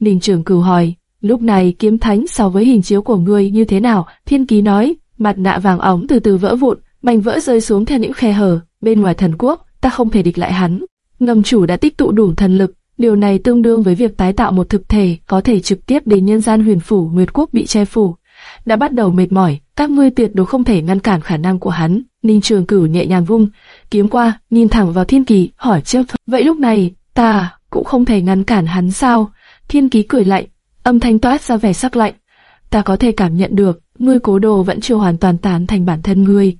Ninh Trường Cửu hỏi, lúc này kiếm thánh so với hình chiếu của ngươi như thế nào? Thiên ký nói, mặt nạ vàng óng từ từ vỡ vụn, mảnh vỡ rơi xuống theo những khe hở. Bên ngoài thần quốc, ta không thể địch lại hắn. Ngầm chủ đã tích tụ đủ thần lực, điều này tương đương với việc tái tạo một thực thể có thể trực tiếp đến nhân gian huyền phủ Nguyệt Quốc bị che phủ. Đã bắt đầu mệt mỏi, các ngươi tuyệt đối không thể ngăn cản khả năng của hắn. Ninh Trường Cửu nhẹ nhàng vung kiếm qua, nhìn thẳng vào Thiên Kỳ, hỏi trước. Vậy lúc này, ta cũng không thể ngăn cản hắn sao? Thiên ký cười lạnh, âm thanh toát ra vẻ sắc lạnh. Ta có thể cảm nhận được, ngươi cố đồ vẫn chưa hoàn toàn tán thành bản thân ngươi.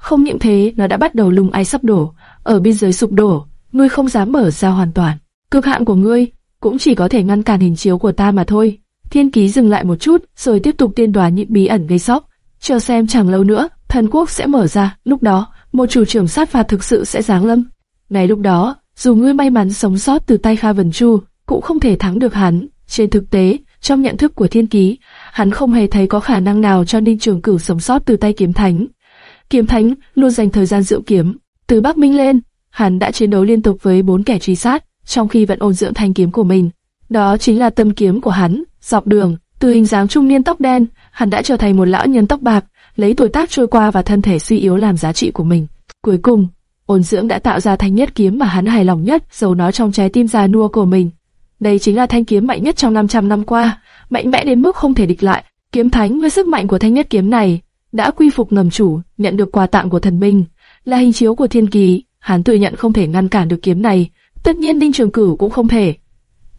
Không những thế, nó đã bắt đầu lung ai sắp đổ, ở biên giới sụp đổ, ngươi không dám mở ra hoàn toàn. Cực hạn của ngươi cũng chỉ có thể ngăn cản hình chiếu của ta mà thôi. Thiên ký dừng lại một chút, rồi tiếp tục tiên đoán những bí ẩn gây sốc. Chờ xem chẳng lâu nữa, thần quốc sẽ mở ra, lúc đó, một chủ trưởng sát phạt thực sự sẽ giáng lâm. Ngay lúc đó, dù ngươi may mắn sống sót từ tay Kha Vân Chu, cũng không thể thắng được hắn. Trên thực tế, trong nhận thức của thiên ký, hắn không hề thấy có khả năng nào cho Ninh Trường Cửu sống sót từ tay kiếm thánh. Kiếm thánh luôn dành thời gian dưỡng kiếm. Từ Bắc Minh lên, hắn đã chiến đấu liên tục với bốn kẻ truy sát, trong khi vẫn ôn dưỡng thanh kiếm của mình. Đó chính là tâm kiếm của hắn. Dọc đường, từ hình dáng trung niên tóc đen, hắn đã trở thành một lão nhân tóc bạc, lấy tuổi tác trôi qua và thân thể suy yếu làm giá trị của mình. Cuối cùng, ôn dưỡng đã tạo ra thanh nhất kiếm mà hắn hài lòng nhất, giấu nó trong trái tim già nua của mình. Đây chính là thanh kiếm mạnh nhất trong 500 năm qua, mạnh mẽ đến mức không thể địch lại. Kiếm thánh với sức mạnh của thanh nhất kiếm này đã quy phục ngầm chủ, nhận được quà tặng của thần minh, là hình chiếu của thiên kỳ. Hắn tự nhận không thể ngăn cản được kiếm này, tất nhiên Đinh Trường Cửu cũng không thể.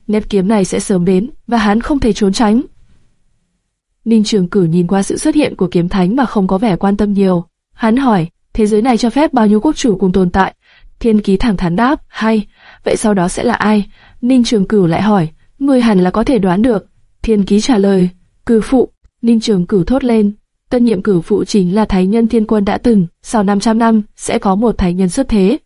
Nét kiếm này sẽ sớm đến và hắn không thể trốn tránh. Ninh Trường Cửu nhìn qua sự xuất hiện của kiếm thánh mà không có vẻ quan tâm nhiều. Hắn hỏi, thế giới này cho phép bao nhiêu quốc chủ cùng tồn tại? Thiên Ký thẳng thắn đáp, hay, vậy sau đó sẽ là ai? Ninh Trường Cửu lại hỏi, người hẳn là có thể đoán được. Thiên Ký trả lời, cử phụ. Ninh Trường Cửu thốt lên, tân nhiệm cử phụ chính là thái nhân thiên quân đã từng, sau 500 năm sẽ có một thái nhân xuất thế.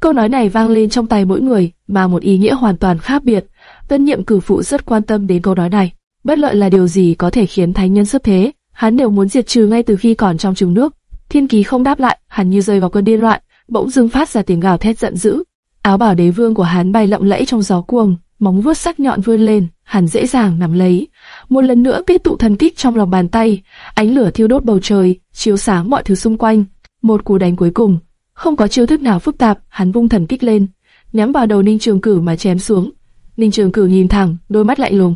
Câu nói này vang lên trong tay mỗi người, mà một ý nghĩa hoàn toàn khác biệt. Tân nhiệm cử phụ rất quan tâm đến câu nói này. Bất luận là điều gì có thể khiến thánh nhân xuất thế, hắn đều muốn diệt trừ ngay từ khi còn trong trùng nước. Thiên Ký không đáp lại, hắn như rơi vào cơn điên loạn, bỗng dưng phát ra tiếng gào thét giận dữ. Áo bảo đế vương của hắn bay lộng lẫy trong gió cuồng, móng vuốt sắc nhọn vươn lên, hắn dễ dàng nắm lấy. Một lần nữa kết tụ thần kích trong lòng bàn tay, ánh lửa thiêu đốt bầu trời, chiếu sáng mọi thứ xung quanh. Một cú đánh cuối cùng, không có chiêu thức nào phức tạp, hắn vung thần kích lên, nhắm vào đầu Ninh Trường Cử mà chém xuống. Ninh Trường Cử nhìn thẳng, đôi mắt lạnh lùng.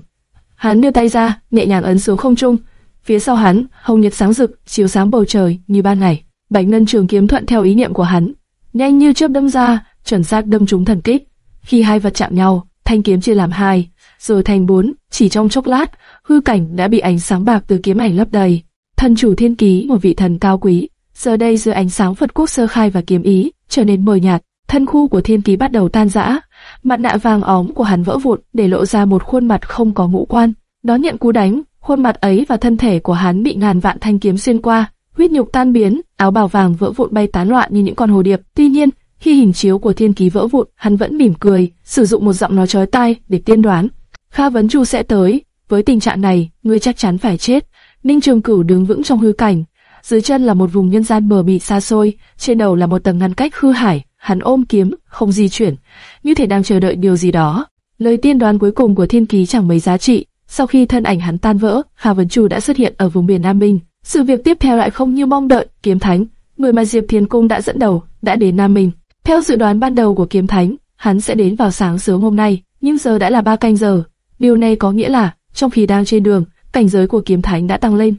Hắn đưa tay ra, nhẹ nhàng ấn xuống không trung. Phía sau hắn, hồng nhật sáng rực, chiếu sáng bầu trời như ban ngày. Bạch ngân trường kiếm thuận theo ý niệm của hắn, nhanh như chớp đâm ra, chuẩn xác đâm trúng thần kích. Khi hai vật chạm nhau, thanh kiếm chia làm hai, rồi thành bốn. Chỉ trong chốc lát, hư cảnh đã bị ánh sáng bạc từ kiếm ảnh lấp đầy. Thần chủ thiên ký, một vị thần cao quý, giờ đây dưới ánh sáng Phật quốc sơ khai và kiếm ý, trở nên mờ nhạt. Thân khu của thiên ký bắt đầu tan rã, mặt nạ vàng óng của hắn vỡ vụn để lộ ra một khuôn mặt không có ngũ quan. Đón nhận cú đánh, khuôn mặt ấy và thân thể của hắn bị ngàn vạn thanh kiếm xuyên qua, huyết nhục tan biến, áo bào vàng vỡ vụn bay tán loạn như những con hồ điệp. Tuy nhiên, khi hình chiếu của thiên ký vỡ vụn, hắn vẫn mỉm cười, sử dụng một giọng nói chói tai để tiên đoán. Kha Vấn Chu sẽ tới, với tình trạng này, ngươi chắc chắn phải chết. Ninh Trường Cửu đứng vững trong hư cảnh, dưới chân là một vùng nhân gian bờ mịt xa xôi, trên đầu là một tầng ngăn cách hư hải, hắn ôm kiếm, không di chuyển, như thể đang chờ đợi điều gì đó. Lời tiên đoán cuối cùng của thiên ký chẳng mấy giá trị, sau khi thân ảnh hắn tan vỡ, Kha Vấn Chu đã xuất hiện ở vùng biển Nam Minh. Sự việc tiếp theo lại không như mong đợi, Kiếm Thánh, người mà Diệp Thiên Cung đã dẫn đầu, đã đến Nam Minh. Theo dự đoán ban đầu của Kiếm Thánh, hắn sẽ đến vào sáng sớm hôm nay, nhưng giờ đã là ba canh giờ. Điều này có nghĩa là, trong khi đang trên đường, cảnh giới của Kiếm Thánh đã tăng lên.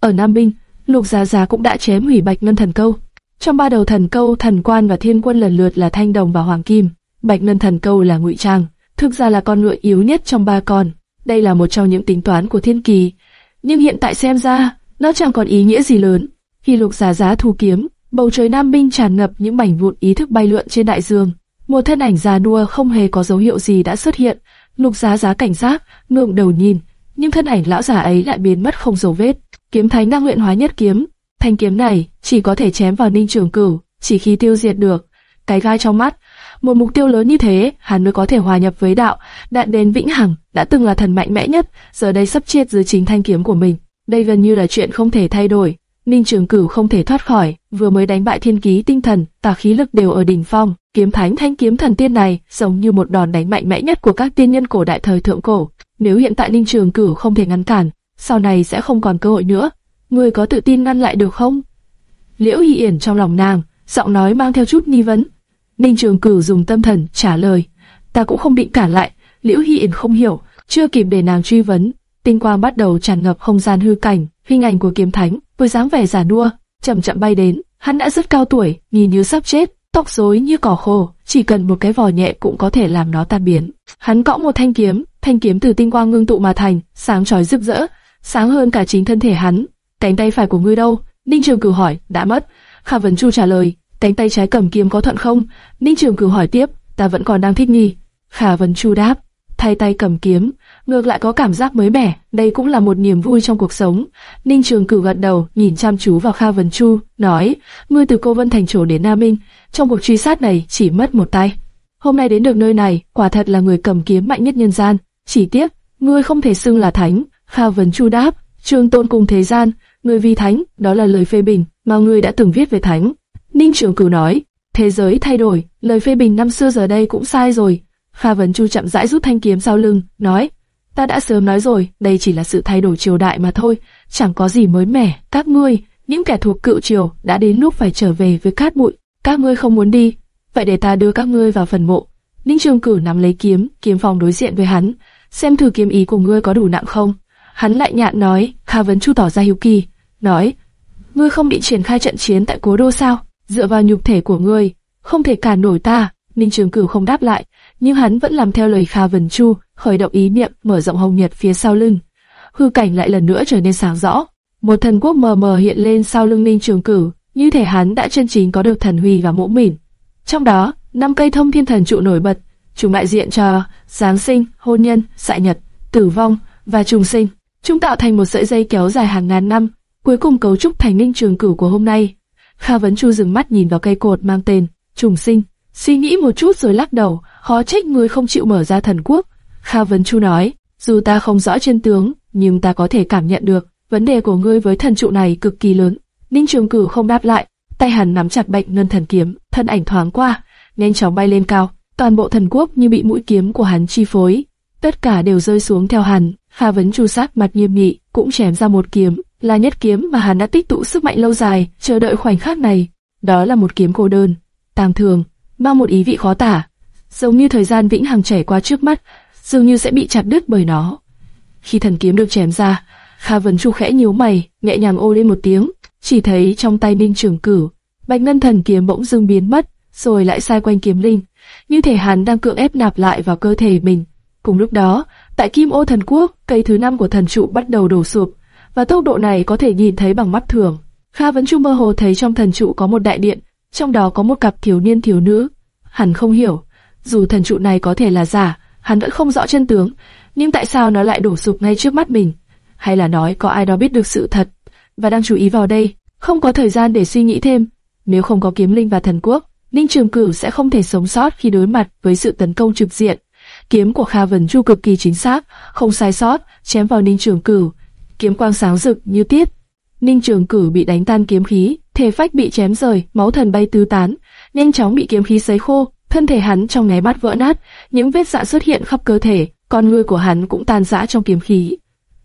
Ở Nam Minh, Lục Giá Giá cũng đã chém hủy Bạch Ngân Thần Câu. Trong ba đầu thần câu, thần quan và thiên quân lần lượt là Thanh Đồng và Hoàng Kim. Bạch Ngân Thần Câu là ngụy trang, thực ra là con ngựa yếu nhất trong ba con. Đây là một trong những tính toán của Thiên Kỳ, nhưng hiện tại xem ra, nó chẳng còn ý nghĩa gì lớn. Khi Lục Giá Giá thu kiếm, bầu trời Nam Minh tràn ngập những mảnh vụn ý thức bay lượn trên đại dương. Một thân ảnh già nua không hề có dấu hiệu gì đã xuất hiện. Lục Giá Giá cảnh giác, ngượng đầu nhìn, nhưng thân ảnh lão già ấy lại biến mất không dấu vết. Kiếm Thánh đang luyện hóa nhất kiếm, thanh kiếm này chỉ có thể chém vào Ninh Trường Cửu, chỉ khi tiêu diệt được cái gai trong mắt. Một mục tiêu lớn như thế, hắn mới có thể hòa nhập với đạo, đạn đến vĩnh hằng, đã từng là thần mạnh mẽ nhất, giờ đây sắp chết dưới chính thanh kiếm của mình. Đây gần như là chuyện không thể thay đổi. Ninh Trường Cửu không thể thoát khỏi, vừa mới đánh bại thiên ký tinh thần, tà khí lực đều ở đỉnh phong. Kiếm thánh thanh kiếm thần tiên này giống như một đòn đánh mạnh mẽ nhất của các tiên nhân cổ đại thời thượng cổ. nếu hiện tại Ninh Trường Cửu không thể ngăn cản, sau này sẽ không còn cơ hội nữa. Ngươi có tự tin ngăn lại được không? Liễu Hy Yển trong lòng nàng, giọng nói mang theo chút nghi vấn. Ninh Trường Cửu dùng tâm thần trả lời, ta cũng không định cản lại. Liễu Hy Yển không hiểu, chưa kịp để nàng truy vấn, tinh quang bắt đầu tràn ngập không gian hư cảnh, hình ảnh của kiếm thánh với dáng vẻ giả nua, chậm chậm bay đến. Hắn đã rất cao tuổi, nhìn như sắp chết, tóc rối như cỏ khô, chỉ cần một cái vò nhẹ cũng có thể làm nó tan biến. Hắn cõng một thanh kiếm, thanh kiếm từ tinh quang ngưng tụ mà thành, sáng chói rực rỡ, sáng hơn cả chính thân thể hắn. Cánh tay phải của ngươi đâu? Ninh Trường Cửu hỏi, đã mất. Khả Vân Chu trả lời, cánh tay trái cầm kiếm có thuận không? Ninh Trường Cửu hỏi tiếp, ta vẫn còn đang thích nghi. Khả Vân Chu đáp, thay tay cầm kiếm, ngược lại có cảm giác mới mẻ, đây cũng là một niềm vui trong cuộc sống. Ninh Trường Cửu gật đầu, nhìn chăm chú vào Kha Vân Chu, nói, ngươi từ Cô Vân Thành Trổ đến Nam Minh, trong cuộc truy sát này chỉ mất một tay. Hôm nay đến được nơi này, quả thật là người cầm kiếm mạnh nhất nhân gian. Chỉ tiếc, ngươi không thể xưng là thánh. Kha Vân Chu đáp, Trường Tôn cùng thế gian, ngươi vi thánh, đó là lời phê bình mà ngươi đã từng viết về thánh. Ninh Trường Cửu nói, thế giới thay đổi, lời phê bình năm xưa giờ đây cũng sai rồi. Kha Vân Chu chậm rãi rút thanh kiếm sau lưng, nói, ta đã sớm nói rồi, đây chỉ là sự thay đổi triều đại mà thôi, chẳng có gì mới mẻ. Các ngươi, những kẻ thuộc cựu triều, đã đến lúc phải trở về với cát bụi. Các ngươi không muốn đi, vậy để ta đưa các ngươi vào phần mộ. Ninh Trường Cửu nắm lấy kiếm, kiếm phòng đối diện với hắn, xem thử kiếm ý của ngươi có đủ nặng không. Hắn lại nhạn nói, Kha Vấn Chu tỏ ra hiếu kỳ, nói, ngươi không bị triển khai trận chiến tại cố đô sao? Dựa vào nhục thể của ngươi, không thể cản nổi ta. Ninh Trường Cửu không đáp lại, nhưng hắn vẫn làm theo lời Kha Vân Chu, khởi động ý niệm mở rộng hồng nhật phía sau lưng. Hư cảnh lại lần nữa trở nên sáng rõ, một thần quốc mờ mờ hiện lên sau lưng Ninh Trường Cửu, như thể hắn đã chân chính có được thần huy và mũ mỉn. Trong đó, năm cây thông thiên thần trụ nổi bật, chúng đại diện cho giáng sinh, hôn nhân, sại nhật, tử vong và trùng sinh. Chúng tạo thành một sợi dây kéo dài hàng ngàn năm, cuối cùng cấu trúc thành Ninh Trường Cửu của hôm nay. Kha Vấn Chu dừng mắt nhìn vào cây cột mang tên trùng sinh, suy nghĩ một chút rồi lắc đầu, khó trách người không chịu mở ra thần quốc. Kha Vấn Chu nói, dù ta không rõ chân tướng, nhưng ta có thể cảm nhận được, vấn đề của ngươi với thần trụ này cực kỳ lớn. Ninh Trường Cử không đáp lại, tay hắn nắm chặt bệnh ngân thần kiếm, thân ảnh thoáng qua, nhanh chóng bay lên cao, toàn bộ thần quốc như bị mũi kiếm của hắn chi phối, tất cả đều rơi xuống theo hắn. Kha Vấn Chu sát mặt nghiêm nghị, cũng chém ra một kiếm, là nhất kiếm mà hắn đã tích tụ sức mạnh lâu dài, chờ đợi khoảnh khắc này. Đó là một kiếm cô đơn, tàng thường, mang một ý vị khó tả, giống như thời gian vĩnh hằng chảy qua trước mắt, dường như sẽ bị chặt đứt bởi nó. Khi thần kiếm được chém ra, Kha Vân Chu khẽ nhíu mày, nhẹ nhàng ô lên một tiếng, chỉ thấy trong tay Ninh Trường Cửu, Bạch Ngân Thần kiếm bỗng dưng biến mất, rồi lại xoay quanh kiếm linh, như thể hắn đang cưỡng ép nạp lại vào cơ thể mình. Cùng lúc đó, tại Kim Ô Thần Quốc, cây thứ năm của thần trụ bắt đầu đổ sụp, và tốc độ này có thể nhìn thấy bằng mắt thường. Kha Vân Chu mơ hồ thấy trong thần trụ có một đại điện, trong đó có một cặp thiếu niên thiếu nữ. Hắn không hiểu, dù thần trụ này có thể là giả, hắn vẫn không rõ chân tướng, nhưng tại sao nó lại đổ sụp ngay trước mắt mình? Hay là nói có ai đó biết được sự thật và đang chú ý vào đây, không có thời gian để suy nghĩ thêm. Nếu không có kiếm linh và thần quốc, Ninh Trường Cửu sẽ không thể sống sót khi đối mặt với sự tấn công trực diện. Kiếm của Kha Vân Chu cực kỳ chính xác, không sai sót, chém vào Ninh Trường Cửu. Kiếm quang sáng rực như tiết. Ninh Trường Cửu bị đánh tan kiếm khí, thể phách bị chém rời, máu thần bay tứ tán, nhanh chóng bị kiếm khí sấy khô, thân thể hắn trong nháy mắt vỡ nát, những vết rạn xuất hiện khắp cơ thể, con người của hắn cũng tan rã trong kiếm khí.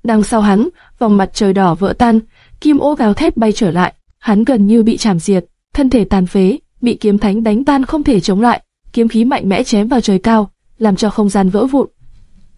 Đằng sau hắn, vòng mặt trời đỏ vỡ tan, kim ô gào thét bay trở lại, hắn gần như bị chảm diệt, thân thể tàn phế, bị kiếm thánh đánh tan không thể chống lại, kiếm khí mạnh mẽ chém vào trời cao, làm cho không gian vỡ vụn.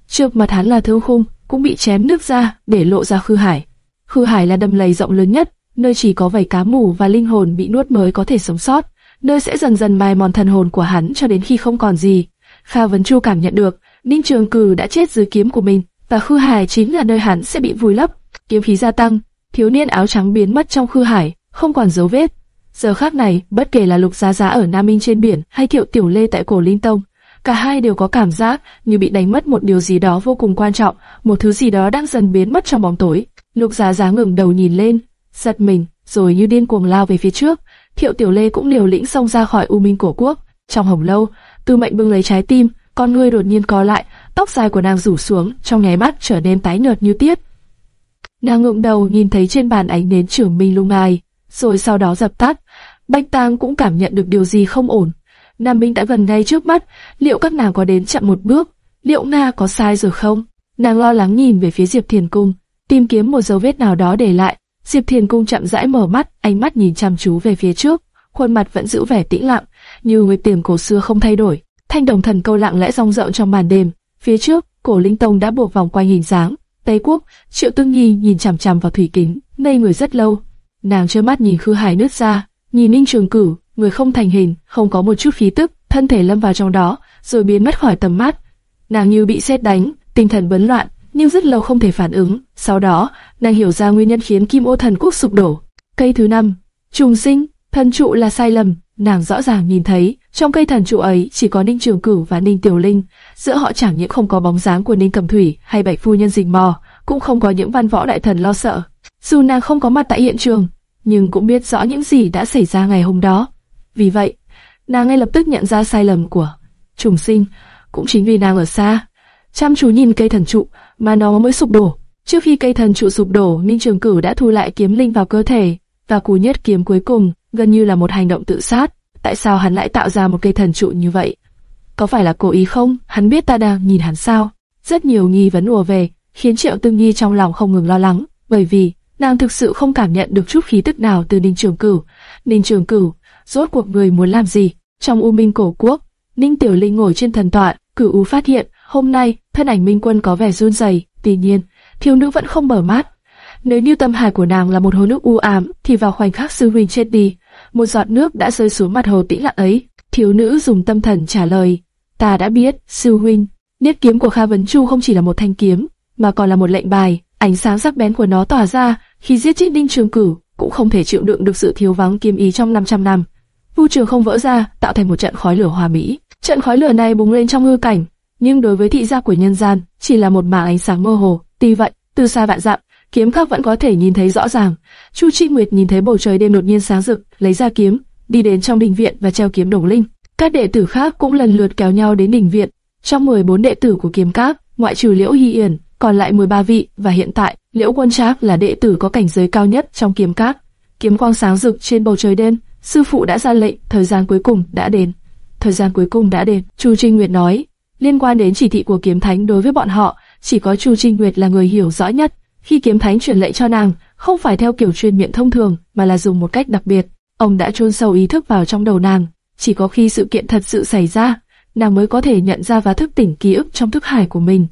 Trước mặt hắn là thương khung, cũng bị chém nước ra để lộ ra khư hải. Khư hải là đầm lầy rộng lớn nhất, nơi chỉ có vảy cá mù và linh hồn bị nuốt mới có thể sống sót, nơi sẽ dần dần mai mòn thần hồn của hắn cho đến khi không còn gì. Kha Vấn Chu cảm nhận được, Ninh Trường Cử đã chết dưới kiếm của mình, và khư hải chính là nơi hắn sẽ bị vùi lấp. Kiếm khí gia tăng, thiếu niên áo trắng biến mất trong khư hải, không còn dấu vết. Giờ khác này, bất kể là Lục Giá Giá ở Nam Minh trên biển hay Kiệu Tiểu Lê tại Cổ Linh Tông, cả hai đều có cảm giác như bị đánh mất một điều gì đó vô cùng quan trọng, một thứ gì đó đang dần biến mất trong bóng tối. Lục Giá Giá ngẩng đầu nhìn lên, giật mình, rồi như điên cuồng lao về phía trước. Thiệu Tiểu Lê cũng liều lĩnh xông ra khỏi U Minh cổ quốc. Trong hồng lâu, Tư Mệnh bưng lấy trái tim, con ngươi đột nhiên co lại, tóc dài của nàng rủ xuống, trong nháy mắt trở nên tái nhợt như tiết. Nàng ngượng đầu nhìn thấy trên bàn ánh nến trưởng minh lung ai, rồi sau đó dập tắt. Bạch Tang cũng cảm nhận được điều gì không ổn. Nam Minh đã gần ngay trước mắt, liệu các nàng có đến chậm một bước? Liệu Nga có sai rồi không? Nàng lo lắng nhìn về phía Diệp Thiền Cung, tìm kiếm một dấu vết nào đó để lại. Diệp Thiền Cung chậm rãi mở mắt, ánh mắt nhìn chăm chú về phía trước, khuôn mặt vẫn giữ vẻ tĩnh lặng, như người tiềm cổ xưa không thay đổi. Thanh đồng thần câu lặng lẽ rong rợn trong màn đêm. Phía trước, cổ linh tông đã buộc vòng quanh hình dáng. Tây quốc, Triệu Tương Nhi nhìn chằm chằm vào thủy kính, ngây người rất lâu. Nàng trơ mắt nhìn khư hải nứt ra, nhìn Ninh Trường Cửu, người không thành hình, không có một chút khí tức, thân thể lâm vào trong đó, rồi biến mất khỏi tầm mắt. Nàng như bị sét đánh, tinh thần bấn loạn, nhưng rất lâu không thể phản ứng. Sau đó, nàng hiểu ra nguyên nhân khiến Kim Ô Thần Quốc sụp đổ. Cây thứ năm, trùng sinh, thần trụ là sai lầm. Nàng rõ ràng nhìn thấy, trong cây thần trụ ấy chỉ có Ninh Trường Cửu và Ninh Tiểu Linh, giữa họ chẳng những không có bóng dáng của Ninh Cầm Thủy hay Bạch Phu Nhân rình mò, cũng không có những văn võ đại thần lo sợ. Dù nàng không có mặt tại hiện trường, nhưng cũng biết rõ những gì đã xảy ra ngày hôm đó. Vì vậy, nàng ngay lập tức nhận ra sai lầm của trùng sinh, cũng chính vì nàng ở xa, chăm chú nhìn cây thần trụ mà nó mới sụp đổ. Trước khi cây thần trụ sụp đổ, Minh Trường Cửu đã thu lại kiếm linh vào cơ thể, và cú nhất kiếm cuối cùng gần như là một hành động tự sát. Tại sao hắn lại tạo ra một cây thần trụ như vậy? Có phải là cố ý không? Hắn biết ta đang nhìn hắn sao? Rất nhiều nghi vấn ùa về, khiến Triệu Tương Nhi trong lòng không ngừng lo lắng, bởi vì nàng thực sự không cảm nhận được chút khí tức nào từ Ninh Trường Cửu. Ninh Trường Cửu, rốt cuộc người muốn làm gì? Trong U Minh cổ quốc, Ninh Tiểu Linh ngồi trên thần tọa, Cửu U phát hiện, hôm nay thân ảnh Minh Quân có vẻ run rẩy. Tuy nhiên, thiếu nữ vẫn không mở mắt. Nếu như tâm hải của nàng là một hồ nước u ám, thì vào khoảnh khắc sư huynh chết đi, một giọt nước đã rơi xuống mặt hồ tĩnh lặng ấy. Thiếu nữ dùng tâm thần trả lời, ta đã biết, sư huynh. Niết kiếm của Kha Vấn Chu không chỉ là một thanh kiếm, mà còn là một lệnh bài. Ánh sáng sắc bén của nó tỏa ra khi giết chết Đinh Trường Cửu, cũng không thể chịu đựng được sự thiếu vắng kiếm ý trong 500 năm. Vu trường không vỡ ra, tạo thành một trận khói lửa hòa mỹ. Trận khói lửa này bùng lên trong hư cảnh, nhưng đối với thị giác của nhân gian, chỉ là một mảng ánh sáng mơ hồ. Tuy vậy, từ xa vạn dặm, kiếm khắc vẫn có thể nhìn thấy rõ ràng. Chu Trinh Nguyệt nhìn thấy bầu trời đêm đột nhiên sáng rực, lấy ra kiếm, đi đến trong đình viện và treo kiếm đồng linh. Các đệ tử khác cũng lần lượt kéo nhau đến đình viện. Trong 14 đệ tử của kiếm các, ngoại trừ Liễu Hy Yển, còn lại 13 vị và hiện tại Liễu Quân Trác là đệ tử có cảnh giới cao nhất trong kiếm các. Kiếm quang sáng rực trên bầu trời đêm, sư phụ đã ra lệnh, thời gian cuối cùng đã đến. Thời gian cuối cùng đã đến, Chu Trinh Nguyệt nói. Liên quan đến chỉ thị của kiếm thánh đối với bọn họ, chỉ có Chu Trinh Nguyệt là người hiểu rõ nhất. Khi kiếm thánh truyền lệnh cho nàng, không phải theo kiểu truyền miệng thông thường, mà là dùng một cách đặc biệt. Ông đã chôn sâu ý thức vào trong đầu nàng. Chỉ có khi sự kiện thật sự xảy ra, nàng mới có thể nhận ra và thức tỉnh ký ức trong thức hải của mình.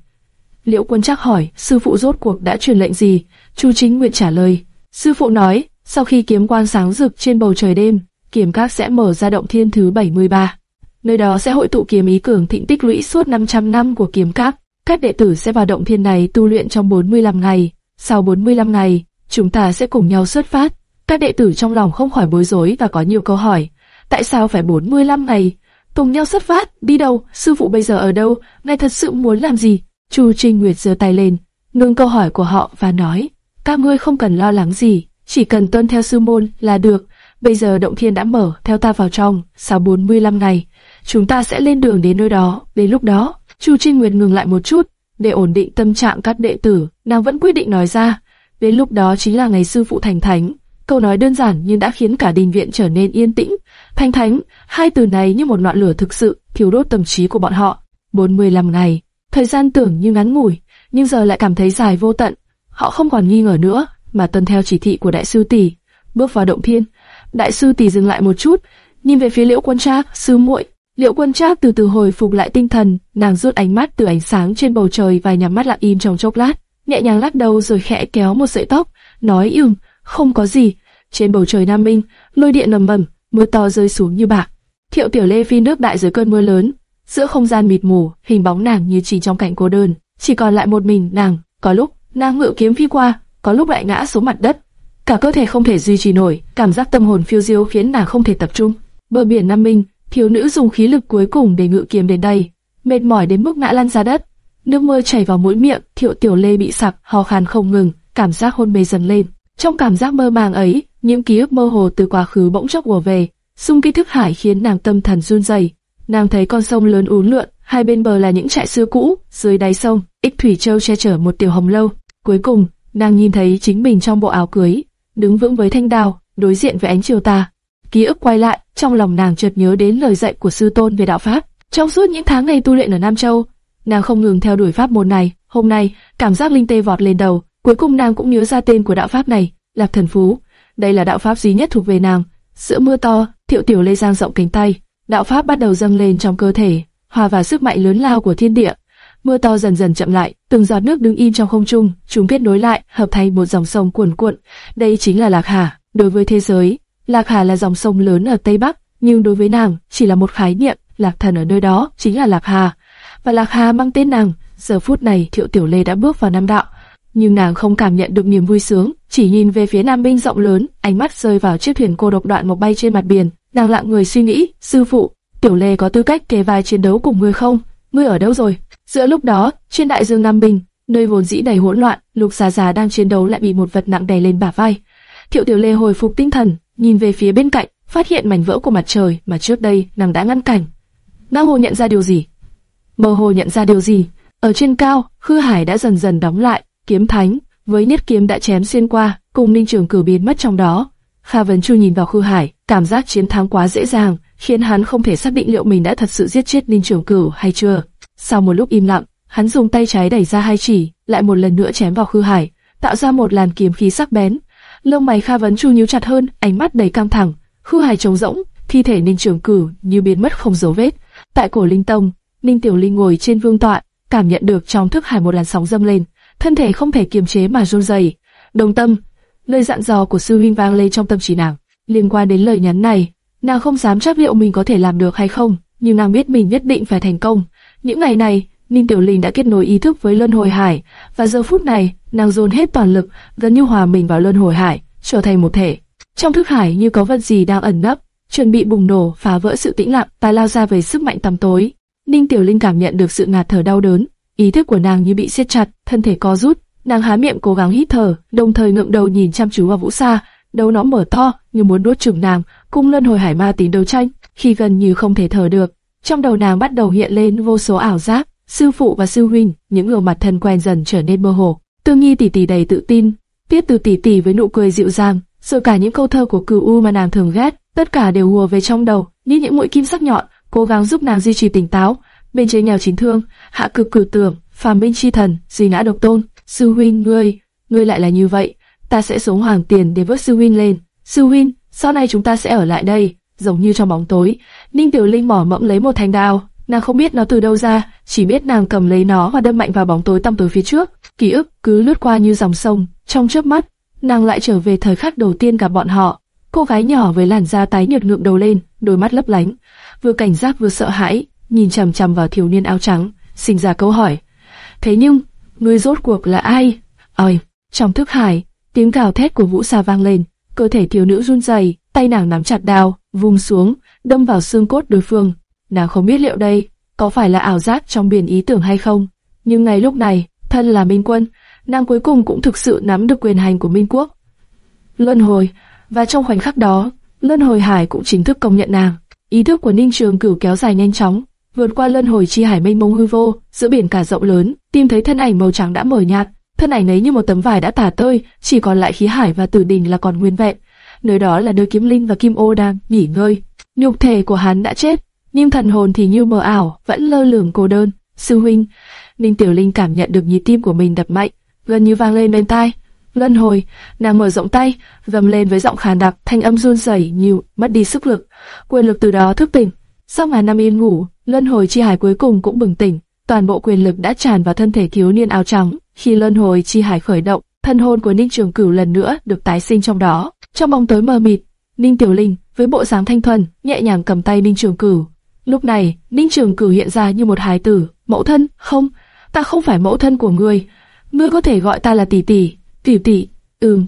Liễu Quân chắc hỏi, sư phụ rốt cuộc đã truyền lệnh gì? Chu Chính Nguyệt trả lời, sư phụ nói, sau khi kiếm quan sáng rực trên bầu trời đêm, kiếm các sẽ mở ra động thiên thứ 73. Nơi đó sẽ hội tụ kiếm ý cường thịnh tích lũy suốt 500 năm của kiếm các. Các đệ tử sẽ vào động thiên này tu luyện trong 45 ngày. Sau 45 ngày, chúng ta sẽ cùng nhau xuất phát. Các đệ tử trong lòng không khỏi bối rối và có nhiều câu hỏi. Tại sao phải 45 ngày? Cùng nhau xuất phát, đi đâu? Sư phụ bây giờ ở đâu? Ngài thật sự muốn làm gì? Chu Trinh Nguyệt giơ tay lên, ngưng câu hỏi của họ và nói, các ngươi không cần lo lắng gì, chỉ cần tuân theo sư môn là được. Bây giờ động thiên đã mở, theo ta vào trong, sau 45 ngày, chúng ta sẽ lên đường đến nơi đó. Đến lúc đó, Chu Trinh Nguyệt ngừng lại một chút, để ổn định tâm trạng các đệ tử, nàng vẫn quyết định nói ra. Đến lúc đó chính là ngày sư phụ thành thánh. Câu nói đơn giản nhưng đã khiến cả đình viện trở nên yên tĩnh. Thành thánh, hai từ này như một ngọn lửa thực sự, thiêu đốt tâm trí của bọn họ. 45 ngày, Thời gian tưởng như ngắn ngủi, nhưng giờ lại cảm thấy dài vô tận. Họ không còn nghi ngờ nữa, mà tuân theo chỉ thị của đại sư tỷ, bước vào động thiên. Đại sư tỷ dừng lại một chút, nhìn về phía Liễu Quân Trác, sư muội liệu Quân Trác từ từ hồi phục lại tinh thần, nàng rút ánh mắt từ ánh sáng trên bầu trời và nhắm mắt lặng im trong chốc lát, nhẹ nhàng lắc đầu rồi khẽ kéo một sợi tóc, nói ừm, không có gì. Trên bầu trời Nam Minh, lôi điện nầm bầm, mưa to rơi xuống như bạc. Thiệu Tiểu Lê phi nước đại dưới cơn mưa lớn, Giữa không gian mịt mù, hình bóng nàng như chỉ trong cảnh cô đơn, chỉ còn lại một mình nàng. Có lúc nàng ngự kiếm phi qua, có lúc lại ngã xuống mặt đất. Cả cơ thể không thể duy trì nổi, cảm giác tâm hồn phiêu diêu khiến nàng không thể tập trung. Bờ biển Nam Minh, thiếu nữ dùng khí lực cuối cùng để ngự kiếm đến đây, mệt mỏi đến mức ngã lăn ra đất. Nước mưa chảy vào mũi miệng, Thiệu Tiểu Lê bị sặc, ho khan không ngừng, cảm giác hôn mê dần lên. Trong cảm giác mơ màng ấy, những ký ức mơ hồ từ quá khứ bỗng chốc ùa về, xung kích thức hải khiến nàng tâm thần run rẩy. Nàng thấy con sông lớn uốn lượn, hai bên bờ là những trại xưa cũ, dưới đáy sông, ích thủy châu che chở một tiểu hồng lâu. Cuối cùng, nàng nhìn thấy chính mình trong bộ áo cưới, đứng vững với thanh đào, đối diện với ánh chiều tà. Ký ức quay lại, trong lòng nàng chợt nhớ đến lời dạy của sư tôn về đạo pháp. Trong suốt những tháng ngày tu luyện ở Nam Châu, nàng không ngừng theo đuổi pháp môn này, Hôm nay, cảm giác linh tê vọt lên đầu, cuối cùng nàng cũng nhớ ra tên của đạo pháp này, Lạc Thần Phú. Đây là đạo pháp duy nhất thuộc về nàng. Giữa mưa to, Thiệu Tiểu Lê giang rộng cánh tay, đạo pháp bắt đầu dâng lên trong cơ thể, hòa vào sức mạnh lớn lao của thiên địa. Mưa to dần dần chậm lại, từng giọt nước đứng im trong không trung, chúng kết nối lại, hợp thành một dòng sông cuồn cuộn. Đây chính là Lạc Hà. Đối với thế giới, Lạc Hà là dòng sông lớn ở Tây Bắc, nhưng đối với nàng chỉ là một khái niệm. Lạc Thần ở nơi đó chính là Lạc Hà, và Lạc Hà mang tên nàng. Giờ phút này, Thiệu Tiểu Lê đã bước vào Nam Đạo, nhưng nàng không cảm nhận được niềm vui sướng, chỉ nhìn về phía Nam Minh rộng lớn, ánh mắt rơi vào chiếc thuyền cô độc đoạn một bay trên mặt biển. Nàng lặng người suy nghĩ, sư phụ, Tiểu Lê có tư cách kề vai chiến đấu cùng ngươi không? Ngươi ở đâu rồi? Giữa lúc đó, trên đại dương Nam Bình, nơi vốn dĩ đầy hỗn loạn, Lục Già Già đang chiến đấu lại bị một vật nặng đè lên bả vai. Thiệu Tiểu Lê hồi phục tinh thần, nhìn về phía bên cạnh, phát hiện mảnh vỡ của mặt trời mà trước đây nàng đã ngăn cản. Nàng hồ nhận ra điều gì? Mơ hồ nhận ra điều gì? Ở trên cao, hư hải đã dần dần đóng lại, kiếm thánh với niết kiếm đã chém xuyên qua, cùng Ninh Trường cử biến mất trong đó. Kha Vấn Chu nhìn vào hư hải, cảm giác chiến thắng quá dễ dàng, khiến hắn không thể xác định liệu mình đã thật sự giết chết Ninh Trường Cửu hay chưa. Sau một lúc im lặng, hắn dùng tay trái đẩy ra hai chỉ, lại một lần nữa chém vào hư hải, tạo ra một làn kiếm khí sắc bén. Lông mày Kha Vấn Chu nhíu chặt hơn, ánh mắt đầy căng thẳng. Hư hải trống rỗng, thi thể Ninh Trường Cửu như biến mất không dấu vết. Tại cổ Linh Tông, Ninh Tiểu Linh ngồi trên vương tọa, cảm nhận được trong thức hải một làn sóng dâng lên, thân thể không thể kiềm chế mà run rẩy. Đồng tâm, lời dặn dò của sư huynh vang lên trong tâm trí nàng. Liên quan đến lời nhắn này, nàng không dám chắc liệu mình có thể làm được hay không, nhưng nàng biết mình nhất định phải thành công. Những ngày này, Ninh Tiểu Linh đã kết nối ý thức với luân hồi hải, và giờ phút này, nàng dồn hết toàn lực, gần như hòa mình vào luân hồi hải, trở thành một thể. Trong thức hải như có vật gì đang ẩn nấp, chuẩn bị bùng nổ, phá vỡ sự tĩnh lặng, tài lao ra về sức mạnh tăm tối. Ninh Tiểu Linh cảm nhận được sự ngạt thở đau đớn, ý thức của nàng như bị siết chặt, thân thể co rút, nàng há miệng cố gắng hít thở, đồng thời ngượng đầu nhìn chăm chú vào Vũ Sa, đầu nó mở to như muốn đốt chửng nàng, cung luân hồi hải ma tín đấu tranh, khi gần như không thể thở được, trong đầu nàng bắt đầu hiện lên vô số ảo giác, sư phụ và sư huynh, những gương mặt thân quen dần trở nên mơ hồ. Tương Nhi tỷ tỷ đầy tự tin, tiếp Từ tỷ tỷ với nụ cười dịu dàng, rồi cả những câu thơ của Cửu U mà nàng thường ghét, tất cả đều hùa về trong đầu, như những mũi kim sắc nhọn, cố gắng giúp nàng duy trì tỉnh táo. Bên trên nghèo chính thương, hạ cực cử tưởng, phàm minh chi thần, duy ngã độc tôn, sư huynh ngươi, ngươi lại là như vậy, ta sẽ xuống hoàng tiền để vớt sư huynh lên. Sư huynh, sau này chúng ta sẽ ở lại đây, giống như trong bóng tối. Ninh Tiểu Linh mỏ mẫm lấy một thanh đao, nàng không biết nó từ đâu ra, chỉ biết nàng cầm lấy nó và đâm mạnh vào bóng tối tăm tối phía trước. Ký ức cứ lướt qua như dòng sông, trong chớp mắt, nàng lại trở về thời khắc đầu tiên gặp bọn họ. Cô gái nhỏ với làn da tái nhợt ngượng đầu lên, đôi mắt lấp lánh, vừa cảnh giác vừa sợ hãi, nhìn chằm chằm vào thiếu niên áo trắng, sinh ra câu hỏi. Thế nhưng, người rốt cuộc là ai? Ôi, trong thức hải, tiếng gào thét của Vũ Sa vang lên, cơ thể thiếu nữ run rẩy, tay nàng nắm chặt đao, vung xuống, đâm vào xương cốt đối phương. Nàng không biết liệu đây có phải là ảo giác trong biển ý tưởng hay không, nhưng ngay lúc này, thân là Minh Quân, nàng cuối cùng cũng thực sự nắm được quyền hành của Minh Quốc. Luân hồi, và trong khoảnh khắc đó, Luân hồi hải cũng chính thức công nhận nàng. Ý thức của Ninh Trường Cửu kéo dài nhanh chóng, vượt qua luân hồi chi hải mênh mông hư vô, giữa biển cả rộng lớn, tìm thấy thân ảnh màu trắng đã mờ nhạt, thân ảnh ấy như một tấm vải đã tả tơi, chỉ còn lại khí hải và tử đình là còn nguyên vẹn. Nơi đó là nơi Kiếm Linh và Kim Ô đang nghỉ ngơi. Nhục thể của hắn đã chết, nhưng thần hồn thì như mờ ảo, vẫn lơ lửng cô đơn. Sư huynh, Ninh Tiểu Linh cảm nhận được nhịp tim của mình đập mạnh, gần như vang lên bên tai. Luân hồi, nàng mở rộng tay, gầm lên với giọng khàn đặc, thanh âm run rẩy như mất đi sức lực. Quyền lực từ đó thức tỉnh. Sau mà năm yên ngủ, luân hồi chi hải cuối cùng cũng bừng tỉnh. Toàn bộ quyền lực đã tràn vào thân thể thiếu niên áo trắng. Khi luân hồi chi hải khởi động, thân hồn của Ninh Trường Cửu lần nữa được tái sinh trong đó. Trong bóng tối mờ mịt, Ninh Tiểu Linh với bộ dáng thanh thuần, nhẹ nhàng cầm tay Ninh Trường Cửu. Lúc này, Ninh Trường cử hiện ra như một hài tử, mẫu thân, không, ta không phải mẫu thân của ngươi, ngươi có thể gọi ta là tỷ tỷ, tỷ tỷ, ừm,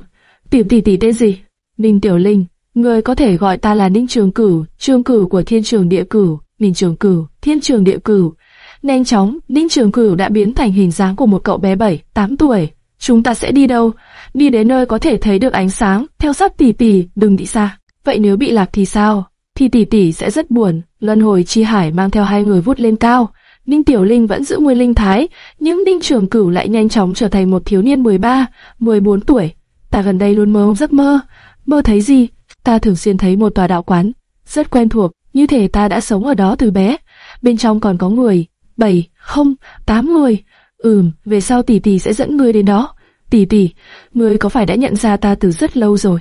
tỷ tỷ tỷ tên gì? Ninh Tiểu Linh, ngươi có thể gọi ta là Ninh Trường Cửu, Trường Cửu của Thiên Trường Địa Cửu, Ninh Trường Cửu, Thiên Trường Địa Cửu. Nhanh chóng, Ninh Trường Cửu đã biến thành hình dáng của một cậu bé 7, 8 tuổi. Chúng ta sẽ đi đâu? Đi đến nơi có thể thấy được ánh sáng, theo sát tỷ tỷ, đừng đi xa. Vậy nếu bị lạc thì sao? Thì tỷ tỷ sẽ rất buồn. Luân hồi chi hải mang theo hai người vút lên cao. Ninh Tiểu Linh vẫn giữ nguyên linh thái, nhưng Ninh Trường Cửu lại nhanh chóng trở thành một thiếu niên 13, 14 tuổi. Ta gần đây luôn mơ giấc mơ. Mơ thấy gì? Ta thường xuyên thấy một tòa đạo quán, rất quen thuộc, như thể ta đã sống ở đó từ bé. Bên trong còn có người, bảy, không, tám người. Ừm, về sau tỷ tỷ sẽ dẫn ngươi đến đó. Tỷ tỷ, ngươi có phải đã nhận ra ta từ rất lâu rồi?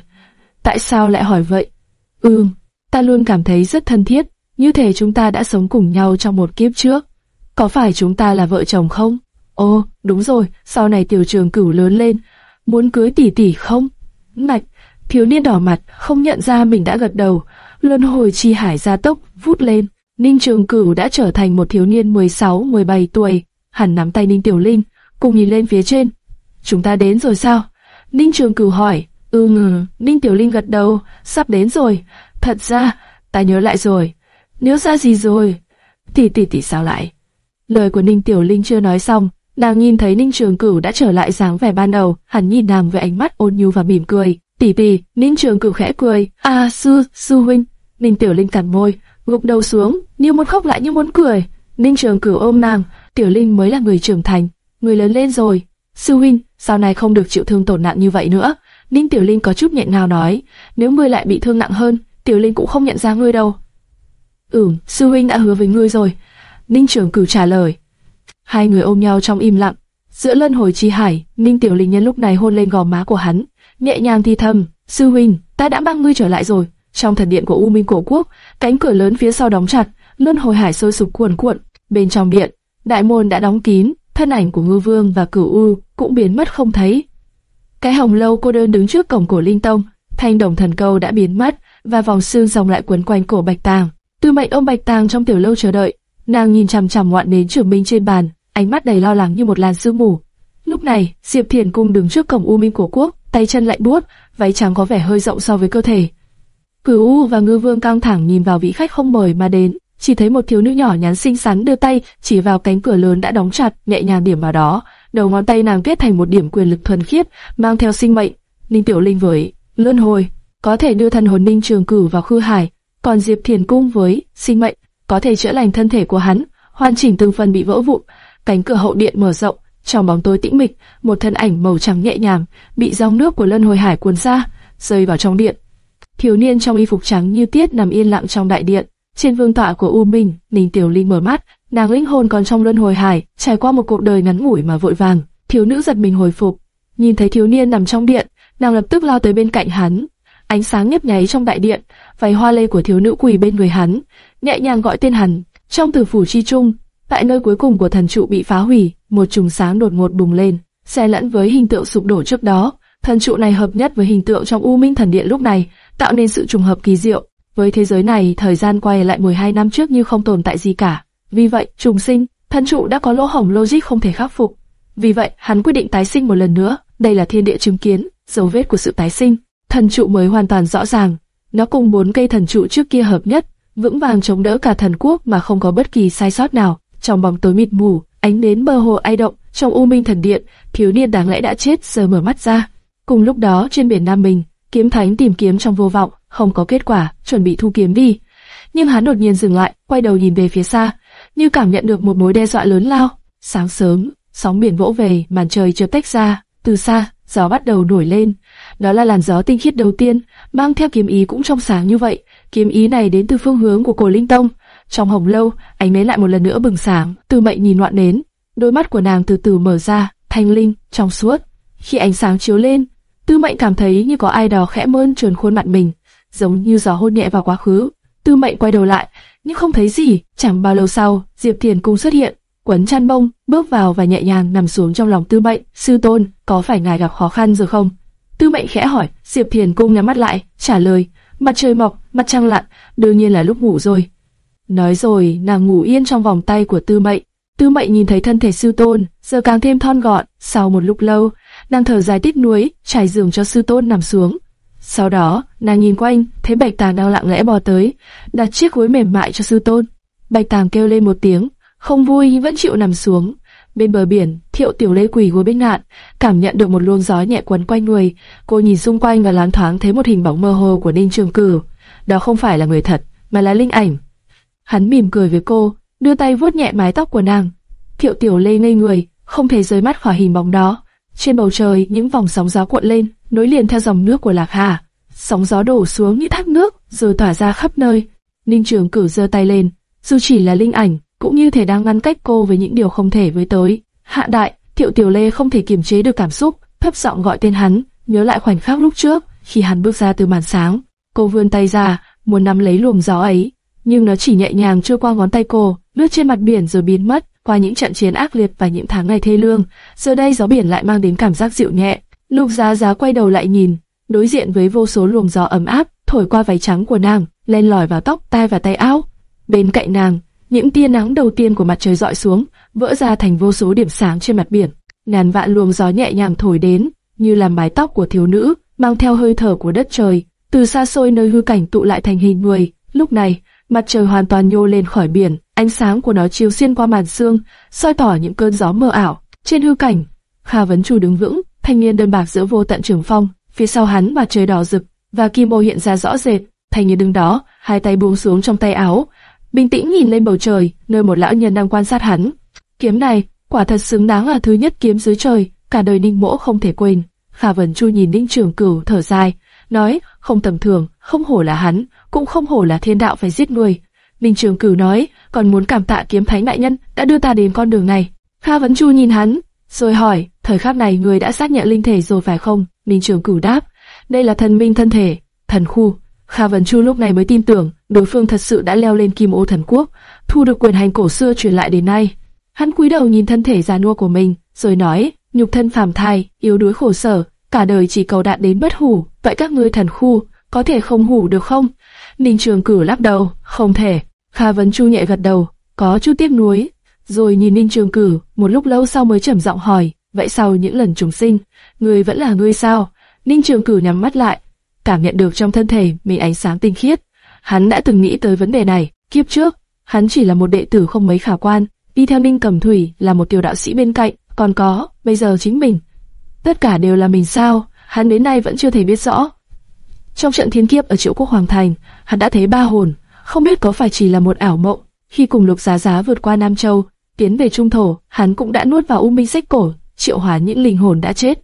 Tại sao lại hỏi vậy? Ừm, ta luôn cảm thấy rất thân thiết, như thể chúng ta đã sống cùng nhau trong một kiếp trước. Có phải chúng ta là vợ chồng không? Ồ, đúng rồi, sau này tiểu trường cửu lớn lên, muốn cưới tỷ tỷ không? Mạch, thiếu niên đỏ mặt, không nhận ra mình đã gật đầu, luân hồi chi hải gia tốc, vút lên. Ninh Trường Cửu đã trở thành một thiếu niên 16-17 tuổi, hẳn nắm tay Ninh Tiểu Linh, cùng nhìn lên phía trên. Chúng ta đến rồi sao? Ninh Trường Cửu hỏi. Ừ ngừ, Ninh Tiểu Linh gật đầu, sắp đến rồi. Thật ra, ta nhớ lại rồi. nếu ra gì rồi? Tỷ tỷ tỷ sao lại? Lời của Ninh Tiểu Linh chưa nói xong, nàng nhìn thấy Ninh Trường Cửu đã trở lại dáng vẻ ban đầu, hắn nhìn nàng với ánh mắt ôn nhu và mỉm cười. Tỷ tỷ, Ninh Trường Cửu khẽ cười. À, sư, sư huynh. Ninh Tiểu Linh cắn môi, gục đầu xuống, như muốn khóc lại như muốn cười. Ninh Trường Cửu ôm nàng, Tiểu Linh mới là người trưởng thành, người lớn lên rồi. Sư huynh, sau này không được chịu thương tổn nặng như vậy nữa. Ninh Tiểu Linh có chút nhẹ nào nói, nếu ngươi lại bị thương nặng hơn, Tiểu Linh cũng không nhận ra ngươi đâu. Ừm, sư huynh đã hứa với ngươi rồi. Ninh Trường Cửu trả lời. Hai người ôm nhau trong im lặng. Giữa lân hồi chi hải, Ninh Tiểu Linh nhân lúc này hôn lên gò má của hắn, nhẹ nhàng thi thầm, sư huynh, ta đã mang ngươi trở lại rồi. Trong thần điện của U Minh Cổ Quốc, cánh cửa lớn phía sau đóng chặt, luân hồi hải sôi sục cuồn cuộn. Bên trong điện, đại môn đã đóng kín, thân ảnh của Ngư Vương và Cửu U cũng biến mất không thấy. Cái hồng lâu cô đơn đứng trước cổng cổ Linh Tông, thanh đồng thần câu đã biến mất và vòng xương rồng lại quấn quanh cổ Bạch Tàng. Tư Mệnh ôm Bạch Tàng trong tiểu lâu chờ đợi, nàng nhìn chằm chằm ngoạn nến trưởng minh trên bàn, ánh mắt đầy lo lắng như một làn sương mù. Lúc này, Diệp Thiền cung đứng trước cổng U Minh của Quốc, tay chân lạnh buốt, váy trắng có vẻ hơi rộng so với cơ thể. Cửu U và Ngư Vương căng thẳng nhìn vào vị khách không mời mà đến, chỉ thấy một thiếu nữ nhỏ nhắn xinh xắn đưa tay chỉ vào cánh cửa lớn đã đóng chặt, nhẹ nhàng điểm vào đó. Đầu ngón tay nàng kết thành một điểm quyền lực thuần khiết, mang theo sinh mệnh. Ninh Tiểu Linh với luân hồi có thể đưa thần hồn Ninh Trường Cử vào khư hải, còn Diệp Thiền cung với sinh mệnh có thể chữa lành thân thể của hắn, hoàn chỉnh từng phần bị vỡ vụn. Cánh cửa hậu điện mở rộng, trong bóng tối tĩnh mịch, một thân ảnh màu trắng nhẹ nhàng bị dòng nước của luân hồi hải cuốn ra, rơi vào trong điện. Thiếu niên trong y phục trắng như tiết nằm yên lặng trong đại điện. Trên vương tọa của U Minh, Ninh Tiểu Linh mở mắt, nàng linh hồn còn trong luân hồi hải, trải qua một cuộc đời ngắn ngủi mà vội vàng. Thiếu nữ giật mình hồi phục, nhìn thấy thiếu niên nằm trong điện, nàng lập tức lao tới bên cạnh hắn. Ánh sáng nhấp nháy trong đại điện, váy hoa lê của thiếu nữ quỳ bên người hắn, nhẹ nhàng gọi tên hắn. Trong tử phủ chi trung, tại nơi cuối cùng của thần trụ bị phá hủy, một chùm sáng đột ngột bùng lên, xen lẫn với hình tượng sụp đổ trước đó. Thần trụ này hợp nhất với hình tượng trong U Minh thần điện lúc này, tạo nên sự trùng hợp kỳ diệu. Với thế giới này, thời gian quay lại 12 năm trước như không tồn tại gì cả. Vì vậy, trùng sinh, thần trụ đã có lỗ hổng logic không thể khắc phục. Vì vậy, hắn quyết định tái sinh một lần nữa. Đây là thiên địa chứng kiến, dấu vết của sự tái sinh. Thần trụ mới hoàn toàn rõ ràng. Nó cùng bốn cây thần trụ trước kia hợp nhất, vững vàng chống đỡ cả thần quốc mà không có bất kỳ sai sót nào. Trong bóng tối mịt mù, ánh nến mơ hồ ai động, trong u minh thần điện, thiếu niên đáng lẽ đã chết giờ mở mắt ra. Cùng lúc đó trên biển Nam Bình, kiếm thánh tìm kiếm trong vô vọng, không có kết quả, chuẩn bị thu kiếm đi. Nhưng hắn đột nhiên dừng lại, quay đầu nhìn về phía xa, như cảm nhận được một mối đe dọa lớn lao. Sáng sớm, sóng biển vỗ về, màn trời chợt tách ra, từ xa, gió bắt đầu nổi lên. Đó là làn gió tinh khiết đầu tiên, mang theo kiếm ý cũng trong sáng như vậy. Kiếm ý này đến từ phương hướng của cổ linh tông. Trong hồng lâu, ánh nến lại một lần nữa bừng sáng. Từ mệnh nhìn loạn nến, đôi mắt của nàng từ từ mở ra, thanh linh, trong suốt. Khi ánh sáng chiếu lên, Tư Mệnh cảm thấy như có ai đó khẽ mơn trườn khuôn mặt mình, giống như gió hôn nhẹ vào quá khứ. Tư Mệnh quay đầu lại, nhưng không thấy gì. Chẳng bao lâu sau, Diệp Thiền Cung xuất hiện, quấn chăn bông, bước vào và nhẹ nhàng nằm xuống trong lòng Tư Mệnh. Sư tôn, có phải ngài gặp khó khăn rồi không? Tư Mệnh khẽ hỏi. Diệp Thiền Cung nhắm mắt lại, trả lời. Mặt trời mọc, mặt trăng lặn, đương nhiên là lúc ngủ rồi. Nói rồi, nàng ngủ yên trong vòng tay của Tư Mệnh. Tư Mệnh nhìn thấy thân thể sư tôn, giờ càng thêm thon gọn. Sau một lúc lâu, nàng thở dài tiếc nuối, trải giường cho sư tôn nằm xuống. Sau đó, nàng nhìn quanh, thấy Bạch Tàng đang lặng lẽ bò tới, đặt chiếc gối mềm mại cho sư tôn. Bạch Tàng kêu lên một tiếng, không vui nhưng vẫn chịu nằm xuống. Bên bờ biển, Thiệu Tiểu Lê quỳ gối bên ngạn, cảm nhận được một luồng gió nhẹ quấn quanh người. Cô nhìn xung quanh và loáng thoáng thấy một hình bóng mơ hồ của Ninh Trường Cửu. Đó không phải là người thật, mà là linh ảnh. Hắn mỉm cười với cô, đưa tay vuốt nhẹ mái tóc của nàng. Thiệu Tiểu Lê ngây người, không thể rời mắt khỏi hình bóng đó. Trên bầu trời, những vòng sóng gió cuộn lên, nối liền theo dòng nước của Lạc Hà. Sóng gió đổ xuống như thác nước, rồi tỏa ra khắp nơi. Ninh Trường Cửu giơ tay lên, dù chỉ là linh ảnh, cũng như thể đang ngăn cách cô với những điều không thể với tới. Hạ đại, Thiệu Tiểu Lê không thể kiềm chế được cảm xúc, thấp giọng gọi tên hắn, nhớ lại khoảnh khắc lúc trước, khi hắn bước ra từ màn sáng. Cô vươn tay ra, muốn nắm lấy luồng gió ấy, nhưng nó chỉ nhẹ nhàng trôi qua ngón tay cô, lướt trên mặt biển rồi biến mất. Qua những trận chiến ác liệt và những tháng ngày thê lương, giờ đây gió biển lại mang đến cảm giác dịu nhẹ. Lục Giá Giá quay đầu lại nhìn, đối diện với vô số luồng gió ấm áp thổi qua váy trắng của nàng, len lỏi vào tóc, tai và tay áo. Bên cạnh nàng, những tia nắng đầu tiên của mặt trời dọi xuống, vỡ ra thành vô số điểm sáng trên mặt biển. Ngàn vạn luồng gió nhẹ nhàng thổi đến, như làm mái tóc của thiếu nữ, mang theo hơi thở của đất trời, từ xa xôi nơi hư cảnh tụ lại thành hình người. Lúc này, mặt trời hoàn toàn nhô lên khỏi biển, ánh sáng của nó chiếu xuyên qua màn sương, soi tỏ những cơn gió mơ ảo. Trên hư cảnh, Kha Vấn Chu đứng vững, thanh niên đơn bạc giữa vô tận trường phong, phía sau hắn mặt trời đỏ rực và kim ô hiện ra rõ rệt. Thanh niên đứng đó, hai tay buông xuống trong tay áo, bình tĩnh nhìn lên bầu trời, nơi một lão nhân đang quan sát hắn. Kiếm này, quả thật xứng đáng là thứ nhất kiếm dưới trời, cả đời Ninh Mỗ không thể quên. Khả Vân Chu nhìn Ninh Trường Cửu thở dài, nói, không tầm thường, không hổ là hắn, cũng không hổ là thiên đạo phải giết nuôi. Minh Trường Cửu nói, còn muốn cảm tạ kiếm thánh đại nhân đã đưa ta đến con đường này. Kha Vấn Chu nhìn hắn, rồi hỏi, thời khắc này người đã xác nhận linh thể rồi phải không? Minh Trường Cửu đáp, đây là thần minh thân thể, thần khu. Kha Vấn Chu lúc này mới tin tưởng, đối phương thật sự đã leo lên kim ô thần quốc, thu được quyền hành cổ xưa truyền lại đến nay. Hắn cúi đầu nhìn thân thể già nua của mình, rồi nói, nhục thân phàm thai, yếu đuối khổ sở, cả đời chỉ cầu đạt đến bất hủ, vậy các ngươi thần khu, có thể không hủ được không? Ninh Trường Cử lắc đầu, không thể. Kha Vấn Chu nhẹ gật đầu, có chút tiếc nuối, rồi nhìn Ninh Trường Cử, một lúc lâu sau mới trầm giọng hỏi, vậy sau những lần trùng sinh, ngươi vẫn là ngươi sao? Ninh Trường Cử nhắm mắt lại, cảm nhận được trong thân thể mình ánh sáng tinh khiết. Hắn đã từng nghĩ tới vấn đề này, kiếp trước, hắn chỉ là một đệ tử không mấy khả quan, đi theo Ninh Cẩm Thủy là một tiểu đạo sĩ bên cạnh, còn có, bây giờ chính mình. Tất cả đều là mình sao, hắn đến nay vẫn chưa thể biết rõ. Trong trận thiên kiếp ở triệu quốc Hoàng Thành, hắn đã thấy ba hồn, không biết có phải chỉ là một ảo mộng. Khi cùng lục giá giá vượt qua Nam Châu, tiến về Trung Thổ, hắn cũng đã nuốt vào u minh sách cổ, triệu hóa những linh hồn đã chết.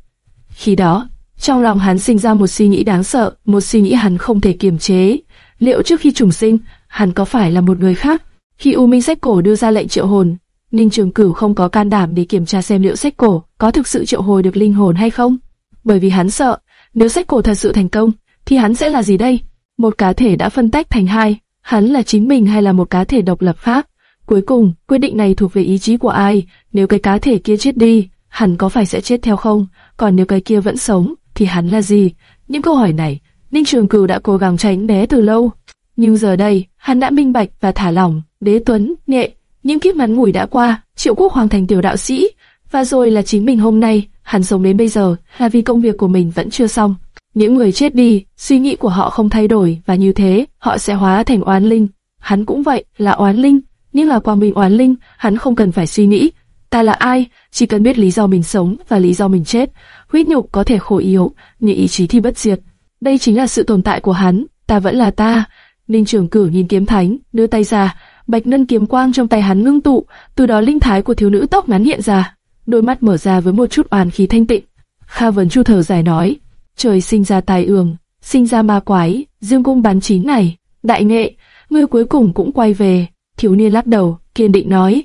Khi đó, trong lòng hắn sinh ra một suy nghĩ đáng sợ, một suy nghĩ hắn không thể kiềm chế. Liệu trước khi trùng sinh, hắn có phải là một người khác? Khi U Minh Sách Cổ đưa ra lệnh triệu hồn, Ninh Trường Cửu không có can đảm để kiểm tra xem liệu sách cổ có thực sự triệu hồi được linh hồn hay không. Bởi vì hắn sợ, nếu sách cổ thật sự thành công, thì hắn sẽ là gì đây? Một cá thể đã phân tách thành hai, hắn là chính mình hay là một cá thể độc lập khác? Cuối cùng, quyết định này thuộc về ý chí của ai? Nếu cái cá thể kia chết đi, hắn có phải sẽ chết theo không? Còn nếu cái kia vẫn sống, thì hắn là gì? Những câu hỏi này, Ninh Trường Cửu đã cố gắng tránh né từ lâu. Nhưng giờ đây, hắn đã minh bạch và thả lỏng. Đế Tuấn, nhẹ, những kiếp ngắn ngủi đã qua, Triệu Quốc Hoàng thành tiểu đạo sĩ, và rồi là chính mình hôm nay, hắn sống đến bây giờ là vì công việc của mình vẫn chưa xong. Những người chết đi, suy nghĩ của họ không thay đổi và như thế, họ sẽ hóa thành oán linh. Hắn cũng vậy, là oán linh, nhưng là quang minh oán linh, hắn không cần phải suy nghĩ. Ta là ai, chỉ cần biết lý do mình sống và lý do mình chết. Huyết nhục có thể khổ yếu, nhưng ý chí thì bất diệt. Đây chính là sự tồn tại của hắn, ta vẫn là ta. Ninh trưởng Cử nhìn kiếm thánh, đưa tay ra, bạch ngân kiếm quang trong tay hắn ngưng tụ, từ đó linh thái của thiếu nữ tóc ngắn hiện ra, đôi mắt mở ra với một chút oán khí thanh tịnh. Kha Vân Chu thở dài nói, trời sinh ra tài ương, sinh ra ma quái, dương cung bắn chín này, đại nghệ, ngươi cuối cùng cũng quay về. Thiếu niên lắc đầu, kiên định nói,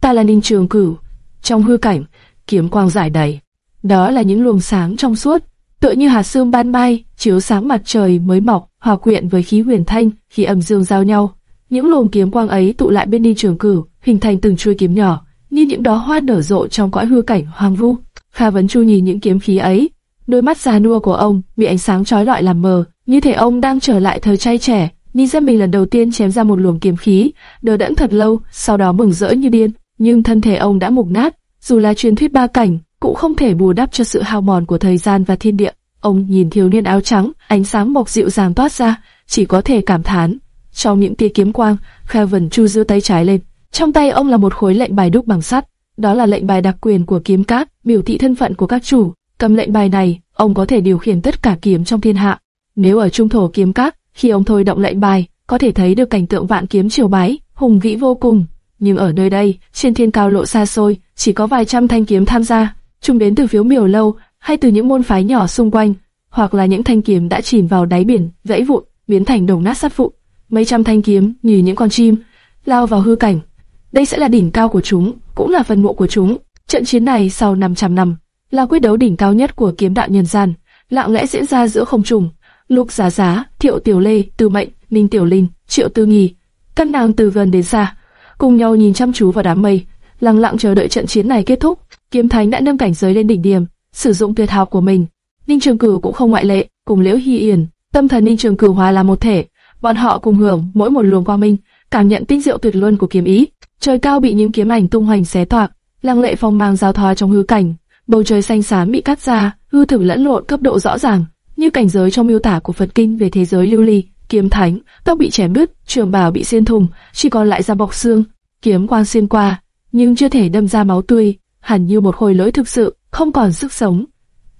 ta là Ninh Trường Cửu. Trong hư cảnh, kiếm quang giải đầy, đó là những luồng sáng trong suốt, tựa như hạt sương ban mai, chiếu sáng mặt trời mới mọc, hòa quyện với khí huyền thanh, khi âm dương giao nhau. Những luồng kiếm quang ấy tụ lại bên ninh trường cửu, hình thành từng chuôi kiếm nhỏ, như những đóa hoa nở rộ trong cõi hư cảnh hoang vu. Kha Vấn Chu nhìn những kiếm khí ấy, đôi mắt già nua của ông bị ánh sáng chói lọi làm mờ, như thể ông đang trở lại thời trai trẻ. Ninja mình lần đầu tiên chém ra một luồng kiếm khí, đờ đẫn thật lâu, sau đó mừng rỡ như điên. Nhưng thân thể ông đã mục nát, dù là truyền thuyết ba cảnh, cũng không thể bù đắp cho sự hao mòn của thời gian và thiên địa. Ông nhìn thiếu niên áo trắng, ánh sáng mộc dịu dàng toát ra, chỉ có thể cảm thán. Trong những tia kiếm quang, Kevin chu giơ tay trái lên. Trong tay ông là một khối lệnh bài đúc bằng sắt. Đó là lệnh bài đặc quyền của kiếm cát, biểu thị thân phận của các chủ. Cầm lệnh bài này, ông có thể điều khiển tất cả kiếm trong thiên hạ. Nếu ở trung thổ kiếm các, khi ông thôi động lệnh bài, có thể thấy được cảnh tượng vạn kiếm triều bái, hùng vĩ vô cùng. Nhưng ở nơi đây, trên thiên cao lộ xa xôi, chỉ có vài trăm thanh kiếm tham gia. Chúng đến từ phiếu miểu lâu, hay từ những môn phái nhỏ xung quanh, hoặc là những thanh kiếm đã chìm vào đáy biển, vẫy vụn, biến thành đồng nát sắt vụn mấy trăm thanh kiếm như những con chim lao vào hư cảnh. Đây sẽ là đỉnh cao của chúng, cũng là phần mộ của chúng. Trận chiến này sau 500 năm là quyết đấu đỉnh cao nhất của kiếm đạo nhân gian, lặng lẽ diễn ra giữa không trung. Lục Giá Giá, Thiệu Tiểu Lê, Từ Mệnh, Ninh Tiểu Linh, Triệu Tư Nghi, các nàng từ gần đến xa, cùng nhau nhìn chăm chú vào đám mây, lặng lặng chờ đợi trận chiến này kết thúc. Kiếm Thánh đã nâng cảnh giới lên đỉnh điểm, sử dụng tuyệt học của mình. Ninh Trường Cửu cũng không ngoại lệ, cùng Liễu Hy Yển, tâm thần Ninh Trường Cửu hòa là một thể, bọn họ cùng hưởng mỗi một luồng quang minh, cảm nhận tinh diệu tuyệt luân của kiếm ý. Trời cao bị những kiếm ảnh tung hoành xé toạc, lăng lệ phong mang giao thoa trong hư cảnh, bầu trời xanh xám bị cắt ra, hư thực lẫn lộn cấp độ rõ ràng, như cảnh giới trong miêu tả của Phật kinh về thế giới lưu ly, kiếm thánh, tóc bị chém đứt, trường bào bị xuyên thùng, chỉ còn lại da bọc xương, kiếm quang xuyên qua, nhưng chưa thể đâm ra máu tươi, hẳn như một khối lỗi thực sự, không còn sức sống.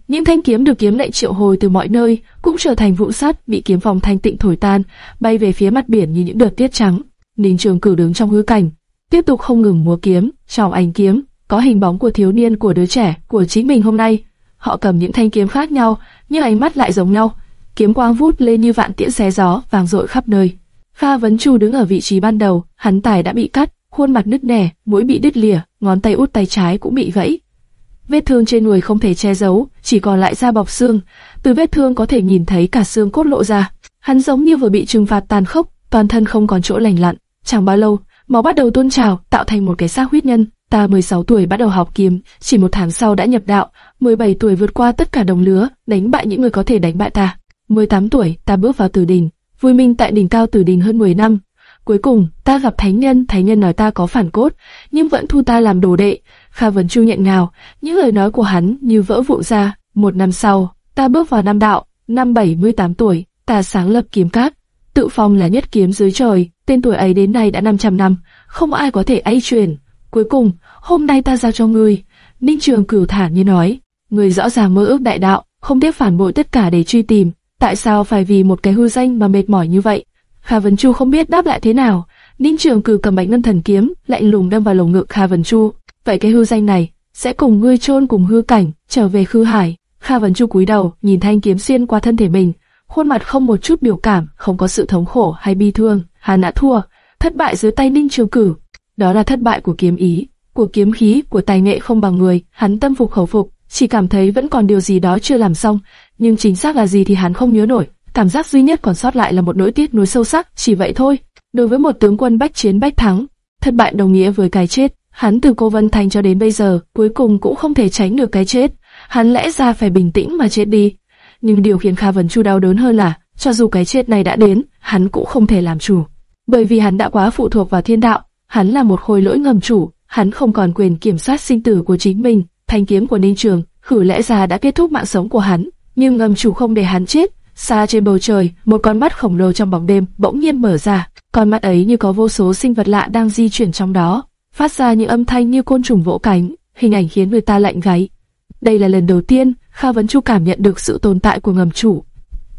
Những thanh kiếm được kiếm lệnh triệu hồi từ mọi nơi cũng trở thành vụ sắt bị kiếm vòng thanh tịnh thổi tan, bay về phía mặt biển như những đợt tiết trắng. Ninh Trường cử đứng trong hư cảnh, tiếp tục không ngừng múa kiếm, trào ánh kiếm có hình bóng của thiếu niên của đứa trẻ của chính mình hôm nay. Họ cầm những thanh kiếm khác nhau, nhưng ánh mắt lại giống nhau. Kiếm quang vút lên như vạn tiễn xé gió, vàng rội khắp nơi. Kha Vấn Chu đứng ở vị trí ban đầu, hắn tài đã bị cắt, khuôn mặt nứt nẻ, mũi bị đứt lìa, ngón tay út tay trái cũng bị gãy. Vết thương trên người không thể che giấu, chỉ còn lại da bọc xương. Từ vết thương có thể nhìn thấy cả xương cốt lộ ra. Hắn giống như vừa bị trừng phạt tàn khốc, toàn thân không còn chỗ lành lặn. Chẳng bao lâu, máu bắt đầu tuôn trào, tạo thành một cái xác huyết nhân. Ta 16 tuổi bắt đầu học kiếm, chỉ một tháng sau đã nhập đạo, 17 tuổi vượt qua tất cả đồng lứa, đánh bại những người có thể đánh bại ta. 18 tuổi, ta bước vào tử đình, vui minh tại đỉnh cao tử đình hơn 10 năm. Cuối cùng, ta gặp thánh nhân, thánh nhân nói ta có phản cốt, nhưng vẫn thu ta làm đồ đệ. Kha Vấn Chu nhận ngào, những lời nói của hắn như vỡ vụn ra. Một năm sau, ta bước vào nam đạo, năm 78 tuổi, ta sáng lập kiếm cát. Tự phong là nhất kiếm dưới trời, tên tuổi ấy đến nay đã 500 năm, không ai có thể ai truyền. Cuối cùng, hôm nay ta giao cho ngươi. Ninh Trường cửu thản như nói, ngươi rõ ràng mơ ước đại đạo, không tiếc phản bội tất cả để truy tìm. Tại sao phải vì một cái hư danh mà mệt mỏi như vậy? Kha Vân Chu không biết đáp lại thế nào. Ninh Trường cử cầm bạch ngân thần kiếm, lạnh lùng đâm vào lồng ngực Kha Vân Chu. Vậy cái hư danh này sẽ cùng ngươi chôn cùng hư cảnh trở về khư hải. Kha Vân Chu cúi đầu, nhìn thanh kiếm xuyên qua thân thể mình, khuôn mặt không một chút biểu cảm, không có sự thống khổ hay bi thương. Hắn đã thua, thất bại dưới tay Ninh Trường Cử. Đó là thất bại của kiếm ý, của kiếm khí, của tài nghệ không bằng người. Hắn tâm phục khẩu phục, chỉ cảm thấy vẫn còn điều gì đó chưa làm xong, nhưng chính xác là gì thì hắn không nhớ nổi. Cảm giác duy nhất còn sót lại là một nỗi tiếc nuối sâu sắc, chỉ vậy thôi. Đối với một tướng quân bách chiến bách thắng, thất bại đồng nghĩa với cái chết. Hắn từ cô Vân Thành cho đến bây giờ, cuối cùng cũng không thể tránh được cái chết. Hắn lẽ ra phải bình tĩnh mà chết đi. Nhưng điều khiến Kha Vân Chu đau đớn hơn là, cho dù cái chết này đã đến, hắn cũng không thể làm chủ. Bởi vì hắn đã quá phụ thuộc vào thiên đạo, hắn là một khối lỗi ngầm chủ, hắn không còn quyền kiểm soát sinh tử của chính mình. Thanh kiếm của Ninh Trường, khử lẽ ra đã kết thúc mạng sống của hắn, nhưng ngầm chủ không để hắn chết. Xa trên bầu trời, một con mắt khổng lồ trong bóng đêm bỗng nhiên mở ra. Con mắt ấy như có vô số sinh vật lạ đang di chuyển trong đó, phát ra những âm thanh như côn trùng vỗ cánh, hình ảnh khiến người ta lạnh gáy. Đây là lần đầu tiên Kha Vấn Chu cảm nhận được sự tồn tại của ngầm chủ.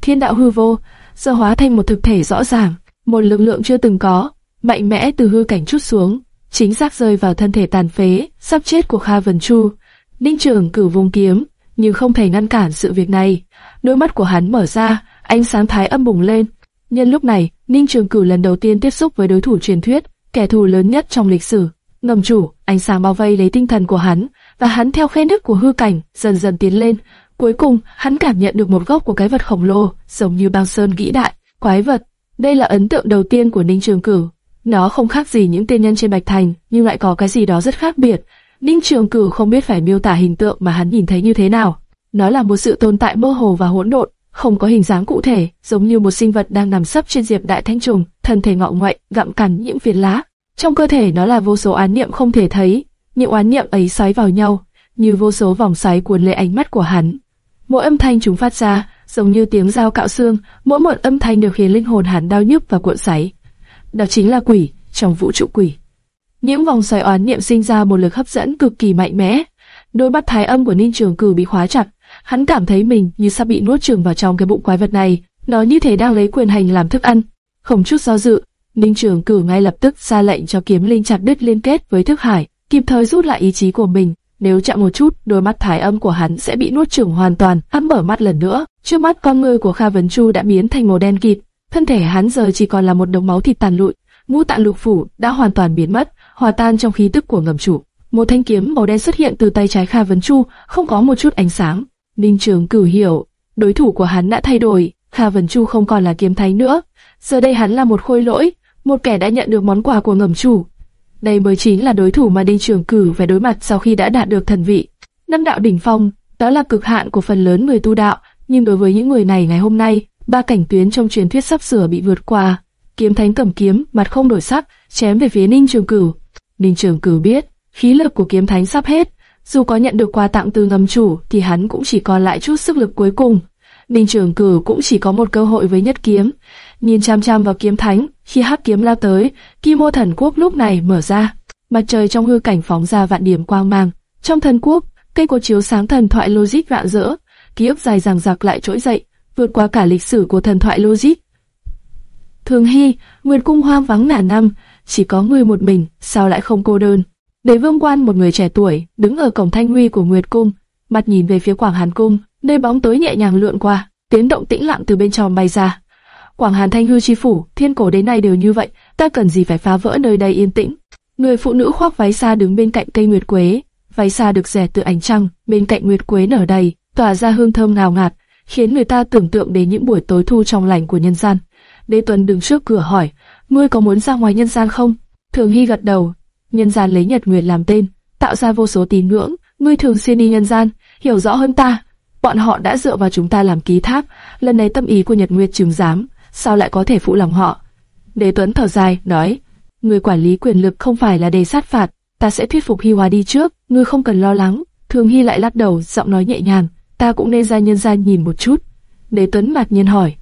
Thiên đạo hư vô, giờ hóa thành một thực thể rõ ràng, một lực lượng chưa từng có, mạnh mẽ từ hư cảnh chút xuống, chính xác rơi vào thân thể tàn phế, sắp chết của Kha Vân Chu. Ninh Trường cử vùng kiếm, nhưng không thể ngăn cản sự việc này. Đôi mắt của hắn mở ra, ánh sáng thái âm bùng lên. Nhân lúc này, Ninh Trường Cửu lần đầu tiên tiếp xúc với đối thủ truyền thuyết, kẻ thù lớn nhất trong lịch sử. Ngầm chủ, ánh sáng bao vây lấy tinh thần của hắn, và hắn theo khe nứt của hư cảnh dần dần tiến lên. Cuối cùng, hắn cảm nhận được một gốc của cái vật khổng lồ, giống như băng sơn vĩ đại, quái vật. Đây là ấn tượng đầu tiên của Ninh Trường Cửu. Nó không khác gì những tên nhân trên Bạch Thành, nhưng lại có cái gì đó rất khác biệt. Ninh Trường Cửu không biết phải miêu tả hình tượng mà hắn nhìn thấy như thế nào. Nó là một sự tồn tại mơ hồ và hỗn độn, không có hình dáng cụ thể, giống như một sinh vật đang nằm sấp trên diệp đại thanh trùng, thân thể ngọ ngoại, gặm cắn những phiến lá. Trong cơ thể nó là vô số án niệm không thể thấy, những oán niệm ấy xoáy vào nhau, như vô số vòng xoáy cuốn lấy ánh mắt của hắn. Mỗi âm thanh chúng phát ra, giống như tiếng dao cạo xương, mỗi một âm thanh đều khiến linh hồn hắn đau nhức và cuộn xoáy. Đó chính là quỷ, trong vũ trụ quỷ. Những vòng xoáy oán niệm sinh ra một lực hấp dẫn cực kỳ mạnh mẽ. Đôi mắt thái âm của Ninh Trường Cử bị khóa chặt, hắn cảm thấy mình như sắp bị nuốt chửng vào trong cái bụng quái vật này. Nó như thể đang lấy quyền hành làm thức ăn. Không chút do dự, Ninh Trường Cử ngay lập tức ra lệnh cho kiếm linh chặt đứt liên kết với thức hải, kịp thời rút lại ý chí của mình. Nếu chạm một chút, đôi mắt thái âm của hắn sẽ bị nuốt chửng hoàn toàn. Hắn mở mắt lần nữa, trước mắt con người của Kha Vấn Chu đã biến thành màu đen kịt, thân thể hắn giờ chỉ còn là một đống máu thịt tàn lụi, ngũ tạng lục phủ đã hoàn toàn biến mất, hòa tan trong khí tức của ngầm chủ. một thanh kiếm màu đen xuất hiện từ tay trái Kha Vấn Chu, không có một chút ánh sáng. Ninh Trường Cửu hiểu, đối thủ của hắn đã thay đổi, Kha Vấn Chu không còn là kiếm thánh nữa, giờ đây hắn là một khôi lỗi, một kẻ đã nhận được món quà của ngầm chủ. Đây mới chính là đối thủ mà Đinh Trường Cử phải đối mặt sau khi đã đạt được thần vị. Năm đạo đỉnh phong, đó là cực hạn của phần lớn người tu đạo, nhưng đối với những người này ngày hôm nay, ba cảnh tuyến trong truyền thuyết sắp sửa bị vượt qua. Kiếm Thánh cầm kiếm, mặt không đổi sắc, chém về phía Ninh Trường Cửu. Ninh Trường Cửu biết, khí lực của Kiếm Thánh sắp hết, dù có nhận được quà tặng từ ngầm chủ thì hắn cũng chỉ còn lại chút sức lực cuối cùng. Ninh Trường Cửu cũng chỉ có một cơ hội với nhất kiếm, nhìn chăm chăm vào kiếm thánh, khi hắc kiếm lao tới, Kim Ô Thần Quốc lúc này mở ra, mặt trời trong hư cảnh phóng ra vạn điểm quang mang. Trong thần quốc, cây cột chiếu sáng thần thoại logic vạn rỡ, ký ức dài dằng dặc lại trỗi dậy, vượt qua cả lịch sử của thần thoại logic. Thường Hy, Nguyệt cung hoang vắng nản năm, chỉ có người một mình, sao lại không cô đơn? Đế Vương Quan một người trẻ tuổi, đứng ở cổng thanh huy của Nguyệt cung, mặt nhìn về phía Quảng Hàn cung, nơi bóng tối nhẹ nhàng lượn qua, tiếng động tĩnh lặng từ bên trong bay ra. Quảng Hàn Thanh hư chi phủ, thiên cổ đến nay đều như vậy, ta cần gì phải phá vỡ nơi đây yên tĩnh? Người phụ nữ khoác váy xa đứng bên cạnh cây nguyệt quế, váy xa được rẻ từ ánh trăng, bên cạnh nguyệt quế nở đầy, tỏa ra hương thơm ngào ngạt, khiến người ta tưởng tượng đến những buổi tối thu trong lành của nhân gian. Đế Tuấn đứng trước cửa hỏi, ngươi có muốn ra ngoài nhân gian không? Thường Hy gật đầu, nhân gian lấy Nhật Nguyệt làm tên, tạo ra vô số tín ngưỡng, ngươi thường xuyên đi nhân gian, hiểu rõ hơn ta. Bọn họ đã dựa vào chúng ta làm ký thác, lần này tâm ý của Nhật Nguyệt trừng dám, sao lại có thể phụ lòng họ? Đế Tuấn thở dài, nói, người quản lý quyền lực không phải là để sát phạt, ta sẽ thuyết phục Hi Hòa đi trước, ngươi không cần lo lắng. Thường Hy lại lắc đầu, giọng nói nhẹ nhàng, ta cũng nên ra nhân gian nhìn một chút. Đế Tuấn mặt nhiên hỏi,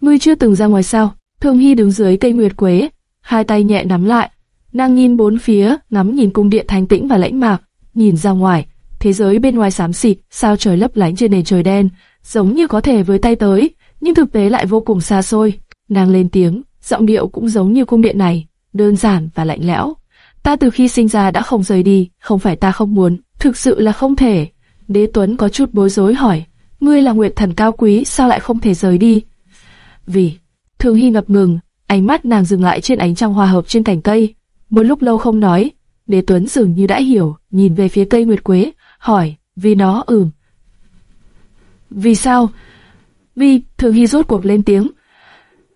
ngươi chưa từng ra ngoài sao? Thường Hy đứng dưới cây nguyệt quế, hai tay nhẹ nắm lại, nàng nhìn bốn phía, ngắm nhìn cung điện thanh tĩnh và lãnh mạc, nhìn ra ngoài, thế giới bên ngoài xám xịt, sao trời lấp lánh trên nền trời đen, giống như có thể với tay tới, nhưng thực tế lại vô cùng xa xôi. Nàng lên tiếng, giọng điệu cũng giống như cung điện này, đơn giản và lạnh lẽo. Ta từ khi sinh ra đã không rời đi, không phải ta không muốn, thực sự là không thể. Đế Tuấn có chút bối rối hỏi, ngươi là nguyệt thần cao quý, sao lại không thể rời đi? Vì, Thường Hy ngập ngừng, ánh mắt nàng dừng lại trên ánh trăng hòa hợp trên cành cây. Một lúc lâu không nói, Đế Tuấn dường như đã hiểu, nhìn về phía cây nguyệt quế, hỏi, vì nó ừm. Vì sao? Vì, Thường Hy rốt cuộc lên tiếng.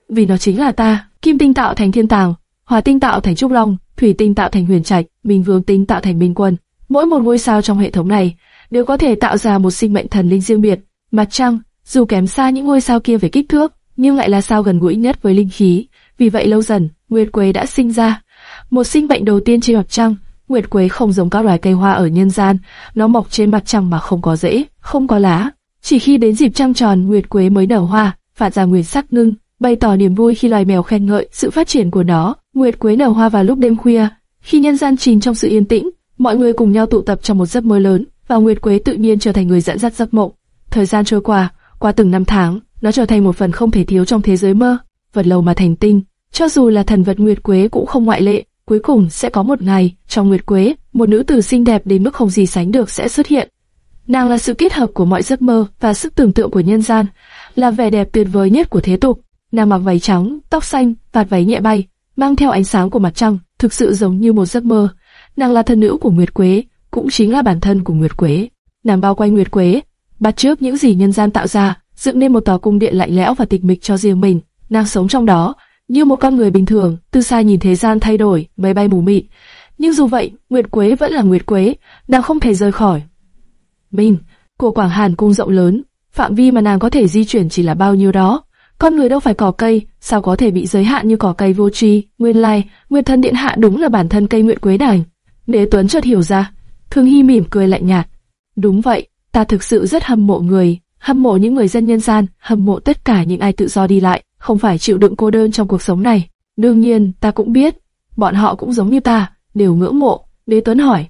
Vì nó chính là ta, kim tinh tạo thành thiên tàng, hỏa tinh tạo thành trúc long, thủy tinh tạo thành huyền trạch, minh vương tinh tạo thành minh quân. Mỗi một ngôi sao trong hệ thống này đều có thể tạo ra một sinh mệnh thần linh riêng biệt. Mặt trăng, dù kém xa những ngôi sao kia về kích thước, nhưng lại là sao gần gũi nhất với linh khí. Vì vậy lâu dần, Nguyệt Quế đã sinh ra. Một sinh mệnh đầu tiên trên mặt trăng, Nguyệt Quế không giống các loài cây hoa ở nhân gian, nó mọc trên mặt trăng mà không có rễ, không có lá. Chỉ khi đến dịp trăng tròn, Nguyệt Quế mới nở hoa, phản ra nguyệt sắc ngưng, bày tỏ niềm vui khi loài mèo khen ngợi sự phát triển của nó. Nguyệt Quế nở hoa vào lúc đêm khuya, khi nhân gian chìm trong sự yên tĩnh, mọi người cùng nhau tụ tập trong một giấc mơ lớn, và Nguyệt Quế tự nhiên trở thành người dẫn dắt giấc mộng. Thời gian trôi qua, qua từng năm tháng, nó trở thành một phần không thể thiếu trong thế giới mơ, vật lâu mà thành tinh. Cho dù là thần vật Nguyệt Quế cũng không ngoại lệ, cuối cùng sẽ có một ngày, trong Nguyệt Quế, một nữ tử xinh đẹp đến mức không gì sánh được sẽ xuất hiện. Nàng là sự kết hợp của mọi giấc mơ và sức tưởng tượng của nhân gian, là vẻ đẹp tuyệt vời nhất của thế tục. Nàng mặc váy trắng, tóc xanh, vạt váy nhẹ bay, mang theo ánh sáng của mặt trăng, thực sự giống như một giấc mơ. Nàng là thần nữ của Nguyệt Quế, cũng chính là bản thân của Nguyệt Quế. Nàng bao quanh Nguyệt Quế, bắt trước những gì nhân gian tạo ra, dựng nên một tòa cung điện lạnh lẽo và tịch mịch cho riêng mình. Nàng sống trong đó, như một con người bình thường, từ xa nhìn thế gian thay đổi, mây bay mù mịt. Nhưng dù vậy, Nguyệt Quế vẫn là Nguyệt Quế, nàng không thể rời khỏi. Mình, của Quảng Hàn cung rộng lớn, phạm vi mà nàng có thể di chuyển chỉ là bao nhiêu đó. Con người đâu phải cỏ cây, sao có thể bị giới hạn như cỏ cây vô tri? Nguyên lai, nguyên thân Điện Hạ đúng là bản thân cây Nguyệt Quế đài. Đế Tuấn chợt hiểu ra, Thương Hy mỉm cười lạnh nhạt. Đúng vậy, ta thực sự rất hâm mộ người, hâm mộ những người dân nhân gian, hâm mộ tất cả những ai tự do đi lại, không phải chịu đựng cô đơn trong cuộc sống này. Đương nhiên, ta cũng biết, bọn họ cũng giống như ta, đều ngưỡng mộ. Đế Tuấn hỏi,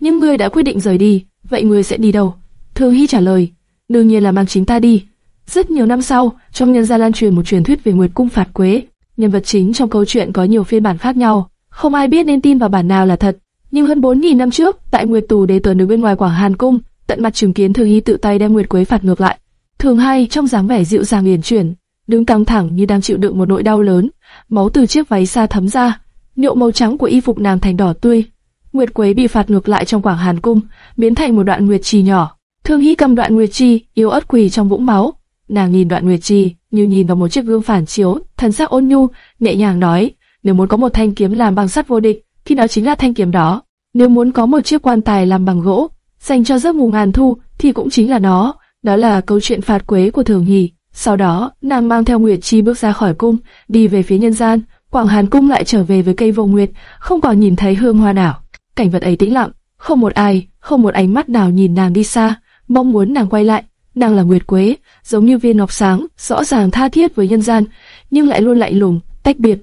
nhưng ngươi đã quyết định rời đi, vậy ngươi sẽ đi đâu? Thương Hy trả lời, đương nhiên là mang chính ta đi. Rất nhiều năm sau, trong nhân gian lan truyền một truyền thuyết về Nguyệt Cung phạt Quế. Nhân vật chính trong câu chuyện có nhiều phiên bản khác nhau, không ai biết nên tin vào bản nào là thật. Nhưng hơn 4.000 năm trước, tại Nguyệt Tù Đế Tuấn đứng bên ngoài Quảng Hàn Cung, tận mặt chứng kiến Thường Hy tự tay đem Nguyệt Quế phạt ngược lại. Thường hay trong dáng vẻ dịu dàng uyển chuyển, đứng căng thẳng như đang chịu đựng một nỗi đau lớn, máu từ chiếc váy xa thấm ra, nhuộm màu trắng của y phục nàng thành đỏ tươi. Nguyệt Quế bị phạt ngược lại trong Quảng Hàn cung, biến thành một đoạn nguyệt trì nhỏ. Thương Hy cầm đoạn nguyệt trì, yếu ớt quỳ trong vũng máu. Nàng nhìn đoạn nguyệt trì, như nhìn vào một chiếc gương phản chiếu, thần sắc ôn nhu, nhẹ nhàng nói: nếu muốn có một thanh kiếm làm bằng sắt vô địch, thì nó chính là thanh kiếm đó. Nếu muốn có một chiếc quan tài làm bằng gỗ, dành cho giấc ngủ ngàn thu, thì cũng chính là nó. Đó là câu chuyện phạt quế của Thường Hỷ. Sau đó, nàng mang theo Nguyệt Chi bước ra khỏi cung, đi về phía nhân gian. Quảng Hàn cung lại trở về với cây vô nguyệt, không còn nhìn thấy hương hoa nào. Cảnh vật ấy tĩnh lặng, không một ai, không một ánh mắt nào nhìn nàng đi xa, mong muốn nàng quay lại. Nàng là Nguyệt Quế, giống như viên ngọc sáng, rõ ràng tha thiết với nhân gian, nhưng lại luôn lạnh lùng, tách biệt.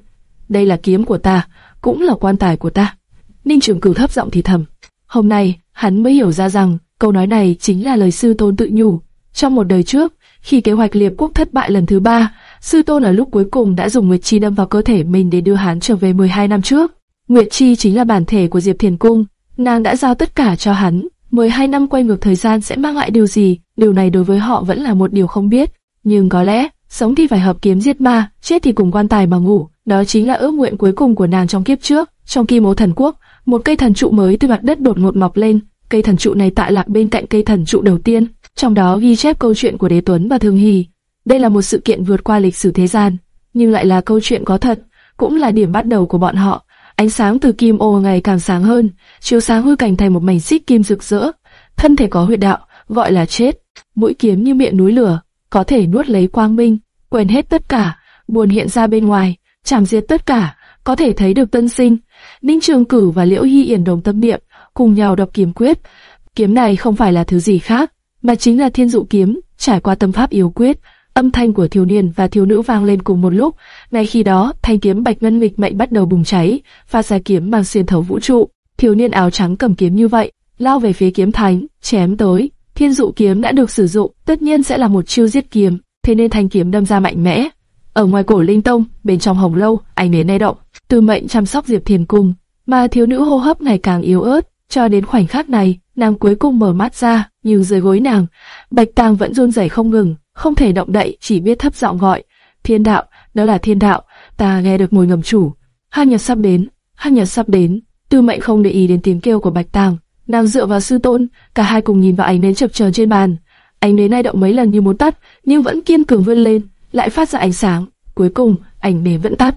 Đây là kiếm của ta, cũng là quan tài của ta. Ninh Trường Cửu thấp giọng thì thầm. Hôm nay, hắn mới hiểu ra rằng câu nói này chính là lời sư tôn tự nhủ. Trong một đời trước, khi kế hoạch liệp quốc thất bại lần thứ ba, sư tôn ở lúc cuối cùng đã dùng Nguyệt Chi đâm vào cơ thể mình để đưa hắn trở về 12 năm trước. Nguyệt Chi chính là bản thể của Diệp Thiền Cung, nàng đã giao tất cả cho hắn. 12 năm quay ngược thời gian sẽ mang lại điều gì, điều này đối với họ vẫn là một điều không biết. Nhưng có lẽ, sống thì phải hợp kiếm giết ma, chết thì cùng quan tài mà ngủ. Đó chính là ước nguyện cuối cùng của nàng trong kiếp trước. Trong kim mố thần quốc, một cây thần trụ mới từ mặt đất đột ngột mọc lên. Cây thần trụ này tại lạc bên cạnh cây thần trụ đầu tiên, trong đó ghi chép câu chuyện của Đế Tuấn và Thường Hì. Đây là một sự kiện vượt qua lịch sử thế gian, nhưng lại là câu chuyện có thật, cũng là điểm bắt đầu của bọn họ. Ánh sáng từ kim ô ngày càng sáng hơn, chiếu sáng hư cảnh thành một mảnh xích kim rực rỡ. Thân thể có huyệt đạo, gọi là chết. Mũi kiếm như miệng núi lửa, có thể nuốt lấy quang minh, quên hết tất cả, buồn hiện ra bên ngoài, chảm diệt tất cả, có thể thấy được tân sinh. Ninh Trường Cử và Liễu Hy Yển đồng tâm niệm, cùng nhau đọc kiếm quyết. Kiếm này không phải là thứ gì khác, mà chính là thiên dụ kiếm, trải qua tâm pháp yếu quyết. Âm thanh của thiếu niên và thiếu nữ vang lên cùng một lúc. Ngay khi đó, thanh kiếm bạch ngân nghịch Mạnh bắt đầu bùng cháy, pha ra kiếm mang xuyên thấu vũ trụ. Thiếu niên áo trắng cầm kiếm như vậy, lao về phía kiếm thánh, chém tới. Thiên dụ kiếm đã được sử dụng, tất nhiên sẽ là một chiêu giết kiếm, thế nên thanh kiếm đâm ra mạnh mẽ. Ở ngoài cổ linh tông, bên trong hồng lâu, anh nến nay động, từ mệnh chăm sóc Diệp Thiền Cung, mà thiếu nữ hô hấp ngày càng yếu ớt, cho đến khoảnh khắc này, nàng cuối cùng mở mắt ra, nhưng dưới gối nàng, Bạch Tàng vẫn run rẩy không ngừng, không thể động đậy, chỉ biết thấp giọng gọi, "Thiên đạo, đó là thiên đạo." Ta nghe được mùi ngầm chủ. Hai nhật sắp đến, hai nhật sắp đến. Tư Mệnh không để ý đến tiếng kêu của Bạch Tàng, nàng dựa vào sư tôn, cả hai cùng nhìn vào ánh nến chập chờn trên bàn. Ánh nến nay động mấy lần như muốn tắt, nhưng vẫn kiên cường vươn lên, lại phát ra ánh sáng. Cuối cùng, ánh nến vẫn tắt.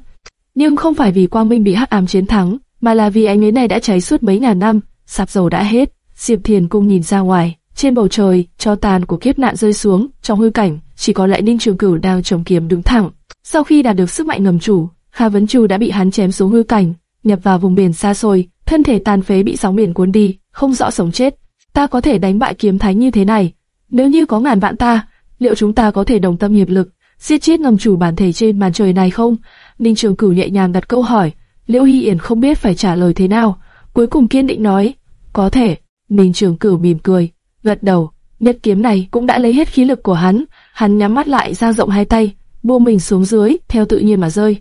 Nhưng không phải vì quang minh bị hắc ám chiến thắng, mà là vì ánh nến này đã cháy suốt mấy ngàn năm, sạp dầu đã hết. Diệp Thiền cung nhìn ra ngoài, trên bầu trời, cho tàn của kiếp nạn rơi xuống, trong hư cảnh, chỉ có lại Ninh Trường Cửu đang chống kiếm đứng thẳng. Sau khi đạt được sức mạnh ngầm chủ, Kha Vấn Chu đã bị hắn chém xuống hư cảnh, nhập vào vùng biển xa xôi, thân thể tàn phế bị sóng biển cuốn đi, không rõ sống chết. Ta có thể đánh bại kiếm thánh như thế này, nếu như có ngàn vạn ta, liệu chúng ta có thể đồng tâm hiệp lực, giết chết ngầm chủ bản thể trên màn trời này không? Ninh Trường Cửu nhẹ nhàng đặt câu hỏi, Liễu Hy Yển không biết phải trả lời thế nào, cuối cùng kiên định nói, có thể. Ninh Trường Cửu mỉm cười, gật đầu, nhất kiếm này cũng đã lấy hết khí lực của hắn, hắn nhắm mắt lại ra rộng hai tay, buông mình xuống dưới, theo tự nhiên mà rơi.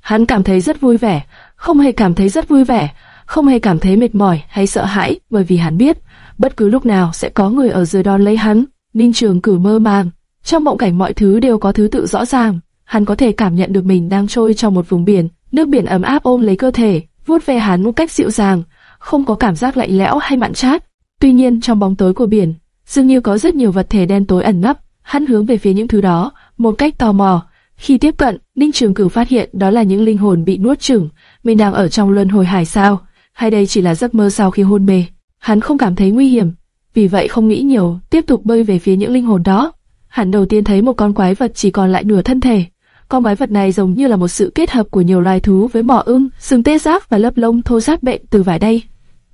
Hắn cảm thấy rất vui vẻ, không hề cảm thấy rất vui vẻ, không hề cảm thấy mệt mỏi hay sợ hãi, bởi vì hắn biết, bất cứ lúc nào sẽ có người ở dưới đón lấy hắn. Ninh Trường cử mơ màng, trong mộng cảnh mọi thứ đều có thứ tự rõ ràng, hắn có thể cảm nhận được mình đang trôi trong một vùng biển, nước biển ấm áp ôm lấy cơ thể, vuốt ve hắn một cách dịu dàng, không có cảm giác lạnh lẽo hay mặn chát. Tuy nhiên trong bóng tối của biển, dường như có rất nhiều vật thể đen tối ẩn nấp, hắn hướng về phía những thứ đó, một cách tò mò. Khi tiếp cận, Ninh Trường Cửu phát hiện đó là những linh hồn bị nuốt chửng, mình đang ở trong luân hồi hải sao, hay đây chỉ là giấc mơ sau khi hôn mê. Hắn không cảm thấy nguy hiểm, vì vậy không nghĩ nhiều, tiếp tục bơi về phía những linh hồn đó. Hắn đầu tiên thấy một con quái vật chỉ còn lại nửa thân thể. Con quái vật này giống như là một sự kết hợp của nhiều loài thú với mỏ ưng, sừng tê giác và lớp lông thô ráp bệnh từ vải đây.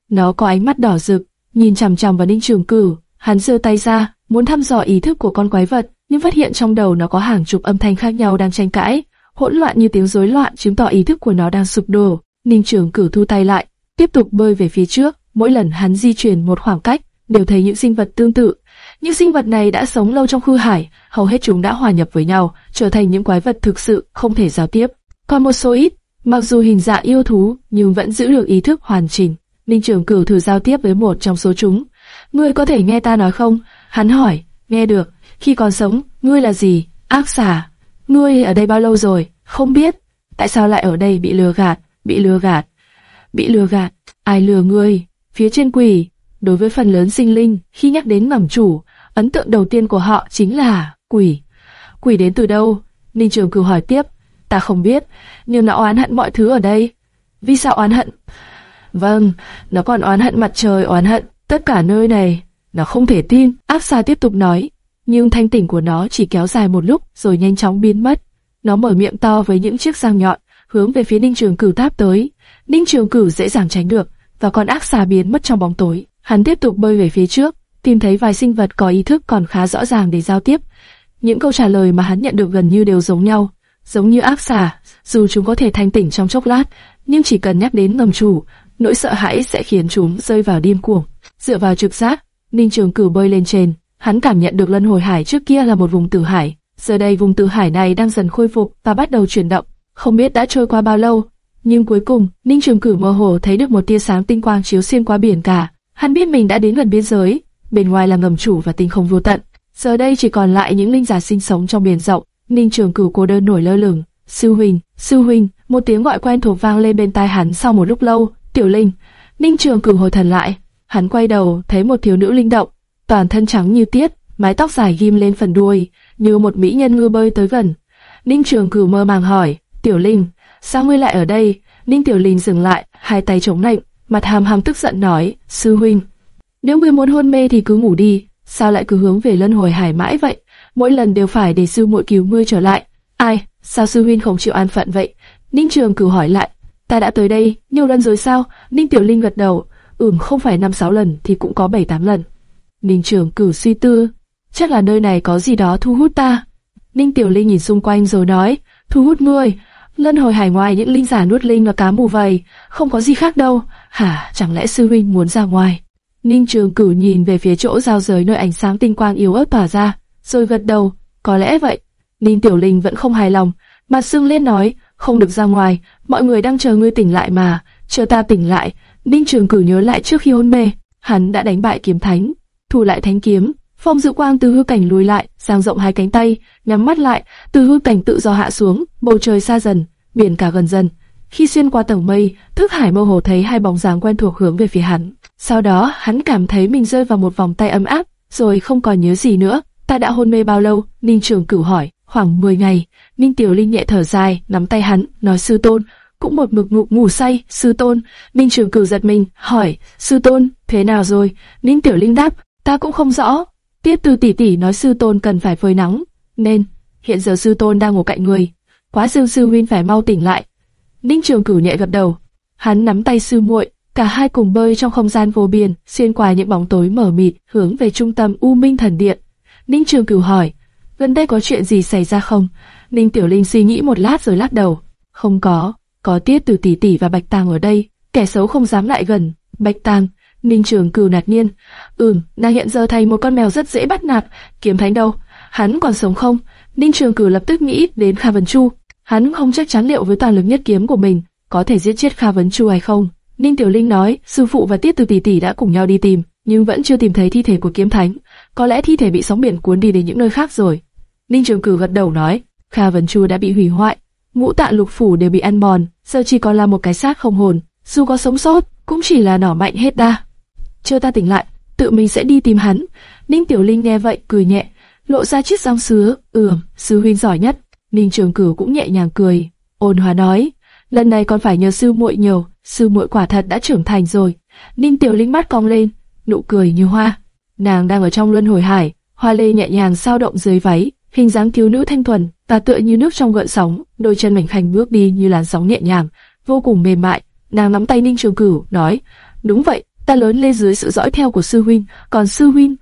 Nó có ánh mắt đỏ rực, nhìn chằm chằm vào Ninh Trường Cửu. Hắn giơ tay ra, muốn thăm dò ý thức của con quái vật, nhưng phát hiện trong đầu nó có hàng chục âm thanh khác nhau đang tranh cãi, hỗn loạn như tiếng rối loạn chứng tỏ ý thức của nó đang sụp đổ. Ninh Trường Cửu thu tay lại, tiếp tục bơi về phía trước. Mỗi lần hắn di chuyển một khoảng cách, đều thấy những sinh vật tương tự. Những sinh vật này đã sống lâu trong khu hải, hầu hết chúng đã hòa nhập với nhau, trở thành những quái vật thực sự không thể giao tiếp. Còn một số ít, mặc dù hình dạng yêu thú, nhưng vẫn giữ được ý thức hoàn chỉnh. Ninh Trường Cửu thử giao tiếp với một trong số chúng. Ngươi có thể nghe ta nói không? Hắn hỏi. Nghe được. Khi còn sống, ngươi là gì? Ác xà. Ngươi ở đây bao lâu rồi? Không biết. Tại sao lại ở đây bị lừa gạt? Bị lừa gạt. bị lừa gạt. Ai lừa ngươi? Phía trên quỷ. Đối với phần lớn sinh linh, khi nhắc đến ngầm chủ, ấn tượng đầu tiên của họ chính là quỷ. Quỷ đến từ đâu? Ninh Trường Cửu hỏi tiếp. Ta không biết, nhưng nó oán hận mọi thứ ở đây. Vì sao oán hận? Vâng, nó còn oán hận mặt trời, oán hận tất cả nơi này. Nó không thể tin. Áp xa tiếp tục nói, nhưng thanh tỉnh của nó chỉ kéo dài một lúc rồi nhanh chóng biến mất. Nó mở miệng to với những chiếc răng nhọn, hướng về phía Ninh Trường Cửu táp tới. Ninh Trường Cửu dễ dàng tránh được, và con ác xà biến mất trong bóng tối. Hắn tiếp tục bơi về phía trước, tìm thấy vài sinh vật có ý thức còn khá rõ ràng để giao tiếp. Những câu trả lời mà hắn nhận được gần như đều giống nhau, giống như ác xà, dù chúng có thể thanh tỉnh trong chốc lát, nhưng chỉ cần nhắc đến ngầm chủ, nỗi sợ hãi sẽ khiến chúng rơi vào điên cuồng. Dựa vào trực giác, Ninh Trường Cửu bơi lên trên, hắn cảm nhận được luân hồi hải trước kia là một vùng tử hải, giờ đây vùng tử hải này đang dần khôi phục và bắt đầu chuyển động. Không biết đã trôi qua bao lâu, nhưng cuối cùng, Ninh Trường Cửu mơ hồ thấy được một tia sáng tinh quang chiếu xuyên qua biển cả. Hắn biết mình đã đến gần biên giới, bên ngoài là ngầm chủ và tinh không vô tận. Giờ đây chỉ còn lại những linh giả sinh sống trong biển rộng. Ninh Trường Cửu cô đơn nổi lơ lửng. Sư huynh, sư huynh, một tiếng gọi quen thuộc vang lên bên tai hắn sau một lúc lâu. Tiểu Linh. Ninh Trường Cửu hồi thần lại. Hắn quay đầu, thấy một thiếu nữ linh động, toàn thân trắng như tiết, mái tóc dài ghim lên phần đuôi, như một mỹ nhân ngư bơi tới gần. Ninh Trường Cửu mơ màng hỏi, Tiểu Linh, sao ngươi lại ở đây? Ninh Tiểu Linh dừng lại, hai tay chống lạnh, mặt hàm hàm tức giận nói, sư huynh, nếu ngươi muốn hôn mê thì cứ ngủ đi, sao lại cứ hướng về lân hồi hải mãi vậy? Mỗi lần đều phải để sư muội cứu ngươi trở lại. Ai? Sao sư huynh không chịu an phận vậy? Ninh Trường cử hỏi lại, ta đã tới đây nhiều lần rồi sao? Ninh Tiểu Linh gật đầu, ừm không phải năm sáu lần thì cũng có bảy tám lần. Ninh Trường cử suy tư, chắc là nơi này có gì đó thu hút ta. Ninh Tiểu Linh nhìn xung quanh rồi nói, thu hút ngươi, Lân hồi hải ngoài những linh giả nuốt linh và cá mù vầy, không có gì khác đâu. Hả, chẳng lẽ sư huynh muốn ra ngoài? Ninh Trường Cửu nhìn về phía chỗ giao giới nơi ánh sáng tinh quang yếu ớt tỏa ra, rồi gật đầu, có lẽ vậy. Ninh Tiểu Linh vẫn không hài lòng, mặt sưng lên nói, không được ra ngoài, mọi người đang chờ ngươi tỉnh lại mà, chờ ta tỉnh lại. Ninh Trường Cửu nhớ lại trước khi hôn mê, hắn đã đánh bại kiếm thánh, thu lại thánh kiếm, Phong Dự Quang từ hư cảnh lùi lại, dang rộng hai cánh tay, nhắm mắt lại, từ hư cảnh tự do hạ xuống, bầu trời xa dần, biển cả gần dần. Khi xuyên qua tầng mây, Thức Hải mơ hồ thấy hai bóng dáng quen thuộc hướng về phía hắn. Sau đó, hắn cảm thấy mình rơi vào một vòng tay ấm áp, rồi không còn nhớ gì nữa. Ta đã hôn mê bao lâu? Ninh Trường Cửu hỏi. Khoảng 10 ngày. Ninh Tiểu Linh nhẹ thở dài, nắm tay hắn, nói sư tôn, cũng một mực ngủ ngủ say, sư tôn. Ninh Trường Cửu giật mình, hỏi, sư tôn, thế nào rồi? Ninh Tiểu Linh đáp, ta cũng không rõ, Tiết Từ tỷ tỷ nói sư tôn cần phải phơi nắng, nên hiện giờ sư tôn đang ngủ cạnh người. Quá Dương sư huynh phải mau tỉnh lại. Ninh Trường Cửu nhẹ gật đầu, hắn nắm tay sư muội, cả hai cùng bơi trong không gian vô biên, xuyên qua những bóng tối mờ mịt, hướng về trung tâm U Minh Thần Điện. Ninh Trường Cửu hỏi, gần đây có chuyện gì xảy ra không? Ninh Tiểu Linh suy nghĩ một lát rồi lắc đầu, không có, có Tiết Từ tỷ tỷ và Bạch Tàng ở đây, kẻ xấu không dám lại gần. Bạch Tàng, Ninh Trường Cửu nạt nhiên, ừm, nàng hiện giờ thành một con mèo rất dễ bắt nạt. Kiếm Thánh đâu? Hắn còn sống không? Ninh Trường Cửu lập tức nghĩ đến Kha Vân Chu. Hắn không chắc chắn liệu với toàn lực nhất kiếm của mình có thể giết chết Kha Vân Chu hay không. Ninh Tiểu Linh nói, sư phụ và Tiết Từ tỷ tỷ đã cùng nhau đi tìm, nhưng vẫn chưa tìm thấy thi thể của Kiếm Thánh. Có lẽ thi thể bị sóng biển cuốn đi đến những nơi khác rồi. Ninh Trường Cửu gật đầu nói, Kha Vân Chu đã bị hủy hoại, ngũ tạ lục phủ đều bị ăn mòn, giờ chỉ còn là một cái xác không hồn. Dù có sống sót, cũng chỉ là nỏ mạnh hết đa chờ ta tỉnh lại, tự mình sẽ đi tìm hắn. Ninh Tiểu Linh nghe vậy cười nhẹ, lộ ra chiếc răng sứa, ừm, sư huynh giỏi nhất. Ninh Trường Cửu cũng nhẹ nhàng cười, ôn hòa nói, lần này còn phải nhờ sư muội nhiều, sư muội quả thật đã trưởng thành rồi. Ninh Tiểu Linh mắt cong lên, nụ cười như hoa. Nàng đang ở trong luân hồi hải, hoa lê nhẹ nhàng sao động dưới váy, hình dáng thiếu nữ thanh thuần, và tựa như nước trong gợn sóng, đôi chân mảnh khảnh bước đi như làn sóng nhẹ nhàng, vô cùng mềm mại. Nàng nắm tay Ninh Trường Cửu, nói, đúng vậy, ta lớn lên dưới sự dõi theo của sư huynh, còn sư huynh,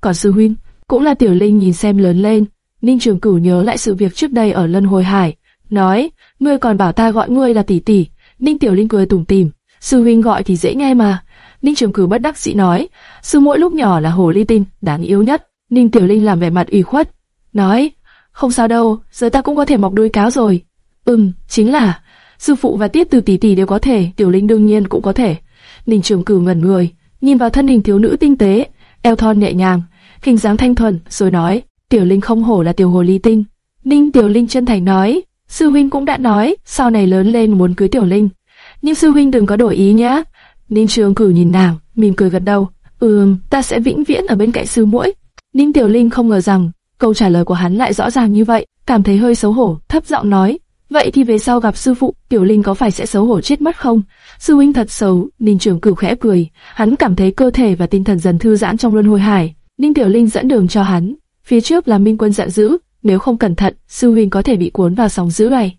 còn sư huynh cũng là tiểu linh nhìn xem lớn lên. Ninh Trường Cửu nhớ lại sự việc trước đây ở Lân Hồi Hải, nói, ngươi còn bảo ta gọi ngươi là tỷ tỷ. Ninh Tiểu Linh cười tủm tỉm, sư huynh gọi thì dễ nghe mà. Ninh Trường Cửu bất đắc dĩ nói, sư mỗi lúc nhỏ là hồ ly tinh, đáng yêu nhất. Ninh Tiểu Linh làm vẻ mặt ủy khuất, nói, không sao đâu, giờ ta cũng có thể mọc đuôi cáo rồi. Ừm, chính là, sư phụ và tiết từ tỷ tỷ đều có thể, Tiểu Linh đương nhiên cũng có thể. Ninh Trường Cửu ngẩn người, nhìn vào thân hình thiếu nữ tinh tế, eo thon nhẹ nhàng, hình dáng thanh thuần, rồi nói, Tiểu Linh không hổ là tiểu hồ ly tinh. Ninh Tiểu Linh chân thành nói, sư huynh cũng đã nói, sau này lớn lên muốn cưới Tiểu Linh. nhưng sư huynh đừng có đổi ý nhé. Ninh Trường Cử nhìn nàng, mỉm cười gật đầu. Ừm, ta sẽ vĩnh viễn ở bên cạnh sư muội. Ninh Tiểu Linh không ngờ rằng câu trả lời của hắn lại rõ ràng như vậy, cảm thấy hơi xấu hổ, thấp giọng nói: Vậy thì về sau gặp sư phụ, Tiểu Linh có phải sẽ xấu hổ chết mất không? Sư huynh thật xấu, Ninh Trường Cửu khẽ cười, hắn cảm thấy cơ thể và tinh thần dần thư giãn trong luân hồi hải. Ninh Tiểu Linh dẫn đường cho hắn, phía trước là Minh Quân giận dữ, nếu không cẩn thận, sư huynh có thể bị cuốn vào sóng dữ này.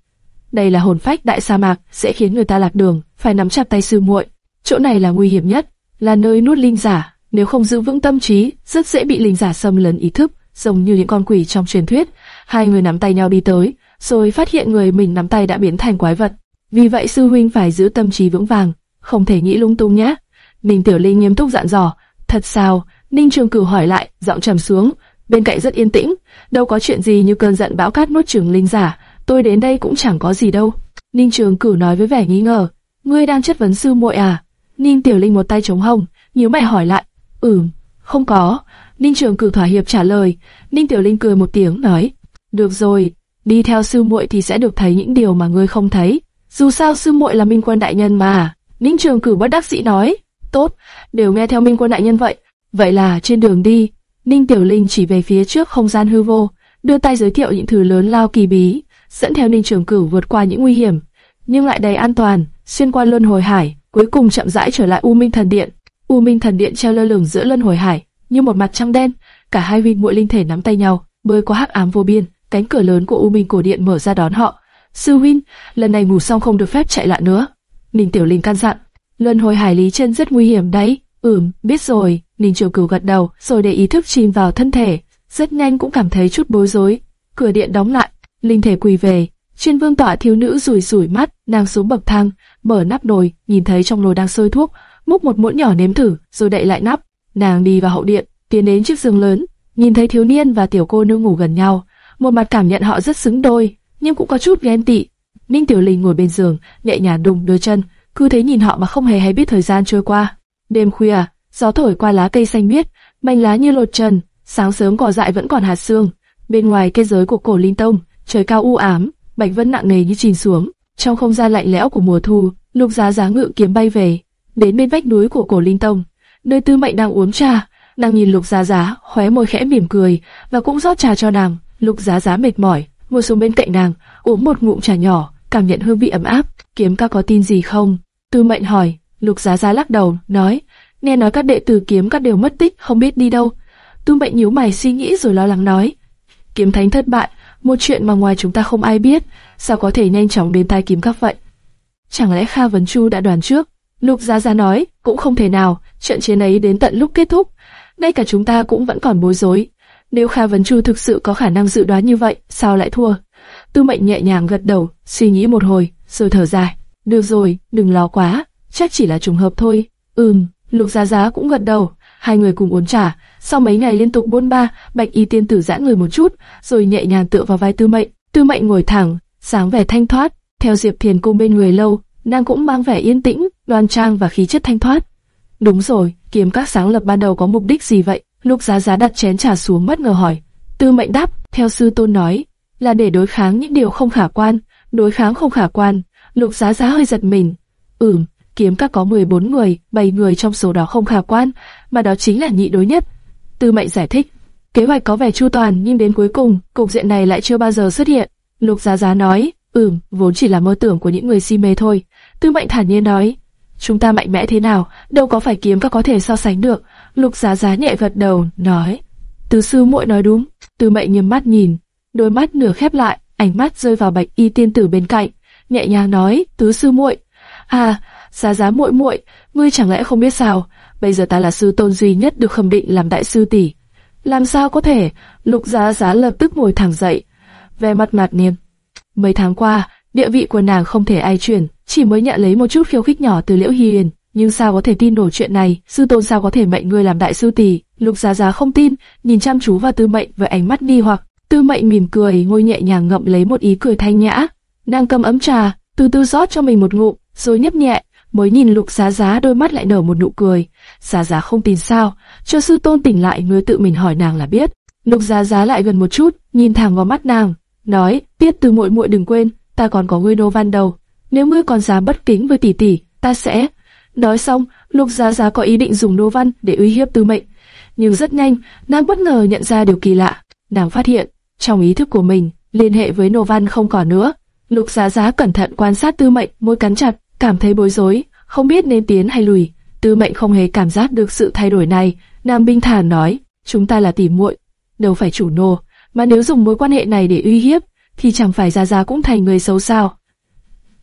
Đây là hồn phách đại sa mạc, sẽ khiến người ta lạc đường, phải nắm chặt tay sư muội. Chỗ này là nguy hiểm nhất, là nơi nuốt linh giả, nếu không giữ vững tâm trí, rất dễ bị linh giả xâm lấn ý thức, giống như những con quỷ trong truyền thuyết. Hai người nắm tay nhau đi tới, rồi phát hiện người mình nắm tay đã biến thành quái vật. Vì vậy sư huynh phải giữ tâm trí vững vàng, không thể nghĩ lung tung nhé. Ninh Tiểu Linh nghiêm túc dặn dò. Thật sao? Ninh Trường Cửu hỏi lại, giọng trầm xuống. Bên cạnh rất yên tĩnh, đâu có chuyện gì như cơn giận bão cát nuốt trường linh giả. Tôi đến đây cũng chẳng có gì đâu. Ninh Trường Cửu nói với vẻ nghi ngờ. Ngươi đang chất vấn sư muội à? Ninh Tiểu Linh một tay chống hông, nhíu mày hỏi lại. Ừm, không có. Ninh Trường Cửu thỏa hiệp trả lời. Ninh Tiểu Linh cười một tiếng nói. Được rồi, đi theo sư muội thì sẽ được thấy những điều mà ngươi không thấy. Dù sao sư muội là minh quân đại nhân mà. Ninh Trường Cửu bất đắc dĩ nói. Tốt, đều nghe theo minh quân đại nhân vậy. Vậy là trên đường đi, Ninh Tiểu Linh chỉ về phía trước không gian hư vô, đưa tay giới thiệu những thứ lớn lao kỳ bí, dẫn theo Ninh Trường Cửu vượt qua những nguy hiểm, nhưng lại đầy an toàn, xuyên qua luân hồi hải, cuối cùng chậm rãi trở lại U Minh Thần Điện. U Minh Thần Điện treo lơ lửng giữa luân hồi hải, như một mặt trăng đen, cả hai vị muội linh thể nắm tay nhau, bơi qua hắc ám vô biên, cánh cửa lớn của U Minh cổ điện mở ra đón họ. Sư huynh, lần này ngủ xong không được phép chạy lại nữa. Ninh Tiểu Linh căn dặn. Luân hồi hải lý chân rất nguy hiểm đấy. Ừm, biết rồi. Ninh Triều Cửu gật đầu, rồi để ý thức chìm vào thân thể. Rất nhanh cũng cảm thấy chút bối rối. Cửa điện đóng lại, linh thể quỳ về. Trên vương tọa thiếu nữ rủi rủi mắt, nàng xuống bậc thang, mở nắp nồi, nhìn thấy trong nồi đang sôi thuốc, múc một muỗng nhỏ nếm thử, rồi đậy lại nắp. Nàng đi vào hậu điện, tiến đến chiếc giường lớn, nhìn thấy thiếu niên và tiểu cô nương ngủ gần nhau, một mặt cảm nhận họ rất xứng đôi, nhưng cũng có chút ghen tị. Ninh Tiểu Linh ngồi bên giường, nhẹ nhàng đùng đưa chân, cứ thế nhìn họ mà không hề hay biết thời gian trôi qua. Đêm khuya, gió thổi qua lá cây xanh biếc, manh lá như lột trần, sáng sớm cỏ dại vẫn còn hạt sương. Bên ngoài cây giới của cổ linh tông, trời cao u ám, bạch vân nặng nề như chìm xuống. Trong không gian lạnh lẽo của mùa thu, lục giá giá ngự kiếm bay về, đến bên vách núi của cổ linh tông, nơi tư mệnh đang uống trà. Nàng nhìn lục giá giá, khóe môi khẽ mỉm cười, và cũng rót trà cho nàng. Lục giá giá mệt mỏi, ngồi xuống bên cạnh nàng, uống một ngụm trà nhỏ, cảm nhận hương vị ấm áp. Kiếm ca có tin gì không? Tư mệnh hỏi. Lục giá giá lắc đầu, nói, nghe nói các đệ tử kiếm các đều mất tích, không biết đi đâu. Tư mệnh nhíu mày suy nghĩ rồi lo lắng nói, kiếm thánh thất bại, một chuyện mà ngoài chúng ta không ai biết, sao có thể nhanh chóng đến tai kiếm các vậy? Chẳng lẽ Kha Vấn Chu đã đoán trước? Lục Giá Giá nói, cũng không thể nào, trận chiến ấy đến tận lúc kết thúc, ngay cả chúng ta cũng vẫn còn bối rối. Nếu Kha Vấn Chu thực sự có khả năng dự đoán như vậy, sao lại thua? Tư Mệnh nhẹ nhàng gật đầu, suy nghĩ một hồi, rồi thở dài. Được rồi, đừng lo quá, chắc chỉ là trùng hợp thôi. Ừm, Lục Giá Giá cũng gật đầu. Hai người cùng uống trà. Sau mấy ngày liên tục buôn ba, Bạch Y Tiên Tử giãn người một chút, rồi nhẹ nhàng tựa vào vai Tư Mệnh. Tư Mệnh ngồi thẳng, sáng vẻ thanh thoát. Theo Diệp Thiền cung bên người lâu, nàng cũng mang vẻ yên tĩnh, đoan trang và khí chất thanh thoát. Đúng rồi, kiếm các sáng lập ban đầu có mục đích gì vậy? Lục Giá Giá đặt chén trà xuống bất ngờ hỏi. Tư Mệnh đáp, theo sư tôn nói, là để đối kháng những điều không khả quan. Đối kháng không khả quan, Lục Giá Giá hơi giật mình. Ừm, kiếm các có 14 người, 7 người trong số đó không khả quan, mà đó chính là nhị đối nhất. Tư Mệnh giải thích, kế hoạch có vẻ chu toàn nhưng đến cuối cùng, cục diện này lại chưa bao giờ xuất hiện. Lục Giá Giá nói, ừm, vốn chỉ là mơ tưởng của những người si mê thôi. Tư Mệnh thản nhiên nói, chúng ta mạnh mẽ thế nào, đâu có phải kiếm các có thể so sánh được. Lục Giá Giá nhẹ gật đầu, nói, Tứ sư muội nói đúng. Tư Mệnh nghiêm mắt nhìn, đôi mắt nửa khép lại, ánh mắt rơi vào Bạch Y tiên tử bên cạnh, nhẹ nhàng nói, Tứ sư muội, à, Giá Giá muội muội, ngươi chẳng lẽ không biết sao? Bây giờ ta là sư tôn duy nhất được khâm định làm đại sư tỷ. Làm sao có thể? Lục Giá Giá lập tức ngồi thẳng dậy, vẻ mặt ngạc nhiên. Mấy tháng qua, địa vị của nàng không thể ai chuyển, chỉ mới nhận lấy một chút khiêu khích nhỏ từ Liễu Hiền, nhưng sao có thể tin nổi chuyện này? Sư tôn sao có thể mệnh ngươi làm đại sư tỷ? Lục Giá Giá không tin, nhìn chăm chú vào Tư Mệnh với ánh mắt nghi hoặc. Tư Mệnh mỉm cười, ngồi nhẹ nhàng ngậm lấy một ý cười thanh nhã. Nàng cầm ấm trà, từ từ rót cho mình một ngụm, rồi nhấp nhẹ, mới nhìn Lục Giá Giá đôi mắt lại nở một nụ cười. Giá Giá không tin sao, cho sư tôn tỉnh lại ngươi tự mình hỏi nàng là biết. Lục Giá Giá lại gần một chút, nhìn thẳng vào mắt nàng, nói: "Biết từ muội muội đừng quên, ta còn có ngươi Nô Văn đầu." nếu ngươi còn dám bất kính với tỷ tỷ, ta sẽ. Nói xong, Lục Giá Giá có ý định dùng nô văn để uy hiếp Tư Mệnh, nhưng rất nhanh, nàng bất ngờ nhận ra điều kỳ lạ. Nàng phát hiện, trong ý thức của mình, liên hệ với nô văn không còn nữa. Lục Giá Giá cẩn thận quan sát Tư Mệnh, môi cắn chặt, cảm thấy bối rối, không biết nên tiến hay lùi. Tư Mệnh không hề cảm giác được sự thay đổi này, nàng bình thản nói, chúng ta là tỷ muội, đâu phải chủ nô, mà nếu dùng mối quan hệ này để uy hiếp, thì chẳng phải Giá Giá cũng thành người xấu sao?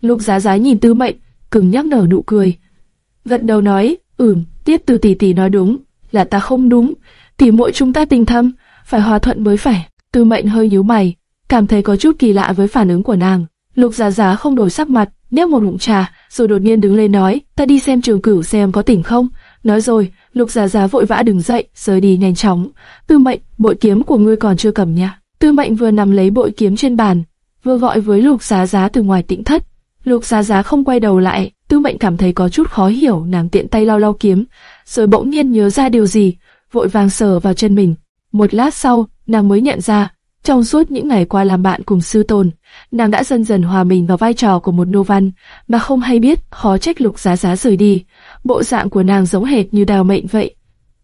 Lục Giá Giá nhìn Tư Mệnh, cứng nhắc nở nụ cười, gật đầu nói, ừm, Tiết Từ tỷ tỷ nói đúng, là ta không đúng, tỷ muội chúng ta tình thâm, phải hòa thuận mới phải. Tư Mệnh hơi nhíu mày, cảm thấy có chút kỳ lạ với phản ứng của nàng. Lục Giá Giá không đổi sắc mặt, nhấp một ngụm trà, rồi đột nhiên đứng lên nói, ta đi xem trường cửu xem có tỉnh không. Nói rồi, Lục Giá Giá vội vã đứng dậy, rời đi nhanh chóng. Tư Mệnh, bội kiếm của ngươi còn chưa cầm nha. Tư Mệnh vừa nằm lấy bội kiếm trên bàn, vừa gọi với Lục Giá Giá từ ngoài tĩnh thất. Lục Giá Giá không quay đầu lại, Tư Mệnh cảm thấy có chút khó hiểu, nàng tiện tay lau lau kiếm, rồi bỗng nhiên nhớ ra điều gì, vội vàng sờ vào chân mình. Một lát sau, nàng mới nhận ra, trong suốt những ngày qua làm bạn cùng sư tôn, nàng đã dần dần hòa mình vào vai trò của một nô văn, mà không hay biết, khó trách lục giá giá rời đi. Bộ dạng của nàng giống hệt như đào mệnh vậy.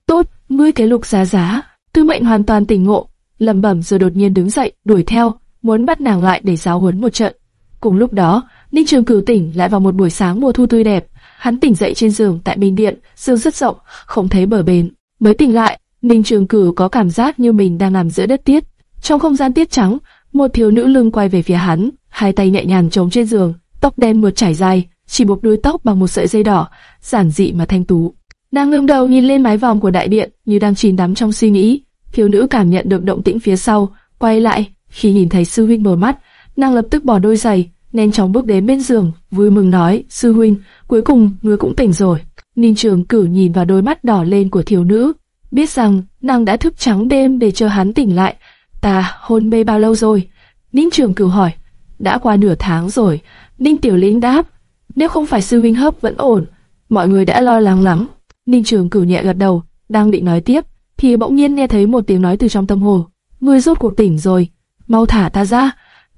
Tốt, ngươi cái lục giá giá. Tư mệnh hoàn toàn tỉnh ngộ, lẩm bẩm rồi đột nhiên đứng dậy, đuổi theo, muốn bắt nàng lại để giáo huấn một trận. Cùng lúc đó, Ninh Trường Cửu tỉnh lại vào một buổi sáng mùa thu tươi đẹp. Hắn tỉnh dậy trên giường tại bình Điện, giường rất rộng, không thấy bờ bến. Mới tỉnh lại, Ninh Trường Cửu có cảm giác như mình đang nằm giữa đất tiết. Trong không gian tiết trắng, một thiếu nữ lưng quay về phía hắn, hai tay nhẹ nhàng chống trên giường, tóc đen mượt trải dài, chỉ buộc đuôi tóc bằng một sợi dây đỏ, giản dị mà thanh tú. Nàng ngẩng đầu nhìn lên mái vòm của đại điện, như đang chìm đắm trong suy nghĩ. Thiếu nữ cảm nhận được động tĩnh phía sau, quay lại, khi nhìn thấy sư huynh mở mắt, nàng lập tức bỏ đôi giày, nên chóng bước đến bên giường, vui mừng nói: "Sư huynh, cuối cùng ngươi cũng tỉnh rồi." Ninh Trường Cửu nhìn vào đôi mắt đỏ lên của thiếu nữ, biết rằng nàng đã thức trắng đêm để chờ hắn tỉnh lại. Ta hôn mê bao lâu rồi? Ninh Trường Cửu hỏi. Đã qua nửa tháng rồi. Ninh Tiểu Lĩnh đáp. Nếu không phải sư huynh hấp vẫn ổn, mọi người đã lo lắng lắm. Ninh Trường Cửu nhẹ gật đầu, đang định nói tiếp, thì bỗng nhiên nghe thấy một tiếng nói từ trong tâm hồ. Ngươi rốt cuộc tỉnh rồi, mau thả ta ra.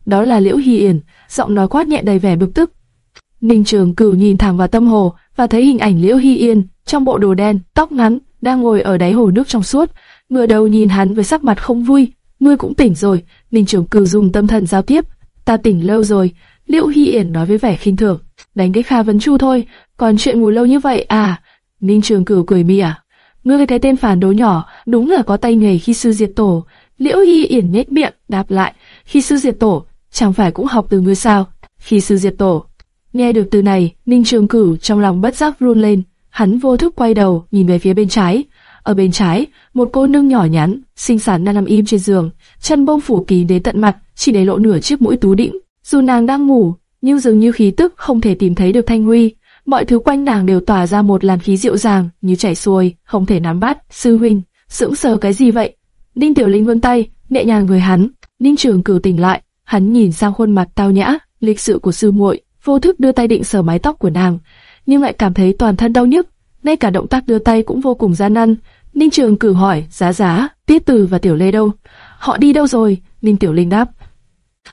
Đó là Liễu Hy Yển, giọng nói quát nhẹ đầy vẻ bực tức. Ninh Trường Cửu nhìn thẳng vào tâm hồ và thấy hình ảnh Liễu Hy Yên trong bộ đồ đen, tóc ngắn, đang ngồi ở đáy hồ nước trong suốt, ngửa đầu nhìn hắn với sắc mặt không vui. Ngươi cũng tỉnh rồi, Ninh Trường Cửu dùng tâm thần giao tiếp. Ta tỉnh lâu rồi, Liễu Hy Yển nói với vẻ khinh thường. Đánh cái Kha Vấn Chu thôi, còn chuyện ngủ lâu như vậy à? Ninh Trường Cửu cười mỉa. Ngươi cái tên phản đồ nhỏ, đúng là có tay nghề khi sư diệt tổ. Liễu Hy Yển nhếch miệng đáp lại, khi sư diệt tổ, chẳng phải cũng học từ ngươi sao? Khi sư diệt tổ. Nghe được từ này, Ninh Trường Cửu trong lòng bất giác run lên, hắn vô thức quay đầu nhìn về phía bên trái. Ở bên trái, một cô nương nhỏ nhắn, xinh xắn đang nằm im trên giường, chân bông phủ kín đến tận mặt, chỉ để lộ nửa chiếc mũi tú đĩnh. Dù nàng đang ngủ, nhưng dường như khí tức không thể tìm thấy được Thanh Huy. Mọi thứ quanh nàng đều tỏa ra một làn khí dịu dàng, như chảy xuôi, không thể nắm bắt. Sư huynh, sững sờ cái gì vậy? Ninh Tiểu Linh vươn tay, nhẹ nhàng người hắn. Ninh Trường Cửu tỉnh lại, hắn nhìn sang khuôn mặt tao nhã, lịch sự của sư muội, vô thức đưa tay định sờ mái tóc của nàng, nhưng lại cảm thấy toàn thân đau nhức, ngay cả động tác đưa tay cũng vô cùng gian nan. Ninh Trường cử hỏi, giá giá, Tiết Từ và Tiểu Lê đâu? Họ đi đâu rồi? Ninh Tiểu Linh đáp.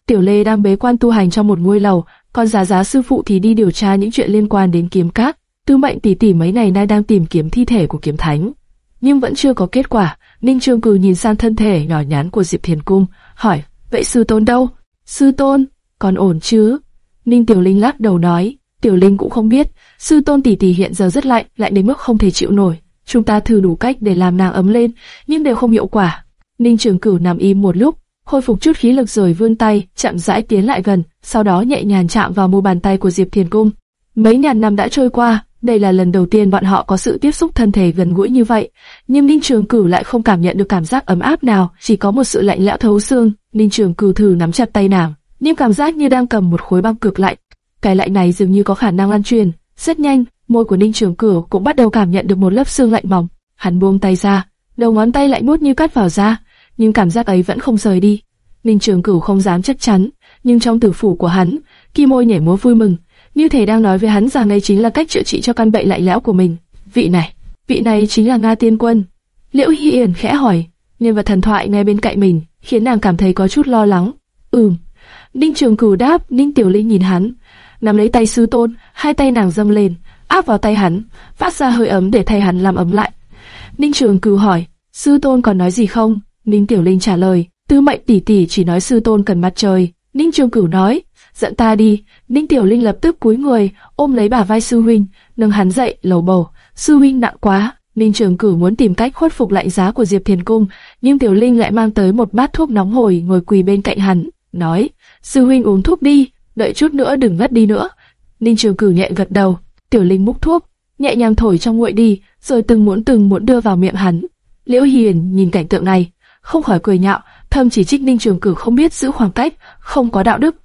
Tiểu Lê đang bế quan tu hành trong một ngôi lầu, còn giá giá sư phụ thì đi điều tra những chuyện liên quan đến kiếm cát. Tư mệnh tỷ tỷ mấy ngày nay đang tìm kiếm thi thể của kiếm thánh, nhưng vẫn chưa có kết quả. Ninh Trường Cử nhìn sang thân thể nhỏ nhắn của Diệp Thiền Cung, hỏi, vậy sư tôn đâu? Sư tôn, còn ổn chứ? Ninh Tiểu Linh lắc đầu nói, Tiểu Linh cũng không biết, sư tôn tỷ tỷ hiện giờ rất lạnh, lạnh đến mức không thể chịu nổi. Chúng ta thử đủ cách để làm nàng ấm lên, nhưng đều không hiệu quả. Ninh Trường Cửu nằm im một lúc, khôi phục chút khí lực rồi vươn tay, chậm rãi tiến lại gần, sau đó nhẹ nhàng chạm vào mu bàn tay của Diệp Thiền Cung. Mấy ngàn năm đã trôi qua, đây là lần đầu tiên bọn họ có sự tiếp xúc thân thể gần gũi như vậy, nhưng Ninh Trường Cửu lại không cảm nhận được cảm giác ấm áp nào, chỉ có một sự lạnh lẽo thấu xương. Ninh Trường Cửu thử nắm chặt tay nàng, nhưng cảm giác như đang cầm một khối băng cực lạnh. Cái lạnh này dường như có khả năng lan truyền, rất nhanh, môi của Ninh Trường Cửu cũng bắt đầu cảm nhận được một lớp xương lạnh mỏng. Hắn buông tay ra, đầu ngón tay lạnh buốt như cắt vào da, nhưng cảm giác ấy vẫn không rời đi. Ninh Trường Cửu không dám chắc chắn, nhưng trong tử phủ của hắn, kim môi nhảy múa vui mừng, như thể đang nói với hắn rằng đây chính là cách chữa trị cho căn bệnh lạnh lẽo của mình. Vị này, vị này chính là Nga Tiên Quân. Liễu Hy Yển khẽ hỏi, nhân vật thần thoại ngay bên cạnh mình, khiến nàng cảm thấy có chút lo lắng. Ừm. Ninh Trường Cửu đáp, Ninh Tiểu Linh nhìn hắn, nắm lấy tay sư tôn, hai tay nàng dâng lên, áp vào tay hắn, phát ra hơi ấm để thay hắn làm ấm lại. Ninh Trường Cửu hỏi, sư tôn còn nói gì không? Ninh Tiểu Linh trả lời, Tư Mệnh tỷ tỷ chỉ nói sư tôn cần mặt trời. Ninh Trường Cửu nói, dẫn ta đi. Ninh Tiểu Linh lập tức cúi người, ôm lấy bả vai sư huynh, nâng hắn dậy, lầu bầu. Sư huynh nặng quá. Ninh Trường cử muốn tìm cách khuất phục lạnh giá của Diệp Thiền Cung, nhưng Tiểu Linh lại mang tới một bát thuốc nóng hổi ngồi quỳ bên cạnh hắn, nói: sư huynh uống thuốc đi, đợi chút nữa đừng ngất đi nữa. Ninh Trường cử nhẹ gật đầu, Tiểu Linh múc thuốc, nhẹ nhàng thổi trong nguội đi, rồi từng muốn từng muốn đưa vào miệng hắn. Liễu Hiền nhìn cảnh tượng này, không khỏi cười nhạo, thầm chỉ trích Ninh Trường cử không biết giữ khoảng cách, không có đạo đức.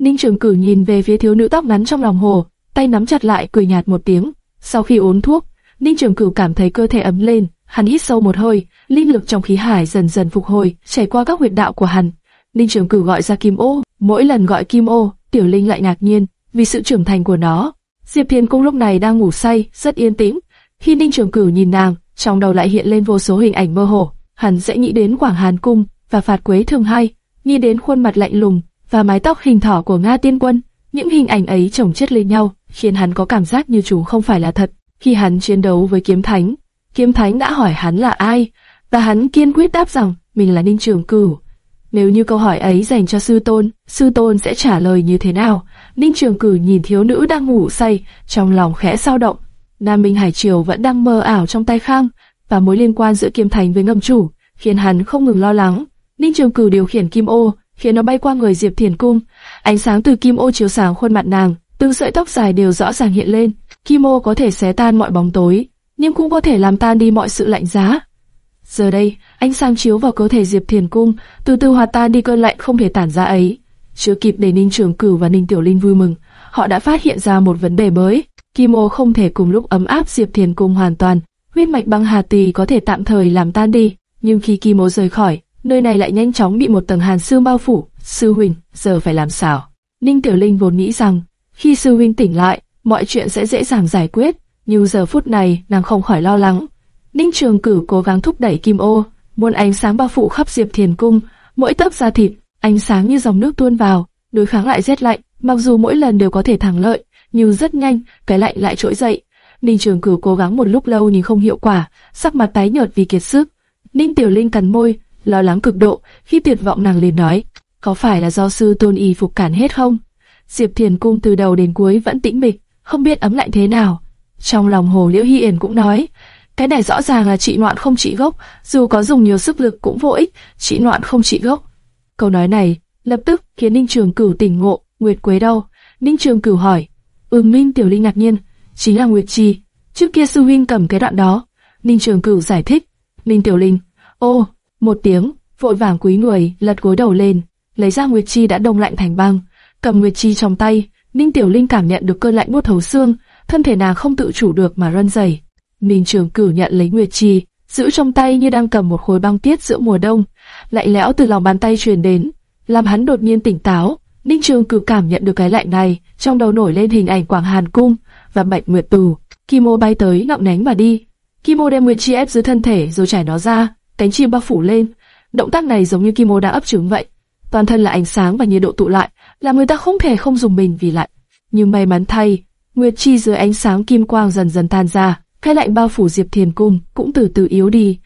Ninh Trường Cửu nhìn về phía thiếu nữ tóc ngắn trong lòng hồ, tay nắm chặt lại cười nhạt một tiếng. Sau khi uống thuốc, Ninh Trường Cửu cảm thấy cơ thể ấm lên, hắn hít sâu một hơi, linh lực trong khí hải dần dần phục hồi, chảy qua các huyệt đạo của hắn. Ninh Trường Cửu gọi ra Kim Ô, mỗi lần gọi Kim Ô, Tiểu Linh lại ngạc nhiên vì sự trưởng thành của nó. Diệp Thiên Cung lúc này đang ngủ say, rất yên tĩnh. Khi Ninh Trường Cửu nhìn nàng, trong đầu lại hiện lên vô số hình ảnh mơ hồ. Hắn sẽ nghĩ đến Quảng Hàn Cung và Phạt Quế Thường Hay, nghĩ đến khuôn mặt lạnh lùng và mái tóc hình thỏ của Nga Tiên Quân. Những hình ảnh ấy chồng chất lên nhau, khiến hắn có cảm giác như chúng không phải là thật. Khi hắn chiến đấu với Kiếm Thánh, Kiếm Thánh đã hỏi hắn là ai, và hắn kiên quyết đáp rằng mình là Ninh Trường Cửu. Nếu như câu hỏi ấy dành cho sư tôn, sư tôn sẽ trả lời như thế nào? Ninh Trường Cử nhìn thiếu nữ đang ngủ say, trong lòng khẽ sao động. Nam Minh Hải Triều vẫn đang mơ ảo trong tay Khang, và mối liên quan giữa Kiếm Thành với ngầm chủ, khiến hắn không ngừng lo lắng. Ninh Trường Cử điều khiển Kim Ô, khiến nó bay qua người Diệp Thiền Cung. Ánh sáng từ Kim Ô chiếu sáng khuôn mặt nàng, từng sợi tóc dài đều rõ ràng hiện lên. Kim Ô có thể xé tan mọi bóng tối, nhưng cũng có thể làm tan đi mọi sự lạnh giá. Giờ đây, ánh sáng chiếu vào cơ thể Diệp Thiền Cung, từ từ hòa tan đi cơn lạnh không thể tản ra ấy. Chưa kịp để Ninh Trường Cửu và Ninh Tiểu Linh vui mừng, họ đã phát hiện ra một vấn đề mới. Kim ô không thể cùng lúc ấm áp Diệp Thiền Cung hoàn toàn, huyết mạch băng hà tỳ có thể tạm thời làm tan đi, nhưng khi Kim ô rời khỏi, nơi này lại nhanh chóng bị một tầng hàn sương bao phủ. Sư huynh, giờ phải làm sao? Ninh Tiểu Linh vốn nghĩ rằng, khi sư huynh tỉnh lại, mọi chuyện sẽ dễ dàng giải quyết, nhưng giờ phút này nàng không khỏi lo lắng. Ninh Trường Cử cố gắng thúc đẩy Kim Ô, muôn ánh sáng bao phủ khắp Diệp Thiền Cung, mỗi tấc da thịt, ánh sáng như dòng nước tuôn vào, đối kháng lại rét lạnh. Mặc dù mỗi lần đều có thể thắng lợi, nhưng rất nhanh, cái lạnh lại trỗi dậy. Ninh Trường Cử cố gắng một lúc lâu nhưng không hiệu quả, sắc mặt tái nhợt vì kiệt sức. Ninh Tiểu Linh cắn môi, lo lắng cực độ, khi tuyệt vọng nàng liền nói, có phải là do sư tôn y phục cản hết không? Diệp Thiền Cung từ đầu đến cuối vẫn tĩnh mịch, không biết ấm lạnh thế nào. Trong lòng Hồ Liễu Hi Yển cũng nói, cái này rõ ràng là trị ngoạn không trị gốc, dù có dùng nhiều sức lực cũng vô ích, trị ngoạn không trị gốc. Câu nói này lập tức khiến Ninh Trường Cửu tỉnh ngộ, Nguyệt Quế đâu? Ninh Trường Cửu hỏi. Ừm Minh Tiểu Linh ngạc nhiên, chính là Nguyệt Trì. Trước kia sư huynh cầm cái đoạn đó. Ninh Trường Cửu giải thích. Ninh Tiểu Linh, ô, một tiếng, vội vàng cúi người, lật gối đầu lên, lấy ra Nguyệt Chi đã đông lạnh thành băng, cầm Nguyệt Chi trong tay. Ninh Tiểu Linh cảm nhận được cơn lạnh buốt thấu xương, thân thể nàng không tự chủ được mà run rẩy. Ninh Trường Cửu nhận lấy Nguyệt Trì, giữ trong tay như đang cầm một khối băng tiết giữa mùa đông, lạnh lẽo từ lòng bàn tay truyền đến, làm hắn đột nhiên tỉnh táo. Ninh Trường Cửu cảm nhận được cái lạnh này, trong đầu nổi lên hình ảnh Quảng Hàn cung và Bạch Nguyệt Tù. Kim Ô bay tới, ngậm nánh mà đi. Kim Ô đem Nguyệt Chi ép dưới thân thể rồi trải nó ra, cánh chim bao phủ lên. Động tác này giống như Kim Ô đã ấp trứng vậy. Toàn thân là ánh sáng và nhiệt độ tụ lại, làm người ta không thể không dùng mình vì lạnh. Nhưng may mắn thay, Nguyệt Chi dưới ánh sáng kim quang dần dần tan ra, cái lạnh bao phủ Diệp Thiền Cung cũng từ từ yếu đi.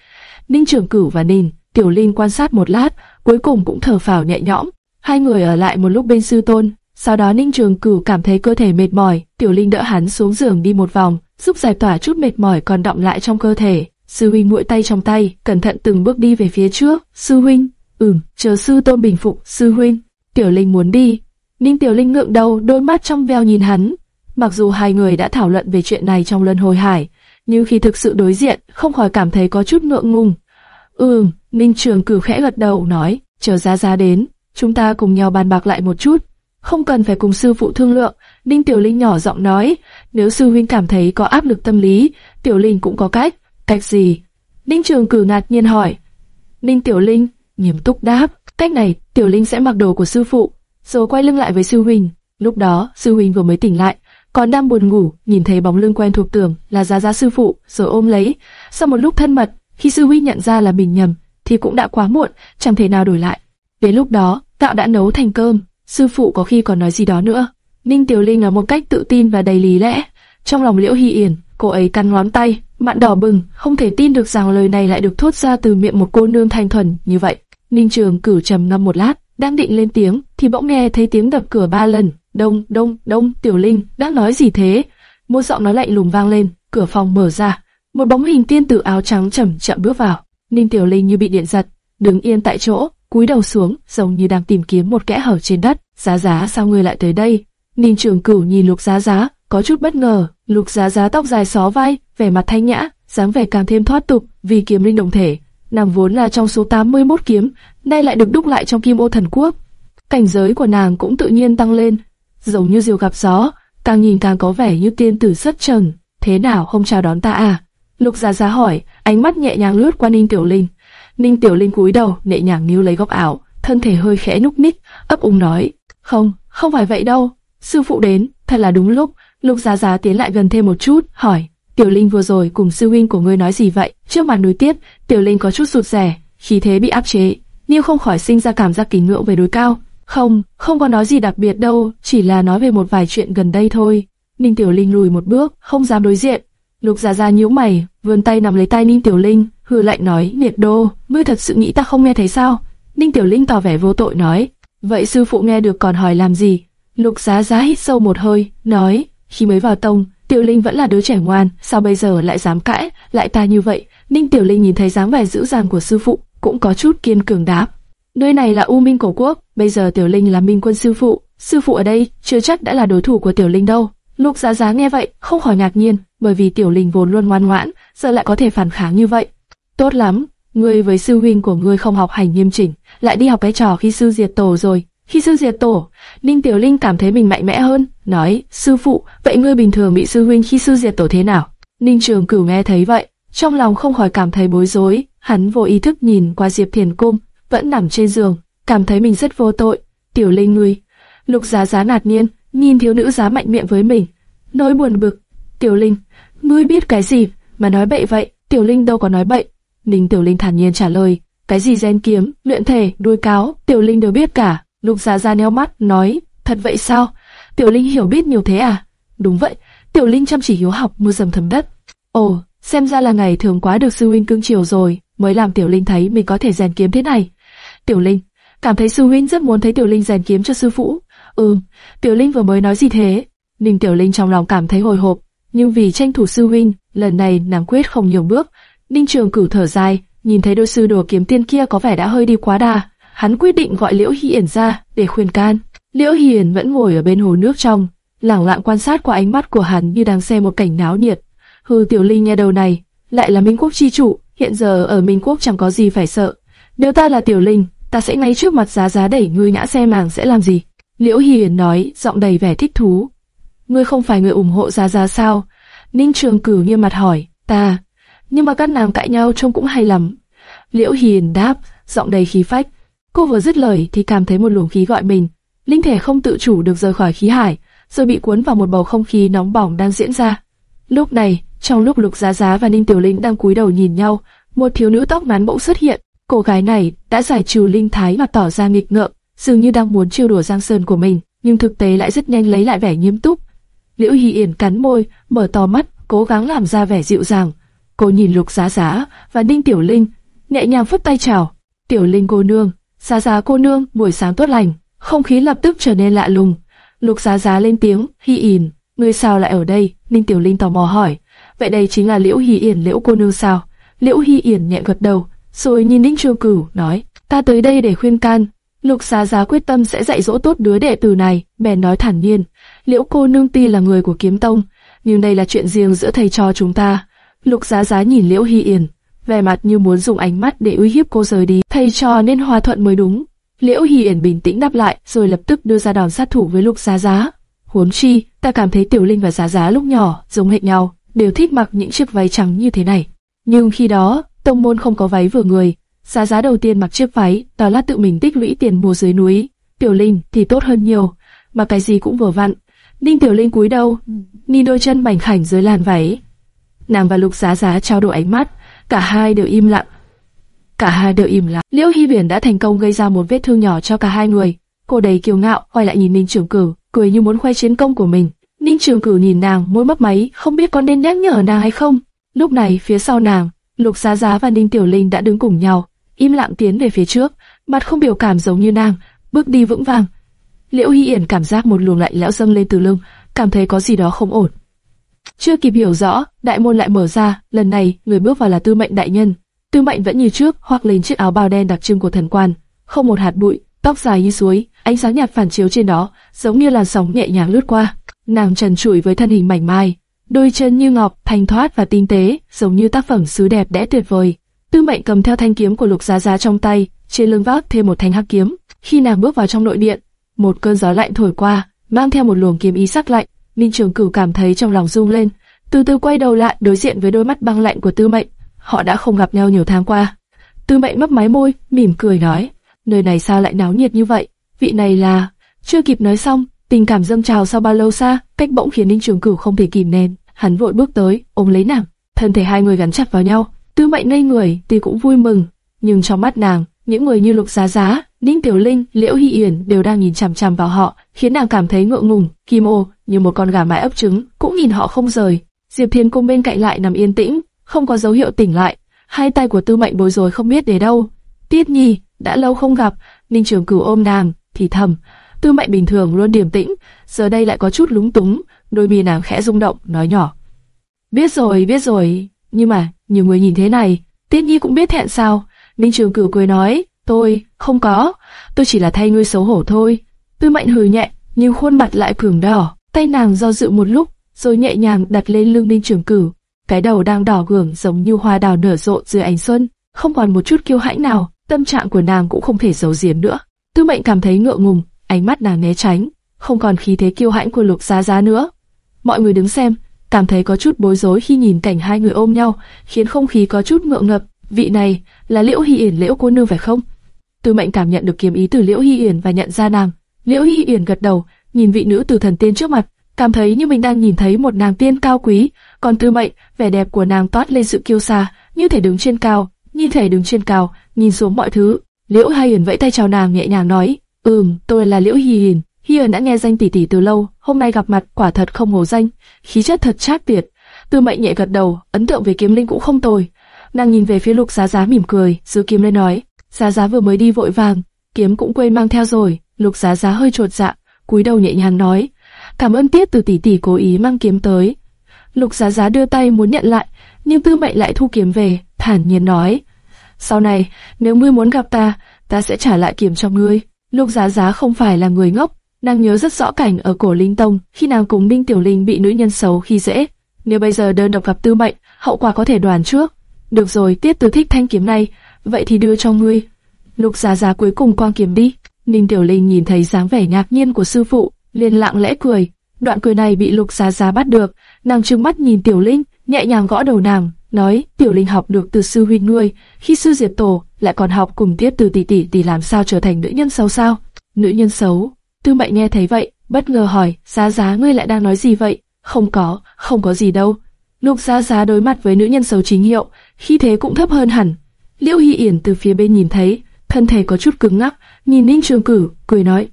Ninh Trường Cửu và Ninh Tiểu Linh quan sát một lát, cuối cùng cũng thở phào nhẹ nhõm. Hai người ở lại một lúc bên sư tôn. Sau đó Ninh Trường Cửu cảm thấy cơ thể mệt mỏi, Tiểu Linh đỡ hắn xuống giường đi một vòng, giúp giải tỏa chút mệt mỏi còn động lại trong cơ thể. Sư huynh muội tay trong tay, cẩn thận từng bước đi về phía trước. Sư huynh, ừm, chờ sư tôn bình phục. Sư huynh, Tiểu Linh muốn đi. Ninh Tiểu Linh ngượng đầu, đôi mắt trong veo nhìn hắn. Mặc dù hai người đã thảo luận về chuyện này trong luân hồi hải, nhưng khi thực sự đối diện, không khỏi cảm thấy có chút ngượng ngùng. Ừm, Ninh Trường cử khẽ gật đầu nói, chờ Giá Giá đến, chúng ta cùng nhau bàn bạc lại một chút. Không cần phải cùng sư phụ thương lượng, Ninh Tiểu Linh nhỏ giọng nói, nếu sư huynh cảm thấy có áp lực tâm lý, Tiểu Linh cũng có cách. Cách gì? Ninh Trường cử ngạc nhiên hỏi. Ninh Tiểu Linh, nghiêm túc đáp, cách này, Tiểu Linh sẽ mặc đồ của sư phụ, rồi quay lưng lại với sư huynh. Lúc đó, sư huynh vừa mới tỉnh lại, còn đang buồn ngủ, nhìn thấy bóng lưng quen thuộc tưởng là Giá Giá sư phụ, rồi ôm lấy. Sau một lúc thân mật, khi sư huynh nhận ra là mình nhầm, thì cũng đã quá muộn, chẳng thể nào đổi lại. Đến lúc đó, gạo đã nấu thành cơm, sư phụ có khi còn nói gì đó nữa. Ninh Tiểu Linh nói một cách tự tin và đầy lý lẽ. Trong lòng Liễu Hy Yển, cô ấy cắn ngón tay, mặn đỏ bừng, không thể tin được rằng lời này lại được thốt ra từ miệng một cô nương thanh thuần như vậy. Ninh Trường cử trầm ngâm một lát, đang định lên tiếng, thì bỗng nghe thấy tiếng đập cửa ba lần. Đông, đông, đông, Tiểu Linh, đang nói gì thế? Một giọng nói lạnh lùng vang lên, cửa phòng mở ra, một bóng hình tiên tử áo trắng chậm chậm bước vào. Ninh Tiểu Linh như bị điện giật, đứng yên tại chỗ, cúi đầu xuống, giống như đang tìm kiếm một kẽ hở trên đất. Giá giá sao ngươi lại tới đây? Ninh Trường Cửu nhìn Lục Giá Giá, có chút bất ngờ. Lục Giá Giá tóc dài xó vai, vẻ mặt thanh nhã, dáng vẻ càng thêm thoát tục, vì kiếm linh đồng thể. Nàng vốn là trong số 81 kiếm, nay lại được đúc lại trong Kim Ô Thần Quốc. Cảnh giới của nàng cũng tự nhiên tăng lên, giống như diều gặp gió, càng nhìn càng có vẻ như tiên tử xuất trần. Thế nào không chào đón ta à? Lục Giá Giá hỏi, ánh mắt nhẹ nhàng lướt qua Ninh Tiểu Linh. Ninh Tiểu Linh cúi đầu, nhẹ nhàng níu lấy góc ảo, thân thể hơi khẽ núc ních, ấp úng nói, không, không phải vậy đâu. Sư phụ đến, thật là đúng lúc. Lục Giá Giá tiến lại gần thêm một chút, hỏi, Tiểu Linh vừa rồi cùng sư huynh của ngươi nói gì vậy? Trước mặt núi tiếp, Tiểu Linh có chút sụt rẻ, khí thế bị áp chế, Niêu không khỏi sinh ra cảm giác kính ngưỡng về đối cao. Không, không có nói gì đặc biệt đâu, chỉ là nói về một vài chuyện gần đây thôi. Ninh Tiểu Linh lùi một bước, không dám đối diện. Lục Giá Giá nhíu mày, vươn tay nắm lấy tay Ninh Tiểu Linh, hừ lạnh nói, Nhiệt Đô, ngươi thật sự nghĩ ta không nghe thấy sao? Ninh Tiểu Linh tỏ vẻ vô tội nói, vậy sư phụ nghe được còn hỏi làm gì? Lục Giá Giá hít sâu một hơi, nói, khi mới vào tông, Tiểu Linh vẫn là đứa trẻ ngoan, sao bây giờ lại dám cãi, lại ta như vậy? Ninh Tiểu Linh nhìn thấy dáng vẻ dữ dàng của sư phụ, cũng có chút kiên cường đáp. Nơi này là U Minh cổ quốc, bây giờ Tiểu Linh là Minh quân sư phụ, sư phụ ở đây chưa chắc đã là đối thủ của Tiểu Linh đâu. Lục Giá Giá nghe vậy, không khỏi ngạc nhiên, bởi vì Tiểu Linh vốn luôn ngoan ngoãn, giờ lại có thể phản kháng như vậy. Tốt lắm, ngươi với sư huynh của ngươi không học hành nghiêm chỉnh, lại đi học cái trò khi sư diệt tổ rồi. Khi sư diệt tổ, Ninh Tiểu Linh cảm thấy mình mạnh mẽ hơn, nói, sư phụ, vậy ngươi bình thường bị sư huynh khi sư diệt tổ thế nào? Ninh Trường Cửu nghe thấy vậy, trong lòng không khỏi cảm thấy bối rối, hắn vô ý thức nhìn qua Diệp Thiền Cung, vẫn nằm trên giường, cảm thấy mình rất vô tội. Tiểu Linh ngươi, Lục Giá Giá nạt nhiên, nhìn thiếu nữ giá mạnh miệng với mình, nỗi buồn bực. Tiểu Linh, ngươi biết cái gì mà nói bậy vậy? Tiểu Linh đâu có nói bậy. Ninh Tiểu Linh thản nhiên trả lời, cái gì gen kiếm, luyện thể, đuôi cáo, Tiểu Linh đều biết cả. Lục Giá Giá nheo mắt, nói, thật vậy sao? Tiểu Linh hiểu biết nhiều thế à? Đúng vậy, Tiểu Linh chăm chỉ hiếu học, mua dầm thấm đất. Ồ, xem ra là ngày thường quá được sư huynh cưng chiều rồi, mới làm Tiểu Linh thấy mình có thể rèn kiếm thế này. Tiểu Linh, cảm thấy sư huynh rất muốn thấy Tiểu Linh rèn kiếm cho sư phụ. Ừm, Tiểu Linh vừa mới nói gì thế? Ninh Tiểu Linh trong lòng cảm thấy hồi hộp, nhưng vì tranh thủ sư huynh, lần này nàng quyết không nhường bước. Ninh Trường Cửu thở dài, nhìn thấy đôi sư đồ kiếm tiên kia có vẻ đã hơi đi quá đà, hắn quyết định gọi Liễu Hiển ra để khuyên can. Liễu Hiển vẫn ngồi ở bên hồ nước trong, lẳng lặng quan sát qua ánh mắt của hắn như đang xem một cảnh náo nhiệt. Hư Tiểu Linh nghe đầu này, lại là Minh Quốc chi chủ, hiện giờ ở Minh Quốc chẳng có gì phải sợ. Nếu ta là Tiểu Linh, ta sẽ ngay trước mặt giá giá đẩy ngươi ngã xe màng sẽ làm gì? Liễu Hiển nói, giọng đầy vẻ thích thú. Ngươi không phải người ủng hộ giá giá sao? Ninh Trường cử nghiêm mặt hỏi, ta. Nhưng mà các nàng cãi nhau trông cũng hay lắm. Liễu Hiền đáp, giọng đầy khí phách. Cô vừa dứt lời thì cảm thấy một luồng khí gọi mình. Linh thể không tự chủ được rời khỏi khí hải, rồi bị cuốn vào một bầu không khí nóng bỏng đang diễn ra. Lúc này, trong lúc Lục Giá Giá và Ninh Tiểu Linh đang cúi đầu nhìn nhau, một thiếu nữ tóc ngắn bỗng xuất hiện. Cô gái này đã giải trừ linh thái và tỏ ra nghịch ngợm, dường như đang muốn trêu đùa Giang Sơn của mình, nhưng thực tế lại rất nhanh lấy lại vẻ nghiêm túc. Liễu Hy Yển cắn môi, mở to mắt, cố gắng làm ra vẻ dịu dàng. Cô nhìn Lục Giá Giá và Ninh Tiểu Linh, nhẹ nhàng phất tay chào. Tiểu Linh cô nương, Giá Giá cô nương, buổi sáng tốt lành. Không khí lập tức trở nên lạ lùng. Lục Giá Giá lên tiếng, hi Yển, ngươi sao lại ở đây? Ninh Tiểu Linh tò mò hỏi. Vậy đây chính là Liễu hi Yển Liễu cô nương sao? Liễu hi Yển nhẹ gật đầu, rồi nhìn Ninh Trường Cửu nói, ta tới đây để khuyên can. Lục Giá Giá quyết tâm sẽ dạy dỗ tốt đứa đệ tử này, bèn nói thản nhiên. Liễu cô nương ti là người của kiếm tông, nhưng đây là chuyện riêng giữa thầy trò chúng ta. Lục Giá Giá nhìn Liễu hi Yển, vẻ mặt như muốn dùng ánh mắt để uy hiếp cô rời đi. Thầy trò nên hòa thuận mới đúng. Liễu Hiển bình tĩnh đáp lại, rồi lập tức đưa ra đòn sát thủ với Lục Giá Giá. Huống chi, ta cảm thấy Tiểu Linh và Giá Giá lúc nhỏ giống hệt nhau, đều thích mặc những chiếc váy trắng như thế này. Nhưng khi đó, tông môn không có váy vừa người. Giá Giá đầu tiên mặc chiếc váy, đó là tự mình tích lũy tiền mua dưới núi. Tiểu Linh thì tốt hơn nhiều, mà cái gì cũng vừa vặn. Ninh Tiểu Linh cúi đầu, nhìn đôi chân mảnh khảnh dưới làn váy. Nàng và Lục Giá Giá trao đổi ánh mắt, cả hai đều im lặng. Cả hai đều im lặng. Liễu Hy Biển đã thành công gây ra một vết thương nhỏ cho cả hai người. Cô đầy kiêu ngạo, quay lại nhìn Ninh Trường Cửu, cười như muốn khoe chiến công của mình. Ninh Trường Cửu nhìn nàng, môi mấp máy, không biết có nên nhắc nhở nàng hay không. Lúc này, phía sau nàng, Lục Giá Giá và Ninh Tiểu Linh đã đứng cùng nhau, im lặng tiến về phía trước, mặt không biểu cảm giống như nàng, bước đi vững vàng. Liễu Hy Yển cảm giác một luồng lạnh lẽo dâng lên từ lưng, cảm thấy có gì đó không ổn. Chưa kịp hiểu rõ, đại môn lại mở ra, lần này người bước vào là Tư Mệnh đại nhân. Tư Mệnh vẫn như trước, hoặc lên chiếc áo bào đen đặc trưng của thần quan, không một hạt bụi, tóc dài như suối, ánh sáng nhạt phản chiếu trên đó, giống như làn sóng nhẹ nhàng lướt qua. Nàng trần trụi với thân hình mảnh mai, đôi chân như ngọc, thanh thoát và tinh tế, giống như tác phẩm sứ đẹp đẽ tuyệt vời. Tư Mệnh cầm theo thanh kiếm của Lục Giá Giá trong tay, trên lưng vác thêm một thanh hắc kiếm. Khi nàng bước vào trong nội điện, một cơn gió lạnh thổi qua, mang theo một luồng kiếm ý sắc lạnh. Ninh Trường Cửu cảm thấy trong lòng rung lên, từ từ quay đầu lại đối diện với đôi mắt băng lạnh của Tư Mệnh. Họ đã không gặp nhau nhiều tháng qua. Tư Mệnh mấp máy môi, mỉm cười nói: nơi này sao lại náo nhiệt như vậy? Vị này là... Chưa kịp nói xong, tình cảm dâng trào sau bao lâu xa, cách bỗng khiến Ninh Trường Cửu không thể kìm nén. Hắn vội bước tới, ôm lấy nàng, thân thể hai người gắn chặt vào nhau. Tư Mệnh ngây người, tuy cũng vui mừng, nhưng trong mắt nàng, những người như Lục Giá Giá, Ninh Tiểu Linh, Liễu Hy Yển đều đang nhìn chằm chằm vào họ, khiến nàng cảm thấy ngượng ngùng. Kim Ô, như một con gà mái ấp trứng, cũng nhìn họ không rời. Diệp Thiên Cung bên cạnh lại nằm yên tĩnh, không có dấu hiệu tỉnh lại. Hai tay của Tư Mệnh bối rối không biết để đâu. Tiết Nhi, đã lâu không gặp, Ninh Trường Cửu ôm nàng, thì thầm. Tư Mệnh bình thường luôn điềm tĩnh, giờ đây lại có chút lúng túng, đôi mi nàng khẽ rung động, nói nhỏ. Biết rồi, biết rồi, nhưng mà, nhiều người nhìn thế này, Tiết Nhi cũng biết thẹn sao? Ninh Trường Cửu cười nói, tôi, không có, tôi chỉ là thay ngươi xấu hổ thôi. Tư Mệnh hừ nhẹ, nhưng khuôn mặt lại cường đỏ, tay nàng do dự một lúc, rồi nhẹ nhàng đặt lên lưng Ninh Trường Cửu. Cái đầu đang đỏ gường giống như hoa đào nở rộ dưới ánh xuân, không còn một chút kiêu hãnh nào, tâm trạng của nàng cũng không thể giấu giếm nữa. Tư Mệnh cảm thấy ngượng ngùng, ánh mắt nàng né tránh, không còn khí thế kiêu hãnh của Lục Giá Giá nữa. Mọi người đứng xem, cảm thấy có chút bối rối khi nhìn cảnh hai người ôm nhau, khiến không khí có chút ngượng ngập. Vị này là Liễu Hy Yển Liễu cô nương phải không? Tư Mệnh cảm nhận được kiếm ý từ Liễu Hy Yển và nhận ra nàng. Liễu Hy Yển gật đầu, nhìn vị nữ tử thần tiên trước mặt, cảm thấy như mình đang nhìn thấy một nàng tiên cao quý. Còn Tư Mệnh, vẻ đẹp của nàng toát lên sự kiêu sa, như thể đứng trên cao, như thể đứng trên cao, nhìn xuống mọi thứ. Liễu Hy Yển vẫy tay chào nàng nhẹ nhàng nói, ừm, tôi là Liễu Hy Yển. Hy Yển đã nghe danh tỷ tỷ từ lâu, hôm nay gặp mặt quả thật không ngổ danh, khí chất thật trác tuyệt. Tư Mệnh nhẹ gật đầu, ấn tượng về kiếm linh cũng không tồi. Nàng nhìn về phía Lục Giá Giá mỉm cười, giữ kiếm lên nói, Giá Giá vừa mới đi vội vàng, kiếm cũng quên mang theo rồi. Lục Giá Giá hơi trột dạ, cúi đầu nhẹ nhàng nói, cảm ơn Tiết từ tỷ tỷ cố ý mang kiếm tới. Lục Giá Giá đưa tay muốn nhận lại, nhưng Tư Mệnh lại thu kiếm về, thản nhiên nói, sau này nếu ngươi muốn gặp ta, ta sẽ trả lại kiếm cho ngươi. Lục Giá Giá không phải là người ngốc, nàng nhớ rất rõ cảnh ở cổ Linh Tông khi nàng cùng Minh Tiểu Linh bị nữ nhân xấu khi dễ. Nếu bây giờ đơn độc gặp Tư Mệnh, hậu quả có thể đoán trước. Được rồi, Tiết Từ thích thanh kiếm này, vậy thì đưa cho ngươi. Lục Giá Giá cuối cùng quang kiếm đi. Ninh Tiểu Linh nhìn thấy dáng vẻ ngạc nhiên của sư phụ, liền lặng lẽ cười. Đoạn cười này bị Lục Giá Giá bắt được, nàng trừng mắt nhìn Tiểu Linh, nhẹ nhàng gõ đầu nàng, nói Tiểu Linh học được từ sư huynh ngươi, khi sư diệp tổ lại còn học cùng Tiết Từ tỷ tỷ tỷ làm sao trở thành nữ nhân xấu sao? Nữ nhân xấu? Tư Mệnh nghe thấy vậy, bất ngờ hỏi, Giá Giá ngươi lại đang nói gì vậy? Không có, không có gì đâu. Lục Giá Giá đối mặt với nữ nhân xấu chính hiệu, khi thế cũng thấp hơn hẳn. Liễu Hy Yển từ phía bên nhìn thấy, thân thể có chút cứng ngắc, nhìn Ninh Trường Cửu, cười nói,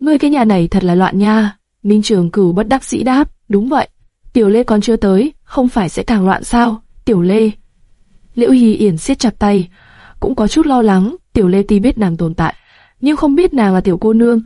ngươi cái nhà này thật là loạn nha. Ninh Trường Cửu bất đắc dĩ đáp, đúng vậy. Tiểu Lê còn chưa tới, không phải sẽ càng loạn sao? Tiểu Lê. Liễu Hy Yển siết chặt tay, cũng có chút lo lắng. Tiểu Lê tuy biết nàng tồn tại, nhưng không biết nàng là tiểu cô nương.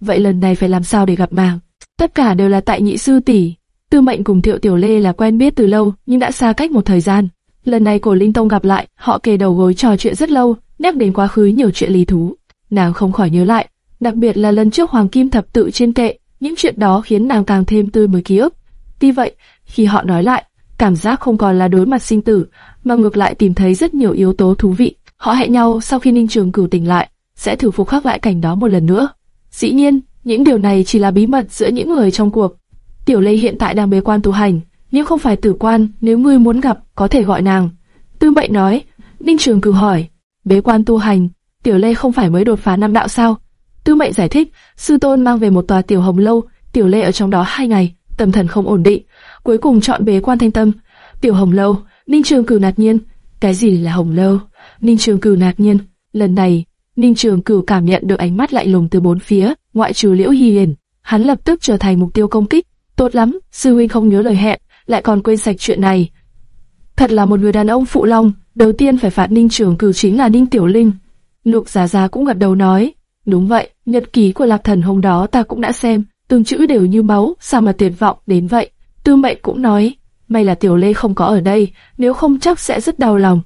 Vậy lần này phải làm sao để gặp nàng? Tất cả đều là tại nhị sư tỷ. Tư Mệnh cùng Thiệu Tiểu Lê là quen biết từ lâu, nhưng đã xa cách một thời gian. Lần này cổ Linh Tông gặp lại, họ kề đầu gối trò chuyện rất lâu, nhắc đến quá khứ nhiều chuyện lý thú. Nàng không khỏi nhớ lại, đặc biệt là lần trước Hoàng Kim thập tự trên kệ, những chuyện đó khiến nàng càng thêm tươi mới ký ức. Tuy vậy, khi họ nói lại, cảm giác không còn là đối mặt sinh tử, mà ngược lại tìm thấy rất nhiều yếu tố thú vị. Họ hẹn nhau sau khi Ninh Trường Cửu tỉnh lại, sẽ thử phục khắc lại cảnh đó một lần nữa. Dĩ nhiên, những điều này chỉ là bí mật giữa những người trong cuộc. Tiểu Lê hiện tại đang bế quan tu hành, nếu không phải tử quan, nếu ngươi muốn gặp, có thể gọi nàng. Tư Mệnh nói, Ninh Trường Cửu hỏi, bế quan tu hành, Tiểu Lê không phải mới đột phá năm đạo sao? Tư Mệnh giải thích, sư tôn mang về một tòa tiểu hồng lâu, Tiểu Lê ở trong đó hai ngày, tâm thần không ổn định, cuối cùng chọn bế quan thanh tâm. Tiểu hồng lâu, Ninh Trường Cửu ngạc nhiên, cái gì là hồng lâu? Ninh Trường Cửu ngạc nhiên, lần này, Ninh Trường Cửu cảm nhận được ánh mắt lạnh lùng từ bốn phía, ngoại trừ Liễu Hi Hiền, hắn lập tức trở thành mục tiêu công kích. Tốt lắm, sư huynh không nhớ lời hẹn, lại còn quên sạch chuyện này. Thật là một người đàn ông phụ long, đầu tiên phải phạt Ninh trưởng Cử chính là Ninh Tiểu Linh. Lục Giá Giá cũng gật đầu nói, đúng vậy, nhật ký của Lạc Thần hôm đó ta cũng đã xem, từng chữ đều như máu, sao mà tuyệt vọng đến vậy. Tư Mệnh cũng nói, may là Tiểu Lê không có ở đây, nếu không chắc sẽ rất đau lòng.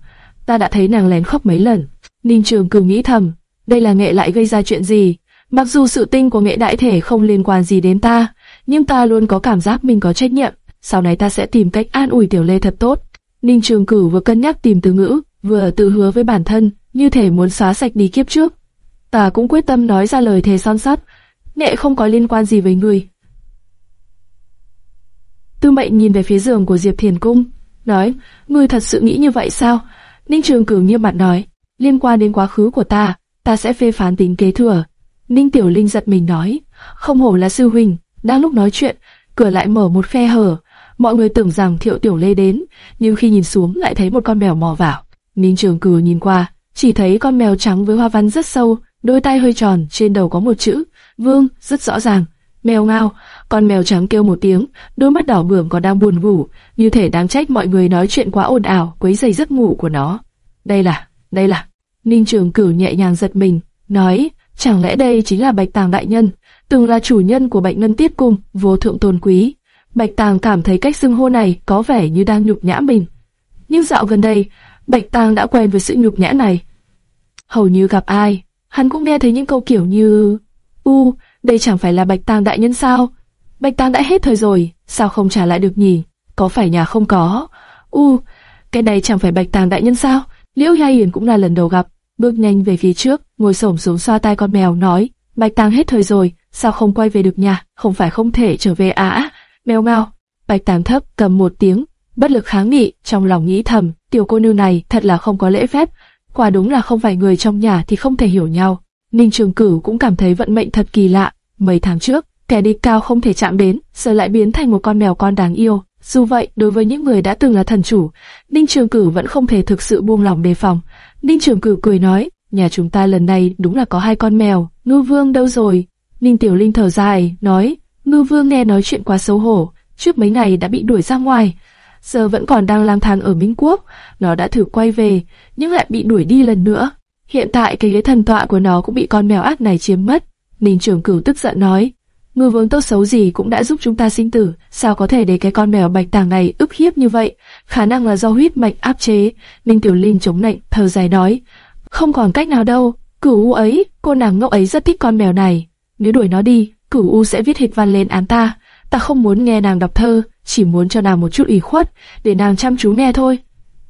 Ta đã thấy nàng lén khóc mấy lần. Ninh Trường Cử nghĩ thầm, đây là nghệ lại gây ra chuyện gì? Mặc dù sự tinh của nghệ đại thể không liên quan gì đến ta, nhưng ta luôn có cảm giác mình có trách nhiệm. Sau này ta sẽ tìm cách an ủi Tiểu Lê thật tốt. Ninh Trường Cử vừa cân nhắc tìm từ ngữ, vừa tự hứa với bản thân, như thể muốn xóa sạch đi kiếp trước. Ta cũng quyết tâm nói ra lời thề son sắt, nghệ không có liên quan gì với người. Tư Mệnh nhìn về phía giường của Diệp Thiền Cung, nói, ngươi thật sự nghĩ như vậy sao? Ninh Trường Cử nghiêm mặt nói, liên quan đến quá khứ của ta, ta sẽ phê phán tính kế thừa. Ninh Tiểu Linh giật mình nói, không hổ là sư huynh. Đang lúc nói chuyện, cửa lại mở một khe hở. Mọi người tưởng rằng Thiệu Tiểu Lê đến, nhưng khi nhìn xuống lại thấy một con mèo mò vào. Ninh Trường Cử nhìn qua, chỉ thấy con mèo trắng với hoa văn rất sâu, đôi tay hơi tròn, trên đầu có một chữ Vương rất rõ ràng. Mèo ngao, con mèo trắng kêu một tiếng, đôi mắt đỏ bừng còn đang buồn ngủ, như thể đáng trách mọi người nói chuyện quá ồn ào, quấy rầy giấc ngủ của nó. Đây là, đây là. Ninh Trường Cửu nhẹ nhàng giật mình, nói, chẳng lẽ đây chính là Bạch Tàng đại nhân, từng là chủ nhân của Bạch Ngân Tiết Cung, vô thượng tôn quý. Bạch Tàng cảm thấy cách xưng hô này có vẻ như đang nhục nhã mình. Nhưng dạo gần đây, Bạch Tàng đã quen với sự nhục nhã này. Hầu như gặp ai, hắn cũng nghe thấy những câu kiểu như U, đây chẳng phải là Bạch Tàng đại nhân sao? Bạch Tàng đã hết thời rồi, sao không trả lại được nhỉ? Có phải nhà không có? U, cái này chẳng phải Bạch Tàng đại nhân sao? Liễu Gia Hiền cũng là lần đầu gặp, bước nhanh về phía trước, ngồi xổm xuống xoa tay con mèo nói, Bạch Tàng hết thời rồi, sao không quay về được nhà? Không phải không thể trở về à? Mèo mèo. Bạch Tàng thấp cầm một tiếng, bất lực kháng nghị, trong lòng nghĩ thầm, tiểu cô nương này thật là không có lễ phép, quả đúng là không phải người trong nhà thì không thể hiểu nhau. Ninh Trường Cửu cũng cảm thấy vận mệnh thật kỳ lạ. Mấy tháng trước, kẻ địch cao không thể chạm đến, giờ lại biến thành một con mèo con đáng yêu. Dù vậy, đối với những người đã từng là thần chủ, Ninh Trường Cửu vẫn không thể thực sự buông lòng đề phòng. Ninh Trường Cửu cười nói, nhà chúng ta lần này đúng là có hai con mèo, Ngư Vương đâu rồi? Ninh Tiểu Linh thở dài, nói, Ngư Vương nghe nói chuyện quá xấu hổ, trước mấy ngày đã bị đuổi ra ngoài, giờ vẫn còn đang lang thang ở Minh Quốc, nó đã thử quay về, nhưng lại bị đuổi đi lần nữa. Hiện tại cái ghế thần tọa của nó cũng bị con mèo ác này chiếm mất. Ninh Trường Cửu tức giận nói, ngư vương tốt xấu gì cũng đã giúp chúng ta sinh tử, sao có thể để cái con mèo bạch tàng này ức hiếp như vậy? Khả năng là do huyết mạch áp chế. Ninh Tiểu Linh chống nạnh, thở dài nói, không còn cách nào đâu. Cửu U ấy, cô nàng ngốc ấy rất thích con mèo này. Nếu đuổi nó đi, Cửu U sẽ viết hịch văn lên án ta. Ta không muốn nghe nàng đọc thơ, chỉ muốn cho nàng một chút ủy khuất, để nàng chăm chú nghe thôi.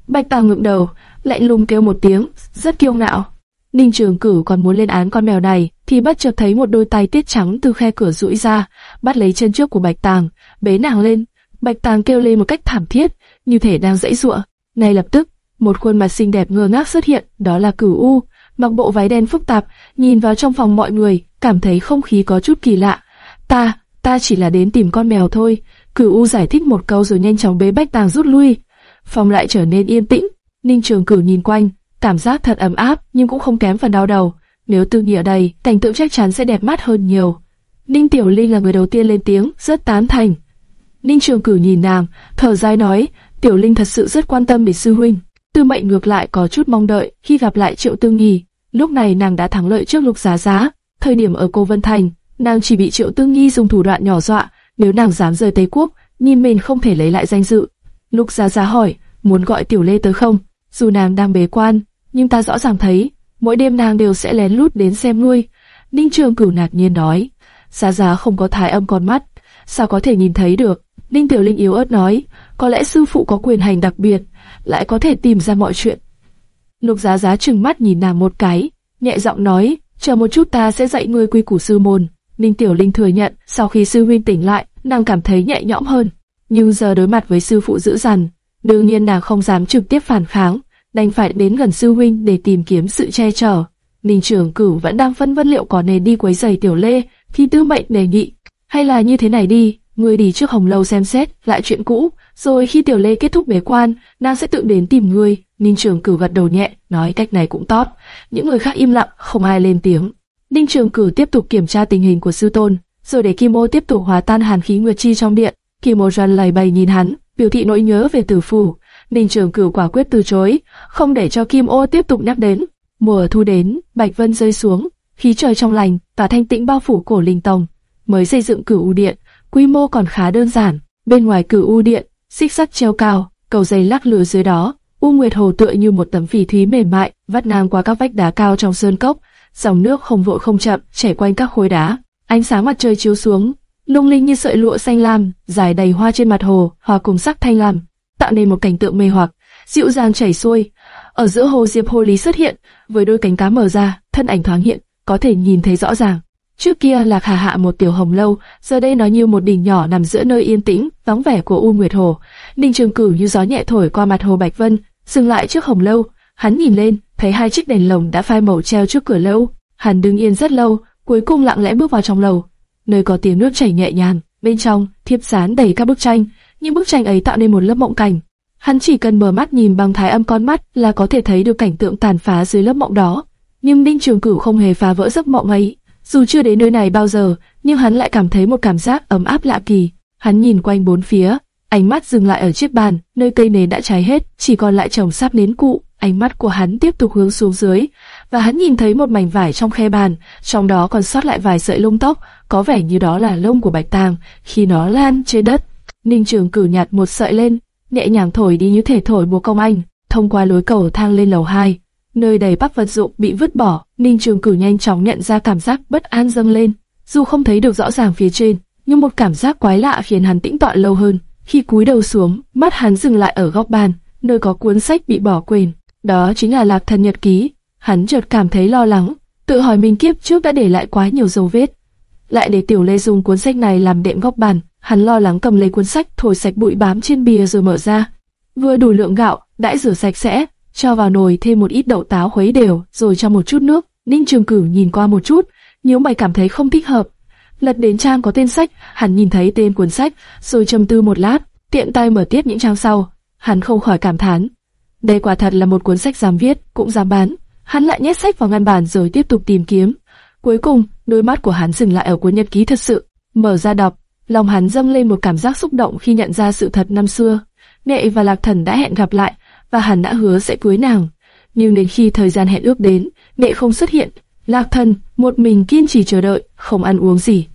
Bạch Tàng ngượng đầu, lạnh lùng kêu một tiếng, rất kiêu ngạo. Ninh Trường Cửu còn muốn lên án con mèo này, thì bất chợt thấy một đôi tay tiết trắng từ khe cửa duỗi ra, bắt lấy chân trước của Bạch Tàng, bế nàng lên. Bạch Tàng kêu lên một cách thảm thiết, như thể đang dãy giụa. Ngay lập tức, một khuôn mặt xinh đẹp ngơ ngác xuất hiện, đó là Cửu U, mặc bộ váy đen phức tạp, nhìn vào trong phòng mọi người, cảm thấy không khí có chút kỳ lạ. Ta, ta chỉ là đến tìm con mèo thôi. Cửu U giải thích một câu rồi nhanh chóng bế bách Tàng rút lui. Phòng lại trở nên yên tĩnh. Ninh Trường Cửu nhìn quanh, cảm giác thật ấm áp nhưng cũng không kém phần đau đầu. Nếu Tư nghĩa đầy, cảnh tượng chắc chắn sẽ đẹp mắt hơn nhiều. Ninh Tiểu Linh là người đầu tiên lên tiếng, rất tán thành. Ninh Trường Cửu nhìn nàng, thở dài nói, Tiểu Linh thật sự rất quan tâm đến sư huynh. Tư Mệnh ngược lại có chút mong đợi khi gặp lại Triệu Tư Nghi. Lúc này nàng đã thắng lợi trước Lục Giá Giá. Thời điểm ở Cô Vân Thành, nàng chỉ bị Triệu Tư Nghi dùng thủ đoạn nhỏ dọa. Nếu nàng dám rời Tây Quốc, nhìn mình không thể lấy lại danh dự. Lục Giá Giá hỏi, muốn gọi Tiểu Lê tới không? Dù nàng đang bế quan, nhưng ta rõ ràng thấy, mỗi đêm nàng đều sẽ lén lút đến xem nuôi. Ninh Trường Cửu ngạc nhiên nói, Giá Giá không có thái âm con mắt, sao có thể nhìn thấy được? Ninh Tiểu Linh yếu ớt nói, có lẽ sư phụ có quyền hành đặc biệt, lại có thể tìm ra mọi chuyện. Lục Giá Giá trừng mắt nhìn nàng một cái, nhẹ giọng nói, chờ một chút ta sẽ dạy ngươi quy củ sư môn. Ninh Tiểu Linh thừa nhận, sau khi sư huynh tỉnh lại, nàng cảm thấy nhẹ nhõm hơn. Nhưng giờ đối mặt với sư phụ dữ dằn, đương nhiên nàng không dám trực tiếp phản kháng, đành phải đến gần sư huynh để tìm kiếm sự che chở. Ninh Trường Cửu vẫn đang phân vân liệu có nên đi quấy giày Tiểu Lê, khi Tư Mệnh đề nghị, hay là như thế này đi, ngươi đi trước Hồng Lâu xem xét lại chuyện cũ, rồi khi Tiểu Lê kết thúc bế quan, nàng sẽ tự đến tìm ngươi. Ninh Trường Cửu gật đầu nhẹ, nói cách này cũng tốt. Những người khác im lặng, không ai lên tiếng. Ninh Trường Cửu tiếp tục kiểm tra tình hình của sư tôn, rồi để Kim Ô tiếp tục hòa tan hàn khí nguyệt chi trong điện. Kim Ô Doan lầy bầy nhìn hắn, biểu thị nỗi nhớ về tử phủ. Ninh Trường Cửu quả quyết từ chối, không để cho Kim Ô tiếp tục nhắc đến. Mùa thu đến, Bạch Vân rơi xuống, khí trời trong lành và thanh tĩnh bao phủ cổ linh tông. Mới xây dựng Cửu U Điện, quy mô còn khá đơn giản. Bên ngoài Cửu U Điện, xích sắt treo cao, cầu dây lắc lửa dưới đó. U Nguyệt Hồ tựa như một tấm phỉ thúy mềm mại, vắt ngang qua các vách đá cao trong sơn cốc, dòng nước không vội không chậm chảy quanh các khối đá. Ánh sáng mặt trời chiếu xuống, lung linh như sợi lụa xanh lam, dài đầy hoa trên mặt hồ, hòa cùng sắc thanh lam, tạo nên một cảnh tượng mê hoặc, dịu dàng chảy xuôi. Ở giữa hồ Diệp Hồ Lý xuất hiện, với đôi cánh cá mở ra, thân ảnh thoáng hiện, có thể nhìn thấy rõ ràng. Trước kia Lạc Hà hạ một tiểu hồng lâu, giờ đây nó như một đỉnh nhỏ nằm giữa nơi yên tĩnh, vắng vẻ của U Nguyệt Hồ. Ninh Trường Cửu như gió nhẹ thổi qua mặt hồ Bạch Vân, dừng lại trước hồng lâu. Hắn nhìn lên, thấy hai chiếc đèn lồng đã phai màu treo trước cửa lâu. Hắn đứng yên rất lâu, cuối cùng lặng lẽ bước vào trong lầu, nơi có tiếng nước chảy nhẹ nhàng. Bên trong, thiếp dán đầy các bức tranh, những bức tranh ấy tạo nên một lớp mộng cảnh. Hắn chỉ cần mở mắt nhìn bằng thái âm con mắt là có thể thấy được cảnh tượng tàn phá dưới lớp mộng đó. Nhưng Ninh Trường Cửu không hề phá vỡ giấc mộng ấy. Dù chưa đến nơi này bao giờ, nhưng hắn lại cảm thấy một cảm giác ấm áp lạ kỳ. Hắn nhìn quanh bốn phía, ánh mắt dừng lại ở chiếc bàn, nơi cây nến đã cháy hết, chỉ còn lại chồng sáp nến cụ. Ánh mắt của hắn tiếp tục hướng xuống dưới, và hắn nhìn thấy một mảnh vải trong khe bàn, trong đó còn sót lại vài sợi lông tóc, có vẻ như đó là lông của bạch tàng khi nó lan trên đất. Ninh Trường cử nhặt một sợi lên, nhẹ nhàng thổi đi như thể thổi búa công anh, thông qua lối cầu thang lên lầu 2, nơi đầy bắp vật dụng bị vứt bỏ. Ninh Trường cử nhanh chóng nhận ra cảm giác bất an dâng lên, dù không thấy được rõ ràng phía trên, nhưng một cảm giác quái lạ khiến hắn tĩnh tọa lâu hơn. Khi cúi đầu xuống, mắt hắn dừng lại ở góc bàn, nơi có cuốn sách bị bỏ quên. Đó chính là Lạc Thần Nhật Ký. Hắn chợt cảm thấy lo lắng, tự hỏi mình kiếp trước đã để lại quá nhiều dấu vết. Lại để Tiểu Lê dùng cuốn sách này làm đệm góc bàn, hắn lo lắng cầm lấy cuốn sách thổi sạch bụi bám trên bìa rồi mở ra. Vừa đủ lượng gạo, đãi rửa sạch sẽ, cho vào nồi thêm một ít đậu táo khuấy đều, rồi cho một chút nước. Ninh Trường Cửu nhìn qua một chút, nếu mày cảm thấy không thích hợp. Lật đến trang có tên sách, hắn nhìn thấy tên cuốn sách, rồi trầm tư một lát, tiện tay mở tiếp những trang sau. Hắn không khỏi cảm thán, đây quả thật là một cuốn sách dám viết, cũng dám bán. Hắn lại nhét sách vào ngăn bàn rồi tiếp tục tìm kiếm. Cuối cùng, đôi mắt của hắn dừng lại ở cuốn nhật ký thật sự. Mở ra đọc, lòng hắn dâng lên một cảm giác xúc động khi nhận ra sự thật năm xưa. Nệ và Lạc Thần đã hẹn gặp lại, và hắn đã hứa sẽ cưới nàng. Nhưng đến khi thời gian hẹn ước đến, mẹ không xuất hiện. Lạc Thần một mình kiên trì chờ đợi, không ăn uống gì.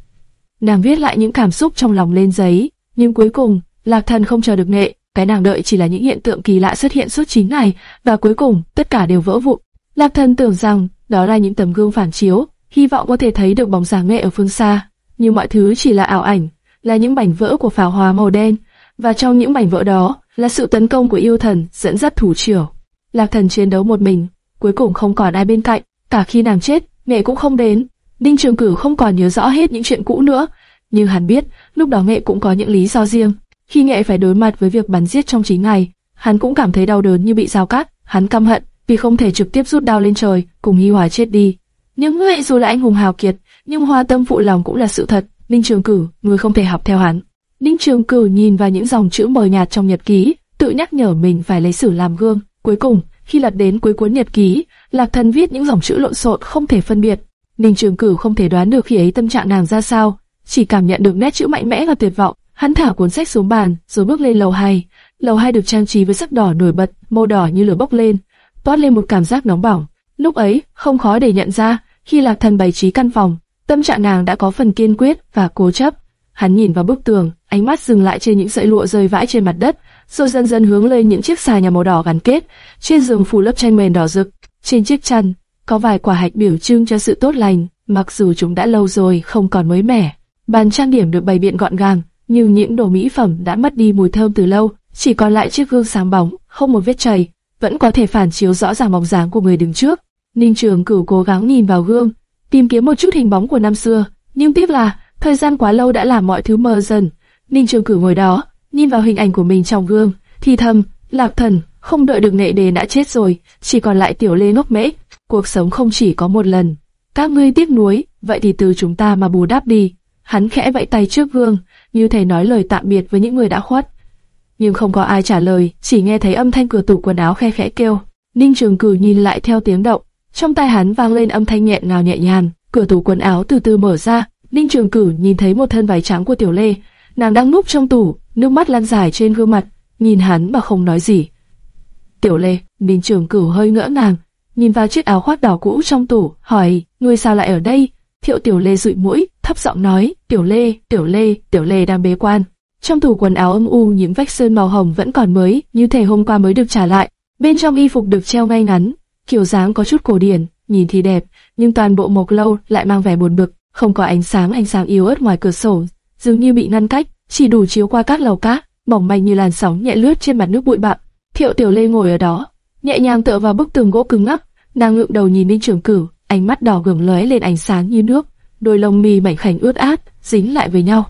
Nàng viết lại những cảm xúc trong lòng lên giấy, nhưng cuối cùng, Lạc Thần không chờ được mẹ. cái nàng đợi chỉ là những hiện tượng kỳ lạ xuất hiện suốt 9 ngày, và cuối cùng tất cả đều vỡ vụn. Lạc Thần tưởng rằng đó là những tấm gương phản chiếu, hy vọng có thể thấy được bóng dáng nghệ ở phương xa, nhưng mọi thứ chỉ là ảo ảnh, là những mảnh vỡ của pháo hoa màu đen, và trong những mảnh vỡ đó là sự tấn công của yêu thần dẫn dắt thủ triều. Lạc Thần chiến đấu một mình, cuối cùng không còn ai bên cạnh, cả khi nàng chết, nghệ cũng không đến. Đinh Trường Cửu không còn nhớ rõ hết những chuyện cũ nữa, nhưng hắn biết lúc đó nghệ cũng có những lý do riêng. Khi nghệ phải đối mặt với việc bắn giết trong 9 ngày, hắn cũng cảm thấy đau đớn như bị dao cắt, hắn căm hận vì không thể trực tiếp rút đao lên trời, cùng Hi Hòa chết đi. Nhưng nghệ dù là anh hùng hào kiệt, nhưng hoa tâm phụ lòng cũng là sự thật. Ninh Trường Cử, người không thể học theo hắn. Ninh Trường Cử nhìn vào những dòng chữ mờ nhạt trong nhật ký, tự nhắc nhở mình phải lấy sử làm gương. Cuối cùng, khi lật đến cuối cuốn nhật ký, Lạc Thần viết những dòng chữ lộn xộn không thể phân biệt. Ninh Trường Cử không thể đoán được khi ấy tâm trạng nàng ra sao, chỉ cảm nhận được nét chữ mạnh mẽ và tuyệt vọng. Hắn thả cuốn sách xuống bàn, rồi bước lên lầu hai. Lầu hai được trang trí với sắc đỏ nổi bật, màu đỏ như lửa bốc lên, toát lên một cảm giác nóng bỏng. Lúc ấy, không khó để nhận ra, khi Lạc Thần bày trí căn phòng, tâm trạng nàng đã có phần kiên quyết và cố chấp. Hắn nhìn vào bức tường, ánh mắt dừng lại trên những sợi lụa rơi vãi trên mặt đất, rồi dần dần hướng lên những chiếc xà nhà màu đỏ gắn kết. Trên giường phủ lớp tranh mền đỏ rực, trên chiếc chăn có vài quả hạch biểu trưng cho sự tốt lành, mặc dù chúng đã lâu rồi không còn mới mẻ. Bàn trang điểm được bày biện gọn gàng, nhưng những đồ mỹ phẩm đã mất đi mùi thơm từ lâu, chỉ còn lại chiếc gương sáng bóng, không một vết chảy, vẫn có thể phản chiếu rõ ràng bóng dáng của người đứng trước. Ninh Trường Cửu cố gắng nhìn vào gương, tìm kiếm một chút hình bóng của năm xưa, nhưng tiếc là thời gian quá lâu đã làm mọi thứ mờ dần. Ninh Trường Cửu ngồi đó, nhìn vào hình ảnh của mình trong gương, thì thầm, Lạc Thần, không đợi được nệ đề đã chết rồi, chỉ còn lại tiểu lê ngốc mễ. Cuộc sống không chỉ có một lần. Các ngươi tiếc nuối, vậy thì từ chúng ta mà bù đắp đi. Hắn khẽ vẫy tay trước gương, như thể nói lời tạm biệt với những người đã khuất. Nhưng không có ai trả lời, chỉ nghe thấy âm thanh cửa tủ quần áo khe khẽ kêu. Ninh Trường cửu nhìn lại theo tiếng động, trong tai hắn vang lên âm thanh nhẹ ngào nhẹ nhàng, cửa tủ quần áo từ từ mở ra, Ninh Trường Cửu nhìn thấy một thân váy trắng của Tiểu Lê, nàng đang núp trong tủ, nước mắt lan dài trên gương mặt, nhìn hắn mà không nói gì. Tiểu Lê, Ninh Trường Cửu hơi ngỡ ngàng, nhìn vào chiếc áo khoác đỏ cũ trong tủ, hỏi, ngươi sao lại ở đây? Thiệu Tiểu Lê dụi mũi, thấp giọng nói, Tiểu Lê, Tiểu Lê, Tiểu Lê đang bế quan. Trong tủ quần áo âm u những vách sơn màu hồng vẫn còn mới, như thể hôm qua mới được trả lại. Bên trong y phục được treo ngay ngắn, kiểu dáng có chút cổ điển, nhìn thì đẹp, nhưng toàn bộ mộc lâu lại mang vẻ buồn bực, không có ánh sáng ánh sáng yếu ớt ngoài cửa sổ, dường như bị ngăn cách, chỉ đủ chiếu qua các lầu cát, mỏng manh như làn sóng nhẹ lướt trên mặt nước bụi bặm. Thiệu Tiểu Lê ngồi ở đó, nhẹ nhàng tựa vào bức tường gỗ cứng ngắc, nàng ngượng đầu nhìn Ninh Trường Cửu, ánh mắt đỏ gừng lóe lên ánh sáng như nước, đôi lông mi mảnh khảnh ướt át dính lại với nhau.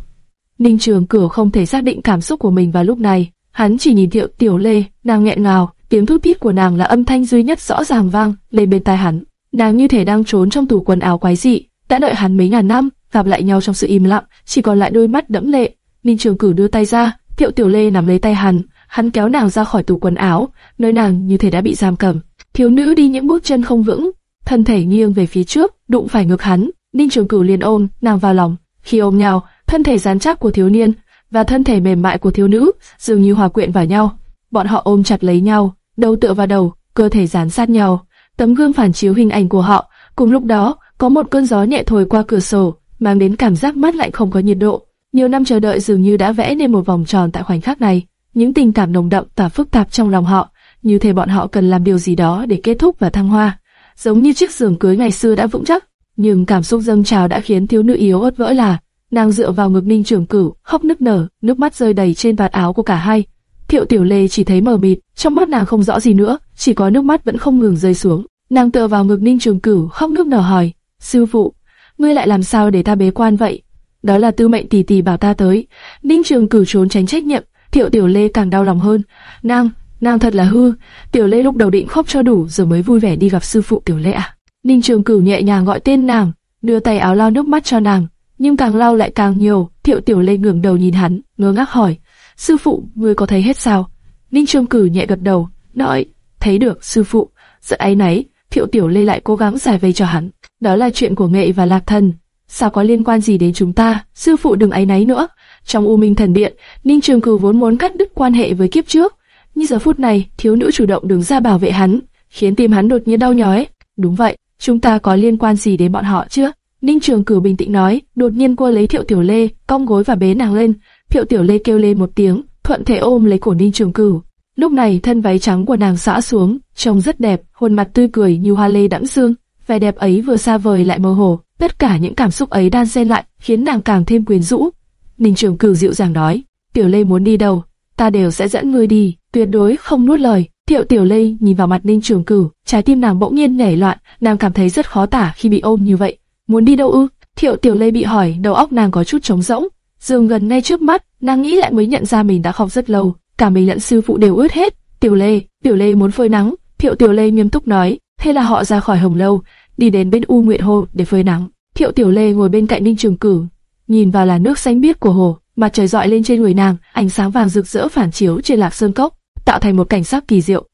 Ninh Trường Cửu không thể xác định cảm xúc của mình vào lúc này, hắn chỉ nhìn Thiệu Tiểu Lê, nàng nghẹn ngào, tiếng thút thít của nàng là âm thanh duy nhất rõ ràng vang lên bên tai hắn. Nàng như thể đang trốn trong tủ quần áo quái dị, đã đợi hắn mấy ngàn năm, gặp lại nhau trong sự im lặng, chỉ còn lại đôi mắt đẫm lệ. Ninh Trường Cửu đưa tay ra, Thiệu Tiểu Lê nắm lấy tay hắn, hắn kéo nàng ra khỏi tủ quần áo, nơi nàng như thể đã bị giam cầm. Thiếu nữ đi những bước chân không vững, thân thể nghiêng về phía trước, đụng phải ngực hắn. Ninh Trường Cửu liền ôm nàng vào lòng, khi ôm nhau, thân thể rắn chắc của thiếu niên và thân thể mềm mại của thiếu nữ dường như hòa quyện vào nhau. Bọn họ ôm chặt lấy nhau, đầu tựa vào đầu, cơ thể dán sát nhau. Tấm gương phản chiếu hình ảnh của họ. Cùng lúc đó, có một cơn gió nhẹ thổi qua cửa sổ, mang đến cảm giác mát lạnh không có nhiệt độ. Nhiều năm chờ đợi dường như đã vẽ nên một vòng tròn tại khoảnh khắc này. Những tình cảm nồng đậm và phức tạp trong lòng họ, như thể bọn họ cần làm điều gì đó để kết thúc và thăng hoa. Giống như chiếc giường cưới ngày xưa đã vững chắc, nhưng cảm xúc dâng trào đã khiến thiếu nữ yếu ớt vỡ là. Nàng dựa vào ngực Ninh Trường Cửu, khóc nức nở, nước mắt rơi đầy trên vạt áo của cả hai. Thiệu Tiểu Lê chỉ thấy mờ mịt, trong mắt nàng không rõ gì nữa, chỉ có nước mắt vẫn không ngừng rơi xuống. Nàng tựa vào ngực Ninh Trường Cửu, khóc nức nở hỏi: "Sư phụ, ngươi lại làm sao để ta bế quan vậy?" Đó là Tư Mệnh tỷ tỷ bảo ta tới. Ninh Trường Cửu trốn tránh trách nhiệm, Thiệu Tiểu Lê càng đau lòng hơn. Nàng, nàng thật là hư. Tiểu Lê lúc đầu định khóc cho đủ rồi mới vui vẻ đi gặp sư phụ Tiểu Lê à. Ninh Trường Cửu nhẹ nhàng gọi tên nàng, đưa tay áo lau nước mắt cho nàng, nhưng càng lau lại càng nhiều. Thiệu Tiểu Lê ngẩng đầu nhìn hắn, ngơ ngác hỏi: "Sư phụ, ngươi có thấy hết sao?" Ninh Trường Cửu nhẹ gật đầu, nói: "Thấy được, sư phụ." Rất áy náy, Thiệu Tiểu Lê lại cố gắng giải vây cho hắn. Đó là chuyện của nghệ và lạc thần, sao có liên quan gì đến chúng ta? Sư phụ đừng áy náy nữa. Trong U Minh Thần Điện, Ninh Trường Cửu vốn muốn cắt đứt quan hệ với kiếp trước, nhưng giờ phút này, thiếu nữ chủ động đứng ra bảo vệ hắn, khiến tim hắn đột nhiên đau nhói. Đúng vậy, chúng ta có liên quan gì đến bọn họ chưa? Ninh Trường Cửu bình tĩnh nói, đột nhiên cô lấy Thiệu Tiểu Lê, cong gối và bế nàng lên. Thiệu Tiểu Lê kêu lên một tiếng, thuận thể ôm lấy cổ Ninh Trường Cửu. Lúc này thân váy trắng của nàng xõa xuống, trông rất đẹp, khuôn mặt tươi cười như hoa lê đẫm sương. Vẻ đẹp ấy vừa xa vời lại mơ hồ, tất cả những cảm xúc ấy đan xen lại, khiến nàng càng thêm quyến rũ. Ninh Trường Cửu dịu dàng nói, Tiểu Lê muốn đi đâu, ta đều sẽ dẫn ngươi đi, tuyệt đối không nuốt lời. Thiệu Tiểu Lê nhìn vào mặt Ninh Trường Cửu, trái tim nàng bỗng nhiên nhảy loạn, nàng cảm thấy rất khó tả khi bị ôm như vậy. Muốn đi đâu ư? Thiệu Tiểu Lê bị hỏi, đầu óc nàng có chút trống rỗng. Dường gần ngay trước mắt, nàng nghĩ lại mới nhận ra mình đã khóc rất lâu, cả mình lẫn sư phụ đều ướt hết. Tiểu Lê, Tiểu Lê muốn phơi nắng. Thiệu Tiểu Lê nghiêm túc nói. Thế là họ ra khỏi Hồng Lâu, đi đến bên U Nguyệt Hồ để phơi nắng. Thiệu Tiểu Lê ngồi bên cạnh Ninh Trường Cửu, nhìn vào là nước xanh biếc của hồ, mặt trời dọi lên trên người nàng, ánh sáng vàng rực rỡ phản chiếu trên lạc sơn cốc, tạo thành một cảnh sắc kỳ diệu.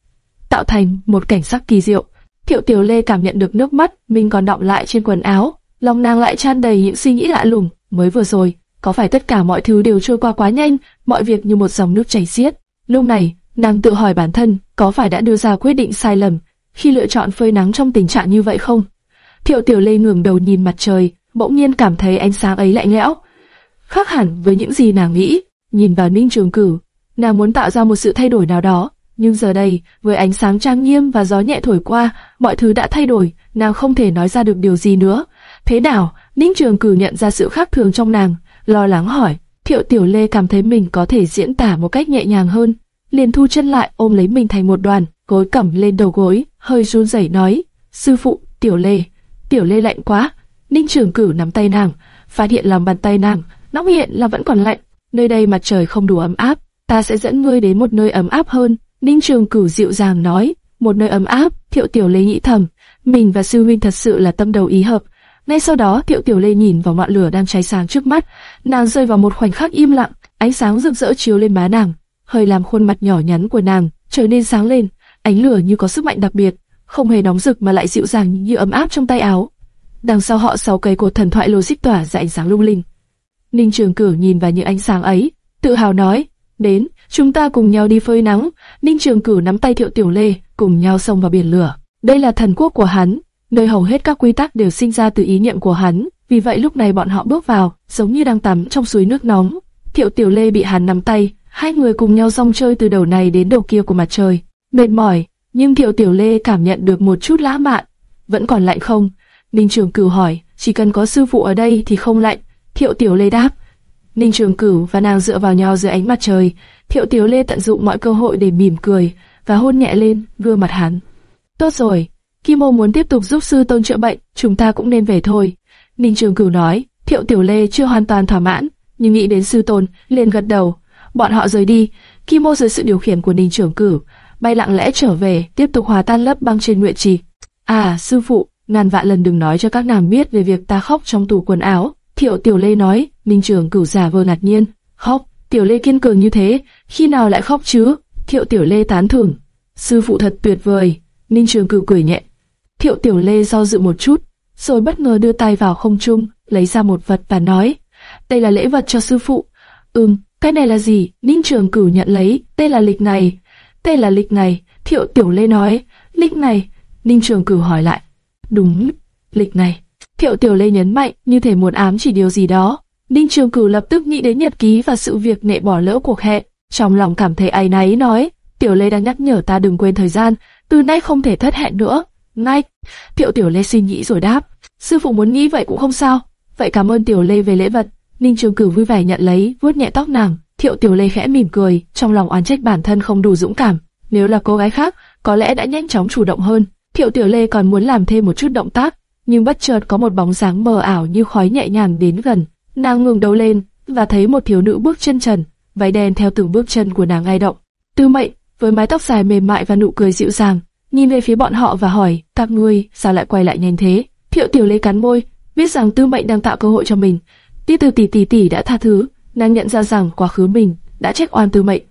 Tạo thành một cảnh sắc kỳ diệu. Thiệu Tiểu Lê cảm nhận được nước mắt mình còn đọng lại trên quần áo, lòng nàng lại tràn đầy những suy nghĩ lạ lùng. Mới vừa rồi, có phải tất cả mọi thứ đều trôi qua quá nhanh, mọi việc như một dòng nước chảy xiết. Lúc này, nàng tự hỏi bản thân, có phải đã đưa ra quyết định sai lầm khi lựa chọn phơi nắng trong tình trạng như vậy không? Thiệu Tiểu Lê ngẩng đầu nhìn mặt trời, bỗng nhiên cảm thấy ánh sáng ấy lạnh lẽo, khác hẳn với những gì nàng nghĩ. Nhìn vào Ninh Trường Cửu, nàng muốn tạo ra một sự thay đổi nào đó, nhưng giờ đây, với ánh sáng trang nghiêm và gió nhẹ thổi qua, mọi thứ đã thay đổi, nàng không thể nói ra được điều gì nữa. Thế nào? Ninh Trường Cửu nhận ra sự khác thường trong nàng, lo lắng hỏi. Thiệu Tiểu Lê cảm thấy mình có thể diễn tả một cách nhẹ nhàng hơn, liền thu chân lại ôm lấy mình thành một đoàn, gối cẩm lên đầu gối, hơi run rẩy nói: "Sư phụ, Tiểu Lê." Tiểu Lê lạnh quá. Ninh Trường Cửu nắm tay nàng, phát hiện lòng bàn tay nàng nóng hiện là vẫn còn lạnh. Nơi đây mặt trời không đủ ấm áp, ta sẽ dẫn ngươi đến một nơi ấm áp hơn. Ninh Trường Cửu dịu dàng nói, một nơi ấm áp. Thiệu Tiểu Lê nghĩ thầm, mình và sư huynh thật sự là tâm đầu ý hợp. Ngay sau đó, Thiệu Tiểu Lê nhìn vào ngọn lửa đang cháy sáng trước mắt, nàng rơi vào một khoảnh khắc im lặng, ánh sáng rực rỡ chiếu lên má nàng, hơi làm khuôn mặt nhỏ nhắn của nàng trở nên sáng lên, ánh lửa như có sức mạnh đặc biệt, không hề nóng rực mà lại dịu dàng như ấm áp trong tay áo. đằng sau họ sáu cây cột thần thoại logic tỏa ra ánh sáng lung linh. Ninh Trường Cửu nhìn vào những ánh sáng ấy, tự hào nói, đến, chúng ta cùng nhau đi phơi nắng. Ninh Trường Cửu nắm tay Thiệu Tiểu Lê, cùng nhau xông vào biển lửa. Đây là thần quốc của hắn, nơi hầu hết các quy tắc đều sinh ra từ ý niệm của hắn. Vì vậy lúc này bọn họ bước vào, giống như đang tắm trong suối nước nóng. Thiệu Tiểu Lê bị hắn nắm tay, hai người cùng nhau rong chơi từ đầu này đến đầu kia của mặt trời. Mệt mỏi, nhưng Thiệu Tiểu Lê cảm nhận được một chút lãng mạn. Vẫn còn lạnh không? Ninh Trường Cửu hỏi, chỉ cần có sư phụ ở đây thì không lạnh. Thiệu Tiểu Lê đáp. Ninh Trường Cửu và nàng dựa vào nhau dưới ánh mặt trời. Thiệu Tiểu Lê tận dụng mọi cơ hội để mỉm cười và hôn nhẹ lên gương mặt hắn. Tốt rồi, Kim Ô muốn tiếp tục giúp sư tôn chữa bệnh, chúng ta cũng nên về thôi. Ninh Trường Cửu nói. Thiệu Tiểu Lê chưa hoàn toàn thỏa mãn, nhưng nghĩ đến sư tôn, liền gật đầu. Bọn họ rời đi. Kim dưới sự điều khiển của Ninh trưởng cử bay lặng lẽ trở về, tiếp tục hòa tan lớp băng trên nguyện trì. À, sư phụ, ngàn vạn lần đừng nói cho các nàng biết về việc ta khóc trong tủ quần áo. Thiệu Tiểu Lê nói, Ninh trưởng Cửu giả vờ ngạc nhiên, khóc, Tiểu Lê kiên cường như thế, khi nào lại khóc chứ? Thiệu Tiểu Lê tán thưởng, sư phụ thật tuyệt vời. Ninh Trường Cửu cười nhẹ. Thiệu Tiểu Lê do dự một chút, rồi bất ngờ đưa tay vào không trung, lấy ra một vật và nói, đây là lễ vật cho sư phụ. Ừm, cái này là gì? Ninh Trường Cửu nhận lấy, tên là lịch này. Tên là lịch này, Thiệu Tiểu Lê nói, lịch này. Ninh Trường Cửu hỏi lại, đúng, lịch này. Thiệu Tiểu Lê nhấn mạnh như thể muốn ám chỉ điều gì đó. Ninh Trường Cửu lập tức nghĩ đến nhật ký và sự việc nệ bỏ lỡ cuộc hẹn, trong lòng cảm thấy áy náy nói, Tiểu Lê đang nhắc nhở ta đừng quên thời gian, từ nay không thể thất hẹn nữa. Ngay, Thiệu Tiểu Lê suy nghĩ rồi đáp, sư phụ muốn nghĩ vậy cũng không sao. Vậy cảm ơn Tiểu Lê về lễ vật. Ninh Trường Cửu vui vẻ nhận lấy, vuốt nhẹ tóc nàng. Thiệu Tiểu Lê khẽ mỉm cười, trong lòng oán trách bản thân không đủ dũng cảm. Nếu là cô gái khác, có lẽ đã nhanh chóng chủ động hơn. Thiệu Tiểu Lê còn muốn làm thêm một chút động tác, nhưng bất chợt có một bóng dáng mờ ảo như khói nhẹ nhàng đến gần. Nàng ngừng đầu lên và thấy một thiếu nữ bước chân trần, váy đen theo từng bước chân của nàng ngay động. Tư Mệnh với mái tóc dài mềm mại và nụ cười dịu dàng, nhìn về phía bọn họ và hỏi: "Các ngươi sao lại quay lại nhanh thế?" Thiệu Tiểu Lê cắn môi, biết rằng Tư Mệnh đang tạo cơ hội cho mình. Ti Từ tỷ tỷ tỷ đã tha thứ, nàng nhận ra rằng quá khứ mình đã trách oan Từ Mệnh.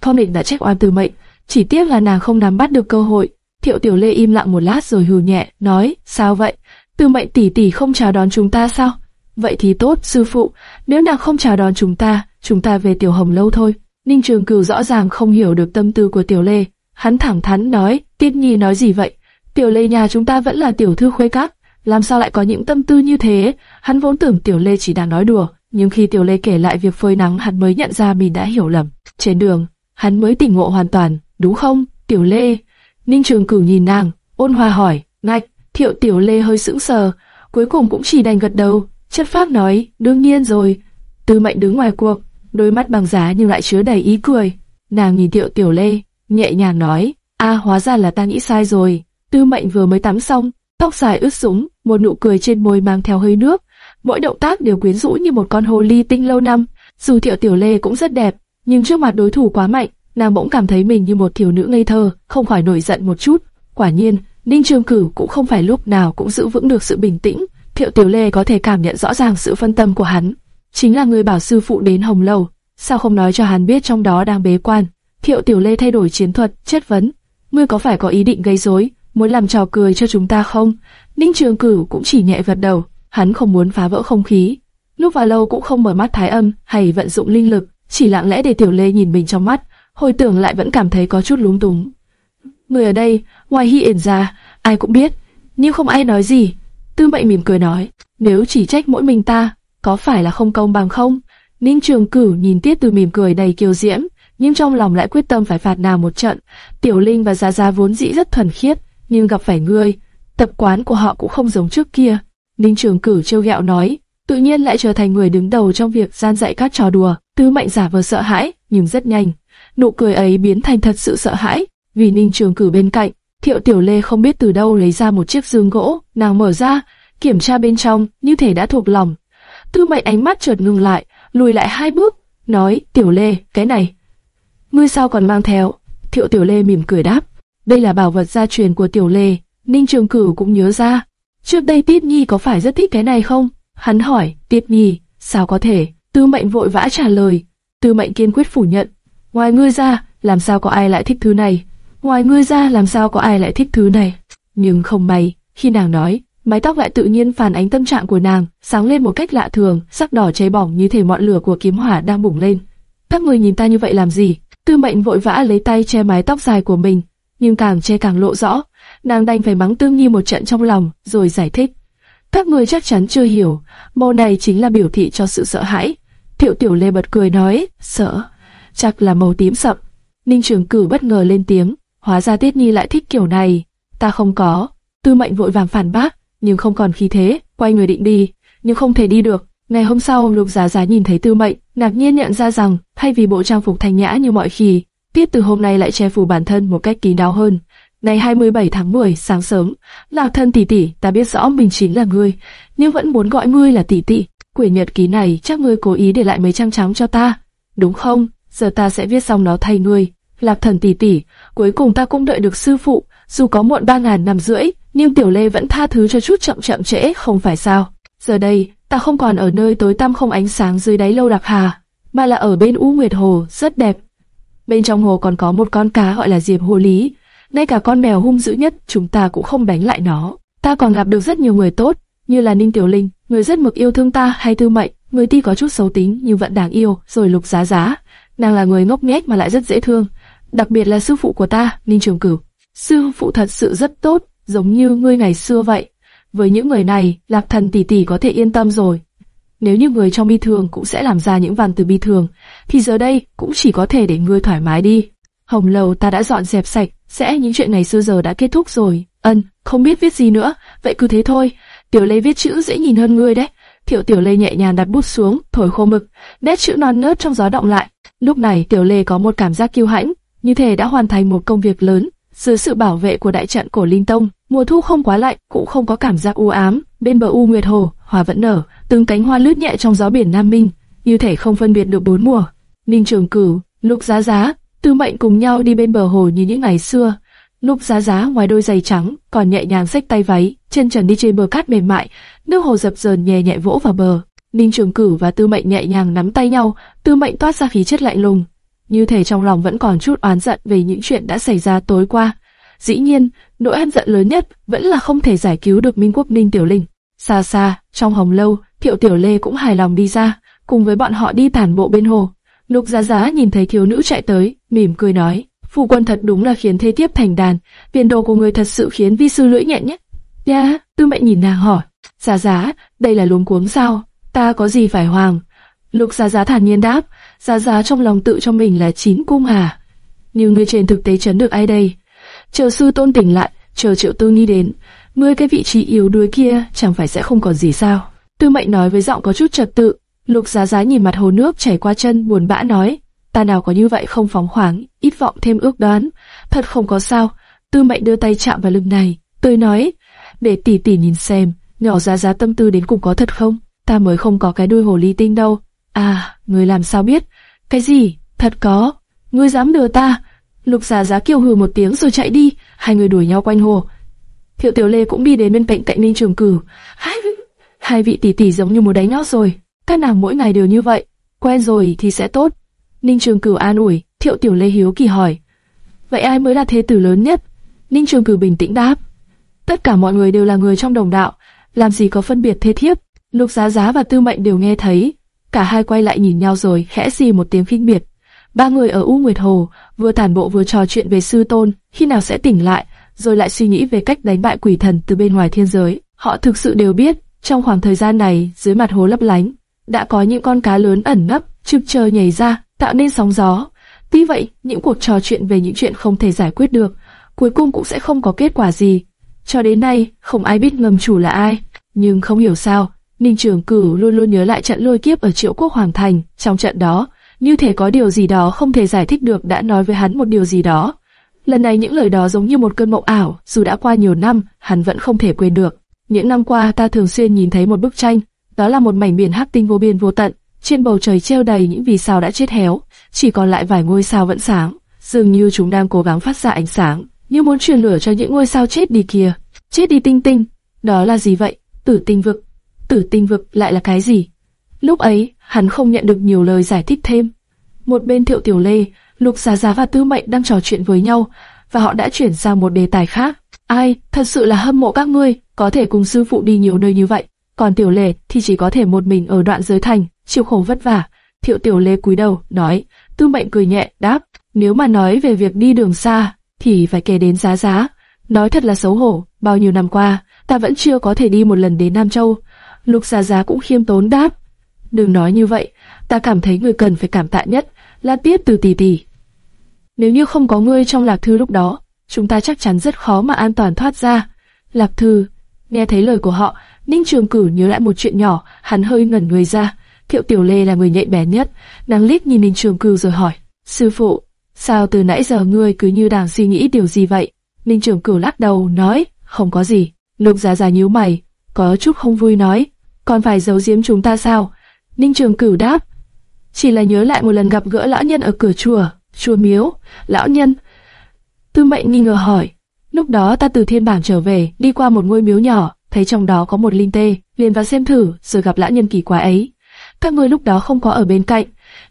Phong Định đã trách oan Từ Mệnh, chỉ tiếc là nàng không nắm bắt được cơ hội. Thiệu Tiểu Lê im lặng một lát rồi hừ nhẹ, nói: "Sao vậy? Từ Mệnh tỷ tỷ không chào đón chúng ta sao?" Vậy thì tốt, sư phụ, nếu nàng không chào đón chúng ta, chúng ta về Tiểu Hồng lâu thôi. Ninh Trường Cửu rõ ràng không hiểu được tâm tư của Tiểu Lê, hắn thẳng thắn nói, Tiết Nhi nói gì vậy? Tiểu Lê nhà chúng ta vẫn là tiểu thư khuê các, làm sao lại có những tâm tư như thế? Hắn vốn tưởng Tiểu Lê chỉ đang nói đùa, nhưng khi Tiểu Lê kể lại việc phơi nắng hắn mới nhận ra mình đã hiểu lầm. Trên đường, hắn mới tỉnh ngộ hoàn toàn, đúng không, Tiểu Lê? Ninh Trường Cửu nhìn nàng, ôn hòa hỏi, ngạch, Thiệu Tiểu Lê hơi sững sờ, cuối cùng cũng chỉ đành gật đầu, chất phác nói, đương nhiên rồi. Tư Mệnh đứng ngoài cuộc, đôi mắt bằng giá nhưng lại chứa đầy ý cười. Nàng nhìn Thiệu Tiểu Lê, nhẹ nhàng nói, a hóa ra là ta nghĩ sai rồi. Tư Mệnh vừa mới tắm xong, tóc dài ướt sũng, một nụ cười trên môi mang theo hơi nước, mỗi động tác đều quyến rũ như một con hồ ly tinh lâu năm. Dù Thiệu Tiểu Lê cũng rất đẹp, nhưng trước mặt đối thủ quá mạnh, nàng bỗng cảm thấy mình như một thiếu nữ ngây thơ, không khỏi nổi giận một chút. Quả nhiên, Ninh Trường Cửu cũng không phải lúc nào cũng giữ vững được sự bình tĩnh. Thiệu Tiểu Lê có thể cảm nhận rõ ràng sự phân tâm của hắn, chính là người bảo sư phụ đến Hồng lầu, sao không nói cho hắn biết trong đó đang bế quan? Thiệu Tiểu Lê thay đổi chiến thuật, chất vấn, ngươi có phải có ý định gây rối, muốn làm trò cười cho chúng ta không? Ninh Trường Cửu cũng chỉ nhẹ gật đầu, hắn không muốn phá vỡ không khí. Lúc vào lâu cũng không mở mắt thái âm hay vận dụng linh lực, chỉ lặng lẽ để Tiểu Lê nhìn mình trong mắt, hồi tưởng lại vẫn cảm thấy có chút lúng túng. Người ở đây, ngoài Hi Yển ra, ai cũng biết, nhưng không ai nói gì. Tư Mệnh mỉm cười nói, nếu chỉ trách mỗi mình ta, có phải là không công bằng không? Ninh Trường Cửu nhìn Tiết Từ mỉm cười đầy kiêu diễm, nhưng trong lòng lại quyết tâm phải phạt nào một trận. Tiểu Linh và Gia Gia vốn dĩ rất thuần khiết, nhưng gặp phải ngươi, tập quán của họ cũng không giống trước kia. Ninh Trường Cửu trêu ghẹo nói, tự nhiên lại trở thành người đứng đầu trong việc gian dạy các trò đùa. Tư Mệnh giả vờ sợ hãi, nhưng rất nhanh, nụ cười ấy biến thành thật sự sợ hãi, vì Ninh Trường Cửu bên cạnh, Thiệu Tiểu Lê không biết từ đâu lấy ra một chiếc giường gỗ, nàng mở ra, kiểm tra bên trong, như thể đã thuộc lòng. Tư Mệnh ánh mắt chợt ngừng lại, lùi lại hai bước, nói: "Tiểu Lê, cái này, ngươi sao còn mang theo?" Thiệu Tiểu Lê mỉm cười đáp: "Đây là bảo vật gia truyền của Tiểu Lê." Ninh Trường Cửu cũng nhớ ra, trước đây Tiết Nhi có phải rất thích cái này không? Hắn hỏi: "Tiết Nhi, sao có thể?" Tư Mệnh vội vã trả lời. Tư Mệnh kiên quyết phủ nhận: "Ngoài ngươi ra, làm sao có ai lại thích thứ này?" Ngoài ngươi ra làm sao có ai lại thích thứ này? Nhưng không may, khi nàng nói, mái tóc lại tự nhiên phản ánh tâm trạng của nàng, sáng lên một cách lạ thường, sắc đỏ cháy bỏng như thể ngọn lửa của kiếm hỏa đang bùng lên. Các người nhìn ta như vậy làm gì? Tư Mệnh vội vã lấy tay che mái tóc dài của mình, nhưng càng che càng lộ rõ. Nàng đành phải mắng Tương Nhi một trận trong lòng, rồi giải thích. Các người chắc chắn chưa hiểu, màu này chính là biểu thị cho sự sợ hãi. Thiệu Tiểu Lê bật cười nói, sợ, chắc là màu tím sậm. Ninh Trường Cử bất ngờ lên tiếng, hóa ra Tiết Nhi lại thích kiểu này. Ta không có. Tư Mệnh vội vàng phản bác, nhưng không còn khí thế, quay người định đi, nhưng không thể đi được. Ngày hôm sau, Lục Giá Giá nhìn thấy Tư Mệnh, ngạc nhiên nhận ra rằng, thay vì bộ trang phục thanh nhã như mọi khi, Tiết từ hôm nay lại che phủ bản thân một cách kín đáo hơn. Ngày 27 tháng 10 sáng sớm, Lạc thân tỷ tỷ, ta biết rõ mình chính là ngươi, nhưng vẫn muốn gọi ngươi là tỷ tỷ. Quyển nhật ký này chắc ngươi cố ý để lại mấy trang trắng cho ta, đúng không? Giờ ta sẽ viết xong nó thay ngươi. Lạc thần tỷ tỷ, cuối cùng ta cũng đợi được sư phụ, dù có muộn ba ngàn năm rưỡi, nhưng Tiểu Lê vẫn tha thứ cho chút chậm chậm trễ, không phải sao? Giờ đây, ta không còn ở nơi tối tăm không ánh sáng dưới đáy lâu đặc hà, mà là ở bên U Nguyệt Hồ, rất đẹp. Bên trong hồ còn có một con cá gọi là Diệp Hồ Lý, ngay cả con mèo hung dữ nhất chúng ta cũng không đánh lại nó. Ta còn gặp được rất nhiều người tốt, như là Ninh Tiểu Linh, người rất mực yêu thương ta hay Tư Mệnh, người tuy có chút xấu tính nhưng vẫn đáng yêu, rồi Lục Giá Giá, nàng là người ngốc nghếch mà lại rất dễ thương, đặc biệt là sư phụ của ta, Ninh Trường Cửu. Sư phụ thật sự rất tốt, giống như ngươi ngày xưa vậy. Với những người này, Lạc Thần tỷ tỷ có thể yên tâm rồi. Nếu như người trong bi thường cũng sẽ làm ra những văn từ bi thường, thì giờ đây cũng chỉ có thể để ngươi thoải mái đi. Hồng lầu ta đã dọn dẹp sạch, sẽ những chuyện này xưa giờ đã kết thúc rồi. Ân, không biết viết gì nữa, vậy cứ thế thôi. Tiểu Lê viết chữ dễ nhìn hơn ngươi đấy. Thiệu Tiểu Lê nhẹ nhàng đặt bút xuống, thổi khô mực, nét chữ non nớt trong gió động lại. Lúc này Tiểu Lê có một cảm giác kiêu hãnh, như thể đã hoàn thành một công việc lớn. Dưới sự bảo vệ của đại trận cổ Linh Tông, mùa thu không quá lạnh, cũng không có cảm giác u ám. Bên bờ U Nguyệt Hồ, hoa vẫn nở, từng cánh hoa lướt nhẹ trong gió biển Nam Minh, như thể không phân biệt được bốn mùa. Ninh Trường Cửu, Lục Giá Giá, Tư Mệnh cùng nhau đi bên bờ hồ như những ngày xưa. Lục Giá Giá ngoài đôi giày trắng, còn nhẹ nhàng xách tay váy, chân trần đi trên bờ cát mềm mại, nước hồ dập dờn nhẹ nhẹ vỗ vào bờ. Ninh Trường Cử và Tư Mệnh nhẹ nhàng nắm tay nhau, Tư Mệnh toát ra khí chất lạnh lùng, như thể trong lòng vẫn còn chút oán giận về những chuyện đã xảy ra tối qua. Dĩ nhiên, nỗi hận giận lớn nhất vẫn là không thể giải cứu được Minh Quốc Ninh Tiểu Linh. Xa xa, trong hồng lâu, Thiệu Tiểu Lê cũng hài lòng đi ra, cùng với bọn họ đi tản bộ bên hồ. Lục Giá Giá nhìn thấy thiếu nữ chạy tới, mỉm cười nói: "Phu quân thật đúng là khiến thế tiếp thành đàn, tiền đồ của người thật sự khiến vi sư lưỡi nhẹn nhất." "Ya." Yeah, Tư Mệnh nhìn nàng hỏi: "Giá Giá, đây là luống cuống sao? Ta có gì phải hoàng?" Lục Giá Giá thản nhiên đáp: "Giá Giá trong lòng tự cho mình là chín cung hà. Nhưng người trên thực tế chấn được ai đây? Chờ sư tôn tỉnh lại, chờ Triệu Tư Nghi đến, ngươi cái vị trí yếu đuối kia chẳng phải sẽ không còn gì sao?" Tư Mệnh nói với giọng có chút trật tự. Lục Giá Giá nhìn mặt hồ nước chảy qua chân, buồn bã nói: "Ta nào có như vậy không phóng khoáng, ít vọng thêm ước đoán, thật không có sao." Tư Mệnh đưa tay chạm vào lưng này, tôi nói: "Để tỷ tỷ nhìn xem, nhỏ Giá Giá tâm tư đến cùng có thật không? Ta mới không có cái đuôi hồ ly tinh đâu." "À, người làm sao biết?" "Cái gì? Thật có? Ngươi dám lừa ta?" Lục Giá Giá kêu hừ một tiếng rồi chạy đi, hai người đuổi nhau quanh hồ. Thiệu Tiểu Lê cũng đi đến bên cạnh cạnh Ninh Trường Cử. Hai Hai vị tỷ tỷ giống như một đáy nhau rồi, các nàng mỗi ngày đều như vậy, quen rồi thì sẽ tốt. Ninh Trường Cửu an ủi, Thiệu Tiểu Lê hiếu kỳ hỏi, vậy ai mới là thế tử lớn nhất? Ninh Trường Cửu bình tĩnh đáp, tất cả mọi người đều là người trong đồng đạo, làm gì có phân biệt thế thiếp. Lục Giá Giá và Tư Mệnh đều nghe thấy, cả hai quay lại nhìn nhau rồi khẽ xì một tiếng khinh biệt. Ba người ở U Nguyệt Hồ vừa tản bộ vừa trò chuyện về sư tôn, khi nào sẽ tỉnh lại, rồi lại suy nghĩ về cách đánh bại quỷ thần từ bên ngoài thiên giới. Họ thực sự đều biết, trong khoảng thời gian này, dưới mặt hồ lấp lánh, đã có những con cá lớn ẩn nấp, trực chờ nhảy ra, tạo nên sóng gió. Tuy vậy, những cuộc trò chuyện về những chuyện không thể giải quyết được, cuối cùng cũng sẽ không có kết quả gì. Cho đến nay, không ai biết ngầm chủ là ai, nhưng không hiểu sao, Ninh Trường Cửu luôn luôn nhớ lại trận lôi kiếp ở Triệu Quốc Hoàng Thành, trong trận đó, như thể có điều gì đó không thể giải thích được đã nói với hắn một điều gì đó. Lần này những lời đó giống như một cơn mộng ảo, dù đã qua nhiều năm, hắn vẫn không thể quên được. Những năm qua ta thường xuyên nhìn thấy một bức tranh, đó là một mảnh biển hắc tinh vô biên vô tận, trên bầu trời treo đầy những vì sao đã chết héo, chỉ còn lại vài ngôi sao vẫn sáng, dường như chúng đang cố gắng phát ra ánh sáng, như muốn truyền lửa cho những ngôi sao chết đi kia. Chết đi tinh tinh, đó là gì vậy? Tử tinh vực. Tử tinh vực lại là cái gì? Lúc ấy, hắn không nhận được nhiều lời giải thích thêm. Một bên Thiệu Tiểu Lê, Lục Giá Giá và Tư Mệnh đang trò chuyện với nhau, và họ đã chuyển sang một đề tài khác. Ai, thật sự là hâm mộ các ngươi, có thể cùng sư phụ đi nhiều nơi như vậy. Còn tiểu lệ thì chỉ có thể một mình ở đoạn giới thành, chịu khổ vất vả. Thiệu tiểu lê cúi đầu, nói, tư mệnh cười nhẹ, đáp, nếu mà nói về việc đi đường xa, thì phải kể đến giá giá. Nói thật là xấu hổ, bao nhiêu năm qua, ta vẫn chưa có thể đi một lần đến Nam Châu. Lục giá giá cũng khiêm tốn đáp, đừng nói như vậy, ta cảm thấy người cần phải cảm tạ nhất là tiếp từ tỷ tỷ. Nếu như không có ngươi trong lạc thư lúc đó, chúng ta chắc chắn rất khó mà an toàn thoát ra. Lạc thư, nghe thấy lời của họ, Ninh Trường Cử nhớ lại một chuyện nhỏ, hắn hơi ngẩn người ra. Thiệu Tiểu Lê là người nhạy bén nhất, nàng liếc nhìn Ninh Trường Cử rồi hỏi, sư phụ, sao từ nãy giờ ngươi cứ như đang suy nghĩ điều gì vậy? Ninh Trường Cử lắc đầu, nói, không có gì. Lục Giá Giá nhíu mày, có chút không vui nói, còn phải giấu giếm chúng ta sao? Ninh Trường Cửu đáp, chỉ là nhớ lại một lần gặp gỡ lão nhân ở cửa chùa, chùa miếu, lão nhân. Tư mệnh nghi ngờ hỏi, lúc đó ta từ thiên bảng trở về, đi qua một ngôi miếu nhỏ, thấy trong đó có một linh tê, liền vào xem thử, rồi gặp lão nhân kỳ quái ấy. Các ngươi lúc đó không có ở bên cạnh.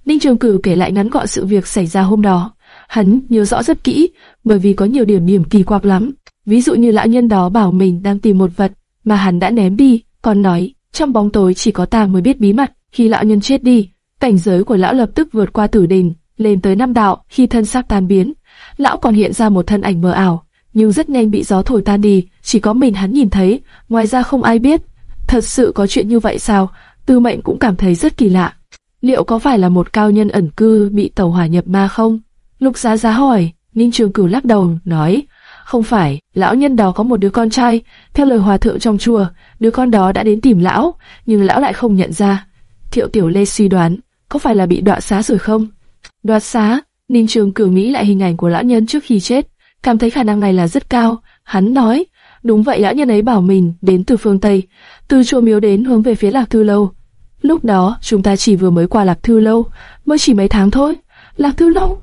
Ninh Trường Cửu kể lại ngắn gọn sự việc xảy ra hôm đó. Hắn nhớ rõ rất kỹ, bởi vì có nhiều điểm điểm kỳ quặc lắm. Ví dụ như lão nhân đó bảo mình đang tìm một vật mà hắn đã ném đi, còn nói trong bóng tối chỉ có ta mới biết bí mật. Khi lão nhân chết đi, cảnh giới của lão lập tức vượt qua tử đình, lên tới năm đạo. Khi thân xác tan biến, lão còn hiện ra một thân ảnh mờ ảo, nhưng rất nhanh bị gió thổi tan đi. Chỉ có mình hắn nhìn thấy, ngoài ra không ai biết. Thật sự có chuyện như vậy sao? Tư Mệnh cũng cảm thấy rất kỳ lạ. Liệu có phải là một cao nhân ẩn cư bị tàu hỏa nhập ma không? Lục Giá Giá hỏi. Ninh Trường Cửu lắc đầu, nói, không phải, lão nhân đó có một đứa con trai, theo lời hòa thượng trong chùa, đứa con đó đã đến tìm lão, nhưng lão lại không nhận ra. Thiệu Tiểu Lê suy đoán, có phải là bị đoạt xá rồi không? Đoạt xá, Ninh Trường Cửu nghĩ lại hình ảnh của lão nhân trước khi chết, cảm thấy khả năng này là rất cao. Hắn nói, đúng vậy lão nhân ấy bảo mình đến từ phương Tây, từ chùa miếu đến hướng về phía Lạc Thư Lâu. Lúc đó chúng ta chỉ vừa mới qua Lạc Thư Lâu, mới chỉ mấy tháng thôi. Lạc Thư Lâu.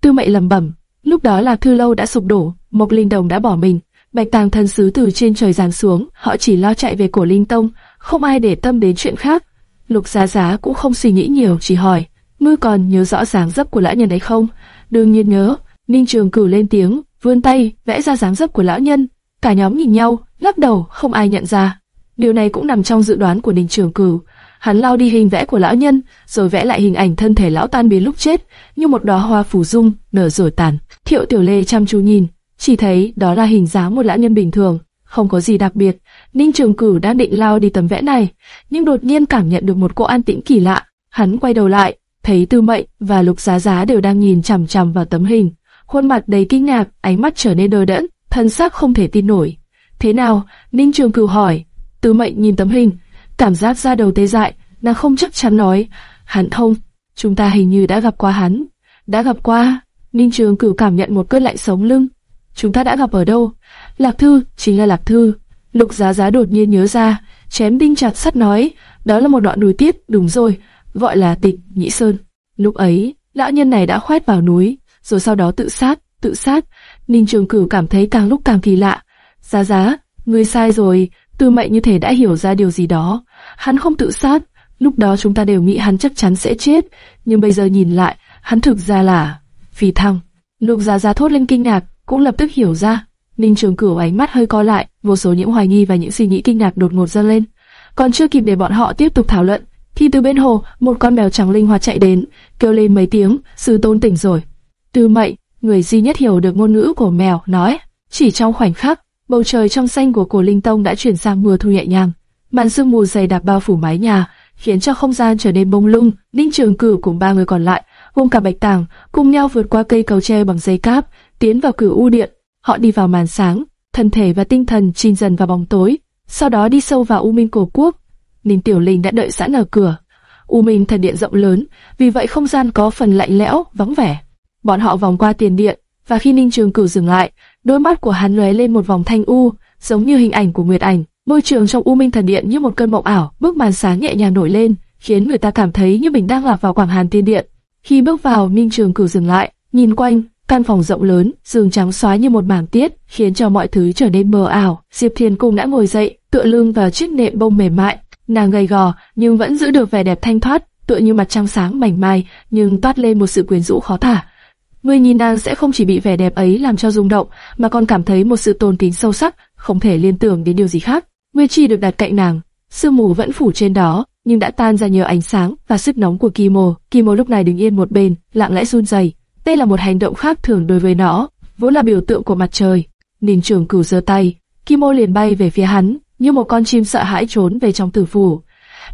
Tư Mệnh lẩm bẩm, lúc đó Lạc Thư Lâu đã sụp đổ, Mộc Linh Đồng đã bỏ mình, Bạch Tàng thần sứ từ trên trời giáng xuống, họ chỉ lo chạy về cổ Linh Tông, không ai để tâm đến chuyện khác. Lục Giá Giá cũng không suy nghĩ nhiều, chỉ hỏi, ngươi còn nhớ rõ ràng dấp của lão nhân ấy không? Đương nhiên nhớ. Ninh Trường Cửu lên tiếng, vươn tay vẽ ra dáng dấp của lão nhân. Cả nhóm nhìn nhau, lắc đầu, không ai nhận ra. Điều này cũng nằm trong dự đoán của Ninh Trường Cửu. Hắn lao đi hình vẽ của lão nhân, rồi vẽ lại hình ảnh thân thể lão tan biến lúc chết, như một đóa hoa phủ dung nở rồi tàn. Thiệu Tiểu Lê chăm chú nhìn, chỉ thấy đó là hình dáng một lão nhân bình thường, không có gì đặc biệt. Ninh Trường Cửu đang định lao đi tấm vẽ này, nhưng đột nhiên cảm nhận được một cô an tĩnh kỳ lạ. Hắn quay đầu lại, thấy Tư Mệnh và Lục Giá Giá đều đang nhìn chằm chằm vào tấm hình, khuôn mặt đầy kinh ngạc, ánh mắt trở nên đờ đẫn, thân xác không thể tin nổi. Thế nào? Ninh Trường Cửu hỏi. Tư Mệnh nhìn tấm hình, cảm giác da đầu tê dại, nàng không chắc chắn nói. Hắn không, chúng ta hình như đã gặp qua hắn. Đã gặp qua. Ninh Trường Cửu cảm nhận một cơn lạnh sống lưng. Chúng ta đã gặp ở đâu? Lạc Thư, chính là Lạc Thư. Lục Giá Giá đột nhiên nhớ ra, chém đinh chặt sắt nói, đó là một đoạn núi tiết, đúng rồi, gọi là Tịch Nhĩ Sơn. Lúc ấy, lão nhân này đã khoét vào núi, rồi sau đó tự sát, tự sát. Ninh Trường Cửu cảm thấy càng lúc càng kỳ lạ. Giá Giá, ngươi sai rồi, Tư Mệnh như thể đã hiểu ra điều gì đó. Hắn không tự sát, lúc đó chúng ta đều nghĩ hắn chắc chắn sẽ chết, nhưng bây giờ nhìn lại, hắn thực ra là phi thăng. Lục Giá Giá thốt lên kinh ngạc, cũng lập tức hiểu ra. Ninh Trường Cửu ánh mắt hơi co lại, vô số những hoài nghi và những suy nghĩ kinh ngạc đột ngột dâng lên. Còn chưa kịp để bọn họ tiếp tục thảo luận, thì từ bên hồ, một con mèo trắng linh hoạt chạy đến, kêu lên mấy tiếng, sư tôn tỉnh rồi. Tư mệnh, người duy nhất hiểu được ngôn ngữ của mèo, nói, chỉ trong khoảnh khắc, bầu trời trong xanh của cổ linh tông đã chuyển sang mưa thu nhẹ nhàng. Màn sương mù dày đặc bao phủ mái nhà, khiến cho không gian trở nên bông lung. Ninh Trường Cửu cùng ba người còn lại, gồm cả Bạch Tàng, cùng nhau vượt qua cây cầu tre bằng dây cáp, tiến vào cửu u điện. Họ đi vào màn sáng, thân thể và tinh thần chìm dần vào bóng tối, sau đó đi sâu vào U Minh cổ quốc. Ninh Tiểu Linh đã đợi sẵn ở cửa. U Minh thần điện rộng lớn, vì vậy không gian có phần lạnh lẽo, vắng vẻ. Bọn họ vòng qua tiền điện, và khi Ninh Trường Cửu dừng lại, đôi mắt của hắn lóe lên một vòng thanh u, giống như hình ảnh của Nguyệt Ảnh. Môi trường trong U Minh thần điện như một cơn mộng ảo, bước màn sáng nhẹ nhàng nổi lên, khiến người ta cảm thấy như mình đang lạc vào Quảng Hàn Tiên Điện. Khi bước vào, Ninh Trường Cửu dừng lại, nhìn quanh, Căn phòng rộng lớn, giường trắng xóa như một mảng tiết, khiến cho mọi thứ trở nên mờ ảo. Diệp Thiên Cung đã ngồi dậy, tựa lưng vào chiếc nệm bông mềm mại. Nàng gầy gò, nhưng vẫn giữ được vẻ đẹp thanh thoát, tựa như mặt trăng sáng mảnh mai, nhưng toát lên một sự quyến rũ khó tả. Người nhìn nàng sẽ không chỉ bị vẻ đẹp ấy làm cho rung động, mà còn cảm thấy một sự tôn kính sâu sắc, không thể liên tưởng đến điều gì khác. Nguyên Chi được đặt cạnh nàng, sương mù vẫn phủ trên đó, nhưng đã tan ra nhờ ánh sáng và sức nóng của Kimo. Kimo lúc này đứng yên một bên, lặng lẽ run rẩy. Đây là một hành động khác thường đối với nó, vốn là biểu tượng của mặt trời. Ninh Trường Cửu giơ tay, Kimo liền bay về phía hắn, như một con chim sợ hãi trốn về trong tử phủ.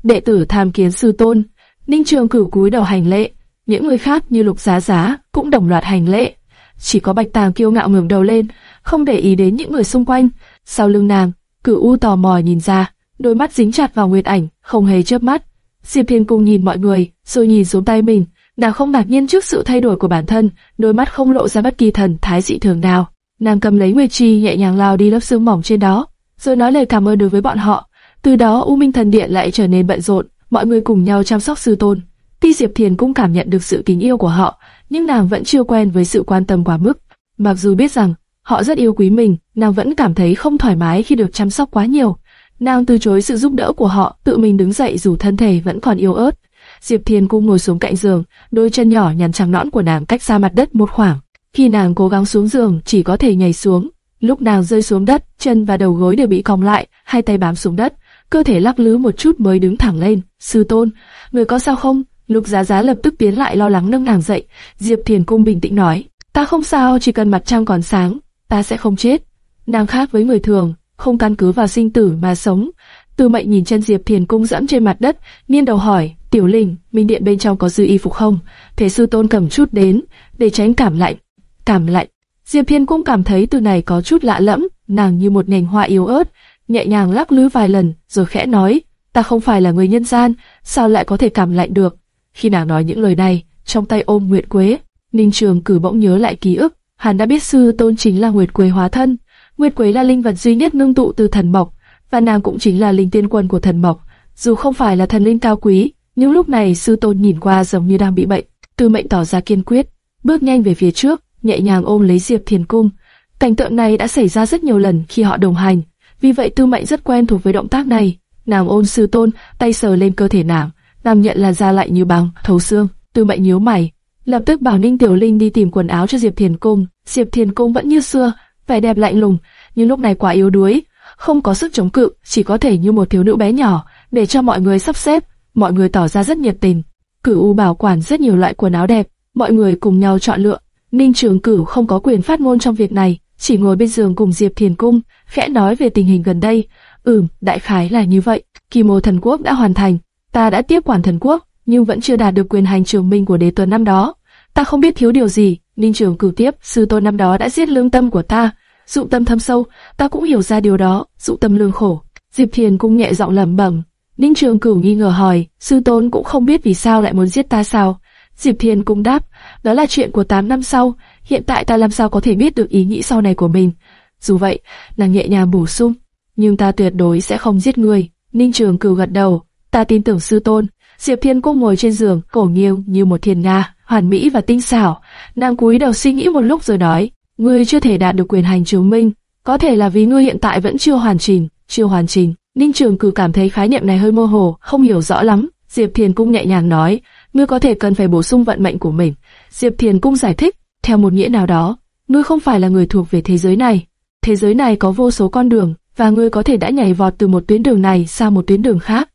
Đệ tử tham kiến sư tôn, Ninh Trường Cửu cúi đầu hành lễ, những người khác như Lục Giá Giá cũng đồng loạt hành lễ. Chỉ có Bạch Tàng kiêu ngạo ngẩng đầu lên, không để ý đến những người xung quanh. Sau lưng nàng, Cửu U tò mò nhìn ra, đôi mắt dính chặt vào Nguyệt Ảnh, không hề chớp mắt. Diệp Thiên Cung nhìn mọi người, rồi nhìn xuống tay mình, nàng không ngạc nhiên trước sự thay đổi của bản thân, đôi mắt không lộ ra bất kỳ thần thái dị thường nào. Nàng cầm lấy Nguyệt Chi nhẹ nhàng lao đi lớp sương mỏng trên đó, rồi nói lời cảm ơn đối với bọn họ. Từ đó U Minh Thần Điện lại trở nên bận rộn, mọi người cùng nhau chăm sóc sư tôn. Tuy Diệp Thiền cũng cảm nhận được sự kính yêu của họ, nhưng nàng vẫn chưa quen với sự quan tâm quá mức. Mặc dù biết rằng họ rất yêu quý mình, nàng vẫn cảm thấy không thoải mái khi được chăm sóc quá nhiều. Nàng từ chối sự giúp đỡ của họ, tự mình đứng dậy dù thân thể vẫn còn yếu ớt. Diệp Thiền cũng ngồi xuống cạnh giường, đôi chân nhỏ nhắn trắng nõn của nàng cách xa mặt đất một khoảng. Khi nàng cố gắng xuống giường, chỉ có thể nhảy xuống. Lúc nàng rơi xuống đất, chân và đầu gối đều bị cong lại, hai tay bám xuống đất, cơ thể lắc lư một chút mới đứng thẳng lên. Sư tôn, người có sao không? Lục Giá Giá lập tức tiến lại lo lắng nâng nàng dậy. Diệp Thiền Cung bình tĩnh nói, ta không sao, chỉ cần mặt trăng còn sáng, ta sẽ không chết. Nàng khác với người thường, không căn cứ vào sinh tử mà sống. Tư Mệnh nhìn chân Diệp Thiền Cung dẫm trên mặt đất, niên đầu hỏi, Tiểu Linh, Minh Điện bên trong có dư y phục không? Thế sư tôn cầm chút đến, để tránh cảm lạnh. Cảm lạnh. Diệp Thiên Cung cảm thấy từ này có chút lạ lẫm, nàng như một nền hoa yếu ớt, nhẹ nhàng lắc lư vài lần, rồi khẽ nói, ta không phải là người nhân gian, sao lại có thể cảm lạnh được? Khi nàng nói những lời này, trong tay ôm Nguyệt Quế, Ninh Trường cử bỗng nhớ lại ký ức, hắn đã biết sư tôn chính là Nguyệt Quế hóa thân. Nguyệt Quế là linh vật duy nhất ngưng tụ từ thần mộc, và nàng cũng chính là linh tiên quân của thần mộc. Dù không phải là thần linh cao quý, nhưng lúc này sư tôn nhìn qua giống như đang bị bệnh. Tư mệnh tỏ ra kiên quyết, bước nhanh về phía trước, nhẹ nhàng ôm lấy Diệp Thiền Cung. Cảnh tượng này đã xảy ra rất nhiều lần khi họ đồng hành, vì vậy Tư Mệnh rất quen thuộc với động tác này. Nàng ôn sư tôn, tay sờ lên cơ thể nàng, nam nhận là da lạnh như băng, thấu xương. Tư Mệnh nhíu mày, lập tức bảo Ninh Tiểu Linh đi tìm quần áo cho Diệp Thiền Cung. Diệp Thiền Cung vẫn như xưa, vẻ đẹp lạnh lùng, nhưng lúc này quá yếu đuối, không có sức chống cự, chỉ có thể như một thiếu nữ bé nhỏ, để cho mọi người sắp xếp. Mọi người tỏ ra rất nhiệt tình. Cửu U bảo quản rất nhiều loại quần áo đẹp, mọi người cùng nhau chọn lựa. Ninh Trường Cửu không có quyền phát ngôn trong việc này, chỉ ngồi bên giường cùng Diệp Thiền Cung, khẽ nói về tình hình gần đây. Ừm, đại khái là như vậy. Kỳ mô thần quốc đã hoàn thành, ta đã tiếp quản thần quốc, nhưng vẫn chưa đạt được quyền hành trường minh của đế tuần năm đó. Ta không biết thiếu điều gì. Ninh Trường Cửu tiếp, sư tôn năm đó đã giết lương tâm của ta, dụ tâm thâm sâu, ta cũng hiểu ra điều đó, dụ tâm lương khổ. Diệp Thiền Cung nhẹ giọng lẩm bẩm. Ninh Trường Cửu nghi ngờ hỏi, sư tôn cũng không biết vì sao lại muốn giết ta sao? Diệp thiền Cung đáp, đó là chuyện của 8 năm sau, hiện tại ta làm sao có thể biết được ý nghĩ sau này của mình. Dù vậy, nàng nhẹ nhàng bổ sung, nhưng ta tuyệt đối sẽ không giết người. Ninh Trường Cửu gật đầu, ta tin tưởng sư tôn. Diệp Thiên Cung ngồi trên giường, cổ nghiêng như một thiên nga, hoàn mỹ và tinh xảo. Nàng cúi đầu suy nghĩ một lúc rồi nói, ngươi chưa thể đạt được quyền hành chứng minh, có thể là vì ngươi hiện tại vẫn chưa hoàn chỉnh, chưa hoàn chỉnh. Ninh Trường cử cảm thấy khái niệm này hơi mơ hồ, không hiểu rõ lắm. Diệp Thiên Cung nhẹ nhàng nói, ngươi có thể cần phải bổ sung vận mệnh của mình. Diệp Thiền Cung giải thích, theo một nghĩa nào đó, ngươi không phải là người thuộc về thế giới này. Thế giới này có vô số con đường, và ngươi có thể đã nhảy vọt từ một tuyến đường này sang một tuyến đường khác.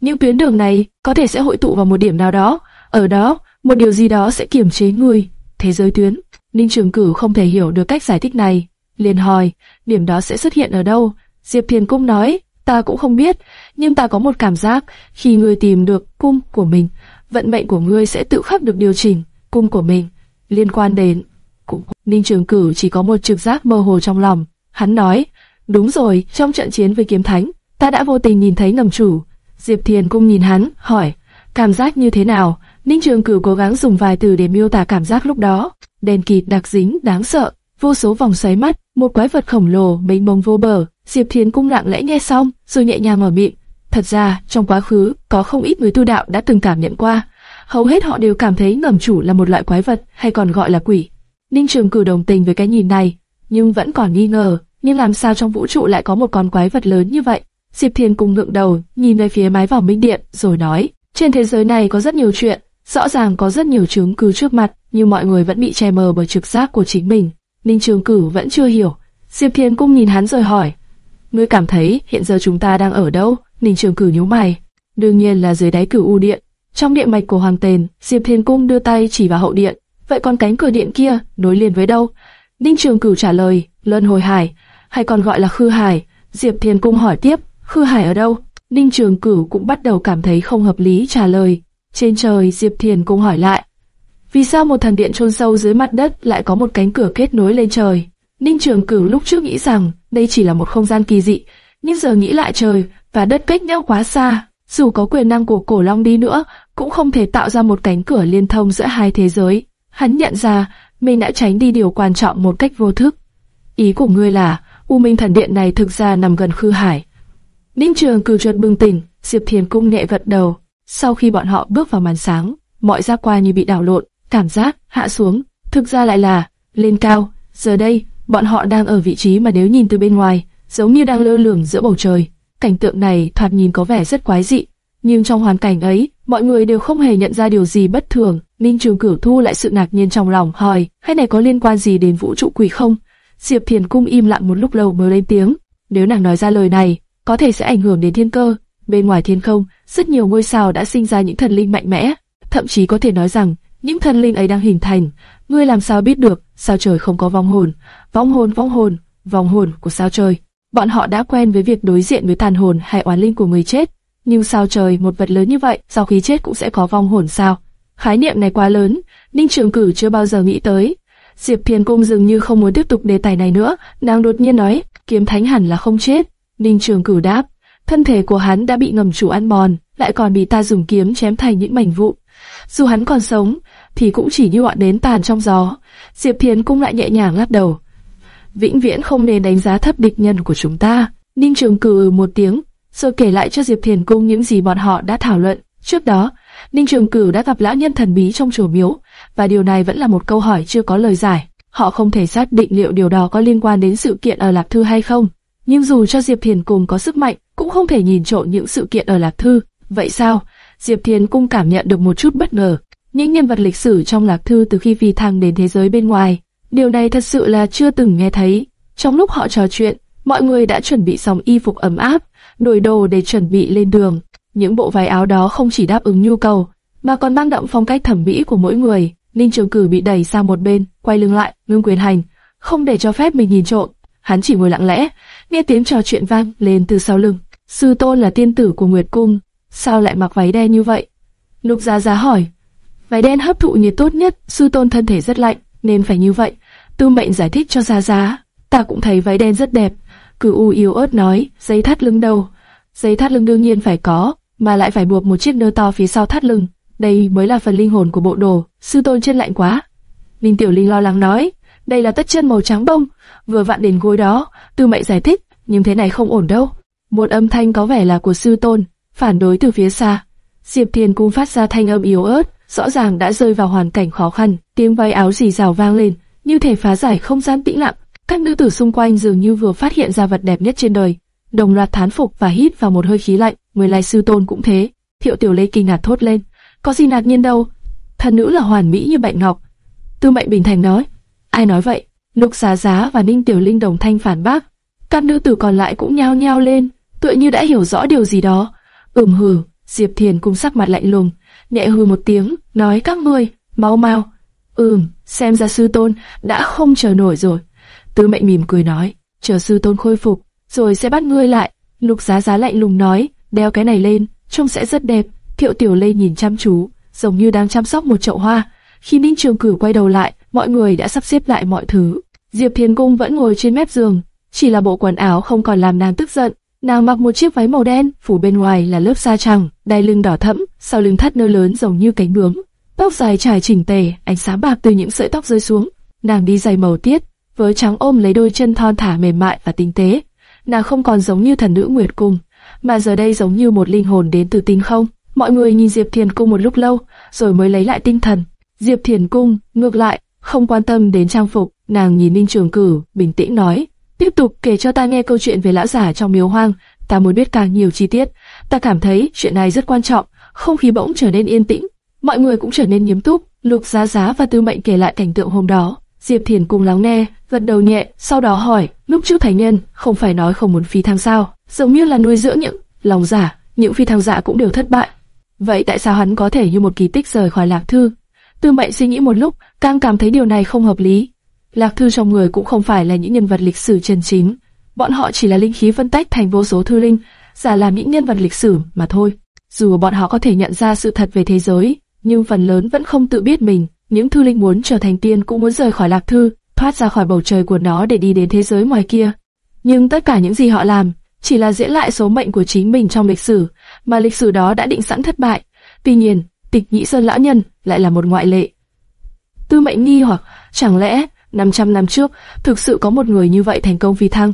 Những tuyến đường này có thể sẽ hội tụ vào một điểm nào đó, ở đó, một điều gì đó sẽ kiềm chế người. Thế giới tuyến, Ninh Trường Cửu không thể hiểu được cách giải thích này, liền hỏi, điểm đó sẽ xuất hiện ở đâu? Diệp Thiền Cung nói, ta cũng không biết, nhưng ta có một cảm giác, khi ngươi tìm được cung của mình, vận mệnh của ngươi sẽ tự khắc được điều chỉnh, cung của mình, liên quan đến... Cũng... Ninh Trường Cửu chỉ có một trực giác mơ hồ trong lòng, hắn nói, đúng rồi, trong trận chiến với kiếm thánh, ta đã vô tình nhìn thấy ngầm chủ. Diệp Thiền cung nhìn hắn, hỏi, cảm giác như thế nào? Ninh Trường Cửu cố gắng dùng vài từ để miêu tả cảm giác lúc đó. Đèn kịt đặc dính, đáng sợ, vô số vòng xoáy mắt, một quái vật khổng lồ, mênh mông vô bờ. Diệp Thiền cung lặng lẽ nghe xong, rồi nhẹ nhàng mở miệng, Thật ra, trong quá khứ, có không ít người tu đạo đã từng cảm nhận qua. Hầu hết họ đều cảm thấy ngầm chủ là một loại quái vật, hay còn gọi là quỷ. Ninh Trường Cửu đồng tình với cái nhìn này, nhưng vẫn còn nghi ngờ, nhưng làm sao trong vũ trụ lại có một con quái vật lớn như vậy? Diệp Thiên cùng ngượng đầu, nhìn về phía mái vỏ minh điện, rồi nói, trên thế giới này có rất nhiều chuyện, rõ ràng có rất nhiều chứng cứ trước mặt, nhưng mọi người vẫn bị che mờ bởi trực giác của chính mình. Ninh Trường Cửu vẫn chưa hiểu. Diệp Thiên Cung nhìn hắn rồi hỏi, ngươi cảm thấy hiện giờ chúng ta đang ở đâu? Ninh Trường Cửu nhíu mày. Đương nhiên là dưới đáy cửu u điện. Trong điện mạch của Hoàng Tền, Diệp Thiên Cung đưa tay chỉ vào hậu điện. Vậy còn cánh cửa điện kia nối liền với đâu? Ninh Trường Cửu trả lời, Luân Hồi Hải, hay còn gọi là Khư Hải. Diệp Thiên Cung hỏi tiếp, Khư Hải ở đâu? Ninh Trường Cửu cũng bắt đầu cảm thấy không hợp lý trả lời. Trên trời, Diệp Thiền cũng hỏi lại, vì sao một thần điện chôn sâu dưới mặt đất lại có một cánh cửa kết nối lên trời? Ninh Trường Cửu lúc trước nghĩ rằng đây chỉ là một không gian kỳ dị, nhưng giờ nghĩ lại trời và đất cách nhau quá xa, dù có quyền năng của cổ long đi nữa, cũng không thể tạo ra một cánh cửa liên thông giữa hai thế giới. Hắn nhận ra mình đã tránh đi điều quan trọng một cách vô thức. Ý của ngươi là U Minh Thần Điện này thực ra nằm gần Khư Hải. Ninh Trường Cửu chợt bừng tỉnh, Diệp Thiền cung nhẹ gật đầu. Sau khi bọn họ bước vào màn sáng, mọi giác quan như bị đảo lộn, cảm giác hạ xuống, thực ra lại là lên cao. Giờ đây, bọn họ đang ở vị trí mà nếu nhìn từ bên ngoài, giống như đang lơ lửng giữa bầu trời. Cảnh tượng này thoạt nhìn có vẻ rất quái dị, nhưng trong hoàn cảnh ấy, mọi người đều không hề nhận ra điều gì bất thường. Ninh Trường Cửu thu lại sự ngạc nhiên trong lòng, hỏi: "Hay này có liên quan gì đến vũ trụ quỷ không?" Diệp Thiền Cung im lặng một lúc lâu mới lên tiếng. Nếu nàng nói ra lời này, có thể sẽ ảnh hưởng đến thiên cơ. Bên ngoài thiên không, rất nhiều ngôi sao đã sinh ra những thần linh mạnh mẽ, thậm chí có thể nói rằng những thần linh ấy đang hình thành. Ngươi làm sao biết được? Sao trời không có vong hồn? Vong hồn, vong hồn, vong hồn của sao trời. Bọn họ đã quen với việc đối diện với tàn hồn hay oán linh của người chết, nhưng sao trời một vật lớn như vậy, sau khi chết cũng sẽ có vong hồn sao? Khái niệm này quá lớn, Ninh Trường Cử chưa bao giờ nghĩ tới. Diệp Thiền Cung dường như không muốn tiếp tục đề tài này nữa, nàng đột nhiên nói, kiếm thánh hẳn là không chết. Ninh Trường Cửu đáp, thân thể của hắn đã bị ngầm chủ ăn mòn, lại còn bị ta dùng kiếm chém thành những mảnh vụn. Dù hắn còn sống, thì cũng chỉ như ngọn nến tàn trong gió. Diệp Thiền Cung lại nhẹ nhàng lắc đầu, vĩnh viễn không nên đánh giá thấp địch nhân của chúng ta. Ninh Trường Cửu ừ một tiếng, rồi kể lại cho Diệp Thiền Cung những gì bọn họ đã thảo luận. Trước đó, Ninh Trường Cửu đã gặp lão nhân thần bí trong chùa miếu, và điều này vẫn là một câu hỏi chưa có lời giải. Họ không thể xác định liệu điều đó có liên quan đến sự kiện ở Lạc Thư hay không. Nhưng dù cho Diệp Thiền Cung có sức mạnh, cũng không thể nhìn trộn những sự kiện ở Lạc Thư. Vậy sao? Diệp Thiền Cung cảm nhận được một chút bất ngờ. Những nhân vật lịch sử trong Lạc Thư từ khi phi thăng đến thế giới bên ngoài, Điều này thật sự là chưa từng nghe thấy. Trong lúc họ trò chuyện, mọi người đã chuẩn bị xong y phục ấm áp, đổi đồ để chuẩn bị lên đường. Những bộ váy áo đó không chỉ đáp ứng nhu cầu, mà còn mang đậm phong cách thẩm mỹ của mỗi người. Ninh Trường Cử bị đẩy sang một bên, quay lưng lại, ngưng quyền hành, không để cho phép mình nhìn trộn Hắn chỉ ngồi lặng lẽ, nghe tiếng trò chuyện vang lên từ sau lưng. Sư tôn là tiên tử của Nguyệt Cung, sao lại mặc váy đen như vậy? Lục Giá Giá hỏi. Váy đen hấp thụ nhiệt tốt nhất, sư tôn thân thể rất lạnh, nên phải như vậy. Tư mệnh giải thích cho Giá Giá, ta cũng thấy váy đen rất đẹp. Cử u yếu ớt nói, dây thắt lưng đâu? Dây thắt lưng đương nhiên phải có, mà lại phải buộc một chiếc nơ to phía sau thắt lưng. Đây mới là phần linh hồn của bộ đồ. Sư tôn chân lạnh quá. Linh Tiểu Linh lo lắng nói, đây là tất chân màu trắng bông, vừa vặn đến gối đó. Tư mệnh giải thích, nhưng thế này không ổn đâu. Một âm thanh có vẻ là của sư tôn, phản đối từ phía xa. Diệp Thiền cung phát ra thanh âm yếu ớt, rõ ràng đã rơi vào hoàn cảnh khó khăn. Tiếng váy áo rì rào vang lên, như thể phá giải không gian tĩnh lặng. Các nữ tử xung quanh dường như vừa phát hiện ra vật đẹp nhất trên đời, đồng loạt thán phục và hít vào một hơi khí lạnh. Người lai sư tôn cũng thế. Thiệu Tiểu Lê kinh ngạc thốt lên, có gì ngạc nhiên đâu, thần nữ là hoàn mỹ như bạch ngọc. Tư Mệnh bình thành nói, ai nói vậy? Lục Giá Giá và Ninh Tiểu Linh đồng thanh phản bác. Các nữ tử còn lại cũng nhao nhao lên, tựa như đã hiểu rõ điều gì đó. Ừm hừ, Diệp Thiền cùng sắc mặt lạnh lùng, nhẹ hừ một tiếng, nói các ngươi, mau mau. Ừm, xem ra sư tôn đã không chờ nổi rồi. Tư mệnh mỉm cười nói, chờ sư tôn khôi phục, rồi sẽ bắt ngươi lại. Lục giá giá lạnh lùng nói, đeo cái này lên, trông sẽ rất đẹp. Thiệu tiểu lê nhìn chăm chú, giống như đang chăm sóc một chậu hoa. Khi Ninh Trường Cử quay đầu lại, mọi người đã sắp xếp lại mọi thứ. Diệp Thiên Cung vẫn ngồi trên mép giường, chỉ là bộ quần áo không còn làm nàng tức giận. Nàng mặc một chiếc váy màu đen, phủ bên ngoài là lớp da trắng, đai lưng đỏ thẫm, sau lưng thắt nơ lớn giống như cánh bướm. Tóc dài trải chỉnh tề, ánh sáng bạc từ những sợi tóc rơi xuống. Nàng đi giày màu tiết, với trắng ôm lấy đôi chân thon thả mềm mại và tinh tế. Nàng không còn giống như thần nữ Nguyệt Cung, mà giờ đây giống như một linh hồn đến từ tinh không. Mọi người nhìn Diệp Thiền Cung một lúc lâu, rồi mới lấy lại tinh thần. Diệp Thiền Cung, ngược lại, không quan tâm đến trang phục, nàng nhìn Ninh Trường Cử, bình tĩnh nói, tiếp tục kể cho ta nghe câu chuyện về lão giả trong miếu hoang, ta muốn biết càng nhiều chi tiết. Ta cảm thấy chuyện này rất quan trọng, không khí bỗng trở nên yên tĩnh, mọi người cũng trở nên nghiêm túc. Lục Giá Giá và Tư Mệnh kể lại cảnh tượng hôm đó. Diệp Thiền cùng lắng nghe, gật đầu nhẹ, sau đó hỏi, lúc trước thành nhân không phải nói không muốn phi thăng sao? Giống như là nuôi dưỡng những lòng giả, những phi thăng giả cũng đều thất bại. Vậy tại sao hắn có thể như một kỳ tích rời khỏi Lạc Thư? Tư Mệnh suy nghĩ một lúc, càng cảm thấy điều này không hợp lý. Lạc Thư trong người cũng không phải là những nhân vật lịch sử chân chính, bọn họ chỉ là linh khí phân tách thành vô số thư linh, giả làm những nhân vật lịch sử mà thôi. Dù bọn họ có thể nhận ra sự thật về thế giới, nhưng phần lớn vẫn không tự biết mình. Những thư linh muốn trở thành tiên cũng muốn rời khỏi lạc thư, thoát ra khỏi bầu trời của nó để đi đến thế giới ngoài kia. Nhưng tất cả những gì họ làm chỉ là diễn lại số mệnh của chính mình trong lịch sử, mà lịch sử đó đã định sẵn thất bại. Tuy nhiên, tịch nhĩ sơn lão nhân lại là một ngoại lệ. Tư mệnh nghi hoặc chẳng lẽ 500 năm trước thực sự có một người như vậy thành công phi thăng?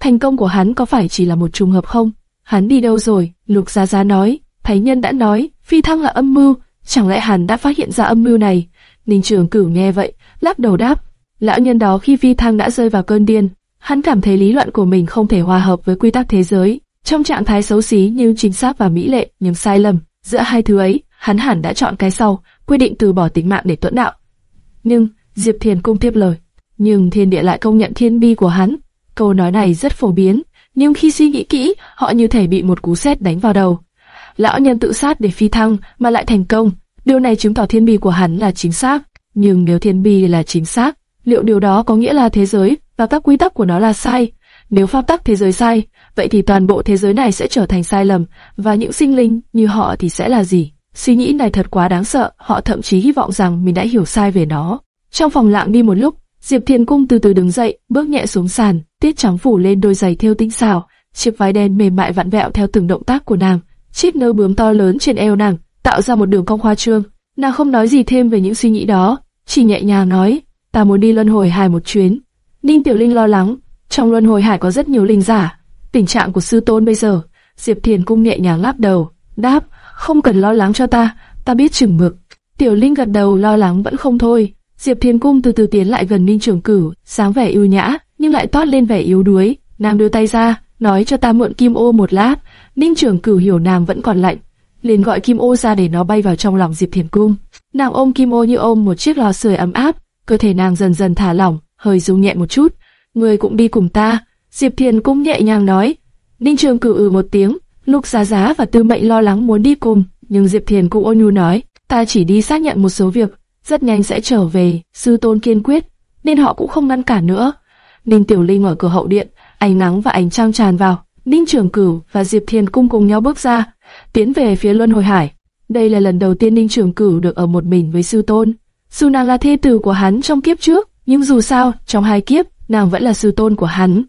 Thành công của hắn có phải chỉ là một trùng hợp không? Hắn đi đâu rồi? Lục Gia Gia nói. Thái nhân đã nói, phi thăng là âm mưu, chẳng lẽ hắn đã phát hiện ra âm mưu này? Ninh Trường Cửu nghe vậy, lắc đầu đáp. Lão nhân đó khi phi thăng đã rơi vào cơn điên, hắn cảm thấy lý luận của mình không thể hòa hợp với quy tắc thế giới. Trong trạng thái xấu xí như chính xác và mỹ lệ, nhưng sai lầm, giữa hai thứ ấy, hắn hẳn đã chọn cái sau, quyết định từ bỏ tính mạng để tuẫn đạo. Nhưng, Diệp Thiền cung tiếp lời, nhưng thiên địa lại công nhận thiên bi của hắn. Câu nói này rất phổ biến, nhưng khi suy nghĩ kỹ, họ như thể bị một cú sét đánh vào đầu. Lão nhân tự sát để phi thăng mà lại thành công, điều này chứng tỏ thiên bi của hắn là chính xác. Nhưng nếu thiên bi là chính xác, liệu điều đó có nghĩa là thế giới và các quy tắc của nó là sai? Nếu pháp tắc thế giới sai, vậy thì toàn bộ thế giới này sẽ trở thành sai lầm, và những sinh linh như họ thì sẽ là gì? Suy nghĩ này thật quá đáng sợ, họ thậm chí hy vọng rằng mình đã hiểu sai về nó. Trong phòng lặng đi một lúc, Diệp Thiên Cung từ từ đứng dậy, bước nhẹ xuống sàn, tiết trắng phủ lên đôi giày thêu tinh xảo, chiếc váy đen mềm mại vặn vẹo theo từng động tác của nàng, chiếc nơ bướm to lớn trên eo nàng tạo ra một đường cong hoa trương. Nàng không nói gì thêm về những suy nghĩ đó, chỉ nhẹ nhàng nói, ta muốn đi luân hồi hải một chuyến. Ninh Tiểu Linh lo lắng, trong luân hồi hải có rất nhiều linh giả, tình trạng của sư tôn bây giờ. Diệp Thiền Cung nhẹ nhàng lắc đầu, đáp, không cần lo lắng cho ta, ta biết chừng mực. Tiểu Linh gật đầu lo lắng vẫn không thôi, Diệp Thiên Cung từ từ tiến lại gần Ninh Trường Cửu, sáng vẻ ưu nhã, nhưng lại toát lên vẻ yếu đuối. Nàng đưa tay ra, nói cho ta mượn kim ô một lát. Ninh Trường Cửu hiểu nàng vẫn còn lạnh, liền gọi kim ô ra để nó bay vào trong lòng Diệp Thiên Cung. Nàng ôm kim ô như ôm một chiếc lò sưởi ấm áp, cơ thể nàng dần dần thả lỏng, hơi rung nhẹ một chút. Người cũng đi cùng ta. Diệp Thiền cũng nhẹ nhàng nói. Ninh Trường Cửu ừ một tiếng, Lục Giá Giá và Tư Mệnh lo lắng muốn đi cùng, nhưng Diệp Thiền cũng ôn nhu nói, ta chỉ đi xác nhận một số việc, rất nhanh sẽ trở về, sư tôn kiên quyết, nên họ cũng không ngăn cản nữa. Ninh Tiểu Linh ở cửa hậu điện, ánh nắng và ánh trăng tràn vào, Ninh Trường Cửu và Diệp Thiền Cung cùng nhau bước ra, tiến về phía Luân Hồi Hải. Đây là lần đầu tiên Ninh Trường Cửu được ở một mình với sư tôn. Dù nàng là thê tử của hắn trong kiếp trước, nhưng dù sao, trong hai kiếp, nàng vẫn là sư tôn của hắn.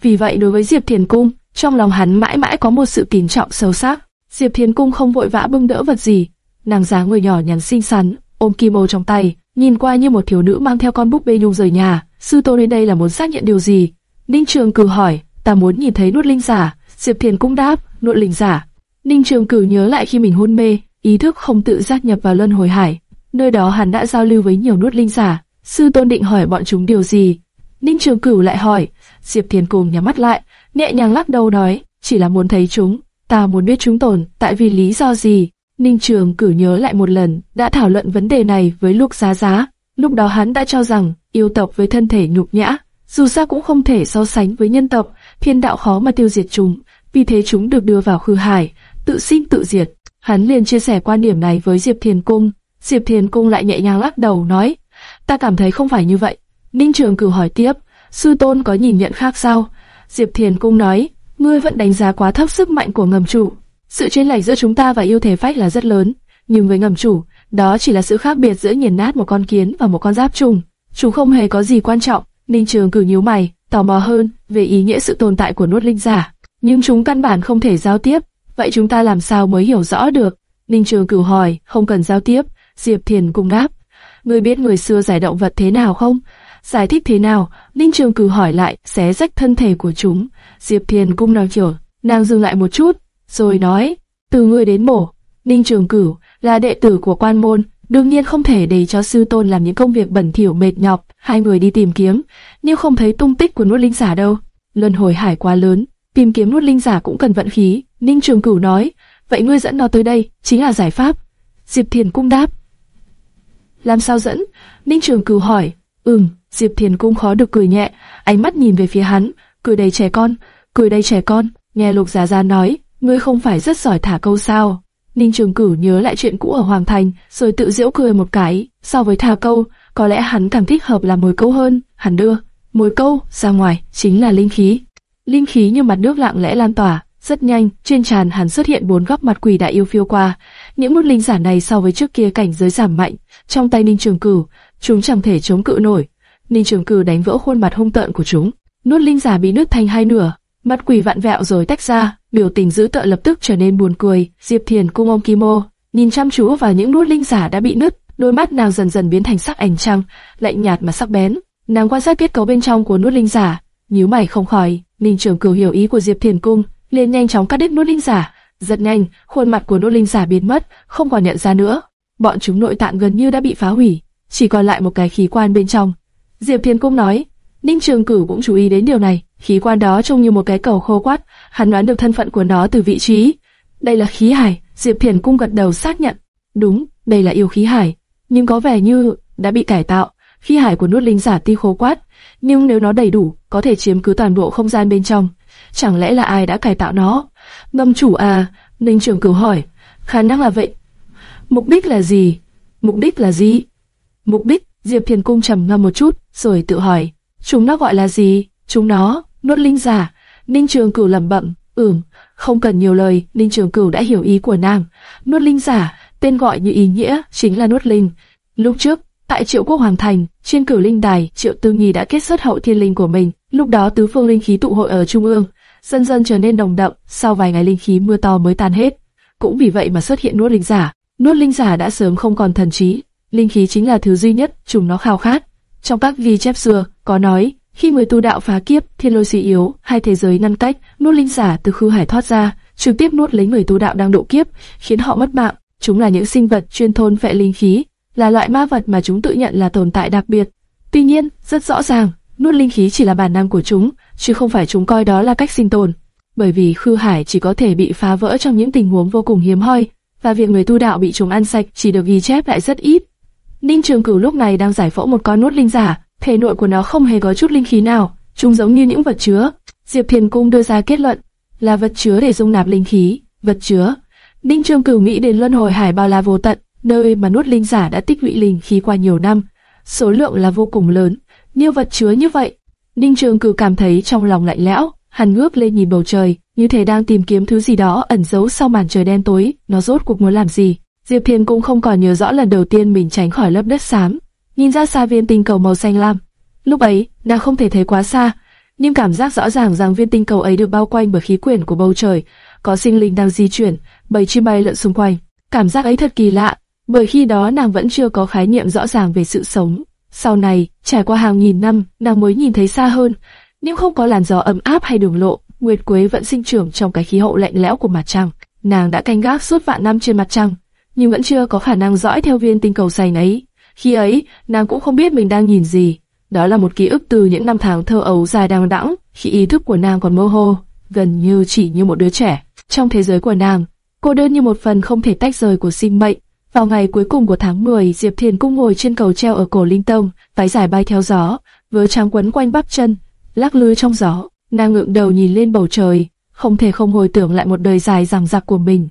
Vì vậy đối với Diệp Thiền Cung, trong lòng hắn mãi mãi có một sự kính trọng sâu sắc. Diệp Thiền Cung không vội vã bưng đỡ vật gì, nàng dáng người nhỏ nhắn xinh xắn, ôm kim ô trong tay, nhìn qua như một thiếu nữ mang theo con búp bê nhung rời nhà. Sư tôn đến đây là muốn xác nhận điều gì? Ninh Trường Cử hỏi, ta muốn nhìn thấy nuốt linh giả. Diệp Thiền cũng đáp, nuốt linh giả. Ninh Trường Cử nhớ lại khi mình hôn mê, ý thức không tự giác nhập vào luân hồi hải. Nơi đó hắn đã giao lưu với nhiều nuốt linh giả. Sư tôn định hỏi bọn chúng điều gì? Ninh Trường Cửu lại hỏi. Diệp Thiền cùng nhắm mắt lại, nhẹ nhàng lắc đầu nói, chỉ là muốn thấy chúng. Ta muốn biết chúng tồn tại vì lý do gì. Ninh Trường Cửu nhớ lại một lần, đã thảo luận vấn đề này với Lục Giá Giá. Lúc đó hắn đã cho rằng, yêu tộc với thân thể nhục nhã, dù sao cũng không thể so sánh với nhân tộc, thiên đạo khó mà tiêu diệt chúng, vì thế chúng được đưa vào khư hải, tự sinh tự diệt. Hắn liền chia sẻ quan điểm này với Diệp Thiền Cung. Diệp Thiền Cung lại nhẹ nhàng lắc đầu nói, ta cảm thấy không phải như vậy. Ninh Trường cử hỏi tiếp, sư tôn có nhìn nhận khác sao? Diệp Thiền Cung nói, ngươi vẫn đánh giá quá thấp sức mạnh của ngầm chủ. Sự chênh lệch giữa chúng ta và yêu thể phách là rất lớn, nhưng với ngầm chủ, đó chỉ là sự khác biệt giữa nghiền nát một con kiến và một con giáp trùng. Chúng không hề có gì quan trọng. Ninh Trường cử nhíu mày, tò mò hơn về ý nghĩa sự tồn tại của nuốt linh giả. Nhưng chúng căn bản không thể giao tiếp, vậy chúng ta làm sao mới hiểu rõ được? Ninh Trường cử hỏi, không cần giao tiếp. Diệp Thiền cung đáp, ngươi biết người xưa giải động vật thế nào không? Giải thích thế nào? Ninh Trường cử hỏi lại, xé rách thân thể của chúng. Diệp Thiền cung nói kiểu, nàng dừng lại một chút, rồi nói, từ ngươi đến bổ, Ninh Trường cử là đệ tử của quan môn, đương nhiên không thể để cho sư tôn làm những công việc bẩn thỉu mệt nhọc, hai người đi tìm kiếm, nhưng không thấy tung tích của nuốt linh giả đâu. Luân hồi hải quá lớn, tìm kiếm nuốt linh giả cũng cần vận khí, Ninh Trường Cửu nói, vậy ngươi dẫn nó tới đây, chính là giải pháp. Diệp Thiền cung đáp, làm sao dẫn? Ninh Trường Cửu hỏi. Ừm, Diệp Thiền Cung khó được cười nhẹ, ánh mắt nhìn về phía hắn, cười đầy trẻ con, cười đầy trẻ con. Nghe Lục Giá Giá nói, ngươi không phải rất giỏi thả câu sao? Ninh Trường Cửu nhớ lại chuyện cũ ở Hoàng Thành, rồi tự giễu cười một cái. So với thả câu, có lẽ hắn càng thích hợp là mồi câu hơn. Hắn đưa mồi câu ra ngoài chính là linh khí. Linh khí như mặt nước lặng lẽ lan tỏa, rất nhanh, trên tràn hắn xuất hiện bốn góc mặt quỷ đại yêu phiêu qua. Những mức linh giả này so với trước kia cảnh giới giảm mạnh, trong tay Ninh Trường Cửu, chúng chẳng thể chống cự nổi. Ninh Trường cử đánh vỡ khuôn mặt hung tợn của chúng, nuốt linh giả bị nứt thành hai nửa, mặt quỷ vặn vẹo rồi tách ra, biểu tình dữ tợn lập tức trở nên buồn cười. Diệp Thiền cung ông Kimo, nhìn chăm chú vào những nuốt linh giả đã bị nứt, đôi mắt nàng dần dần biến thành sắc ảnh trăng, lạnh nhạt mà sắc bén. Nàng quan sát kết cấu bên trong của nuốt linh giả, nhíu mày không khỏi. Ninh Trường Cửu hiểu ý của Diệp Thiền cung, liền nhanh chóng cắt đứt nuốt linh giả. Rất nhanh, khuôn mặt của nuốt linh giả biến mất, không còn nhận ra nữa. Bọn chúng nội tạng gần như đã bị phá hủy, chỉ còn lại một cái khí quan bên trong. Diệp Thiền cung nói, Ninh Trường Cửu cũng chú ý đến điều này. Khí quan đó trông như một cái cầu khô quắt, hắn đoán được thân phận của nó từ vị trí. Đây là khí hải, Diệp Thiền cung gật đầu xác nhận. Đúng, đây là yêu khí hải, nhưng có vẻ như đã bị cải tạo. Khí hải của nuốt linh giả ti khô quát, nhưng nếu nó đầy đủ, có thể chiếm cứ toàn bộ không gian bên trong. Chẳng lẽ là ai đã cải tạo nó? Ngâm chủ à? Ninh Trường Cửu hỏi. Khả năng là vậy. Mục đích là gì? Mục đích là gì? Mục đích, Diệp Thiền cung trầm ngâm một chút, rồi tự hỏi. Chúng nó gọi là gì? Chúng nó, nuốt linh giả. Ninh Trường Cửu lẩm bẩm, ừm, không cần nhiều lời, Ninh Trường Cửu đã hiểu ý của nàng. Nuốt linh giả, tên gọi như ý nghĩa, chính là nuốt linh. Lúc trước, tại Triệu Quốc Hoàng Thành, trên cửu linh đài, Triệu Tư Nghi đã kết xuất hậu thiên linh của mình. Lúc đó tứ phương linh khí tụ hội ở trung ương, dần dần trở nên đồng đậm. Sau vài ngày linh khí mưa to mới tan hết, cũng vì vậy mà xuất hiện nuốt linh giả. Nuốt linh giả đã sớm không còn thần trí, linh khí chính là thứ duy nhất chúng nó khao khát. Trong các ghi chép xưa có nói, khi người tu đạo phá kiếp, thiên lôi suy yếu, hai thế giới ngăn cách, nuốt linh giả từ khư hải thoát ra, trực tiếp nuốt lấy người tu đạo đang độ kiếp, khiến họ mất mạng. Chúng là những sinh vật chuyên thôn phệ linh khí, là loại ma vật mà chúng tự nhận là tồn tại đặc biệt. Tuy nhiên, rất rõ ràng, nuốt linh khí chỉ là bản năng của chúng, chứ không phải chúng coi đó là cách sinh tồn. Bởi vì khư hải chỉ có thể bị phá vỡ trong những tình huống vô cùng hiếm hoi, và việc người tu đạo bị chúng ăn sạch chỉ được ghi chép lại rất ít. Ninh Trường Cửu lúc này đang giải phẫu một con nuốt linh giả, thể nội của nó không hề có chút linh khí nào, chúng giống như những vật chứa. Diệp Thiền Cung đưa ra kết luận, là vật chứa để dung nạp linh khí, vật chứa. Ninh Trường Cửu nghĩ đến luân hồi hải bao la vô tận, nơi mà nuốt linh giả đã tích lũy linh khí qua nhiều năm, số lượng là vô cùng lớn, nhiều vật chứa như vậy. Ninh Trường Cửu cảm thấy trong lòng lạnh lẽo, hắn ngước lên nhìn bầu trời, như thể đang tìm kiếm thứ gì đó ẩn giấu sau màn trời đen tối, nó rốt cuộc muốn làm gì. Diệp Thiên cũng không còn nhớ rõ lần đầu tiên mình tránh khỏi lớp đất xám, nhìn ra xa viên tinh cầu màu xanh lam. Lúc ấy, nàng không thể thấy quá xa, nhưng cảm giác rõ ràng rằng viên tinh cầu ấy được bao quanh bởi khí quyển của bầu trời, có sinh linh đang di chuyển, bầy chim bay lượn xung quanh. Cảm giác ấy thật kỳ lạ, bởi khi đó nàng vẫn chưa có khái niệm rõ ràng về sự sống. Sau này, trải qua hàng nghìn năm, nàng mới nhìn thấy xa hơn, nhưng không có làn gió ấm áp hay đường lộ, nguyệt quế vẫn sinh trưởng trong cái khí hậu lạnh lẽo của mặt trăng. Nàng đã canh gác suốt vạn năm trên mặt trăng, nhưng vẫn chưa có khả năng dõi theo viên tinh cầu xanh ấy. Khi ấy, nàng cũng không biết mình đang nhìn gì. Đó là một ký ức từ những năm tháng thơ ấu dài đằng đẵng, khi ý thức của nàng còn mơ hồ, gần như chỉ như một đứa trẻ. Trong thế giới của nàng, cô đơn như một phần không thể tách rời của sinh mệnh. Vào ngày cuối cùng của tháng 10, Diệp Thiền cung ngồi trên cầu treo ở cổ Linh Tông, váy dài bay theo gió, với trắng quấn quanh bắp chân, lắc lư trong gió. Nàng ngượng đầu nhìn lên bầu trời, không thể không hồi tưởng lại một đời dài dằng dặc của mình.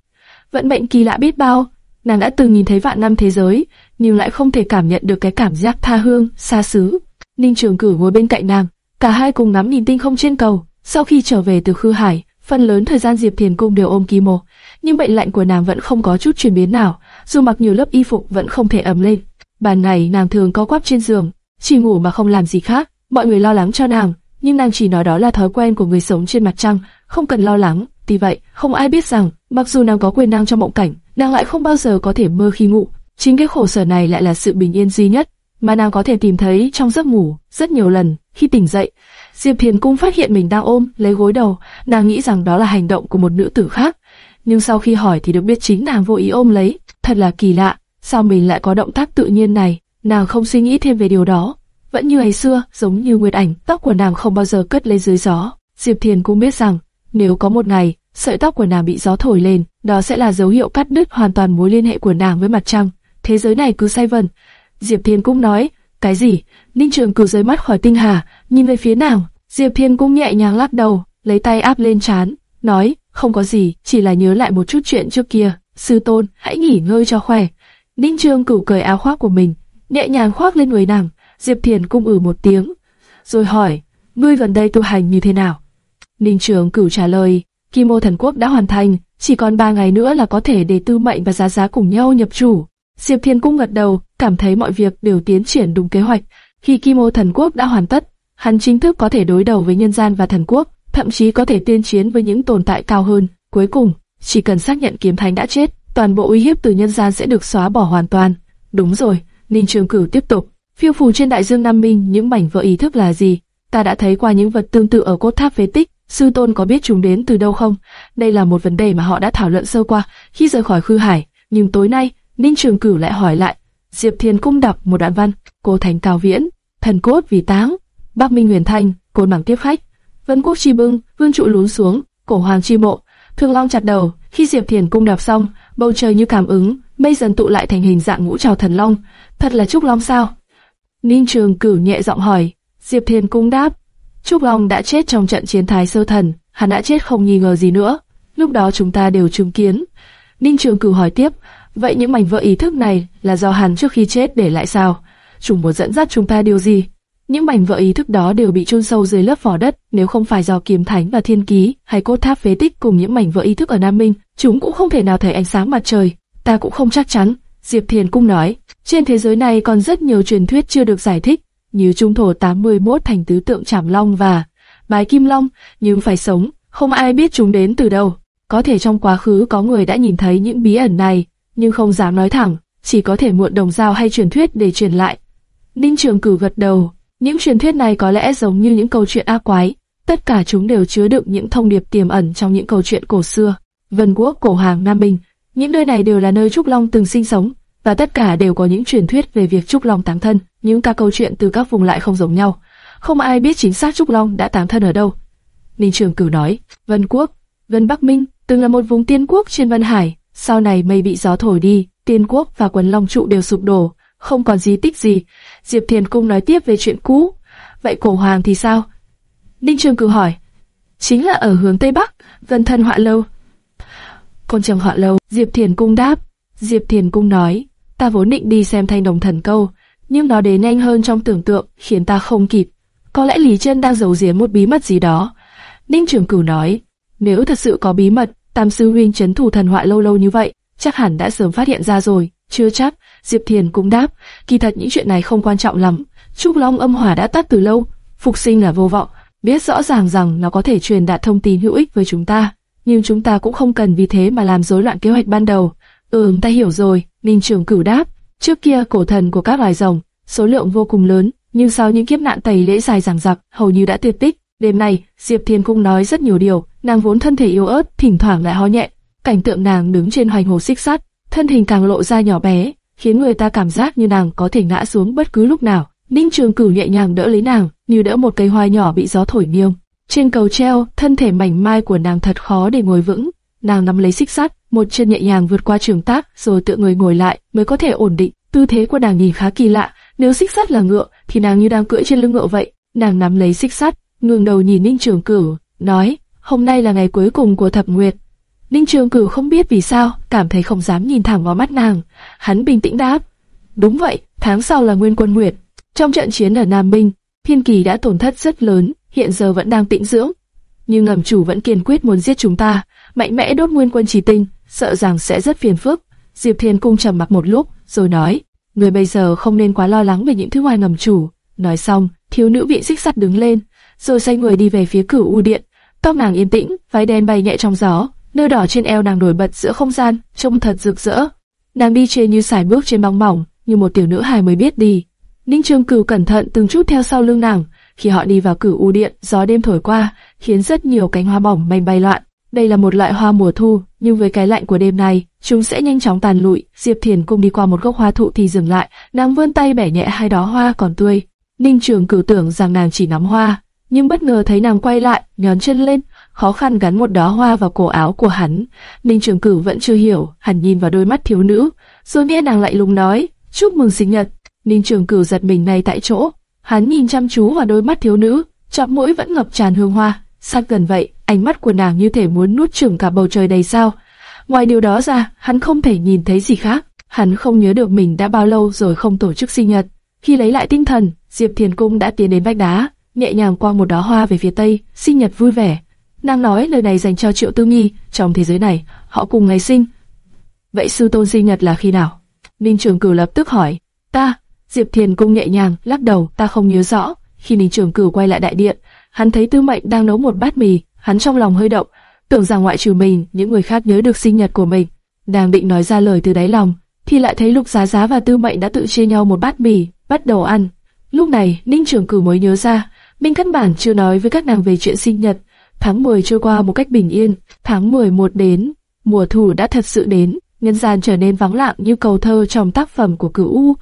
Vận mệnh kỳ lạ biết bao, nàng đã từng nhìn thấy vạn năm thế giới, nhưng lại không thể cảm nhận được cái cảm giác tha hương, xa xứ. Ninh Trường Cử ngồi bên cạnh nàng, cả hai cùng ngắm nhìn tinh không trên cầu. Sau khi trở về từ Khư Hải, phần lớn thời gian Diệp Thiền Cung đều ôm Kimo, nhưng bệnh lạnh của nàng vẫn không có chút chuyển biến nào, dù mặc nhiều lớp y phục vẫn không thể ấm lên. Ban ngày nàng thường có quắp trên giường, chỉ ngủ mà không làm gì khác. Mọi người lo lắng cho nàng, nhưng nàng chỉ nói đó là thói quen của người sống trên mặt trăng, không cần lo lắng. Tuy vậy, không ai biết rằng, mặc dù nàng có quyền năng trong mộng cảnh, nàng lại không bao giờ có thể mơ khi ngủ. Chính cái khổ sở này lại là sự bình yên duy nhất mà nàng có thể tìm thấy trong giấc ngủ. Rất nhiều lần, khi tỉnh dậy, Diệp Thiền Cung phát hiện mình đang ôm lấy gối đầu, nàng nghĩ rằng đó là hành động của một nữ tử khác. Nhưng sau khi hỏi thì được biết chính nàng vô ý ôm lấy. Thật là kỳ lạ, sao mình lại có động tác tự nhiên này? Nàng không suy nghĩ thêm về điều đó. Vẫn như ngày xưa, giống như Nguyệt Ảnh, tóc của nàng không bao giờ cất lên dưới gió. Diệp Thiền cũng biết rằng, nếu có một ngày, sợi tóc của nàng bị gió thổi lên, đó sẽ là dấu hiệu cắt đứt hoàn toàn mối liên hệ của nàng với mặt trăng. Thế giới này cứ say vần, Diệp Thiên cũng nói, cái gì? Ninh Trường cử rơi mắt khỏi tinh hà, nhìn về phía nàng. Diệp Thiên cũng nhẹ nhàng lắc đầu, lấy tay áp lên trán, nói, không có gì, chỉ là nhớ lại một chút chuyện trước kia. Sư tôn, hãy nghỉ ngơi cho khỏe. Ninh Trường cử cởi áo khoác của mình, nhẹ nhàng khoác lên người nàng. Diệp Thiền cung ử một tiếng, rồi hỏi, ngươi gần đây tu hành như thế nào? Ninh Trường cử trả lời, Kim Ô Thần Quốc đã hoàn thành, chỉ còn ba ngày nữa là có thể để Tư Mệnh và Giá Giá cùng nhau nhập chủ. Diệp Thiên cũng gật đầu, cảm thấy mọi việc đều tiến triển đúng kế hoạch. Khi Kim Ô Thần Quốc đã hoàn tất, hắn chính thức có thể đối đầu với nhân gian và thần quốc, thậm chí có thể tiên chiến với những tồn tại cao hơn. Cuối cùng, chỉ cần xác nhận kiếm thánh đã chết, toàn bộ uy hiếp từ nhân gian sẽ được xóa bỏ hoàn toàn. Đúng rồi, Ninh Trường Cửu tiếp tục. Phiêu phù trên đại dương Nam Minh, những mảnh vỡ ý thức là gì? Ta đã thấy qua những vật tương tự ở cốt tháp phế tích. Sư tôn có biết chúng đến từ đâu không? Đây là một vấn đề mà họ đã thảo luận sơ qua khi rời khỏi khư hải. Nhưng tối nay, Ninh Trường Cửu lại hỏi lại. Diệp Thiên cung đọc một đoạn văn. Cô Thành Cao Viễn, thần cốt vì táng. Bắc Minh Huyền Thanh, côn bằng tiếp khách. Vân Quốc chi bưng, vương trụ lún xuống. Cổ Hoàng chi mộ, Thương Long chặt đầu. Khi Diệp Thiền cung đọc xong, bầu trời như cảm ứng, mây dần tụ lại thành hình dạng ngũ trào thần long. Thật là trúc long sao? Ninh Trường Cửu nhẹ giọng hỏi. Diệp Thiền cung đáp, Trúc Long đã chết trong trận chiến Thái Sơ Thần, hắn đã chết không nghi ngờ gì nữa. Lúc đó chúng ta đều chứng kiến. Ninh Trường Cửu hỏi tiếp, vậy những mảnh vỡ ý thức này là do hắn trước khi chết để lại sao? Chúng muốn dẫn dắt chúng ta điều gì? Những mảnh vỡ ý thức đó đều bị chôn sâu dưới lớp vỏ đất, nếu không phải do kiếm thánh và thiên ký hay cốt tháp phế tích cùng những mảnh vỡ ý thức ở Nam Minh, chúng cũng không thể nào thấy ánh sáng mặt trời. Ta cũng không chắc chắn. Diệp Thiền cũng nói, trên thế giới này còn rất nhiều truyền thuyết chưa được giải thích, như trung thổ 81 thành tứ tượng Trảm Long và Bái Kim Long, nhưng phải sống, không ai biết chúng đến từ đâu. Có thể trong quá khứ có người đã nhìn thấy những bí ẩn này, nhưng không dám nói thẳng, chỉ có thể mượn đồng dao hay truyền thuyết để truyền lại. Ninh Trường Cử gật đầu, những truyền thuyết này có lẽ giống như những câu chuyện ác quái, tất cả chúng đều chứa đựng những thông điệp tiềm ẩn trong những câu chuyện cổ xưa. Vân Quốc, Cổ Hàng, Nam Bình, những nơi này đều là nơi Trúc Long từng sinh sống, và tất cả đều có những truyền thuyết về việc Trúc Long táng thân. Những các câu chuyện từ các vùng lại không giống nhau, không ai biết chính xác Trúc Long đã táng thân ở đâu. Ninh Trường Cửu nói, Vân Quốc, Vân Bắc Minh từng là một vùng tiên quốc trên Vân Hải, sau này mây bị gió thổi đi, tiên quốc và quần long trụ đều sụp đổ, không còn di tích gì. Diệp Thiền Cung nói tiếp về chuyện cũ. Vậy cổ hoàng thì sao? Ninh Trường Cửu hỏi. Chính là ở hướng Tây Bắc, vân thân họa lâu. Con chồng họa lâu, Diệp Thiền Cung đáp. Diệp Thiền Cung nói, ta vốn định đi xem thanh đồng thần câu, nhưng nó đến nhanh hơn trong tưởng tượng, khiến ta không kịp. Có lẽ Lý Trân đang giấu giếm một bí mật gì đó. Ninh Trường Cửu nói, nếu thật sự có bí mật, Tam sư huynh chấn thủ thần họa lâu lâu như vậy, chắc hẳn đã sớm phát hiện ra rồi. Chưa chắc, Diệp Thiền cũng đáp, kỳ thật những chuyện này không quan trọng lắm. Trúc Long âm hỏa đã tắt từ lâu, phục sinh là vô vọng, biết rõ ràng rằng nó có thể truyền đạt thông tin hữu ích với chúng ta, nhưng chúng ta cũng không cần vì thế mà làm rối loạn kế hoạch ban đầu. Ừm, ta hiểu rồi, Ninh Trường Cửu đáp. Trước kia cổ thần của các loài rồng, số lượng vô cùng lớn, nhưng sau những kiếp nạn tẩy lễ dài dằng dặc, hầu như đã tuyệt tích. Đêm nay, Diệp Thiên Cung nói rất nhiều điều, nàng vốn thân thể yếu ớt, thỉnh thoảng lại ho nhẹ. Cảnh tượng nàng đứng trên hoành hồ xích sắt, thân hình càng lộ ra nhỏ bé, khiến người ta cảm giác như nàng có thể ngã xuống bất cứ lúc nào. Ninh Trường Cửu nhẹ nhàng đỡ lấy nàng, như đỡ một cây hoa nhỏ bị gió thổi nghiêng. Trên cầu treo, thân thể mảnh mai của nàng thật khó để ngồi vững. Nàng nắm lấy xích sắt, một chân nhẹ nhàng vượt qua trường tác, rồi tựa người ngồi lại mới có thể ổn định. Tư thế của nàng nhìn khá kỳ lạ, nếu xích sắt là ngựa, thì nàng như đang cưỡi trên lưng ngựa vậy. Nàng nắm lấy xích sắt, ngẩng đầu nhìn Ninh Trường Cửu, nói: "Hôm nay là ngày cuối cùng của thập nguyệt." Ninh Trường Cửu không biết vì sao, cảm thấy không dám nhìn thẳng vào mắt nàng. Hắn bình tĩnh đáp: "Đúng vậy, tháng sau là Nguyên Quân Nguyệt." Trong trận chiến ở Nam Minh, Thiên Kỳ đã tổn thất rất lớn, hiện giờ vẫn đang tĩnh dưỡng. Nhưng ngầm chủ vẫn kiên quyết muốn giết chúng ta, mạnh mẽ đốt Nguyên Quân Chỉ Tinh, sợ rằng sẽ rất phiền phức. Diệp Thiên Cung trầm mặc một lúc, rồi nói: người bây giờ không nên quá lo lắng về những thứ ngoài ngầm chủ. Nói xong, thiếu nữ bị xích sắt đứng lên, rồi xoay người đi về phía cửu u điện. Tóc nàng yên tĩnh, váy đen bay nhẹ trong gió, nơ đỏ trên eo nàng nổi bật giữa không gian, trông thật rực rỡ. Nàng đi trên như sải bước trên băng mỏng, như một tiểu nữ hài mới biết đi. Ninh Trương Cửu cẩn thận từng chút theo sau lưng nàng. Khi họ đi vào cửu u điện, gió đêm thổi qua, khiến rất nhiều cánh hoa bỏng manh bay loạn. Đây là một loại hoa mùa thu, nhưng với cái lạnh của đêm này, chúng sẽ nhanh chóng tàn lụi. Diệp Thiền cùng đi qua một gốc hoa thụ thì dừng lại, nàng vươn tay bẻ nhẹ hai đóa hoa còn tươi. Ninh Trường cử tưởng rằng nàng chỉ nắm hoa, nhưng bất ngờ thấy nàng quay lại, nhón chân lên, khó khăn gắn một đóa hoa vào cổ áo của hắn. Ninh Trường Cử vẫn chưa hiểu, hắn nhìn vào đôi mắt thiếu nữ, rồi nghe nàng lại lùng nói, chúc mừng sinh nhật. Ninh Trường Cửu giật mình ngay tại chỗ, hắn nhìn chăm chú vào đôi mắt thiếu nữ, chóp mũi vẫn ngập tràn hương hoa, sát gần vậy, ánh mắt của nàng như thể muốn nuốt chửng cả bầu trời đầy sao. Ngoài điều đó ra, hắn không thể nhìn thấy gì khác. Hắn không nhớ được mình đã bao lâu rồi không tổ chức sinh nhật. Khi lấy lại tinh thần, Diệp Thiền Cung đã tiến đến vách đá, nhẹ nhàng quang một đóa hoa về phía tây, sinh nhật vui vẻ. Nàng nói lời này dành cho Triệu Tư Nghi, trong thế giới này, họ cùng ngày sinh. Vậy sư tôn sinh nhật là khi nào? Ninh Trường Cửu lập tức hỏi. Ta, Diệp Thiền Cung nhẹ nhàng, lắc đầu, ta không nhớ rõ. Khi Ninh Trường Cửu quay lại đại điện, hắn thấy Tư Mệnh đang nấu một bát mì, hắn trong lòng hơi động, tưởng rằng ngoại trừ mình, những người khác nhớ được sinh nhật của mình. Đang định nói ra lời từ đáy lòng, thì lại thấy Lục Giá Giá và Tư Mệnh đã tự chia nhau một bát mì, bắt đầu ăn. Lúc này, Ninh Trường Cửu mới nhớ ra, mình căn bản chưa nói với các nàng về chuyện sinh nhật. Tháng 10 trôi qua một cách bình yên, tháng 11 đến, mùa thu đã thật sự đến, nhân gian trở nên vắng lặng như cầu thơ trong tác phẩm của Cửu U.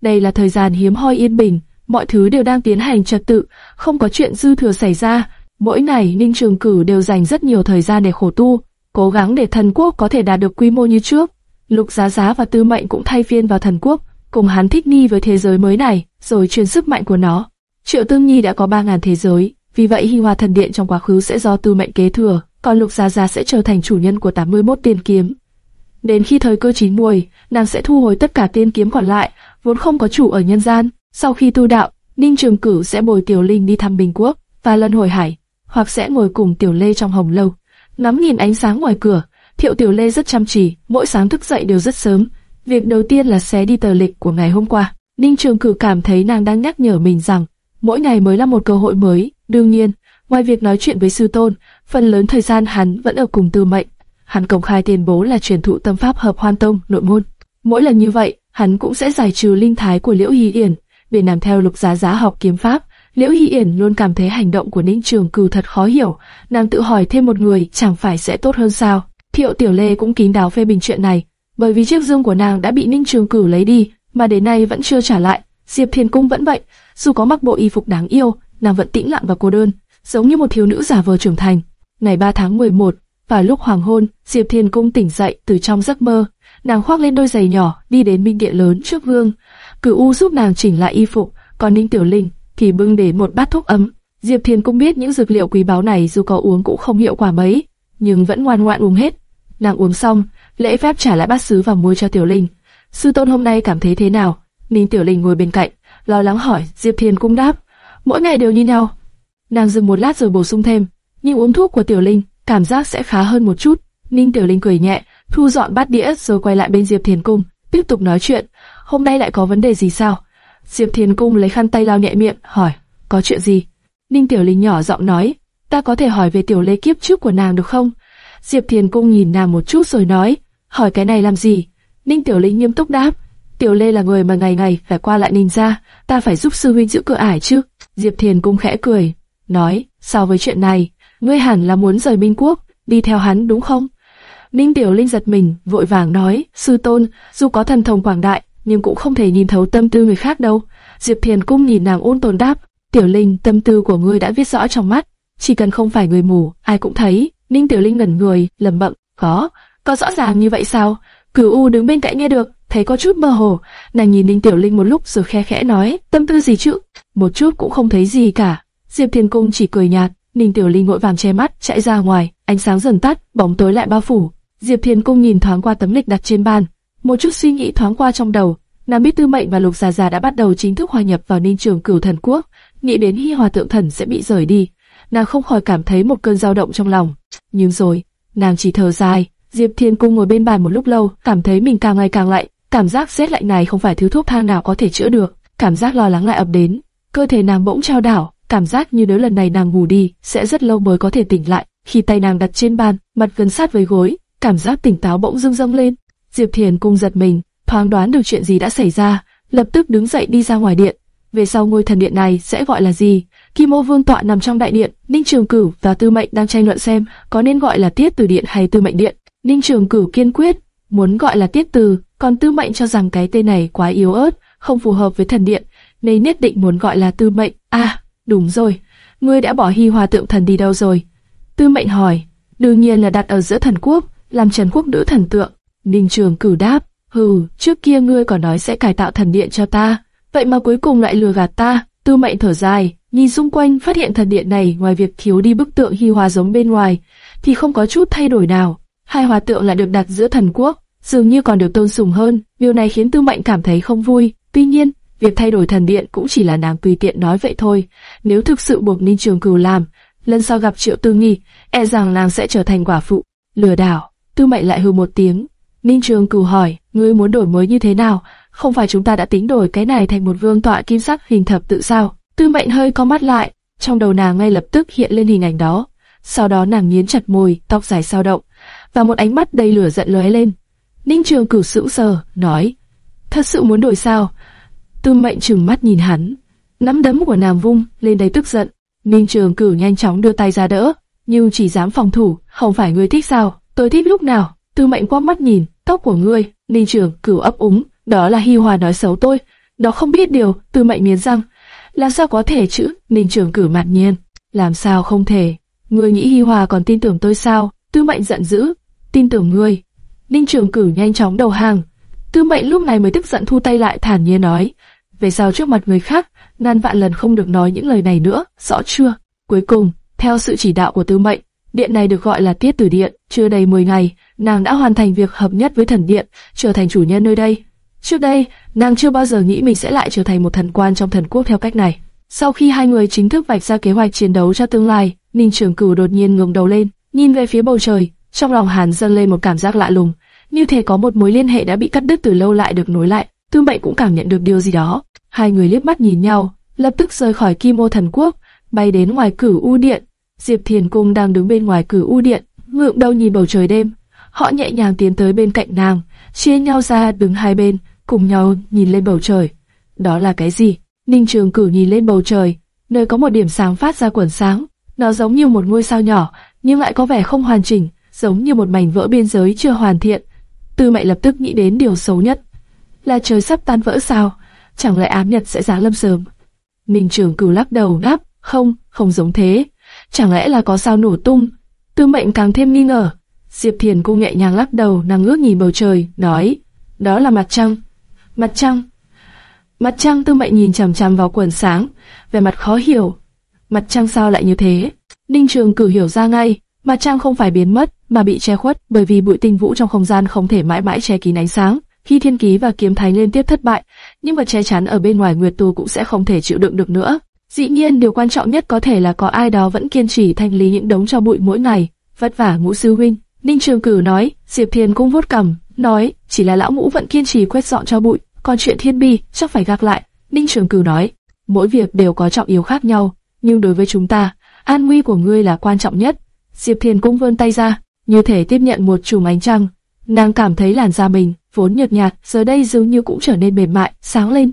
Đây là thời gian hiếm hoi yên bình, mọi thứ đều đang tiến hành trật tự, không có chuyện dư thừa xảy ra. Mỗi ngày Ninh Trường Cử đều dành rất nhiều thời gian để khổ tu, cố gắng để thần quốc có thể đạt được quy mô như trước. Lục Giá Giá và Tư Mệnh cũng thay phiên vào thần quốc, cùng hắn thích nghi với thế giới mới này, rồi truyền sức mạnh của nó. Triệu Tương Nhi đã có 3.000 thế giới, vì vậy Hi Hoa Thần Điện trong quá khứ sẽ do Tư Mệnh kế thừa, còn Lục Giá Giá sẽ trở thành chủ nhân của 81 tiên kiếm. Đến khi thời cơ chín muồi, nàng sẽ thu hồi tất cả tiên kiếm còn lại, vốn không có chủ ở nhân gian. Sau khi tu đạo, Ninh Trường Cửu sẽ bồi Tiểu Linh đi thăm Bình Quốc và lần hồi hải, hoặc sẽ ngồi cùng Tiểu Lê trong hồng lâu, ngắm nhìn ánh sáng ngoài cửa. Thiệu Tiểu Lê rất chăm chỉ, mỗi sáng thức dậy đều rất sớm. Việc đầu tiên là xé đi tờ lịch của ngày hôm qua. Ninh Trường Cử cảm thấy nàng đang nhắc nhở mình rằng mỗi ngày mới là một cơ hội mới. Đương nhiên, ngoài việc nói chuyện với sư tôn, phần lớn thời gian hắn vẫn ở cùng Tư Mệnh. Hắn công khai tuyên bố là truyền thụ tâm pháp hợp hoan tông nội môn. Mỗi lần như vậy, hắn cũng sẽ giải trừ linh thái của Liễu Hy Yển để làm theo lục giá giá học kiếm pháp. Liễu Hy Yển luôn cảm thấy hành động của Ninh Trường Cửu thật khó hiểu, nàng tự hỏi thêm một người chẳng phải sẽ tốt hơn sao? Thiệu Tiểu Lê cũng kín đáo phê bình chuyện này, bởi vì chiếc dương của nàng đã bị Ninh Trường Cửu lấy đi, mà đến nay vẫn chưa trả lại. Diệp Thiên Cung vẫn vậy, dù có mặc bộ y phục đáng yêu, nàng vẫn tĩnh lặng và cô đơn, giống như một thiếu nữ giả vờ trưởng thành. Ngày 3 tháng 11, vào lúc hoàng hôn, Diệp Thiên Cung tỉnh dậy từ trong giấc mơ, nàng khoác lên đôi giày nhỏ, đi đến minh điện lớn trước vương. Cửu U giúp nàng chỉnh lại y phục, còn Ninh Tiểu Linh thì bưng để một bát thuốc ấm. Diệp Thiên cũng biết những dược liệu quý báu này dù có uống cũng không hiệu quả mấy, nhưng vẫn ngoan ngoãn uống hết. Nàng uống xong, lễ phép trả lại bát sứ và mua cho Tiểu Linh. Sư tôn hôm nay cảm thấy thế nào? Ninh Tiểu Linh ngồi bên cạnh, lo lắng hỏi. Diệp Thiên cũng đáp, mỗi ngày đều như nhau. Nàng dừng một lát rồi bổ sung thêm, nhưng uống thuốc của Tiểu Linh, cảm giác sẽ khá hơn một chút. Ninh Tiểu Linh cười nhẹ, thu dọn bát đĩa rồi quay lại bên Diệp Thiền Cung, tiếp tục nói chuyện. Hôm nay lại có vấn đề gì sao? Diệp Thiền Cung lấy khăn tay lau nhẹ miệng, hỏi, có chuyện gì? Ninh Tiểu Linh nhỏ giọng nói, ta có thể hỏi về Tiểu Lê kiếp trước của nàng được không? Diệp Thiền Cung nhìn nàng một chút rồi nói, hỏi cái này làm gì? Ninh Tiểu Linh nghiêm túc đáp, Tiểu Lê là người mà ngày ngày phải qua lại Ninh gia, ta phải giúp sư huynh giữ cửa ải chứ? Diệp Thiền Cung khẽ cười, nói, so với chuyện này, ngươi hẳn là muốn rời Minh Quốc, đi theo hắn đúng không? Ninh Tiểu Linh giật mình, vội vàng nói, sư tôn, dù có thần thông quảng đại, nhưng cũng không thể nhìn thấu tâm tư người khác đâu. Diệp Thiền Cung nhìn nàng ôn tồn đáp, Tiểu Linh, tâm tư của ngươi đã viết rõ trong mắt, chỉ cần không phải người mù, ai cũng thấy. Ninh Tiểu Linh ngẩn người, lẩm bẩm, có, có rõ ràng như vậy sao? Cửu U đứng bên cạnh nghe được, thấy có chút mơ hồ, nàng nhìn Ninh Tiểu Linh một lúc rồi khe khẽ nói, tâm tư gì chứ? Một chút cũng không thấy gì cả. Diệp Thiên Cung chỉ cười nhạt, Ninh Tiểu Linh vội vàng che mắt, chạy ra ngoài, ánh sáng dần tắt, bóng tối lại bao phủ. Diệp Thiên Cung nhìn thoáng qua tấm lịch đặt trên bàn, một chút suy nghĩ thoáng qua trong đầu. Nam Biết Tư Mệnh và Lục Già Già đã bắt đầu chính thức hòa nhập vào Ninh Trường Cửu Thần Quốc, nghĩ đến Hi Hòa Tượng Thần sẽ bị rời đi, nàng không khỏi cảm thấy một cơn dao động trong lòng. Nhưng rồi, nàng chỉ thở dài. Diệp Thiên Cung ngồi bên bàn một lúc lâu, cảm thấy mình càng ngày càng lạnh, cảm giác rét lạnh này không phải thứ thuốc thang nào có thể chữa được, cảm giác lo lắng lại ập đến, cơ thể nàng bỗng trao đảo, cảm giác như nếu lần này nàng ngủ đi, sẽ rất lâu mới có thể tỉnh lại. Khi tay nàng đặt trên bàn, mặt gần sát với gối, cảm giác tỉnh táo bỗng dưng dâng lên. Diệp Thiền cung giật mình, thoáng đoán được chuyện gì đã xảy ra, lập tức đứng dậy đi ra ngoài điện. Về sau ngôi thần điện này sẽ gọi là gì? Kim Ô Vương tọa nằm trong đại điện, Ninh Trường Cửu và Tư Mệnh đang tranh luận xem có nên gọi là Tiết Từ Điện hay Tư Mệnh Điện. Ninh Trường Cửu kiên quyết muốn gọi là Tiết Từ, còn Tư Mệnh cho rằng cái tên này quá yếu ớt, không phù hợp với thần điện, nên nhất định muốn gọi là Tư Mệnh. À, đúng rồi, ngươi đã bỏ Hi Hòa tượng thần đi đâu rồi? Tư Mệnh hỏi. Đương nhiên là đặt ở giữa thần quốc, làm Trần Quốc nữ thần tượng. Ninh Trường Cửu đáp, hừ, trước kia ngươi còn nói sẽ cải tạo thần điện cho ta, vậy mà cuối cùng lại lừa gạt ta. Tư mệnh thở dài, nhìn xung quanh phát hiện thần điện này ngoài việc thiếu đi bức tượng hi hòa giống bên ngoài, thì không có chút thay đổi nào. Hai hòa tượng lại được đặt giữa thần quốc, dường như còn được tôn sùng hơn. Điều này khiến Tư Mệnh cảm thấy không vui. Tuy nhiên, việc thay đổi thần điện cũng chỉ là nàng tùy tiện nói vậy thôi. Nếu thực sự buộc Ninh Trường Cửu làm, lần sau gặp Triệu Tư Nghi, e rằng nàng sẽ trở thành quả phụ. Lừa đảo. Tư Mệnh lại hừ một tiếng. Ninh Trường Cửu hỏi, ngươi muốn đổi mới như thế nào? Không phải chúng ta đã tính đổi cái này thành một vương tọa kim sắc hình thập tự sao? Tư Mệnh hơi co mắt lại, trong đầu nàng ngay lập tức hiện lên hình ảnh đó. Sau đó nàng nghiến chặt môi, tóc dài sao động, và một ánh mắt đầy lửa giận lóe lên. Ninh Trường Cửu sững sờ, nói: "Thật sự muốn đổi sao?" Tư Mệnh trừng mắt nhìn hắn, nắm đấm của nàng vung lên đầy tức giận. Ninh Trường Cửu nhanh chóng đưa tay ra đỡ, nhưng chỉ dám phòng thủ, không phải ngươi thích sao? Tôi thích lúc nào? Tư Mệnh quát mắt nhìn, tóc của ngươi. Ninh Trường Cửu ấp úng, đó là Hi Hòa nói xấu tôi, đó không biết điều. Tư Mệnh miến răng, làm sao có thể chứ? Ninh Trường Cửu mặt nhiên, làm sao không thể? Ngươi nghĩ Hi Hòa còn tin tưởng tôi sao? Tư Mệnh giận dữ, tin tưởng ngươi. Ninh Trường Cửu nhanh chóng đầu hàng. Tư Mệnh lúc này mới tức giận thu tay lại thản nhiên nói, về sau trước mặt người khác, ngàn vạn lần không được nói những lời này nữa, rõ chưa? Cuối cùng, theo sự chỉ đạo của Tư Mệnh, điện này được gọi là Tiết Tử Điện. Chưa đầy 10 ngày, nàng đã hoàn thành việc hợp nhất với thần điện, trở thành chủ nhân nơi đây. Trước đây, nàng chưa bao giờ nghĩ mình sẽ lại trở thành một thần quan trong thần quốc theo cách này. Sau khi hai người chính thức vạch ra kế hoạch chiến đấu cho tương lai, Ninh Trường Cửu đột nhiên ngẩng đầu lên, nhìn về phía bầu trời, trong lòng hắn dâng lên một cảm giác lạ lùng, như thể có một mối liên hệ đã bị cắt đứt từ lâu lại được nối lại. Tư Mệnh cũng cảm nhận được điều gì đó. Hai người liếc mắt nhìn nhau, lập tức rời khỏi Kim Ô Thần Quốc, bay đến ngoài Cửu U Điện. Diệp Thiền Cung đang đứng bên ngoài Cửu U Điện, ngượng đầu nhìn bầu trời đêm. Họ nhẹ nhàng tiến tới bên cạnh nàng, chia nhau ra đứng hai bên, cùng nhau nhìn lên bầu trời. Đó là cái gì? Ninh Trường Cửu nhìn lên bầu trời, nơi có một điểm sáng phát ra quần sáng. Nó giống như một ngôi sao nhỏ, nhưng lại có vẻ không hoàn chỉnh, giống như một mảnh vỡ biên giới chưa hoàn thiện. Tư Mệnh lập tức nghĩ đến điều xấu nhất, là trời sắp tan vỡ sao? Chẳng lẽ ám nhật sẽ giáng lâm sớm? Ninh Trường Cửu lắc đầu đáp, không, không giống thế. Chẳng lẽ là có sao nổ tung? Tư Mệnh càng thêm nghi ngờ. Diệp Thiền cung nhẹ nhàng lắc đầu, nàng ngước nhìn bầu trời, nói, đó là mặt trăng. Mặt trăng. Mặt trăng Tư Mệnh nhìn chằm chằm vào quần sáng, vẻ mặt khó hiểu. Mặt trăng sao lại như thế? Ninh Trường cử hiểu ra ngay, mặt trăng không phải biến mất, mà bị che khuất, bởi vì bụi tinh vũ trong không gian không thể mãi mãi che kín ánh sáng. Khi thiên ký và kiếm thánh liên tiếp thất bại, nhưng vật che chắn ở bên ngoài nguyệt tu cũng sẽ không thể chịu đựng được nữa. Dĩ nhiên điều quan trọng nhất có thể là có ai đó vẫn kiên trì thanh lý những đống cho bụi mỗi ngày. Vất vả ngũ sư huynh. Ninh Trường Cửu nói, Diệp Thiên cũng vuốt cằm, nói, chỉ là lão ngũ vẫn kiên trì quét dọn cho bụi, còn chuyện thiên bi chắc phải gác lại. Ninh Trường Cửu nói, mỗi việc đều có trọng yếu khác nhau, nhưng đối với chúng ta, an nguy của ngươi là quan trọng nhất. Diệp Thiên cũng vươn tay ra, như thể tiếp nhận một chùm ánh trăng. Nàng cảm thấy làn da mình vốn nhợt nhạt, giờ đây dường như cũng trở nên mềm mại, sáng lên.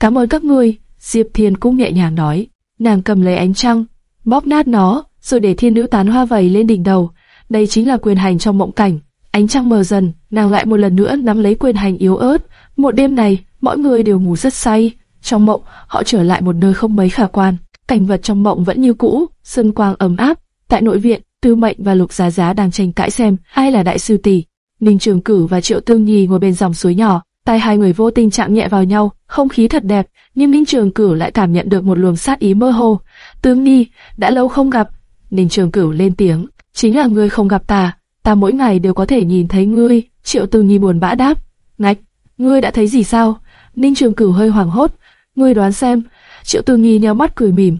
Cảm ơn các ngươi. Diệp Thiên cũng nhẹ nhàng nói. Nàng cầm lấy ánh trăng, bóp nát nó, rồi để thiên nữ tán hoa vầy lên đỉnh đầu. Đây chính là quyền hành trong mộng cảnh. Ánh trăng mờ dần, nàng lại một lần nữa nắm lấy quyền hành yếu ớt. Một đêm này, mọi người đều ngủ rất say. Trong mộng, họ trở lại một nơi không mấy khả quan. Cảnh vật trong mộng vẫn như cũ, sân quang ấm áp. Tại nội viện, Tư Mệnh và Lục Giá Giá đang tranh cãi xem ai là đại sư tỷ. Ninh Trường Cử và Triệu Tương Nhi ngồi bên dòng suối nhỏ, tay hai người vô tình chạm nhẹ vào nhau, không khí thật đẹp, nhưng Ninh Trường Cửu lại cảm nhận được một luồng sát ý mơ hồ. Tương Nhi, đã lâu không gặp. Ninh Trường Cửu lên tiếng, chính là ngươi không gặp ta, ta mỗi ngày đều có thể nhìn thấy ngươi. Triệu Từ Nhi buồn bã đáp, ngạch, ngươi đã thấy gì sao? Ninh Trường Cửu hơi hoảng hốt, ngươi đoán xem. Triệu Từ Nhi nheo mắt cười mỉm.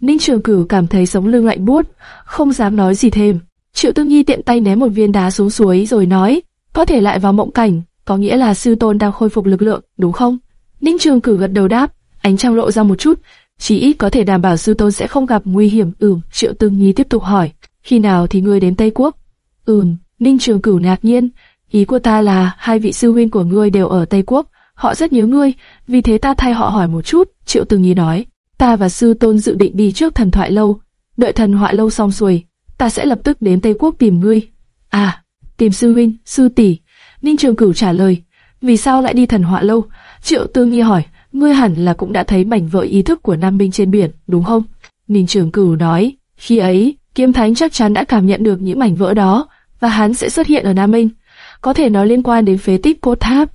Ninh Trường Cửu cảm thấy sống lưng lạnh buốt, không dám nói gì thêm. Triệu Tương Nhi tiện tay ném một viên đá xuống suối rồi nói, có thể lại vào mộng cảnh, có nghĩa là sư tôn đang khôi phục lực lượng, đúng không? Ninh Trường Cử gật đầu đáp, ánh trăng lộ ra một chút, chỉ ít có thể đảm bảo sư tôn sẽ không gặp nguy hiểm. Ừm, Triệu Tương Nhi tiếp tục hỏi, khi nào thì ngươi đến Tây Quốc? Ừm, Ninh Trường Cửu ngạc nhiên, ý của ta là hai vị sư huynh của ngươi đều ở Tây Quốc, họ rất nhớ ngươi, vì thế ta thay họ hỏi một chút. Triệu Tương Nhi nói, ta và sư tôn dự định đi trước thần thoại lâu, đợi thần thoại lâu xong xuôi, ta sẽ lập tức đến Tây Quốc tìm ngươi. À, tìm sư huynh, sư tỷ. Ninh Trường Cửu trả lời, vì sao lại đi thần họa lâu? Triệu Tương Nghi hỏi, ngươi hẳn là cũng đã thấy mảnh vỡ ý thức của Nam Minh trên biển, đúng không? Ninh Trường Cửu nói, khi ấy, Kiếm Thánh chắc chắn đã cảm nhận được những mảnh vỡ đó, và hắn sẽ xuất hiện ở Nam Minh. Có thể nó liên quan đến phế tích cốt tháp.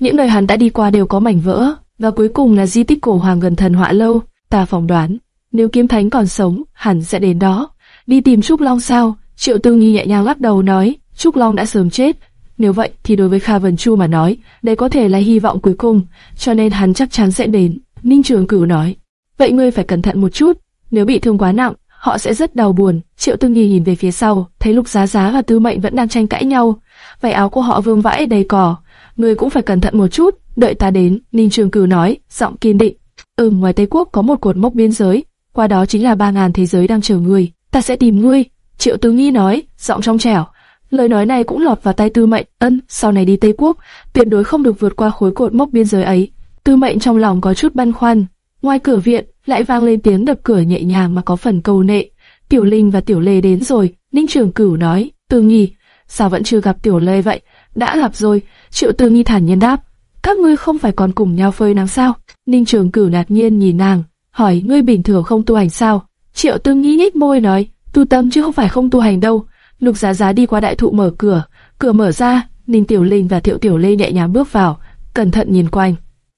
những nơi hắn đã đi qua đều có mảnh vỡ, và cuối cùng là di tích cổ hoàng gần thần họa lâu. Ta phỏng đoán, nếu kiếm thánh còn sống, hắn sẽ đến đó. Đi tìm Trúc Long sao? Triệu Tư Nghi nhẹ nhàng lắc đầu nói, Trúc Long đã sớm chết. Nếu vậy thì đối với Kha Vân Chu mà nói, đây có thể là hy vọng cuối cùng, cho nên hắn chắc chắn sẽ đến. Ninh Trường Cửu nói, vậy ngươi phải cẩn thận một chút, nếu bị thương quá nặng, họ sẽ rất đau buồn. Triệu Tư Nghi nhìn về phía sau, thấy Lục Giá Giá và Tư Mệnh vẫn đang tranh cãi nhau, váy áo của họ vương vãi đầy cỏ. Ngươi cũng phải cẩn thận một chút, đợi ta đến. Ninh Trường Cửu nói, giọng kiên định. Ừm, ngoài Tây Quốc có một cột mốc biên giới, qua đó chính là ba ngàn thế giới đang chờ ngươi. Ta sẽ tìm ngươi. Triệu Tư Nghi nói, giọng trong trẻo. Lời nói này cũng lọt vào tai Tư Mệnh. Ân, sau này đi Tây Quốc, tuyệt đối không được vượt qua khối cột mốc biên giới ấy. Tư Mệnh trong lòng có chút băn khoăn. Ngoài cửa viện lại vang lên tiếng đập cửa nhẹ nhàng mà có phần cầu nệ. Tiểu Linh và Tiểu Lê đến rồi. Ninh Trường Cửu nói, Tư Nghi, sao vẫn chưa gặp Tiểu Lê vậy? Đã gặp rồi. Triệu Tư Nghi thản nhiên đáp, các ngươi không phải còn cùng nhau phơi nắng sao? Ninh Trường Cửu ngạc nhiên nhìn nàng, hỏi ngươi bình thường không tu hành sao? Triệu Tư Nghi nhếch môi nói, tu tâm chứ không phải không tu hành đâu. Lục Giá Giá đi qua đại thụ mở cửa, cửa mở ra, Ninh Tiểu Linh và Thiệu Tiểu Lê nhẹ nhàng bước vào, cẩn thận nhìn quanh.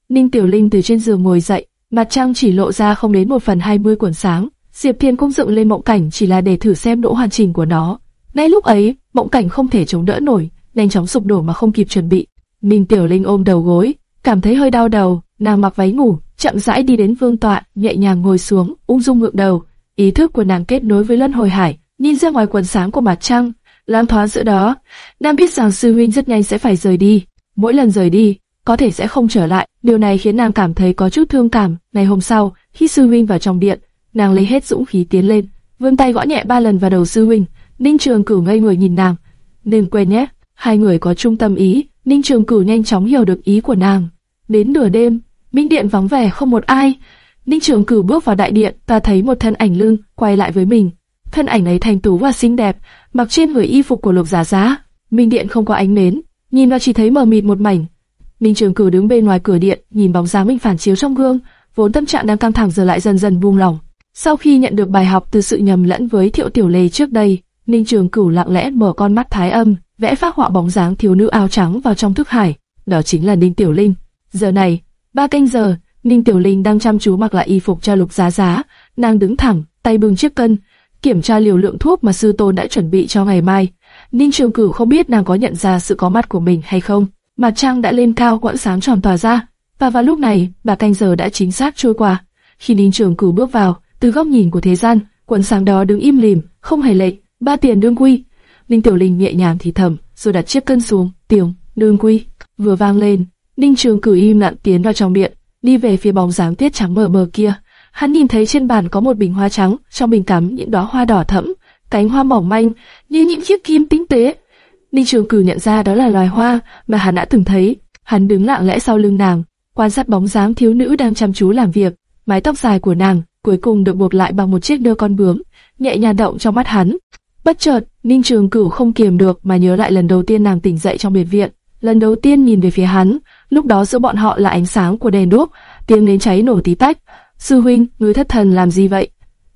Ninh Tiểu Linh từ trên giường ngồi dậy, mặt trăng chỉ lộ ra không đến một phần hai mươi cuộn sáng. Diệp Thiên cũng dựng lên mộng cảnh chỉ là để thử xem độ hoàn chỉnh của nó. Ngay lúc ấy, mộng cảnh không thể chống đỡ nổi, nhanh chóng sụp đổ mà không kịp chuẩn bị. Ninh Tiểu Linh ôm đầu gối, cảm thấy hơi đau đầu, nàng mặc váy ngủ, chậm rãi đi đến vương tọa, nhẹ nhàng ngồi xuống, ung dung ngượng đầu. Ý thức của nàng kết nối với luân hồi hải, nhìn ra ngoài quần sáng của mặt trăng, lam thoáng giữa đó. Nàng biết rằng sư huynh rất nhanh sẽ phải rời đi, mỗi lần rời đi, có thể sẽ không trở lại. Điều này khiến nàng cảm thấy có chút thương cảm. Ngày hôm sau, khi sư huynh vào trong điện, nàng lấy hết dũng khí tiến lên, vươn tay gõ nhẹ ba lần vào đầu sư huynh. Ninh Trường Cửu ngây người nhìn nàng, đừng quên nhé, hai người có chung tâm ý. Ninh Trường Cửu nhanh chóng hiểu được ý của nàng. Đến nửa đêm, minh điện vắng vẻ không một ai. Ninh Trường Cửu bước vào đại điện, ta thấy một thân ảnh lưng quay lại với mình. Thân ảnh ấy thanh tú và xinh đẹp, mặc trên người y phục của Lục Giá Giá. Minh điện không có ánh nến, nhìn vào chỉ thấy mờ mịt một mảnh. Ninh Trường Cửu đứng bên ngoài cửa điện, nhìn bóng dáng mình phản chiếu trong gương, vốn tâm trạng đang căng thẳng giờ lại dần dần buông lỏng. Sau khi nhận được bài học từ sự nhầm lẫn với Thiệu Tiểu Lê trước đây, Ninh Trường Cửu lặng lẽ mở con mắt thái âm, vẽ phác họa bóng dáng thiếu nữ áo trắng vào trong thức hải, đó chính là Ninh Tiểu Linh. Giờ này, ba canh giờ, Ninh Tiểu Linh đang chăm chú mặc lại y phục cho Lục Giá Giá, nàng đứng thẳng, tay bưng chiếc cân, kiểm tra liều lượng thuốc mà sư tôn đã chuẩn bị cho ngày mai. Ninh Trường Cửu không biết nàng có nhận ra sự có mặt của mình hay không. Mặt trăng đã lên cao quãng sáng tròn tỏa ra, và vào lúc này, bà canh giờ đã chính xác trôi qua. Khi Ninh Trường Cửu bước vào, từ góc nhìn của thế gian, quần sáng đó đứng im lìm, không hề lệch, ba tiền đương quy. Ninh Tiểu Linh nhẹ nhàng thì thầm, rồi đặt chiếc cân xuống, tiếng đương quy vừa vang lên. Ninh Trường Cửu im lặng tiến vào trong điện, đi về phía bóng dáng tiết trắng mờ mờ kia. Hắn nhìn thấy trên bàn có một bình hoa trắng, trong bình cắm những đóa hoa đỏ thẫm, cánh hoa mỏng manh như những chiếc kim tinh tế. Ninh Trường Cửu nhận ra đó là loài hoa mà hắn đã từng thấy. Hắn đứng lặng lẽ sau lưng nàng, quan sát bóng dáng thiếu nữ đang chăm chú làm việc. Mái tóc dài của nàng cuối cùng được buộc lại bằng một chiếc đơ con bướm, nhẹ nhàng động trong mắt hắn. Bất chợt, Ninh Trường Cửu không kiềm được mà nhớ lại lần đầu tiên nàng tỉnh dậy trong biệt viện. Lần đầu tiên nhìn về phía hắn, lúc đó giữa bọn họ là ánh sáng của đèn đuốc, tiếng nến cháy nổ tí tách. Sư huynh, ngươi thất thần làm gì vậy?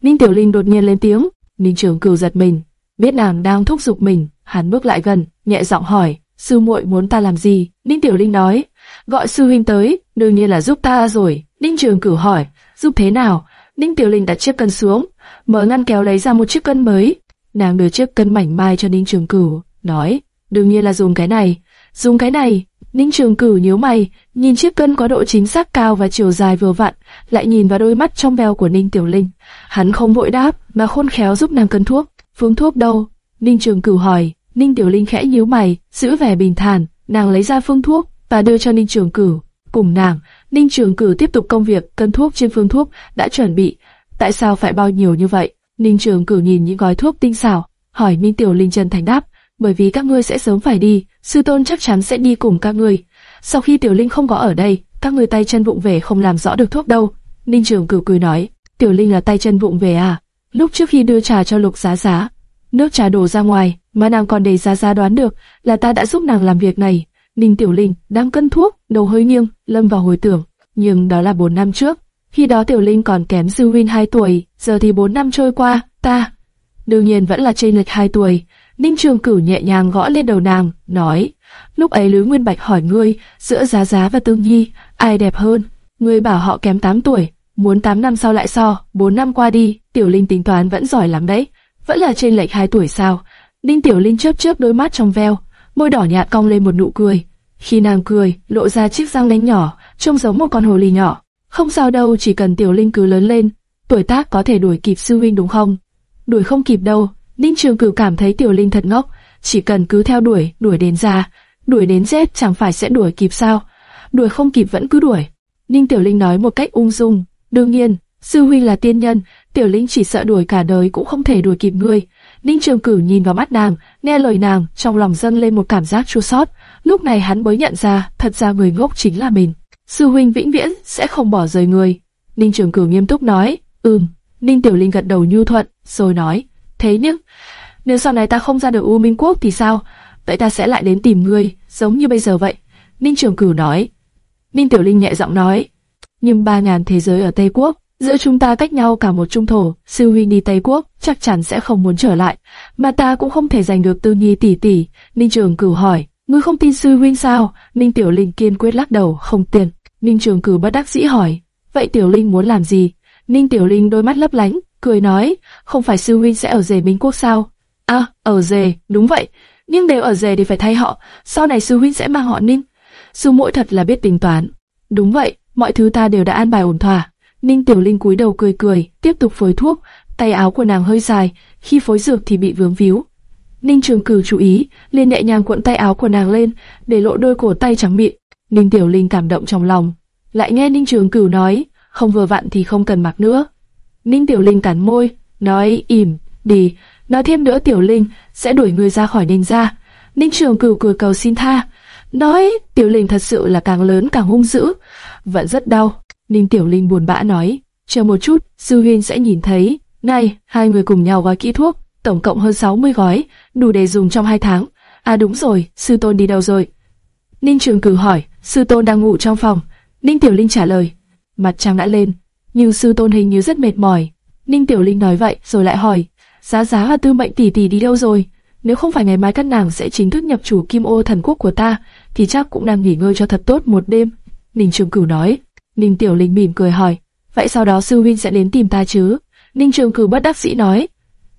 Ninh Tiểu Linh đột nhiên lên tiếng. Ninh Trường Cửu giật mình, biết nàng đang thúc giục mình, hắn bước lại gần, nhẹ giọng hỏi, sư muội muốn ta làm gì? Ninh Tiểu Linh nói, gọi sư huynh tới, đương nhiên là giúp ta rồi. Ninh Trường Cửu hỏi, giúp thế nào? Ninh Tiểu Linh đặt chiếc cân xuống, mở ngăn kéo lấy ra một chiếc cân mới. Nàng đưa chiếc cân mảnh mai cho Ninh Trường Cửu, nói, đương nhiên là dùng cái này. Dùng cái này, Ninh Trường Cửu nhíu mày, nhìn chiếc cân có độ chính xác cao và chiều dài vừa vặn, lại nhìn vào đôi mắt trong veo của Ninh Tiểu Linh. Hắn không vội đáp, mà khôn khéo giúp nàng cân thuốc. Phương thuốc đâu? Ninh Trường Cửu hỏi. Ninh Tiểu Linh khẽ nhíu mày, giữ vẻ bình thản, nàng lấy ra phương thuốc và đưa cho Ninh Trường Cửu. Cùng nàng, Ninh Trường Cửu tiếp tục công việc cân thuốc trên phương thuốc đã chuẩn bị. Tại sao phải bao nhiêu như vậy? Ninh Trường Cửu nhìn những gói thuốc tinh xảo, hỏi Ninh Tiểu Linh chân thành đáp, bởi vì các ngươi sẽ sớm phải đi, sư tôn chắc chắn sẽ đi cùng các ngươi. Sau khi Tiểu Linh không có ở đây, các ngươi tay chân vụng về không làm rõ được thuốc đâu. Ninh Trường Cửu cười nói, Tiểu Linh là tay chân vụng về à? Lúc trước khi đưa trà cho Lục Giá Giá, nước trà đổ ra ngoài, mà nàng còn để Giá Giá đoán được là ta đã giúp nàng làm việc này. Ninh Tiểu Linh đang cân thuốc, đầu hơi nghiêng, lâm vào hồi tưởng. Nhưng đó là 4 năm trước, khi đó Tiểu Linh còn kém Dư Win 2 tuổi, giờ thì 4 năm trôi qua, ta đương nhiên vẫn là trên lệch 2 tuổi. Ninh Trường Cửu nhẹ nhàng gõ lên đầu nàng, nói, lúc ấy Lữ Nguyên Bạch hỏi ngươi, giữa Giá Giá và Tương Nhi, ai đẹp hơn? Ngươi bảo họ kém 8 tuổi, muốn 8 năm sau lại so, 4 năm qua đi, Tiểu Linh tính toán vẫn giỏi lắm đấy, vẫn là trên lệch 2 tuổi sao? Ninh Tiểu Linh chớp chớp đôi mắt trong veo, môi đỏ nhạt cong lên một nụ cười. Khi nàng cười, lộ ra chiếc răng nanh nhỏ, trông giống một con hồ ly nhỏ. Không sao đâu, chỉ cần Tiểu Linh cứ lớn lên, tuổi tác có thể đuổi kịp sư huynh đúng không? Đuổi không kịp đâu. Ninh Trường Cửu cảm thấy Tiểu Linh thật ngốc, chỉ cần cứ theo đuổi, đuổi đến già, đuổi đến chết chẳng phải sẽ đuổi kịp sao? Đuổi không kịp vẫn cứ đuổi. Ninh Tiểu Linh nói một cách ung dung, đương nhiên, sư huynh là tiên nhân, Tiểu Linh chỉ sợ đuổi cả đời cũng không thể đuổi kịp ngươi. Ninh Trường Cửu nhìn vào mắt nàng, nghe lời nàng, trong lòng dâng lên một cảm giác chua xót. Lúc này hắn mới nhận ra, thật ra người ngốc chính là mình. Sư huynh vĩnh viễn sẽ không bỏ rời người. Ninh Trường Cửu nghiêm túc nói, ừm. Ninh Tiểu Linh gật đầu nhu thuận, rồi nói, thế nhưng, nếu sau này ta không ra được U Minh Quốc thì sao? Vậy ta sẽ lại đến tìm ngươi, giống như bây giờ vậy. Ninh Trường Cửu nói. Ninh Tiểu Linh nhẹ giọng nói, nhưng ba ngàn thế giới ở Tây Quốc, giữa chúng ta cách nhau cả một trung thổ, sư huynh đi Tây Quốc chắc chắn sẽ không muốn trở lại, mà ta cũng không thể giành được Tư Nhi tỷ tỷ. Ninh Trường Cửu hỏi, ngươi không tin sư huynh sao? Ninh Tiểu Linh kiên quyết lắc đầu, không tin. Ninh Trường Cửu bất đắc dĩ hỏi, vậy Tiểu Linh muốn làm gì? Ninh Tiểu Linh đôi mắt lấp lánh, cười nói, không phải sư huynh sẽ ở rể Minh Quốc sao? À, ở rể, đúng vậy, nhưng đều ở rể thì phải thay họ, sau này sư huynh sẽ mang họ Ninh. Sư muội thật là biết tính toán. Đúng vậy, mọi thứ ta đều đã an bài ổn thỏa. Ninh Tiểu Linh cúi đầu cười cười, tiếp tục phối thuốc, tay áo của nàng hơi dài, khi phối dược thì bị vướng víu. Ninh Trường Cửu chú ý, liền nhẹ nhàng cuộn tay áo của nàng lên, để lộ đôi cổ tay trắng mịn. Ninh Tiểu Linh cảm động trong lòng, lại nghe Ninh Trường Cửu nói, không vừa vặn thì không cần mặc nữa. Ninh Tiểu Linh cắn môi, nói im, đi, nói thêm nữa Tiểu Linh sẽ đuổi người ra khỏi Ninh gia. Ninh Trường Cửu cười cầu xin tha, nói Tiểu Linh thật sự là càng lớn càng hung dữ, vẫn rất đau. Ninh Tiểu Linh buồn bã nói, chờ một chút, sư huynh sẽ nhìn thấy. Này, hai người cùng nhau gói kỹ thuốc, tổng cộng hơn 60 gói, đủ để dùng trong hai tháng. À đúng rồi, sư tôn đi đâu rồi? Ninh Trường cử hỏi, sư tôn đang ngủ trong phòng. Ninh Tiểu Linh trả lời, mặt trăng đã lên, nhưng sư tôn hình như rất mệt mỏi. Ninh Tiểu Linh nói vậy rồi lại hỏi, giá giá và tư mệnh tỷ tỷ đi đâu rồi? Nếu không phải ngày mai các nàng sẽ chính thức nhập chủ Kim Ô thần quốc của ta, thì chắc cũng đang nghỉ ngơi cho thật tốt một đêm. Ninh Trường Cửu nói. Ninh Tiểu Linh mỉm cười hỏi, vậy sau đó sư huynh sẽ đến tìm ta chứ? Ninh Trường Cửu bất đắc dĩ nói,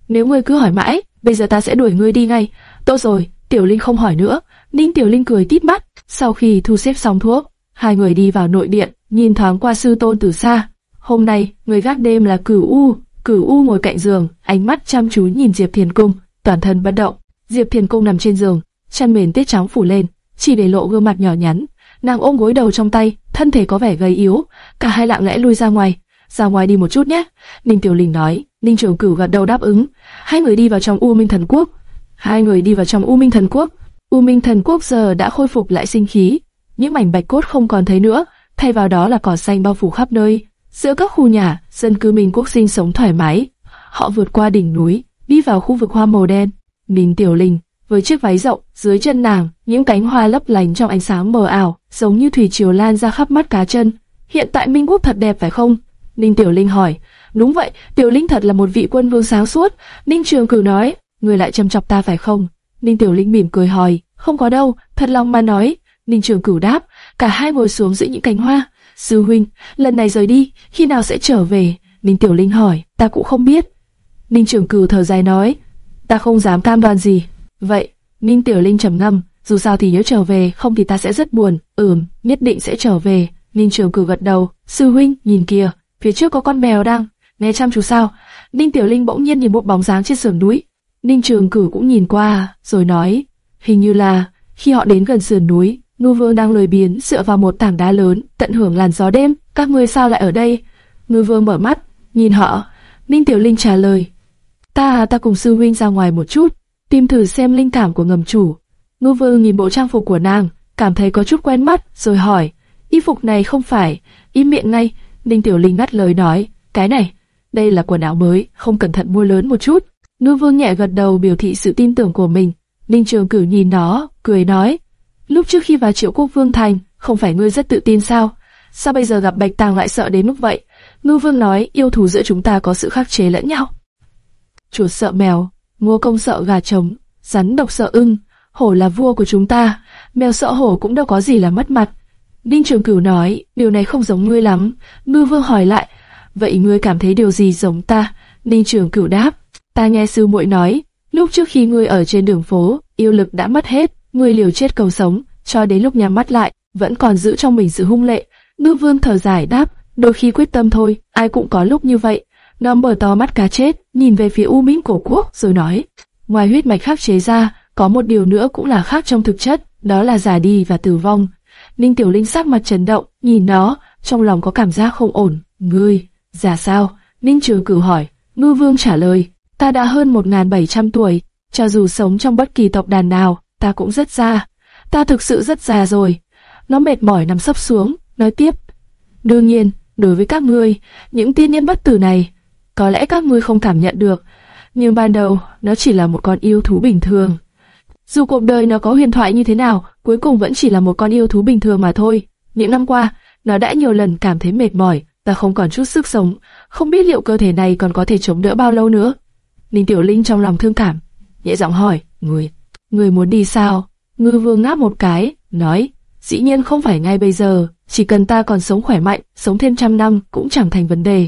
nếu ngươi cứ hỏi mãi, bây giờ ta sẽ đuổi ngươi đi ngay. Tốt rồi, Tiểu Linh không hỏi nữa. Ninh Tiểu Linh cười tít mắt. Sau khi thu xếp xong thuốc, hai người đi vào nội điện, nhìn thoáng qua sư tôn từ xa. Hôm nay, người gác đêm là Cửu U. Cửu U ngồi cạnh giường, ánh mắt chăm chú nhìn Diệp Thiền Cung, toàn thân bất động. Diệp Thiền Cung nằm trên giường, chăn mền tiết trắng phủ lên, chỉ để lộ gương mặt nhỏ nhắn. Nàng ôm gối đầu trong tay, thân thể có vẻ gầy yếu. Cả hai lặng lẽ lui ra ngoài. Ra ngoài đi một chút nhé. Ninh Tiểu Linh nói. Ninh Trường Cửu gật đầu đáp ứng. Hai người đi vào trong U Minh Thần Quốc. Hai người đi vào trong U Minh Thần Quốc. U Minh Thần Quốc giờ đã khôi phục lại sinh khí. Những mảnh bạch cốt không còn thấy nữa, thay vào đó là cỏ xanh bao phủ khắp nơi. Giữa các khu nhà, dân cư Minh Quốc sinh sống thoải mái. Họ vượt qua đỉnh núi, đi vào khu vực hoa màu đen. Ninh Tiểu Linh với chiếc váy rộng, dưới chân nàng, những cánh hoa lấp lánh trong ánh sáng mờ ảo, giống như thủy triều lan ra khắp mắt cá chân. Hiện tại Minh Quốc thật đẹp phải không? Ninh Tiểu Linh hỏi. Đúng vậy, Tiểu Linh thật là một vị quân vương sáng suốt. Ninh Trường Cửu nói, người lại châm chọc ta phải không? Ninh Tiểu Linh mỉm cười hỏi, không có đâu, thật lòng mà nói. Ninh Trường Cửu đáp, cả hai ngồi xuống giữa những cánh hoa. Sư huynh, lần này rời đi, khi nào sẽ trở về? Ninh Tiểu Linh hỏi, ta cũng không biết. Ninh Trường Cửu thở dài nói, ta không dám cam đoan gì. Vậy, Ninh Tiểu Linh trầm ngâm, dù sao thì nhớ trở về, không thì ta sẽ rất buồn. Ừm, nhất định sẽ trở về. Ninh Trường cử gật đầu, sư huynh, nhìn kìa, phía trước có con mèo đang nghe chăm chú sao? Ninh Tiểu Linh bỗng nhiên nhìn một bóng dáng trên sườn núi. Ninh Trường cử cũng nhìn qua, rồi nói, hình như là khi họ đến gần sườn núi, Ngư Vương đang lười biếng dựa vào một tảng đá lớn, tận hưởng làn gió đêm. Các ngươi sao lại ở đây? Ngư Vương mở mắt, nhìn họ. Ninh Tiểu Linh trả lời, ta ta cùng sư huynh ra ngoài một chút, tìm thử xem linh cảm của ngầm chủ. Ngư Vương nhìn bộ trang phục của nàng, cảm thấy có chút quen mắt, rồi hỏi, y phục này không phải, im miệng ngay. Ninh Tiểu Linh ngắt lời nói, cái này, đây là quần áo mới, không cẩn thận mua lớn một chút. Ngư Vương nhẹ gật đầu biểu thị sự tin tưởng của mình. Ninh Trường Cửu nhìn nó, cười nói, lúc trước khi vào Triệu Quốc Vương thành, không phải ngươi rất tự tin sao? Sao bây giờ gặp Bạch Tàng lại sợ đến mức vậy? Ngư Vương nói, yêu thù giữa chúng ta có sự khắc chế lẫn nhau. Chuột sợ mèo, ngô công sợ gà trống, rắn độc sợ ưng, hổ là vua của chúng ta, mèo sợ hổ cũng đâu có gì là mất mặt. Ninh Trường Cửu nói, điều này không giống ngươi lắm. Ngư Vương hỏi lại, vậy ngươi cảm thấy điều gì giống ta? Ninh Trường Cửu đáp, ta nghe sư muội nói, lúc trước khi ngươi ở trên đường phố, yêu lực đã mất hết, ngươi liều chết cầu sống, cho đến lúc nhắm mắt lại, vẫn còn giữ trong mình sự hung lệ. Ngư Vương thở dài đáp, đôi khi quyết tâm thôi, ai cũng có lúc như vậy. Nó mở to mắt cá chết, nhìn về phía U Minh cổ quốc rồi nói, ngoài huyết mạch khắc chế ra, có một điều nữa cũng là khác trong thực chất, đó là già đi và tử vong. Ninh Tiểu Linh sắc mặt chấn động, nhìn nó, trong lòng có cảm giác không ổn. Ngươi, già sao? Ninh Trường Cửu hỏi. Ngư Vương trả lời, ta đã hơn 1.700 tuổi, cho dù sống trong bất kỳ tộc đàn nào, ta cũng rất già. Ta thực sự rất già rồi. Nó mệt mỏi nằm sấp xuống, nói tiếp. Đương nhiên, đối với các ngươi, những tiên nhân bất tử này, có lẽ các ngươi không cảm nhận được, nhưng ban đầu nó chỉ là một con yêu thú bình thường. Dù cuộc đời nó có huyền thoại như thế nào, cuối cùng vẫn chỉ là một con yêu thú bình thường mà thôi. Những năm qua, nó đã nhiều lần cảm thấy mệt mỏi và không còn chút sức sống, không biết liệu cơ thể này còn có thể chống đỡ bao lâu nữa. Ninh Tiểu Linh trong lòng thương cảm, nhẹ giọng hỏi, người, người muốn đi sao? Ngư vương ngáp một cái, nói, dĩ nhiên không phải ngay bây giờ, chỉ cần ta còn sống khỏe mạnh, sống thêm trăm năm cũng chẳng thành vấn đề.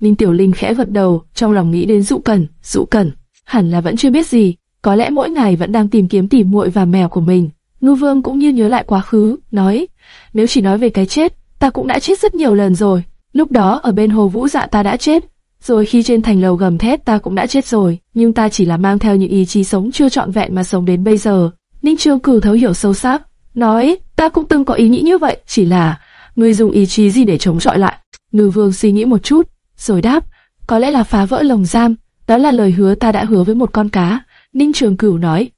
Ninh Tiểu Linh khẽ gật đầu, trong lòng nghĩ đến Dụ Cẩn, Dụ Cẩn, hẳn là vẫn chưa biết gì, có lẽ mỗi ngày vẫn đang tìm kiếm tỉ muội và mèo của mình. Ngư Vương cũng như nhớ lại quá khứ, nói, nếu chỉ nói về cái chết, ta cũng đã chết rất nhiều lần rồi. Lúc đó ở bên hồ vũ dạ ta đã chết, rồi khi trên thành lầu gầm thét ta cũng đã chết rồi, nhưng ta chỉ là mang theo những ý chí sống chưa trọn vẹn mà sống đến bây giờ. Ninh Trương Cử thấu hiểu sâu sắc, nói, ta cũng từng có ý nghĩ như vậy, chỉ là, ngươi dùng ý chí gì để chống chọi lại? Ngư Vương suy nghĩ một chút, rồi đáp, có lẽ là phá vỡ lồng giam, đó là lời hứa ta đã hứa với một con cá. Ninh Trường Cửu nói,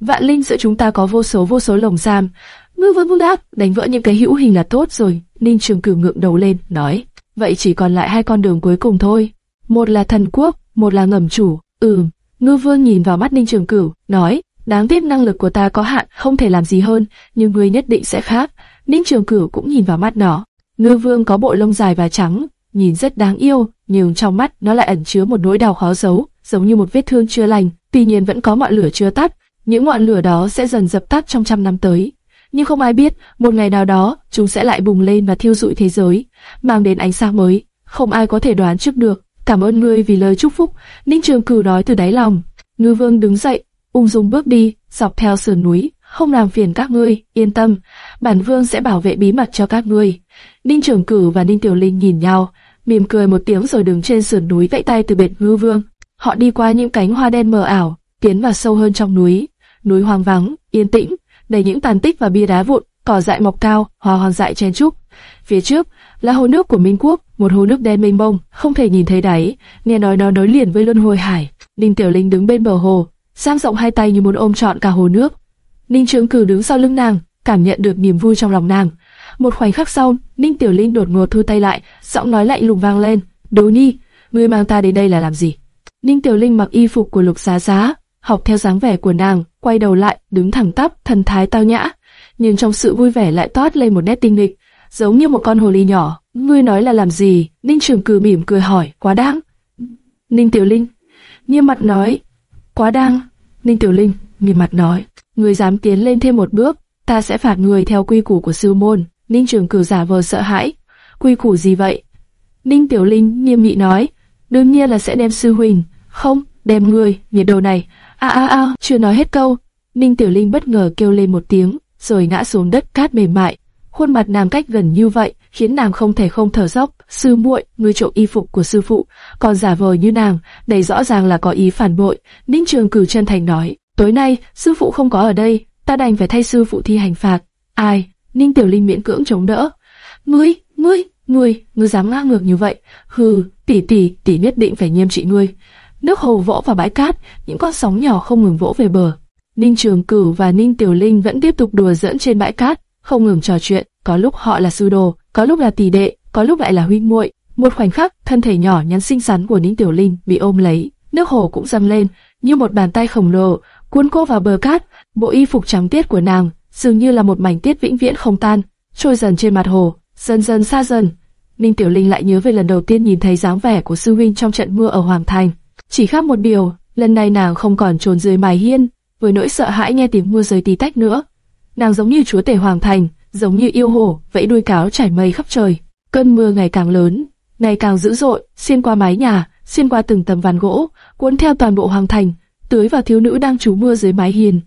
vạn linh giữa chúng ta có vô số vô số lồng giam. Ngư Vương Vương đáp, đánh vỡ những cái hữu hình là tốt rồi. Ninh Trường Cửu ngượng đầu lên, nói, vậy chỉ còn lại hai con đường cuối cùng thôi. Một là thần quốc, một là ngầm chủ. Ừm, Ngư Vương nhìn vào mắt Ninh Trường Cửu, nói, đáng tiếc năng lực của ta có hạn, không thể làm gì hơn, nhưng ngươi nhất định sẽ khác. Ninh Trường Cửu cũng nhìn vào mắt nó. Ngư Vương có bộ lông dài và trắng, nhìn rất đáng yêu, nhưng trong mắt nó lại ẩn chứa một nỗi đau khó giấu, giống như một vết thương chưa lành. Tuy nhiên vẫn có ngọn lửa chưa tắt, những ngọn lửa đó sẽ dần dập tắt trong trăm năm tới. Nhưng không ai biết, một ngày nào đó, chúng sẽ lại bùng lên và thiêu rụi thế giới, mang đến ánh sáng mới. Không ai có thể đoán trước được. Cảm ơn ngươi vì lời chúc phúc, Ninh Trường Cửu nói từ đáy lòng. Ngư Vương đứng dậy, ung dung bước đi, dọc theo sườn núi, không làm phiền các ngươi, yên tâm, bản vương sẽ bảo vệ bí mật cho các ngươi. Ninh Trường Cửu và Ninh Tiểu Linh nhìn nhau, mỉm cười một tiếng rồi đứng trên sườn núi vẫy tay từ biệt Ngư Vương. Họ đi qua những cánh hoa đen mờ ảo, tiến vào sâu hơn trong núi. Núi hoang vắng, yên tĩnh, đầy những tàn tích và bia đá vụn, cỏ dại mọc cao, hoa hoang dại chen trúc. Phía trước là hồ nước của Minh Quốc, một hồ nước đen mênh mông, không thể nhìn thấy đáy. Nghe nói nó nối liền với luân hồi hải. Ninh Tiểu Linh đứng bên bờ hồ, giang rộng hai tay như muốn ôm trọn cả hồ nước. Ninh Trướng Cử đứng sau lưng nàng, cảm nhận được niềm vui trong lòng nàng. Một khoảnh khắc sau, Ninh Tiểu Linh đột ngột thu tay lại, giọng nói lạnh lùng vang lên: "đồ Nhi, ngươi mang ta đến đây là làm gì?" Ninh Tiểu Linh mặc y phục của Lục Giá Giá, học theo dáng vẻ của nàng, quay đầu lại, đứng thẳng tắp, thần thái tao nhã, nhưng trong sự vui vẻ lại toát lên một nét tinh nghịch, giống như một con hồ ly nhỏ. Ngươi nói là làm gì? Ninh Trường Cử mỉm cười hỏi, quá đáng. Ninh Tiểu Linh, nghiêm mặt nói, quá đáng. Ninh Tiểu Linh, nghiêm mặt nói, ngươi dám tiến lên thêm một bước, ta sẽ phạt người theo quy củ của sư môn. Ninh Trường Cử giả vờ sợ hãi, quy củ gì vậy? Ninh Tiểu Linh nghiêm nghị nói, đương nhiên là sẽ đem sư huynh, không, đem người, nhiệt đồ này. A a a, chưa nói hết câu, Ninh Tiểu Linh bất ngờ kêu lên một tiếng, rồi ngã xuống đất cát mềm mại. Khuôn mặt nàng cách gần như vậy, khiến nàng không thể không thở dốc. Sư muội, ngươi trộm y phục của sư phụ, còn giả vờ như nàng, đây rõ ràng là có ý phản bội. Ninh Trường Cử chân thành nói, tối nay sư phụ không có ở đây, ta đành phải thay sư phụ thi hành phạt. Ai? Ninh Tiểu Linh miễn cưỡng chống đỡ. Ngươi, ngươi, ngươi, ngươi dám ngang ngược như vậy? Hừ, tỷ tỷ, tỷ nhất định phải nghiêm trị ngươi. Nước hồ vỗ vào bãi cát, những con sóng nhỏ không ngừng vỗ về bờ. Ninh Trường Cửu và Ninh Tiểu Linh vẫn tiếp tục đùa giỡn trên bãi cát, không ngừng trò chuyện. Có lúc họ là sư đồ, có lúc là tỷ đệ, có lúc lại là huynh muội. Một khoảnh khắc, thân thể nhỏ nhắn xinh xắn của Ninh Tiểu Linh bị ôm lấy, nước hồ cũng dâng lên, như một bàn tay khổng lồ cuốn cô vào bờ cát. Bộ y phục trắng tiết của nàng dường như là một mảnh tiết vĩnh viễn không tan, trôi dần trên mặt hồ, dần dần xa dần. Ninh Tiểu Linh lại nhớ về lần đầu tiên nhìn thấy dáng vẻ của sư huynh trong trận mưa ở Hoàng Thành. Chỉ khác một điều, Lần này nàng không còn trốn dưới mái hiên, với nỗi sợ hãi nghe tiếng mưa rơi tí tách nữa. Nàng giống như chúa tể hoàng thành, giống như yêu hổ, vẫy đuôi cáo trải mây khắp trời. Cơn mưa ngày càng lớn, ngày càng dữ dội, xuyên qua mái nhà, xuyên qua từng tấm ván gỗ, cuốn theo toàn bộ hoàng thành, tưới vào thiếu nữ đang trú mưa dưới mái hiên.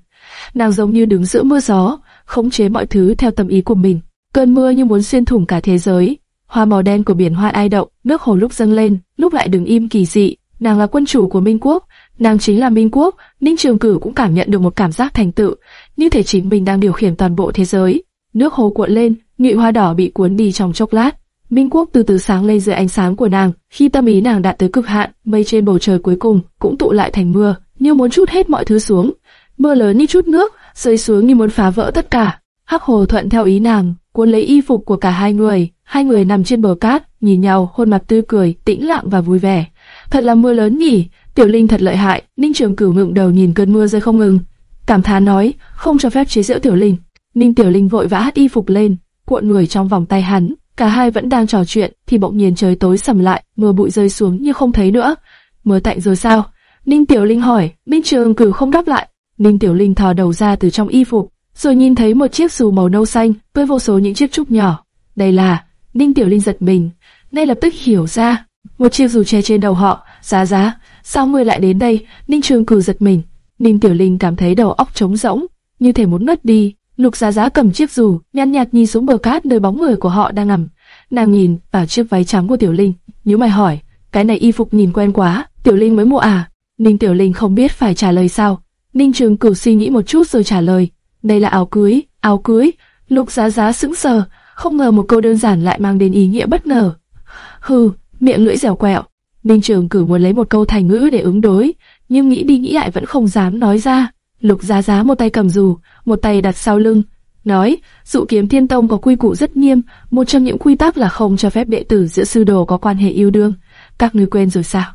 Nàng giống như đứng giữa mưa gió, khống chế mọi thứ theo tâm ý của mình. Cơn mưa như muốn xuyên thủng cả thế giới. Hoa màu đen của biển hoa ai động, nước hồ lúc dâng lên, lúc lại đứng im kỳ dị. Nàng là quân chủ của Minh Quốc, nàng chính là Minh Quốc. Ninh Trường Cử cũng cảm nhận được một cảm giác thành tựu, như thể chính mình đang điều khiển toàn bộ thế giới. Nước hồ cuộn lên, nhụy hoa đỏ bị cuốn đi trong chốc lát. Minh Quốc từ từ sáng lên dưới ánh sáng của nàng. Khi tâm ý nàng đạt tới cực hạn, mây trên bầu trời cuối cùng cũng tụ lại thành mưa, như muốn chút hết mọi thứ xuống. Mưa lớn như chút nước, rơi xuống như muốn phá vỡ tất cả. Hắc hồ thuận theo ý nàng, cuốn lấy y phục của cả hai người. Hai người nằm trên bờ cát, nhìn nhau, khuôn mặt tươi cười, tĩnh lặng và vui vẻ. Thật là mưa lớn nhỉ, Tiểu Linh thật lợi hại. Ninh Trường Cửu ngượng đầu nhìn cơn mưa rơi không ngừng, cảm thán nói, không cho phép chế giễu Tiểu Linh. Ninh Tiểu Linh vội vã hất y phục lên, cuộn người trong vòng tay hắn. Cả hai vẫn đang trò chuyện, thì bỗng nhiên trời tối sầm lại, mưa bụi rơi xuống như không thấy nữa. Mưa tạnh rồi sao? Ninh Tiểu Linh hỏi, Ninh Trường Cửu không đáp lại. Ninh Tiểu Linh thò đầu ra từ trong y phục, rồi nhìn thấy một chiếc dù màu nâu xanh với vô số những chiếc trúc nhỏ. Đây là, Ninh Tiểu Linh giật mình, ngay lập tức hiểu ra, một chiếc dù che trên đầu họ, giá giá, sao ngươi lại đến đây? Ninh Trường Cửu giật mình, Ninh Tiểu Linh cảm thấy đầu óc trống rỗng, như thể muốn ngất đi. Lục Giá Giá cầm chiếc dù, nhàn nhạt nhìn xuống bờ cát nơi bóng người của họ đang nằm. Nàng nhìn vào chiếc váy trắng của Tiểu Linh, nhíu mày hỏi, cái này y phục nhìn quen quá, Tiểu Linh mới mua à? Ninh Tiểu Linh không biết phải trả lời sao. Ninh Trường Cửu suy nghĩ một chút rồi trả lời, đây là áo cưới, áo cưới. Lục Giá Giá sững sờ, không ngờ một câu đơn giản lại mang đến ý nghĩa bất ngờ. Hừ, miệng lưỡi dẻo quẹo. Ninh Trường cử muốn lấy một câu thành ngữ để ứng đối, nhưng nghĩ đi nghĩ lại vẫn không dám nói ra. Lục Giá Giá một tay cầm dù, một tay đặt sau lưng, nói, dụ kiếm thiên tông có quy củ rất nghiêm, một trong những quy tắc là không cho phép đệ tử giữa sư đồ có quan hệ yêu đương. Các ngươi quên rồi sao?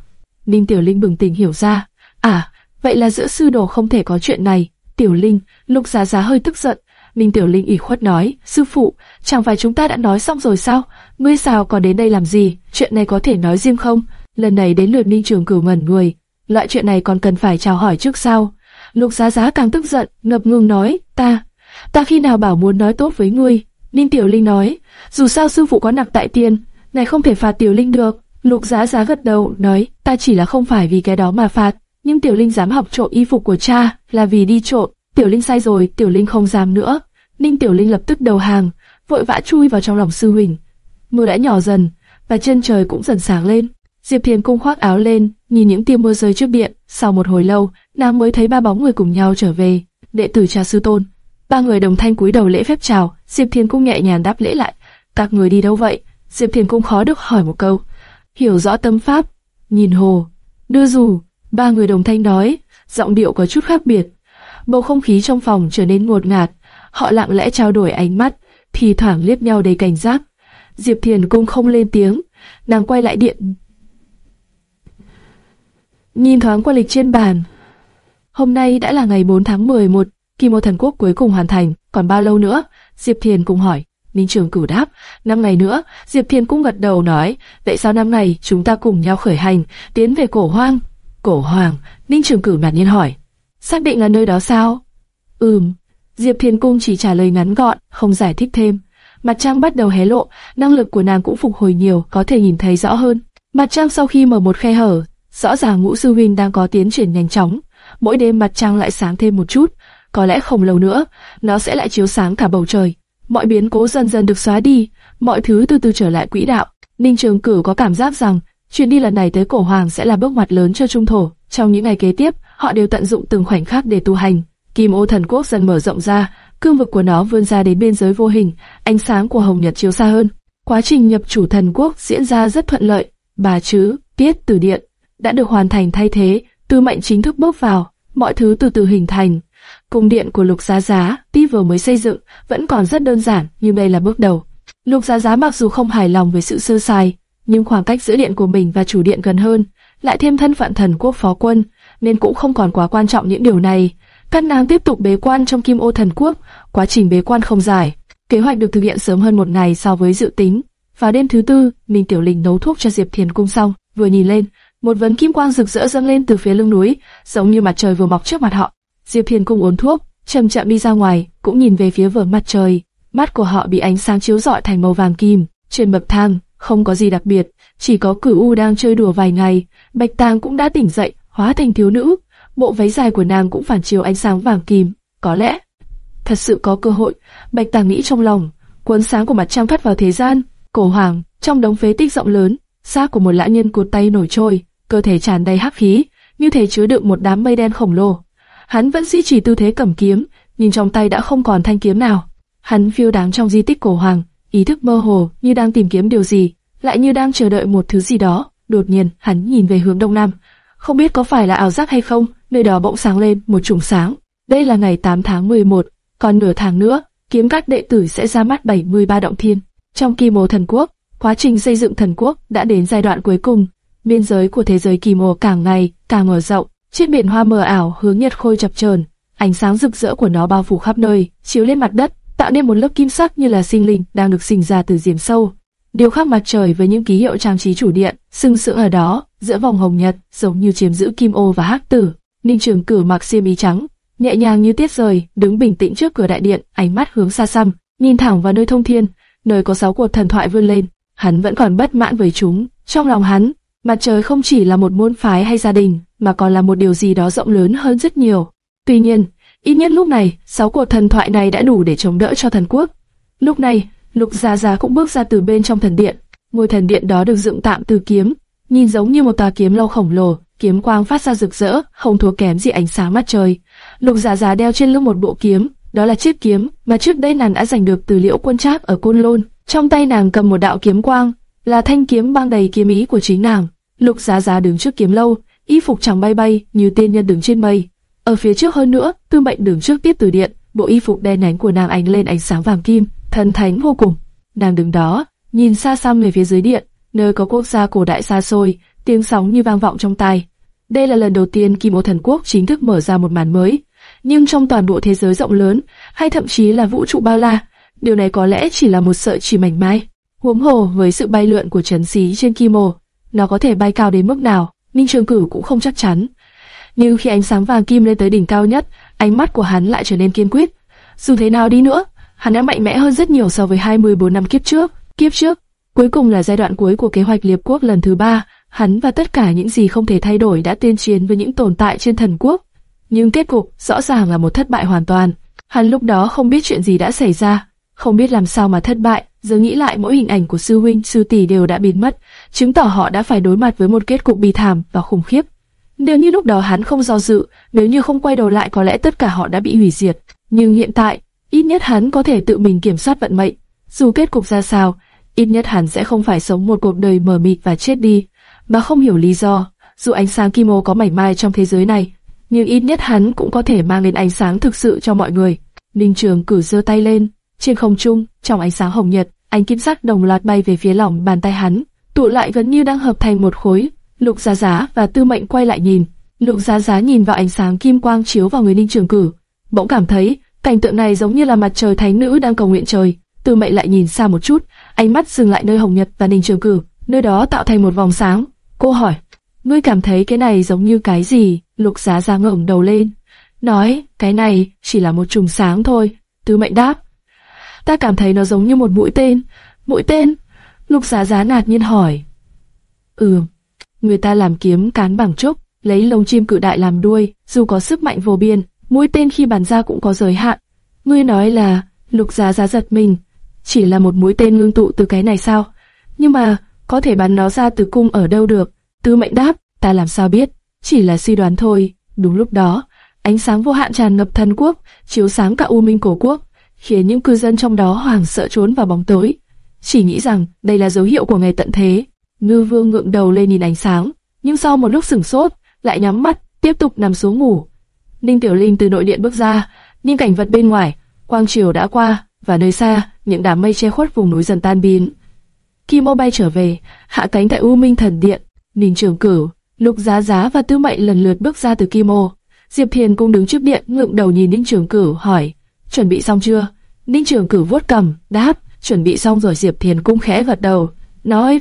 Ninh Tiểu Linh bừng tỉnh hiểu ra. À, vậy là giữa sư đồ không thể có chuyện này. Tiểu Linh, Lục Giá Giá hơi tức giận. Ninh Tiểu Linh ủy khuất nói, sư phụ, chẳng phải chúng ta đã nói xong rồi sao? Ngươi sao còn đến đây làm gì? Chuyện này có thể nói riêng không? Lần này đến lượt Ninh Trường Cửu ngẩn người, loại chuyện này còn cần phải chào hỏi trước sao Lục Giá Giá càng tức giận, ngập ngừng nói, ta, ta khi nào bảo muốn nói tốt với ngươi? Ninh Tiểu Linh nói, dù sao sư phụ có nặc tại tiền, này không thể phạt Tiểu Linh được. Lục Giá Giá gật đầu, nói, ta chỉ là không phải vì cái đó mà phạt, nhưng Tiểu Linh dám học trộm y phục của cha là vì đi trộm. Tiểu Linh sai rồi, Tiểu Linh không dám nữa. Ninh Tiểu Linh lập tức đầu hàng, vội vã chui vào trong lòng sư huynh. Mưa đã nhỏ dần, và chân trời cũng dần sáng lên. Diệp Thiền cung khoác áo lên, nhìn những tia mưa rơi trước điện. Sau một hồi lâu, nàng mới thấy ba bóng người cùng nhau trở về. Đệ tử cha sư tôn, ba người đồng thanh cúi đầu lễ phép chào. Diệp Thiền cung nhẹ nhàng đáp lễ lại. Các người đi đâu vậy? Diệp Thiền cung khó được hỏi một câu. Hiểu rõ tâm pháp, nhìn hồ, đưa dù. Ba người đồng thanh nói, giọng điệu có chút khác biệt. Bầu không khí trong phòng trở nên ngột ngạt. Họ lặng lẽ trao đổi ánh mắt, thì thoảng liếc nhau đầy cảnh giác. Diệp Thiền cung không lên tiếng, nàng quay lại điện. Nhìn thoáng qua lịch trên bàn. Hôm nay đã là ngày 4 tháng 11, kỳ mô thần quốc cuối cùng hoàn thành, còn bao lâu nữa? Diệp Thiền cung hỏi. Ninh Trường Cửu đáp, năm ngày nữa, Diệp Thiền cũng gật đầu nói, vậy sao năm ngày chúng ta cùng nhau khởi hành, tiến về cổ hoang? Cổ hoàng, Ninh Trường Cửu ngạc nhiên hỏi, xác định là nơi đó sao? Ừm, Diệp Thiền Cung chỉ trả lời ngắn gọn, không giải thích thêm. Mặt trăng bắt đầu hé lộ, năng lực của nàng cũng phục hồi nhiều, có thể nhìn thấy rõ hơn. Mặt trăng sau khi mở một khe hở, rõ ràng ngũ sư huynh đang có tiến triển nhanh chóng. Mỗi đêm mặt trăng lại sáng thêm một chút, có lẽ không lâu nữa, nó sẽ lại chiếu sáng cả bầu trời. Mọi biến cố dần dần được xóa đi, mọi thứ từ từ trở lại quỹ đạo. Ninh Trường Cửu có cảm giác rằng chuyến đi lần này tới cổ hoàng sẽ là bước ngoặt lớn cho trung thổ. Trong những ngày kế tiếp, họ đều tận dụng từng khoảnh khắc để tu hành. Kim ô thần quốc dần mở rộng ra, cương vực của nó vươn ra đến biên giới vô hình, ánh sáng của hồng nhật chiếu xa hơn. Quá trình nhập chủ thần quốc diễn ra rất thuận lợi. Bà chứ, tiết từ điện, đã được hoàn thành thay thế, tư mệnh chính thức bước vào, mọi thứ từ từ hình thành. Cung điện của Lục Giá Giá, tuy vừa mới xây dựng, vẫn còn rất đơn giản, nhưng đây là bước đầu. Lục Giá Giá mặc dù không hài lòng với sự sơ sài, nhưng khoảng cách giữa điện của mình và chủ điện gần hơn, lại thêm thân phận thần quốc phó quân, nên cũng không còn quá quan trọng những điều này. Các nàng tiếp tục bế quan trong Kim Ô Thần Quốc, quá trình bế quan không dài, kế hoạch được thực hiện sớm hơn một ngày so với dự tính. Vào đêm thứ tư, Minh Tiểu Linh nấu thuốc cho Diệp Thiền Cung xong, vừa nhìn lên, một vấn kim quang rực rỡ dâng lên từ phía lưng núi, giống như mặt trời vừa mọc trước mặt họ. Diệp Thiền cung uống thuốc, chậm chậm đi ra ngoài, cũng nhìn về phía vở mặt trời. Mắt của họ bị ánh sáng chiếu rọi thành màu vàng kim. Trên bậc thang, không có gì đặc biệt, chỉ có Cửu U đang chơi đùa vài ngày. Bạch Tàng cũng đã tỉnh dậy, hóa thành thiếu nữ. Bộ váy dài của nàng cũng phản chiếu ánh sáng vàng kim. Có lẽ, thật sự có cơ hội. Bạch Tàng nghĩ trong lòng. Cuốn sáng của mặt trăng phát vào thế gian. Cổ hoàng, trong đống phế tích rộng lớn, xác của một lão nhân cụt tay nổi trôi, cơ thể tràn đầy hắc khí, như thể chứa đựng một đám mây đen khổng lồ. Hắn vẫn duy trì tư thế cầm kiếm, nhưng trong tay đã không còn thanh kiếm nào. Hắn phiêu đáng trong di tích cổ hoàng, ý thức mơ hồ như đang tìm kiếm điều gì, lại như đang chờ đợi một thứ gì đó. Đột nhiên, hắn nhìn về hướng đông nam, không biết có phải là ảo giác hay không, nơi đó bỗng sáng lên một chùm sáng. Đây là ngày 8 tháng 11, còn nửa tháng nữa, kiếm các đệ tử sẽ ra mắt 73 động thiên. Trong kỳ mô thần quốc, quá trình xây dựng thần quốc đã đến giai đoạn cuối cùng, biên giới của thế giới kỳ mô càng ngày càng mở rộng, trên biển hoa mờ ảo hướng nhiệt khôi chập chờn, ánh sáng rực rỡ của nó bao phủ khắp nơi, chiếu lên mặt đất, tạo nên một lớp kim sắc như là sinh linh đang được sinh ra từ diềm sâu. Điều khác mặt trời với những ký hiệu trang trí chủ điện, sừng sững ở đó, giữa vòng hồng nhật, giống như chiếm giữ kim ô và hắc tử. Ninh Trường Cử mặc xiêm y trắng, nhẹ nhàng như tiết rời, đứng bình tĩnh trước cửa đại điện, ánh mắt hướng xa xăm, nhìn thẳng vào nơi thông thiên, nơi có sáu cột thần thoại vươn lên. Hắn vẫn còn bất mãn với chúng. Trong lòng hắn, mặt trời không chỉ là một môn phái hay gia đình, mà còn là một điều gì đó rộng lớn hơn rất nhiều. Tuy nhiên, ít nhất lúc này, sáu cột thần thoại này đã đủ để chống đỡ cho thần quốc. Lúc này, Lục Gia Gia cũng bước ra từ bên trong thần điện. Ngôi thần điện đó được dựng tạm từ kiếm, nhìn giống như một tòa kiếm lâu khổng lồ, kiếm quang phát ra rực rỡ, không thua kém gì ánh sáng mặt trời. Lục Gia Gia đeo trên lưng một bộ kiếm, đó là chiếc kiếm mà trước đây nàng đã giành được từ Liễu Quân Tráp ở Côn Lôn. Trong tay nàng cầm một đạo kiếm quang, là thanh kiếm băng đầy kiếm ý của chính nàng. Lục Giá Giá đứng trước kiếm lâu, y phục chẳng bay bay như tiên nhân đứng trên mây. Ở phía trước hơn nữa, Tư Mệnh đứng trước tiếp từ điện, bộ y phục đen nhánh của nàng ánh lên ánh sáng vàng kim, thần thánh vô cùng. Nàng đứng đó, nhìn xa xăm về phía dưới điện, nơi có quốc gia cổ đại xa xôi, tiếng sóng như vang vọng trong tai. Đây là lần đầu tiên Kim Ô Thần Quốc chính thức mở ra một màn mới, nhưng trong toàn bộ thế giới rộng lớn, hay thậm chí là vũ trụ bao la, điều này có lẽ chỉ là một sợi chỉ mảnh mai. Huống hồ với sự bay lượn của chấn xí trên Kim Ô, nó có thể bay cao đến mức nào, Ninh Trường Cửu cũng không chắc chắn. Nhưng khi ánh sáng vàng kim lên tới đỉnh cao nhất, ánh mắt của hắn lại trở nên kiên quyết. Dù thế nào đi nữa, hắn đã mạnh mẽ hơn rất nhiều so với 24 năm kiếp trước. Kiếp trước, cuối cùng là giai đoạn cuối của kế hoạch liệp quốc lần thứ ba. Hắn và tất cả những gì không thể thay đổi đã tuyên chiến với những tồn tại trên thần quốc. Nhưng kết cục rõ ràng là một thất bại hoàn toàn. Hắn lúc đó không biết chuyện gì đã xảy ra, không biết làm sao mà thất bại. Giờ nghĩ lại mỗi hình ảnh của sư huynh, sư tỷ đều đã biến mất, chứng tỏ họ đã phải đối mặt với một kết cục bi thảm và khủng khiếp. Nếu như lúc đó hắn không do dự, nếu như không quay đầu lại có lẽ tất cả họ đã bị hủy diệt. Nhưng hiện tại, ít nhất hắn có thể tự mình kiểm soát vận mệnh. Dù kết cục ra sao, ít nhất hắn sẽ không phải sống một cuộc đời mờ mịt và chết đi, mà không hiểu lý do. Dù ánh sáng kim ô có mảnh mai trong thế giới này, nhưng ít nhất hắn cũng có thể mang đến ánh sáng thực sự cho mọi người. Ninh Trường cử giơ tay lên, trên không trung, trong ánh sáng hồng nhật, ánh kim sắc đồng loạt bay về phía lòng bàn tay hắn, tụ lại gần như đang hợp thành một khối. Lục Giá Giá và Tư Mệnh quay lại nhìn, Lục Giá Giá nhìn vào ánh sáng kim quang chiếu vào người Ninh Trường Cử, bỗng cảm thấy cảnh tượng này giống như là mặt trời thánh nữ đang cầu nguyện trời. Từ Mệnh lại nhìn xa một chút, ánh mắt dừng lại nơi Hồng Nhật và Ninh Trường Cử, nơi đó tạo thành một vòng sáng. Cô hỏi, ngươi cảm thấy cái này giống như cái gì? Lục Giá Giá ngẩng đầu lên, nói, cái này chỉ là một chùm sáng thôi. Từ Mệnh đáp, ta cảm thấy nó giống như một mũi tên. Mũi tên? Lục Giá Giá nạt nhiên hỏi. Ừ, người ta làm kiếm cán bằng trúc, lấy lông chim cự đại làm đuôi, dù có sức mạnh vô biên, mũi tên khi bắn ra cũng có giới hạn. Ngươi nói là, Lục Giá Giá giật mình, chỉ là một mũi tên ngưng tụ từ cái này sao? Nhưng mà, có thể bắn nó ra từ cung ở đâu được? Tư Mệnh đáp, ta làm sao biết? Chỉ là suy đoán thôi. Đúng lúc đó, ánh sáng vô hạn tràn ngập thần quốc, chiếu sáng cả U Minh cổ quốc, khiến những cư dân trong đó hoảng sợ trốn vào bóng tối. Chỉ nghĩ rằng đây là dấu hiệu của ngày tận thế. Ngư Vương ngượng đầu lên nhìn ánh sáng, nhưng sau một lúc sửng sốt, lại nhắm mắt, tiếp tục nằm xuống ngủ. Ninh Tiểu Linh từ nội điện bước ra, nhìn cảnh vật bên ngoài, quang triều đã qua, và nơi xa, những đám mây che khuất vùng núi dần tan biến. Kim Ô bay trở về, hạ cánh tại U Minh Thần Điện, Ninh Trường Cửu, Lục Giá Giá và Tư Mệnh lần lượt bước ra từ Kim Ô. Diệp Thiền cũng đứng trước điện, ngượng đầu nhìn Ninh Trường Cửu hỏi, chuẩn bị xong chưa? Ninh Trường Cửu vuốt cầm, đáp, chuẩn bị xong rồi. Diệp Thiền cung khẽ gật đầu, nói,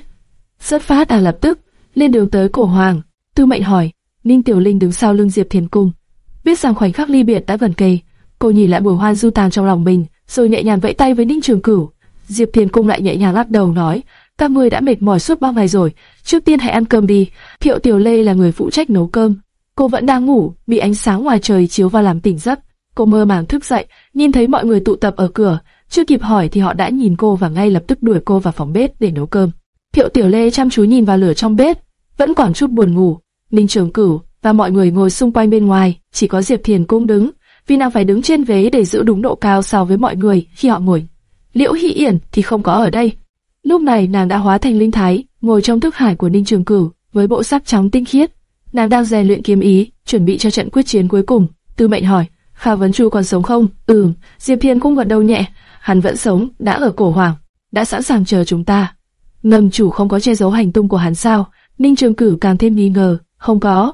xuất phát à lập tức, lên đường tới cổ hoàng. Tư Mệnh hỏi. Ninh Tiểu Linh đứng sau lưng Diệp Thiền Cung, biết rằng khoảnh khắc ly biệt đã gần kề. Cô nhìn lại bùi hoa du tàn trong lòng mình, rồi nhẹ nhàng vẫy tay với Ninh Trường Cửu. Diệp Thiền Cung lại nhẹ nhàng lắc đầu nói, các ngươi đã mệt mỏi suốt bao ngày rồi, trước tiên hãy ăn cơm đi. Thiệu Tiểu Lê là người phụ trách nấu cơm. Cô vẫn đang ngủ, bị ánh sáng ngoài trời chiếu vào làm tỉnh giấc. Cô mơ màng thức dậy, nhìn thấy mọi người tụ tập ở cửa, chưa kịp hỏi thì họ đã nhìn cô và ngay lập tức đuổi cô vào phòng bếp để nấu cơm. Thiệu Tiểu Lê chăm chú nhìn vào lửa trong bếp, vẫn còn chút buồn ngủ. Ninh Trường Cửu và mọi người ngồi xung quanh bên ngoài, chỉ có Diệp Thiền Cung đứng, vì nàng phải đứng trên vế để giữ đúng độ cao so với mọi người khi họ ngồi. Liễu Hy Yển thì không có ở đây. Lúc này nàng đã hóa thành linh thái, ngồi trong thức hải của Ninh Trường Cửu với bộ sắc trắng tinh khiết. Nàng đang rèn luyện kiếm ý, chuẩn bị cho trận quyết chiến cuối cùng. Tư Mệnh hỏi, Kha Vấn Chu còn sống không? Ừm, Diệp Thiên cũng gật đầu nhẹ, hắn vẫn sống, đã ở cổ hoàng, đã sẵn sàng chờ chúng ta. Ngầm chủ không có che giấu hành tung của hắn sao? Ninh Trường Cửu càng thêm nghi ngờ, không có.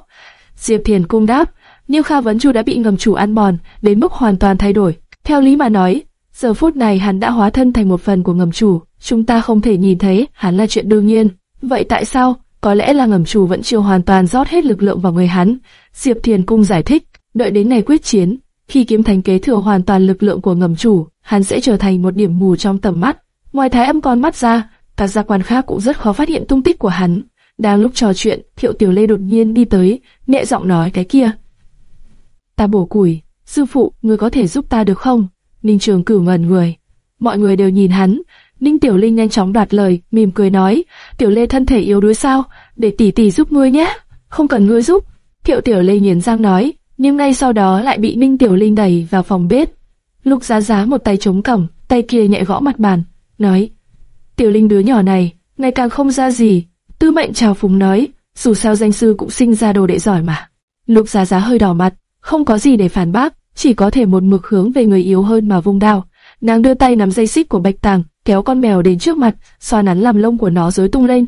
Diệp Thiền cung đáp, Niêu Kha Vấn Chu đã bị ngầm chủ ăn mòn, đến mức hoàn toàn thay đổi. Theo lý mà nói, giờ phút này hắn đã hóa thân thành một phần của ngầm chủ, chúng ta không thể nhìn thấy, hắn là chuyện đương nhiên. Vậy tại sao? Có lẽ là ngầm chủ vẫn chưa hoàn toàn rót hết lực lượng vào người hắn. Diệp Thiền cung giải thích, đợi đến ngày quyết chiến, khi kiếm thánh kế thừa hoàn toàn lực lượng của ngầm chủ, hắn sẽ trở thành một điểm mù trong tầm mắt. Ngoài thái âm con mắt ra, các gia quan khác cũng rất khó phát hiện tung tích của hắn. Đang lúc trò chuyện, Thiệu Tiểu Lê đột nhiên đi tới, nhẹ giọng nói cái kia. Ta bổ củi, sư phụ, người có thể giúp ta được không? Ninh Trường cử ngẩn người. Mọi người đều nhìn hắn. Ninh Tiểu Linh nhanh chóng đoạt lời, mỉm cười nói, Tiểu Lê thân thể yếu đuối sao? Để tỷ tỷ giúp ngươi nhé. Không cần ngươi giúp. Thiệu Tiểu Lê nghiến răng nói, nhưng ngay sau đó lại bị Ninh Tiểu Linh đẩy vào phòng bếp. Lục Giá Giá một tay chống cẩm, tay kia nhẹ gõ mặt bàn, nói: "Tiểu Linh đứa nhỏ này, ngày càng không ra gì." Tư Mệnh chào phúng nói: "Dù sao danh sư cũng sinh ra đồ đệ giỏi mà." Lục Giá Giá hơi đỏ mặt, không có gì để phản bác, chỉ có thể một mực hướng về người yếu hơn mà vung đao. Nàng đưa tay nắm dây xích của Bạch Tàng, kéo con mèo đến trước mặt, xoa nắn làm lông của nó rối tung lên.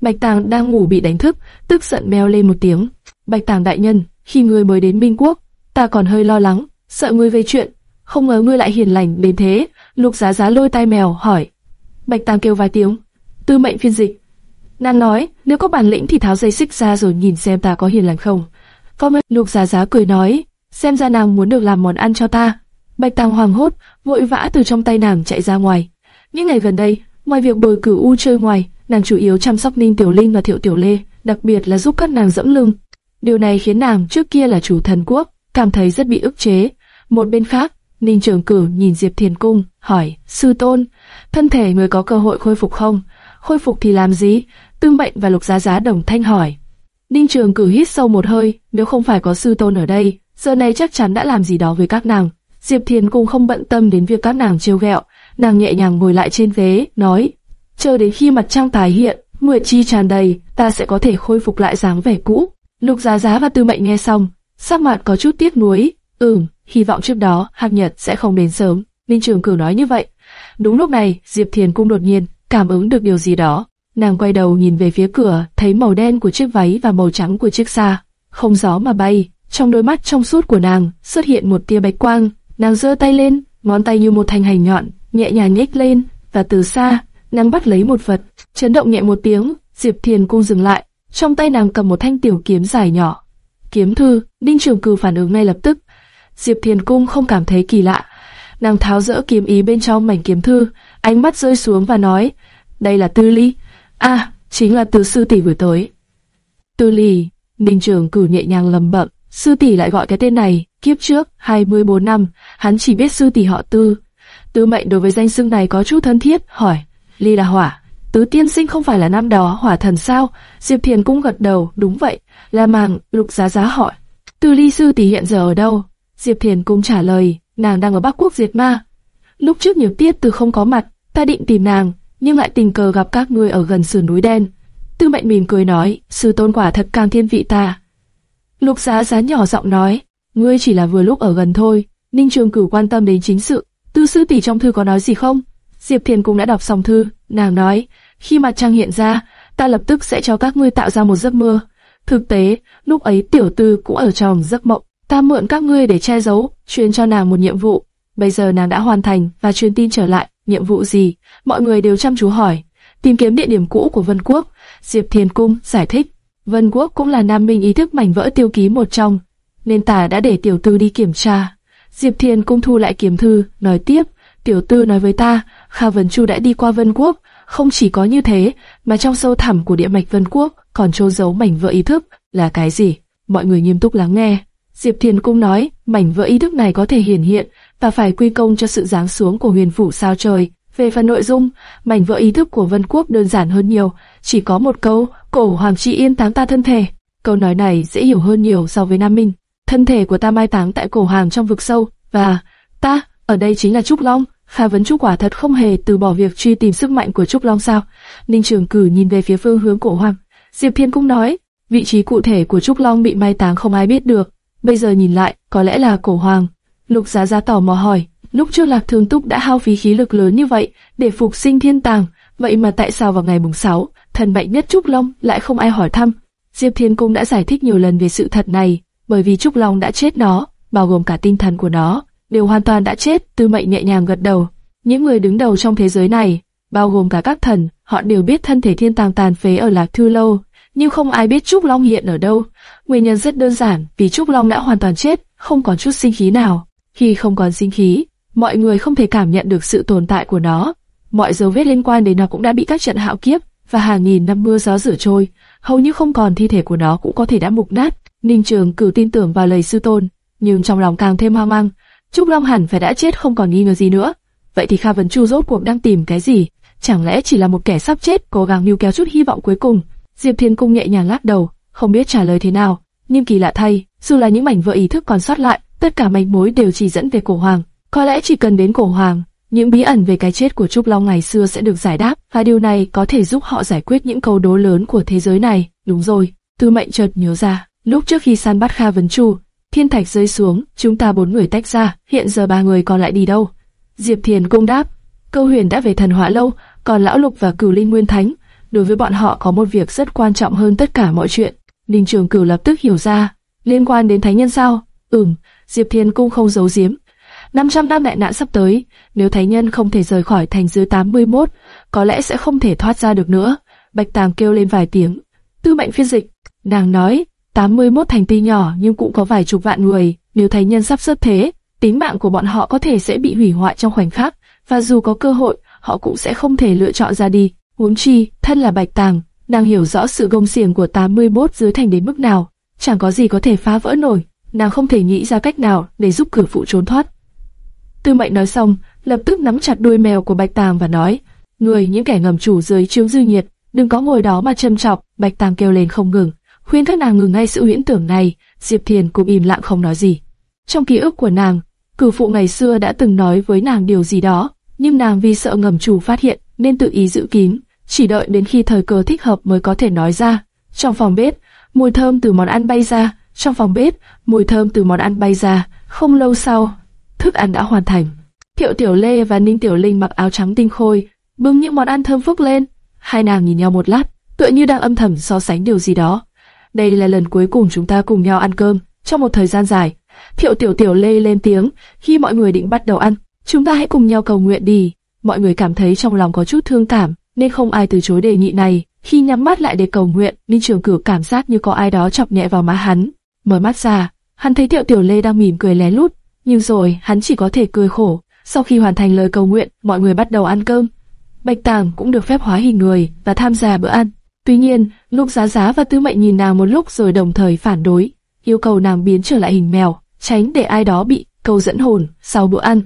Bạch Tàng đang ngủ bị đánh thức, tức giận meo lên một tiếng. Bạch Tàng đại nhân, khi ngươi mới đến Minh Quốc, ta còn hơi lo lắng, sợ ngươi về chuyện, không ngờ ngươi lại hiền lành đến thế. Lục Giá Giá lôi tay mèo hỏi. Bạch Tàng kêu vài tiếng, tư mệnh phiên dịch. Nàng nói, nếu có bản lĩnh thì tháo dây xích ra rồi nhìn xem ta có hiền lành không. Có mấy Lục Giá Giá cười nói, xem ra nàng muốn được làm món ăn cho ta. Bạch Tàng hoàng hốt, vội vã từ trong tay nàng chạy ra ngoài. Những ngày gần đây, ngoài việc bồi cử u chơi ngoài, nàng chủ yếu chăm sóc Ninh Tiểu Linh và Thiệu Tiểu Lê, đặc biệt là giúp các nàng dẫm lưng. Điều này khiến nàng trước kia là chủ thần quốc, cảm thấy rất bị ức chế. Một bên khác, Ninh Trường Cử nhìn Diệp Thiền Cung, hỏi, sư tôn, thân thể người có cơ hội khôi phục không? Khôi phục thì làm gì? Tương Mệnh và Lục Giá Giá đồng thanh hỏi. Ninh Trường Cử hít sâu một hơi, nếu không phải có sư tôn ở đây, giờ này chắc chắn đã làm gì đó với các nàng. Diệp Thiền Cung không bận tâm đến việc các nàng trêu ghẹo, nàng nhẹ nhàng ngồi lại trên ghế, nói, chờ đến khi mặt trăng tái hiện, nguyệt chi tràn đầy, ta sẽ có thể khôi phục lại dáng vẻ cũ. Lục Giá Giá và Tư Mệnh nghe xong, sắc mặt có chút tiếc nuối. Ừm, hy vọng trước đó Hạc Nhật sẽ không đến sớm. Ninh Trường Cửu nói như vậy. Đúng lúc này, Diệp Thiền cung đột nhiên cảm ứng được điều gì đó. Nàng quay đầu nhìn về phía cửa, thấy màu đen của chiếc váy và màu trắng của chiếc xa, không gió mà bay. Trong đôi mắt trong suốt của nàng xuất hiện một tia bạch quang. Nàng giơ tay lên, ngón tay như một thanh hành nhọn, nhẹ nhàng nhếch lên, và từ xa, nàng bắt lấy một vật, chấn động nhẹ một tiếng. Diệp Thiền cung dừng lại, trong tay nàng cầm một thanh tiểu kiếm dài nhỏ. Kiếm thư, Đinh Trường Cừ phản ứng ngay lập tức. Diệp Thiền Cung không cảm thấy kỳ lạ. Nàng tháo rỡ kiếm ý bên trong mảnh kiếm thư, ánh mắt rơi xuống và nói, đây là Tư Ly. À, chính là từ sư tỷ vừa tới. Tư Ly, ninh Trường Cử nhẹ nhàng lầm bậm, sư tỷ lại gọi cái tên này, kiếp trước, 24 năm, hắn chỉ biết sư tỷ họ Tư. Tư mệnh đối với danh xưng này có chút thân thiết, hỏi, Ly là hỏa, Tứ tiên sinh không phải là năm đó hỏa thần sao? Diệp Thiền cũng gật đầu, đúng vậy. là màng, lục giá giá hỏi. Tư ly sư tỷ hiện giờ ở đâu? Diệp Thiền cũng trả lời, nàng đang ở Bắc Quốc diệt ma. Lúc trước nhiều tiết từ không có mặt, ta định tìm nàng, nhưng lại tình cờ gặp các ngươi ở gần sườn núi đen. Tư mệnh mỉm cười nói, sư tôn quả thật càng thiên vị ta. Lục giá giá nhỏ giọng nói, ngươi chỉ là vừa lúc ở gần thôi. Ninh Trường Cửu quan tâm đến chính sự. Tư sư tỷ trong thư có nói gì không? Diệp Thiền cũng đã đọc xong thư, nàng nói, khi mặt trăng hiện ra, ta lập tức sẽ cho các ngươi tạo ra một giấc mơ. Thực tế, lúc ấy tiểu tư cũng ở trong giấc mộng, ta mượn các ngươi để che giấu, truyền cho nàng một nhiệm vụ. Bây giờ nàng đã hoàn thành và truyền tin trở lại, nhiệm vụ gì? Mọi người đều chăm chú hỏi. Tìm kiếm địa điểm cũ của Vân Quốc, Diệp Thiền Cung giải thích. Vân Quốc cũng là Nam Minh ý thức mảnh vỡ tiêu ký một trong, nên ta đã để tiểu tư đi kiểm tra. Diệp thiền cung thu lại kiếm thư, nói tiếp, tiểu tư nói với ta, Kha Vân Chu đã đi qua Vân Quốc, không chỉ có như thế, mà trong sâu thẳm của địa mạch Vân Quốc còn trôn giấu mảnh vỡ ý thức, là cái gì? Mọi người nghiêm túc lắng nghe. Diệp thiền cung nói, mảnh vỡ ý thức này có thể hiển hiện và phải quy công cho sự giáng xuống của huyền phủ sao trời. Về phần nội dung, mảnh vỡ ý thức của Vân Quốc đơn giản hơn nhiều, chỉ có một câu, cổ hoàng trị yên táng ta thân thể. Câu nói này dễ hiểu hơn nhiều so với Nam Minh. Thân thể của ta mai táng tại cổ hàng trong vực sâu, và ta, ở đây chính là Trúc Long. Kha Vấn Trúc quả thật không hề từ bỏ việc truy tìm sức mạnh của Trúc Long sao? Ninh Trường Cử nhìn về phía phương hướng cổ hoàng. Diệp Thiên cũng nói, vị trí cụ thể của Trúc Long bị mai táng không ai biết được. Bây giờ nhìn lại, có lẽ là cổ hoàng. Lục Giá Giá tỏ mò hỏi, lúc trước Lạc thường Túc đã hao phí khí lực lớn như vậy để phục sinh thiên tàng, vậy mà tại sao vào ngày mùng 6, thần mạnh nhất Trúc Long lại không ai hỏi thăm? Diệp Thiên cung đã giải thích nhiều lần về sự thật này, bởi vì Trúc Long đã chết nó, bao gồm cả tinh thần của nó, đều hoàn toàn đã chết. Tư Mệnh nhẹ nhàng gật đầu. Những người đứng đầu trong thế giới này, bao gồm cả các thần, họ đều biết thân thể thiên tàng tàn phế ở Lạc Thư Lâu, nhưng không ai biết Trúc Long hiện ở đâu. Nguyên nhân rất đơn giản, vì Trúc Long đã hoàn toàn chết, không còn chút sinh khí nào. Khi không còn sinh khí, mọi người không thể cảm nhận được sự tồn tại của nó. Mọi dấu vết liên quan đến nó cũng đã bị các trận hạo kiếp và hàng nghìn năm mưa gió rửa trôi, hầu như không còn thi thể của nó cũng có thể đã mục nát. Ninh Trường cử tin tưởng vào lời sư tôn, nhưng trong lòng càng thêm hoang mang. Trúc Long hẳn phải đã chết không còn nghi ngờ gì nữa. Vậy thì Kha Vấn Chu rốt cuộc đang tìm cái gì? Chẳng lẽ chỉ là một kẻ sắp chết cố gắng níu kéo chút hy vọng cuối cùng? Diệp Thiên Cung nhẹ nhàng lắc đầu, không biết trả lời thế nào. Nhưng kỳ lạ thay, dù là những mảnh vỡ ý thức còn sót lại, tất cả manh mối đều chỉ dẫn về cổ hoàng. Có lẽ chỉ cần đến cổ hoàng, những bí ẩn về cái chết của Trúc Long ngày xưa sẽ được giải đáp, và điều này có thể giúp họ giải quyết những câu đố lớn của thế giới này. Đúng rồi, Tư Mệnh chợt nhớ ra, lúc trước khi săn bắt Kha Vấn Chu, thiên thạch rơi xuống, chúng ta bốn người tách ra, hiện giờ ba người còn lại đi đâu? Diệp Thiền cung đáp, Câu Huyền đã về thần hỏa lâu, còn Lão Lục và Cửu Linh Nguyên Thánh, đối với bọn họ có một việc rất quan trọng hơn tất cả mọi chuyện. Ninh Trường Cửu lập tức hiểu ra, liên quan đến thánh nhân sao? Ừm, Diệp Thiên cung không giấu giếm. 500 năm đại nạn sắp tới, nếu thánh nhân không thể rời khỏi thành dưới 81, có lẽ sẽ không thể thoát ra được nữa. Bạch Tàng kêu lên vài tiếng. Tư mệnh phiên dịch, nàng nói, 81 thành ti nhỏ nhưng cũng có vài chục vạn người, nếu thánh nhân sắp xuất thế, tính mạng của bọn họ có thể sẽ bị hủy hoại trong khoảnh khắc, và dù có cơ hội, họ cũng sẽ không thể lựa chọn ra đi. Huống chi, thân là Bạch Tàng, nàng hiểu rõ sự gông xiềng của 81 dưới thành đến mức nào, chẳng có gì có thể phá vỡ nổi, nàng không thể nghĩ ra cách nào để giúp cử phụ trốn thoát. Tư Mệnh nói xong, lập tức nắm chặt đuôi mèo của Bạch Tàng và nói: "Người những kẻ ngầm chủ dưới chiếu dư nhiệt, đừng có ngồi đó mà châm chọc." Bạch Tàng kêu lên không ngừng, khuyên các nàng ngừng ngay sự huyễn tưởng này. Diệp Thiền cũng im lặng không nói gì. Trong ký ức của nàng, cử phụ ngày xưa đã từng nói với nàng điều gì đó, nhưng nàng vì sợ ngầm chủ phát hiện nên tự ý giữ kín, chỉ đợi đến khi thời cơ thích hợp mới có thể nói ra. Trong phòng bếp, mùi thơm từ món ăn bay ra, trong phòng bếp, mùi thơm từ món ăn bay ra, không lâu sau, thức ăn đã hoàn thành. Thiệu Tiểu Lê và Ninh Tiểu Linh mặc áo trắng tinh khôi, bưng những món ăn thơm phức lên. Hai nàng nhìn nhau một lát, tựa như đang âm thầm so sánh điều gì đó. Đây là lần cuối cùng chúng ta cùng nhau ăn cơm, trong một thời gian dài. Thiệu Tiểu Tiểu Lê lên tiếng, khi mọi người định bắt đầu ăn, chúng ta hãy cùng nhau cầu nguyện đi. Mọi người cảm thấy trong lòng có chút thương cảm, nên không ai từ chối đề nghị này. Khi nhắm mắt lại để cầu nguyện, Ninh Trường Cửu cảm giác như có ai đó chọc nhẹ vào má hắn. Mở mắt ra, hắn thấy tiểu Tiểu Lê đang mỉm cười lén lút, nhưng rồi hắn chỉ có thể cười khổ. Sau khi hoàn thành lời cầu nguyện, mọi người bắt đầu ăn cơm. Bạch Tàng cũng được phép hóa hình người và tham gia bữa ăn. Tuy nhiên, Lục Giá Giá và Tư Mệnh nhìn nàng một lúc rồi đồng thời phản đối, yêu cầu nàng biến trở lại hình mèo, tránh để ai đó bị câu dẫn hồn sau bữa ăn.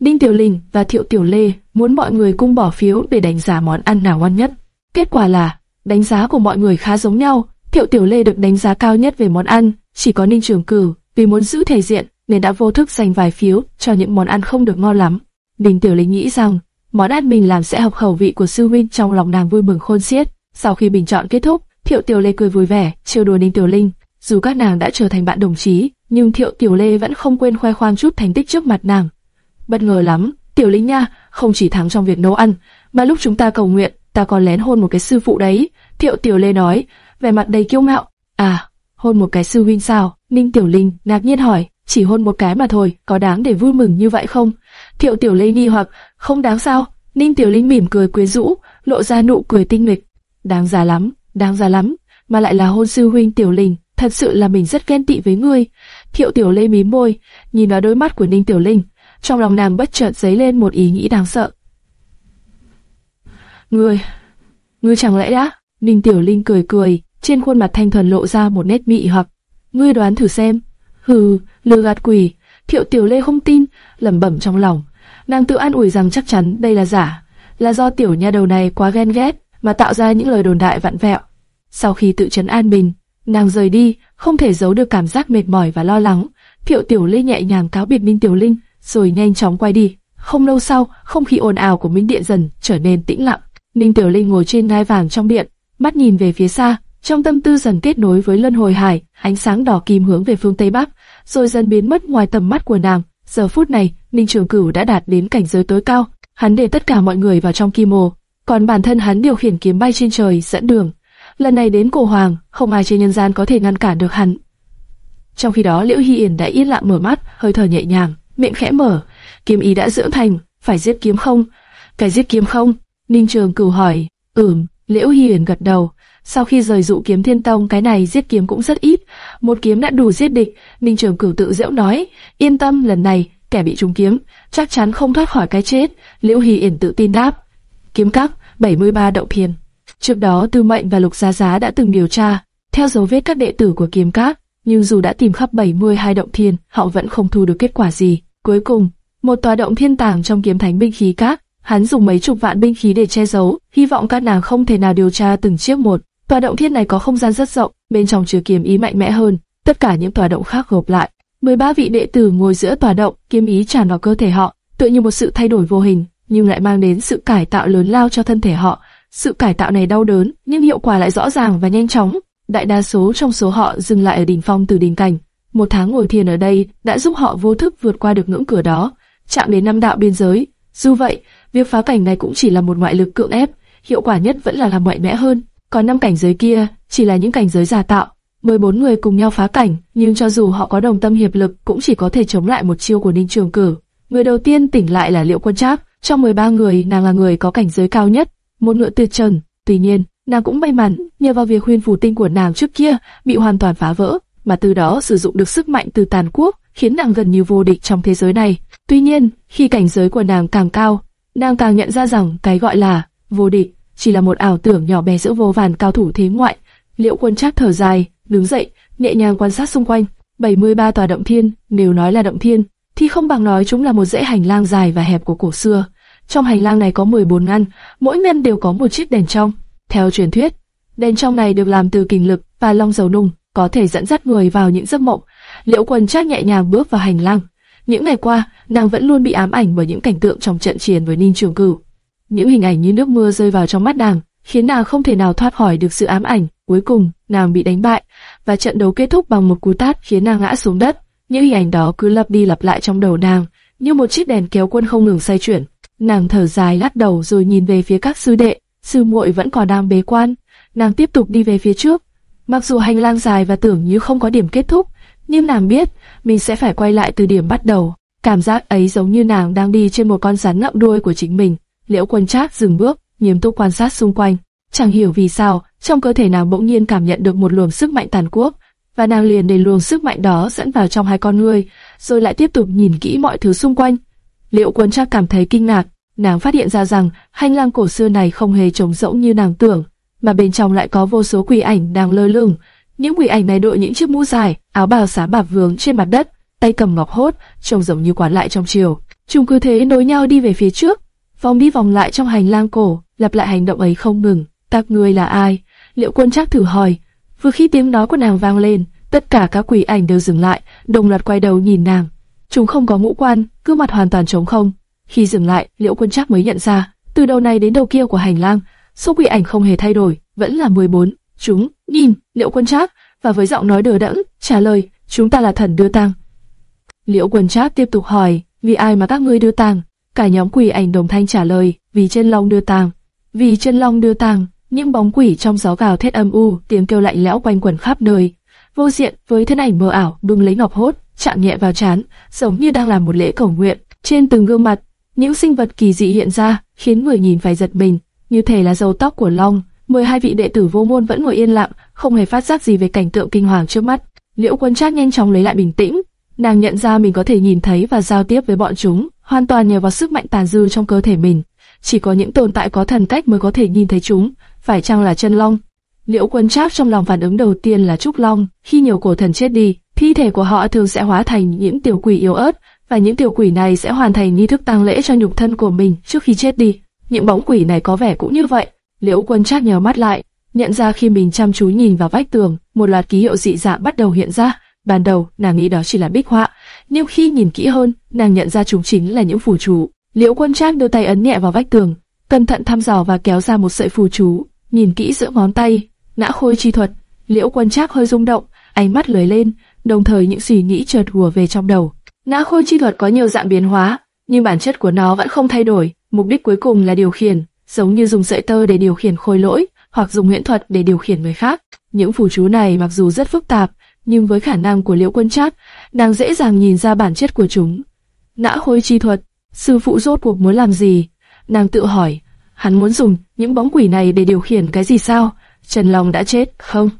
Đinh Tiểu Linh và Thiệu Tiểu Lê muốn mọi người cùng bỏ phiếu để đánh giá món ăn nào ngon nhất. Kết quả là, đánh giá của mọi người khá giống nhau. Thiệu Tiểu Lê được đánh giá cao nhất về món ăn, chỉ có Ninh Trường Cử vì muốn giữ thể diện nên đã vô thức dành vài phiếu cho những món ăn không được ngon lắm. Ninh Tiểu Linh nghĩ rằng món ăn mình làm sẽ hợp khẩu vị của sư huynh trong lòng nàng vui mừng khôn xiết. Sau khi bình chọn kết thúc, Thiệu Tiểu Lê cười vui vẻ, trêu đùa Ninh Tiểu Linh. Dù các nàng đã trở thành bạn đồng chí, nhưng Thiệu Tiểu Lê vẫn không quên khoe khoang chút thành tích trước mặt nàng. Bất ngờ lắm, Tiểu Linh nha, không chỉ thắng trong việc nấu ăn, mà lúc chúng ta cầu nguyện, ta còn lén hôn một cái sư phụ đấy. Thiệu Tiểu Lê nói, vẻ mặt đầy kiêu ngạo. À, hôn một cái sư huynh sao? Ninh Tiểu Linh ngạc nhiên hỏi, chỉ hôn một cái mà thôi, có đáng để vui mừng như vậy không? Thiệu Tiểu Linh nghi hoặc, không đáng sao? Ninh Tiểu Linh mỉm cười quyến rũ, lộ ra nụ cười tinh nghịch. Đáng giá lắm, đáng giá lắm. mà lại là hôn sư huynh Tiểu Linh, thật sự là mình rất ghen tị với ngươi. Thiệu Tiểu Lê mím môi, nhìn vào đôi mắt của Ninh Tiểu Linh, trong lòng nàng bất chợt dấy lên một ý nghĩ đáng sợ. Ngươi, ngươi chẳng lẽ đã? Ninh Tiểu Linh cười cười, trên khuôn mặt thanh thuần lộ ra một nét mị hoặc. Ngươi đoán thử xem. Hừ, lừa gạt quỷ. Thiệu Tiểu Lê không tin, lẩm bẩm trong lòng. Nàng tự an ủi rằng chắc chắn đây là giả, là do tiểu nha đầu này quá ghen ghét mà tạo ra những lời đồn đại vặn vẹo. Sau khi tự trấn an mình, nàng rời đi, không thể giấu được cảm giác mệt mỏi và lo lắng. Thiệu Tiểu Lê nhẹ nhàng cáo biệt Minh Tiểu Linh, rồi nhanh chóng quay đi. Không lâu sau, không khí ồn ào của Minh Điện dần trở nên tĩnh lặng. Ninh Tiểu Linh ngồi trên ngai vàng trong điện, mắt nhìn về phía xa, trong tâm tư dần kết nối với Lân Hồi Hải, ánh sáng đỏ kim hướng về phương tây bắc, rồi dần biến mất ngoài tầm mắt của nàng. Giờ phút này, Ninh Trường Cửu đã đạt đến cảnh giới tối cao, hắn để tất cả mọi người vào trong kim mồ, còn bản thân hắn điều khiển kiếm bay trên trời dẫn đường. Lần này đến cổ hoàng, không ai trên nhân gian có thể ngăn cản được hắn. Trong khi đó Liễu Hi Yển đã yên lặng mở mắt, hơi thở nhẹ nhàng, miệng khẽ mở, kiếm ý đã dưỡng thành, phải giết kiếm không? Cái giết kiếm không? Ninh Trường Cửu hỏi. Ừm, Liễu Hi Yển gật đầu. Sau khi rời dụ kiếm thiên tông, cái này giết kiếm cũng rất ít, một kiếm đã đủ giết địch. Ninh Trường Cửu tự dễu nói, yên tâm, lần này kẻ bị trúng kiếm chắc chắn không thoát khỏi cái chết. Liễu Hi Yển tự tin đáp. Kiếm các 73 động thiền Trước đó Tư Mệnh và Lục Giá Giá đã từng điều tra, theo dấu vết các đệ tử của kiếm các, nhưng dù đã tìm khắp 72 động thiên, họ vẫn không thu được kết quả gì. Cuối cùng, một tòa động thiên tàng trong kiếm thánh binh khí các, hắn dùng mấy chục vạn binh khí để che giấu, hy vọng các nàng không thể nào điều tra từng chiếc một. Tòa động thiên này có không gian rất rộng, bên trong chứa kiếm ý mạnh mẽ hơn, tất cả những tòa động khác gộp lại. 13 vị đệ tử ngồi giữa tòa động, kiếm ý tràn vào cơ thể họ, tựa như một sự thay đổi vô hình, nhưng lại mang đến sự cải tạo lớn lao cho thân thể họ. Sự cải tạo này đau đớn, nhưng hiệu quả lại rõ ràng và nhanh chóng. Đại đa số trong số họ dừng lại ở đỉnh phong từ đỉnh cảnh. Một tháng ngồi thiền ở đây đã giúp họ vô thức vượt qua được ngưỡng cửa đó, chạm đến năm đạo biên giới. Dù vậy, việc phá cảnh này cũng chỉ là một ngoại lực cưỡng ép, hiệu quả nhất vẫn là làm mạnh mẽ hơn. Còn năm cảnh giới kia chỉ là những cảnh giới giả tạo. 14 người cùng nhau phá cảnh, nhưng cho dù họ có đồng tâm hiệp lực cũng chỉ có thể chống lại một chiêu của Ninh Trường Cử. Người đầu tiên tỉnh lại là Liễu Quân Trác, trong 13 người nàng là người có cảnh giới cao nhất, một ngựa tuyệt trần. Tuy nhiên, nàng cũng may mắn nhờ vào việc huyên phù tinh của nàng trước kia bị hoàn toàn phá vỡ, mà từ đó sử dụng được sức mạnh từ tàn quốc, khiến nàng gần như vô địch trong thế giới này. Tuy nhiên, khi cảnh giới của nàng càng cao, nàng càng nhận ra rằng cái gọi là vô địch chỉ là một ảo tưởng nhỏ bé giữa vô vàn cao thủ thế ngoại. Liễu Quân Trác thở dài, đứng dậy, nhẹ nhàng quan sát xung quanh. 73 tòa động thiên, nếu nói là động thiên, thì không bằng nói chúng là một dãy hành lang dài và hẹp của cổ xưa. Trong hành lang này có 14 ngăn, mỗi ngăn đều có một chiếc đèn trong. Theo truyền thuyết, đèn trong này được làm từ kình lực và long dầu nung, có thể dẫn dắt người vào những giấc mộng. Liễu Quân Trác nhẹ nhàng bước vào hành lang. Những ngày qua, nàng vẫn luôn bị ám ảnh bởi những cảnh tượng trong trận chiến với Ninh Trường Cửu. Những hình ảnh như nước mưa rơi vào trong mắt nàng, khiến nàng không thể nào thoát khỏi được sự ám ảnh. Cuối cùng, nàng bị đánh bại, và trận đấu kết thúc bằng một cú tát khiến nàng ngã xuống đất. Những hình ảnh đó cứ lặp đi lặp lại trong đầu nàng, như một chiếc đèn kéo quân không ngừng xoay chuyển. Nàng thở dài lắc đầu rồi nhìn về phía các sư đệ, sư muội vẫn còn đang bế quan. Nàng tiếp tục đi về phía trước. Mặc dù hành lang dài và tưởng như không có điểm kết thúc, nhưng nàng biết mình sẽ phải quay lại từ điểm bắt đầu. Cảm giác ấy giống như nàng đang đi trên một con rắn ngậm đuôi của chính mình. Liễu Quân Trác dừng bước, nghiêm túc quan sát xung quanh. Chẳng hiểu vì sao, trong cơ thể nàng bỗng nhiên cảm nhận được một luồng sức mạnh tàn quốc, và nàng liền để luồng sức mạnh đó dẫn vào trong hai con người, rồi lại tiếp tục nhìn kỹ mọi thứ xung quanh. Liễu Quân Trác cảm thấy kinh ngạc, nàng phát hiện ra rằng hành lang cổ xưa này không hề trống rỗng như nàng tưởng, mà bên trong lại có vô số quỷ ảnh đang lơ lửng. Những quỷ ảnh này đội những chiếc mũ dài, áo bào xá bạc vướng trên mặt đất, tay cầm ngọc hốt, trông giống như quán lại trong chiều. Chúng cứ thế nối nhau đi về phía trước, vòng đi vòng lại trong hành lang cổ, lặp lại hành động ấy không ngừng. Các ngươi là ai? Liệu quân chắc thử hỏi. Vừa khi tiếng nói của nàng vang lên, tất cả các quỷ ảnh đều dừng lại, đồng loạt quay đầu nhìn nàng. Chúng không có ngũ quan, cứ mặt hoàn toàn trống không. Khi dừng lại, Liễu Quân chắc mới nhận ra, từ đầu này đến đầu kia của hành lang, số quỷ ảnh không hề thay đổi, vẫn là 14. Chúng nhìn Liễu Quân chắc và với giọng nói đờ đẫn trả lời, chúng ta là thần đưa tang. Liễu Quân chắc tiếp tục hỏi, vì ai mà các ngươi đưa tang? Cả nhóm quỷ ảnh đồng thanh trả lời, vì chân long đưa tang. Vì chân long đưa tang, những bóng quỷ trong gió gào thét âm u, tiếng kêu lạnh lẽo quanh quẩn khắp nơi. Vô diện với thân ảnh mờ ảo, đung lấy ngọc hốt, chạm nhẹ vào chán giống như đang làm một lễ cầu nguyện. Trên từng gương mặt, những sinh vật kỳ dị hiện ra, khiến người nhìn phải giật mình, như thể là dầu tóc của long, 12 vị đệ tử vô môn vẫn ngồi yên lặng, không hề phát giác gì về cảnh tượng kinh hoàng trước mắt. Liễu Quân Trác nhanh chóng lấy lại bình tĩnh, nàng nhận ra mình có thể nhìn thấy và giao tiếp với bọn chúng, hoàn toàn nhờ vào sức mạnh tàn dư trong cơ thể mình. Chỉ có những tồn tại có thần cách mới có thể nhìn thấy chúng, phải chăng là chân long? Liễu Quân Trác trong lòng phản ứng đầu tiên là trúc long, khi nhiều cổ thần chết đi, thi thể của họ thường sẽ hóa thành những tiểu quỷ yếu ớt, và những tiểu quỷ này sẽ hoàn thành nghi thức tang lễ cho nhục thân của mình trước khi chết đi. Những bóng quỷ này có vẻ cũng như vậy. Liễu Quân Trác nhớ mắt lại, nhận ra khi mình chăm chú nhìn vào vách tường, một loạt ký hiệu dị dạng bắt đầu hiện ra. Ban đầu, nàng nghĩ đó chỉ là bích họa, nhưng khi nhìn kỹ hơn, nàng nhận ra chúng chính là những phù chú. Liễu Quân Trác đưa tay ấn nhẹ vào vách tường, cẩn thận thăm dò và kéo ra một sợi phù chú, nhìn kỹ giữa ngón tay, ngã khôi chi thuật. Liễu Quân Trác hơi rung động, ánh mắt lưỡi lên, đồng thời những suy nghĩ chợt hùa về trong đầu. Ngã khôi chi thuật có nhiều dạng biến hóa, nhưng bản chất của nó vẫn không thay đổi. Mục đích cuối cùng là điều khiển, giống như dùng sợi tơ để điều khiển khôi lỗi, hoặc dùng huyễn thuật để điều khiển người khác. Những phù chú này mặc dù rất phức tạp, nhưng với khả năng của Liễu Quân Trác, nàng dễ dàng nhìn ra bản chất của chúng. Ngã khôi chi thuật, sư phụ rốt cuộc muốn làm gì? Nàng tự hỏi, hắn muốn dùng những bóng quỷ này để điều khiển cái gì sao? Trần Long đã chết, không?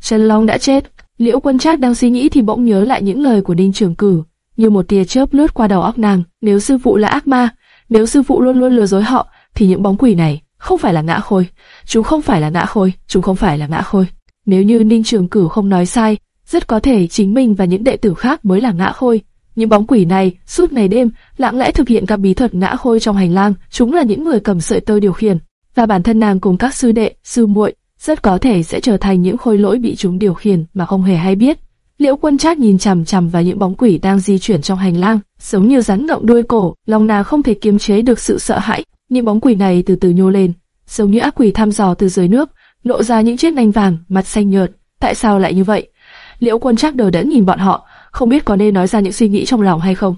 Trần Long đã chết. Liễu Quân Trác đang suy nghĩ thì bỗng nhớ lại những lời của Đinh Trường Cử, như một tia chớp lướt qua đầu óc nàng. Nếu sư phụ là ác ma, nếu sư phụ luôn luôn lừa dối họ, thì những bóng quỷ này không phải là ngã khôi, chúng không phải là ngã khôi, chúng không phải là ngã khôi. Nếu như Ninh Trường Cử không nói sai, rất có thể chính mình và những đệ tử khác mới là ngã khôi. Những bóng quỷ này suốt ngày đêm lặng lẽ thực hiện các bí thuật ngã khôi trong hành lang, chúng là những người cầm sợi tơ điều khiển, và bản thân nàng cùng các sư đệ, sư muội rất có thể sẽ trở thành những khôi lỗi bị chúng điều khiển mà không hề hay biết. Liễu Quân Trác nhìn chằm chằm vào những bóng quỷ đang di chuyển trong hành lang, giống như rắn ngậm đuôi cổ, lòng nàng không thể kiềm chế được sự sợ hãi. Những bóng quỷ này từ từ nhô lên, giống như ác quỷ thăm dò từ dưới nước, lộ ra những chiếc nanh vàng, mặt xanh nhợt. Tại sao lại như vậy? Liễu Quân Trác đờ đẫn nhìn bọn họ, không biết có nên nói ra những suy nghĩ trong lòng hay không.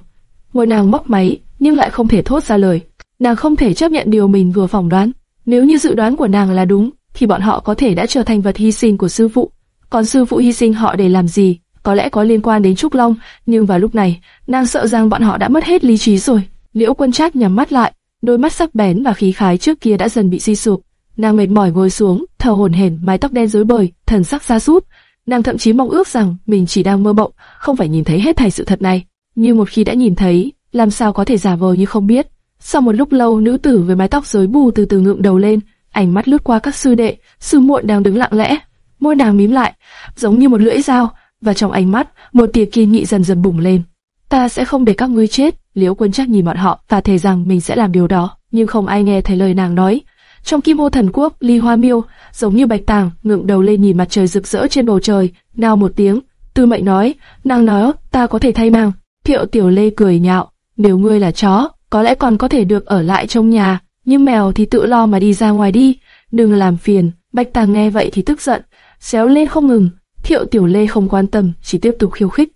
Môi nàng móc máy, nhưng lại không thể thốt ra lời. Nàng không thể chấp nhận điều mình vừa phỏng đoán. Nếu như dự đoán của nàng là đúng, thì bọn họ có thể đã trở thành vật hy sinh của sư phụ. Còn sư phụ hy sinh họ để làm gì? Có lẽ có liên quan đến Trúc Long, nhưng vào lúc này, nàng sợ rằng bọn họ đã mất hết lý trí rồi. Liễu Quân Trác nhắm mắt lại, đôi mắt sắc bén và khí khái trước kia đã dần bị suy sụp. Nàng mệt mỏi ngồi xuống, thở hổn hển, mái tóc đen rối bời, thần sắc xa sút. Nàng thậm chí mong ước rằng mình chỉ đang mơ mộng, không phải nhìn thấy hết thảy sự thật này. Nhưng một khi đã nhìn thấy, làm sao có thể giả vờ như không biết? Sau một lúc lâu, nữ tử với mái tóc rối bù từ từ ngượng đầu lên, ánh mắt lướt qua các sư đệ, sư muội đang đứng lặng lẽ, môi nàng mím lại, giống như một lưỡi dao, và trong ánh mắt, một tia kiên nghị dần dần bùng lên. Ta sẽ không để các ngươi chết. Liễu Quân Trác nhìn bọn họ và thề rằng mình sẽ làm điều đó, nhưng không ai nghe thấy lời nàng nói. Trong Kim Ô Thần Quốc, Ly Hoa Miêu giống như bạch tàng, ngượng đầu lên nhìn mặt trời rực rỡ trên bầu trời, nào một tiếng. Tư Mệnh nói, nàng nói, ta có thể thay nàng. Thiệu Tiểu Lê cười nhạo, nếu ngươi là chó, có lẽ còn có thể được ở lại trong nhà, nhưng mèo thì tự lo mà đi ra ngoài đi, đừng làm phiền. Bạch Tàng nghe vậy thì tức giận, xéo lên không ngừng. Thiệu Tiểu Lê không quan tâm, chỉ tiếp tục khiêu khích.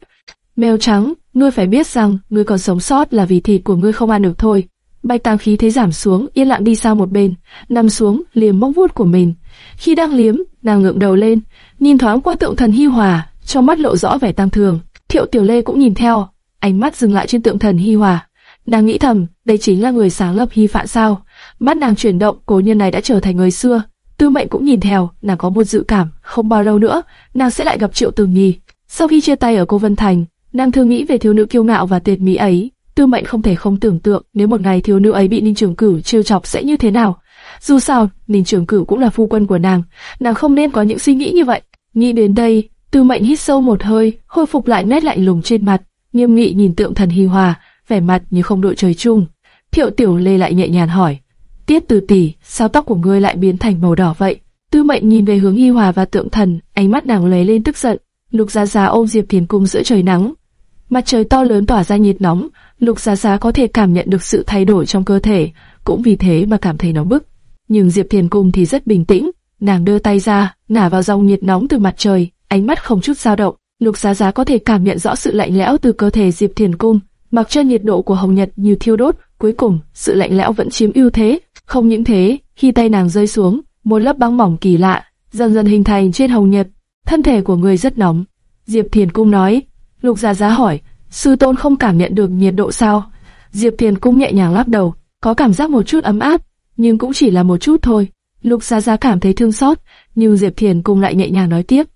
Mèo trắng, ngươi phải biết rằng ngươi còn sống sót là vì thịt của ngươi không ăn được thôi. Bạch Tàng khí thế giảm xuống, yên lặng đi sang một bên, nằm xuống, liếm móc vuốt của mình. Khi đang liếm, nàng ngượng đầu lên, nhìn thoáng qua tượng thần Hi Hòa, trong mắt lộ rõ vẻ tam thường. Thiệu Tiểu Lê cũng nhìn theo, ánh mắt dừng lại trên tượng thần Hi Hòa. Nàng nghĩ thầm, đây chính là người sáng lập Hi Phạn sao? Mắt nàng chuyển động, cố nhân này đã trở thành người xưa. Tư Mệnh cũng nhìn theo, nàng có một dự cảm, không bao lâu nữa, nàng sẽ lại gặp Triệu Tường nghi. Sau khi chia tay ở cô Vân Thành, nàng thường nghĩ về thiếu nữ kiêu ngạo và tuyệt mỹ ấy. Tư Mệnh không thể không tưởng tượng nếu một ngày thiếu nữ ấy bị Ninh Trường Cửu trêu chọc sẽ như thế nào. Dù sao, Ninh Trường Cửu cũng là phu quân của nàng, nàng không nên có những suy nghĩ như vậy. Nghĩ đến đây, Tư Mệnh hít sâu một hơi, khôi phục lại nét lạnh lùng trên mặt, nghiêm nghị nhìn tượng thần Hi Hòa, vẻ mặt như không đội trời chung. Thiệu Tiểu Lê lại nhẹ nhàng hỏi: Tiết Từ tỷ, sao tóc của ngươi lại biến thành màu đỏ vậy? Tư Mệnh nhìn về hướng Hi Hòa và tượng thần, ánh mắt nàng lóe lên tức giận. Lục gia gia ôm Diệp Thiền Cung giữa trời nắng, mặt trời to lớn tỏa ra nhiệt nóng, Lục Giá Giá có thể cảm nhận được sự thay đổi trong cơ thể, cũng vì thế mà cảm thấy nóng bức. Nhưng Diệp Thiền Cung thì rất bình tĩnh, nàng đưa tay ra, nả vào dòng nhiệt nóng từ mặt trời, ánh mắt không chút dao động. Lục Giá Giá có thể cảm nhận rõ sự lạnh lẽo từ cơ thể Diệp Thiền Cung, mặc cho nhiệt độ của Hồng Nhật như thiêu đốt, cuối cùng sự lạnh lẽo vẫn chiếm ưu thế. Không những thế, khi tay nàng rơi xuống, một lớp băng mỏng kỳ lạ dần dần hình thành trên Hồng Nhật. Thân thể của người rất nóng. Diệp Thiền Cung nói. Lục Giá Giá hỏi, sư tôn không cảm nhận được nhiệt độ sao? Diệp Thiền Cung nhẹ nhàng lắc đầu, có cảm giác một chút ấm áp, nhưng cũng chỉ là một chút thôi. Lục Giá Giá cảm thấy thương xót, nhưng Diệp Thiền cũng lại nhẹ nhàng nói tiếp.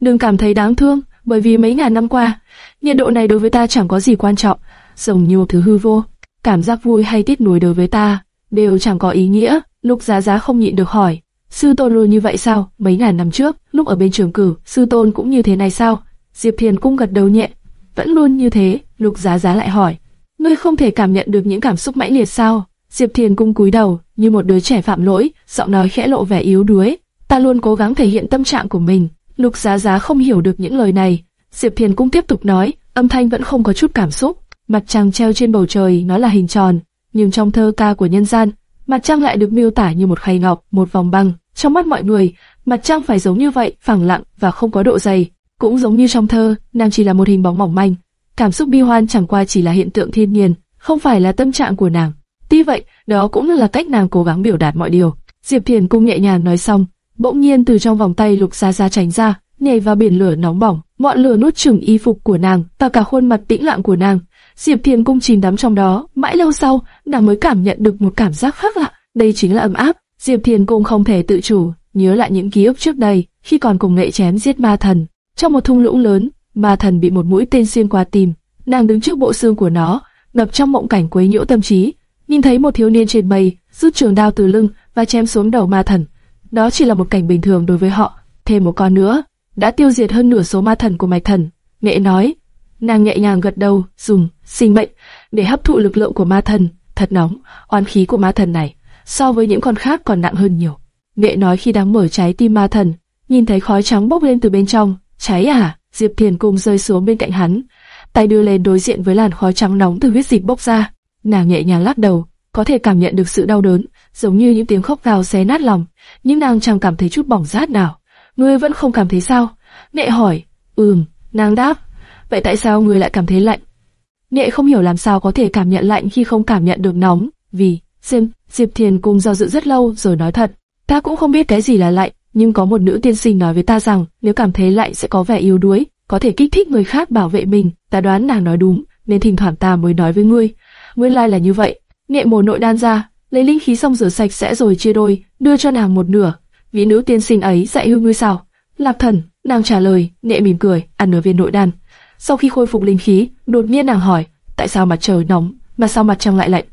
Đừng cảm thấy đáng thương, bởi vì mấy ngàn năm qua, nhiệt độ này đối với ta chẳng có gì quan trọng, giống như một thứ hư vô. Cảm giác vui hay tiếc nuối đối với ta, đều chẳng có ý nghĩa. Lục Giá Giá không nhịn được hỏi, sư tôn luôn như vậy sao? Mấy ngàn năm trước, lúc ở bên trường cử, sư tôn cũng như thế này sao? Diệp Thiền cũng gật đầu nhẹ, vẫn luôn như thế. Lục Giá Giá lại hỏi, ngươi không thể cảm nhận được những cảm xúc mãnh liệt sao? Diệp Thiền cung cúi đầu, như một đứa trẻ phạm lỗi, giọng nói khẽ lộ vẻ yếu đuối. Ta luôn cố gắng thể hiện tâm trạng của mình. Lục Giá Giá không hiểu được những lời này. Diệp Thiền cung tiếp tục nói, âm thanh vẫn không có chút cảm xúc. Mặt trăng treo trên bầu trời, nó là hình tròn, nhưng trong thơ ca của nhân gian, mặt trăng lại được miêu tả như một khay ngọc, một vòng băng. Trong mắt mọi người, mặt trăng phải giống như vậy, phẳng lặng và không có độ dày. Cũng giống như trong thơ, nàng chỉ là một hình bóng mỏng manh. Cảm xúc bi hoan chẳng qua chỉ là hiện tượng thiên nhiên, không phải là tâm trạng của nàng. Tuy vậy, đó cũng là cách nàng cố gắng biểu đạt mọi điều. Diệp Thiền cung nhẹ nhàng nói xong, bỗng nhiên từ trong vòng tay lục ra ra tránh ra, nhảy vào biển lửa nóng bỏng. Ngọn lửa nuốt chửng y phục của nàng và cả khuôn mặt tĩnh lặng của nàng. Diệp Thiền cung chìm đắm trong đó, mãi lâu sau, nàng mới cảm nhận được một cảm giác khác lạ. Đây chính là ấm áp. Diệp Thiền cung không thể tự chủ, nhớ lại những ký ức trước đây, khi còn cùng nghệ chém giết ma thần. Trong một thung lũng lớn, ma thần bị một mũi tên xuyên qua tim. Nàng đứng trước bộ xương của nó, ngập trong mộng cảnh quấy nhiễu tâm trí, nhìn thấy một thiếu niên trên mây rút trường đao từ lưng và chém xuống đầu ma thần. Đó chỉ là một cảnh bình thường đối với họ. Thêm một con nữa, đã tiêu diệt hơn nửa số ma thần của mạch thần. mẹ nói, nàng nhẹ nhàng gật đầu, dùng sinh mệnh để hấp thụ lực lượng của ma thần. Thật nóng, oán khí của ma thần này so với những con khác còn nặng hơn nhiều. mẹ nói khi đang mở trái tim ma thần, nhìn thấy khói trắng bốc lên từ bên trong. Cháy à? Diệp Thiền cùng rơi xuống bên cạnh hắn, tay đưa lên đối diện với làn khói trắng nóng từ huyết dịch bốc ra. Nàng nhẹ nhàng lắc đầu, có thể cảm nhận được sự đau đớn, giống như những tiếng khóc gào xé nát lòng, nhưng nàng chẳng cảm thấy chút bỏng rát nào. Ngươi vẫn không cảm thấy sao? Nệ hỏi. Ừm, nàng đáp. Vậy tại sao ngươi lại cảm thấy lạnh? Nệ không hiểu làm sao có thể cảm nhận lạnh khi không cảm nhận được nóng, vì, xem, Diệp Thiền cùng do dự rất lâu rồi nói thật. Ta cũng không biết cái gì là lạnh, nhưng có một nữ tiên sinh nói với ta rằng nếu cảm thấy lạnh sẽ có vẻ yếu đuối, có thể kích thích người khác bảo vệ mình. Ta đoán nàng nói đúng, nên thỉnh thoảng ta mới nói với ngươi. Nguyên lai là như vậy. Nghệ mồ nội đan ra, lấy linh khí xong rửa sạch sẽ rồi chia đôi, đưa cho nàng một nửa. Vị nữ tiên sinh ấy dạy hư ngươi sao? Lạc thần, nàng trả lời, nghệ mỉm cười, ăn nửa viên nội đan. Sau khi khôi phục linh khí, đột nhiên nàng hỏi, tại sao mặt trời nóng, mà sao mặt trăng lại lạnh?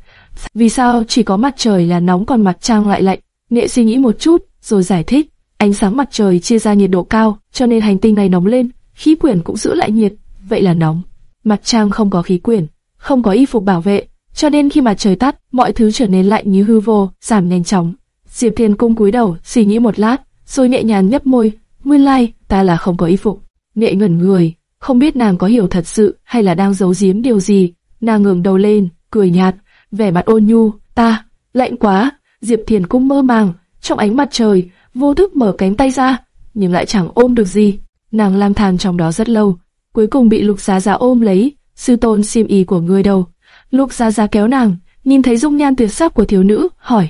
Vì sao chỉ có mặt trời là nóng còn mặt trăng lại lạnh? Nghệ suy nghĩ một chút, rồi giải thích, ánh sáng mặt trời chia ra nhiệt độ cao, cho nên hành tinh này nóng lên, khí quyển cũng giữ lại nhiệt, vậy là nóng. Mặt trăng không có khí quyển, không có y phục bảo vệ, cho nên khi mặt trời tắt, mọi thứ trở nên lạnh như hư vô, giảm nhanh chóng. Diệp Thiên cung cúi đầu, suy nghĩ một lát, rồi nhẹ nhàng nhấp môi, nguyên lai, ta là không có y phục. Nệ ngẩn người, không biết nàng có hiểu thật sự hay là đang giấu giếm điều gì. Nàng ngẩng đầu lên, cười nhạt, vẻ mặt ôn nhu, ta, lạnh quá. Diệp Thiền cung mơ màng, trong ánh mặt trời, vô thức mở cánh tay ra, nhưng lại chẳng ôm được gì. Nàng lam thang trong đó rất lâu, cuối cùng bị Lục Giá Giá ôm lấy. Sư tôn xiêm y của ngươi đâu? Lục Giá Giá kéo nàng, nhìn thấy dung nhan tuyệt sắc của thiếu nữ, hỏi: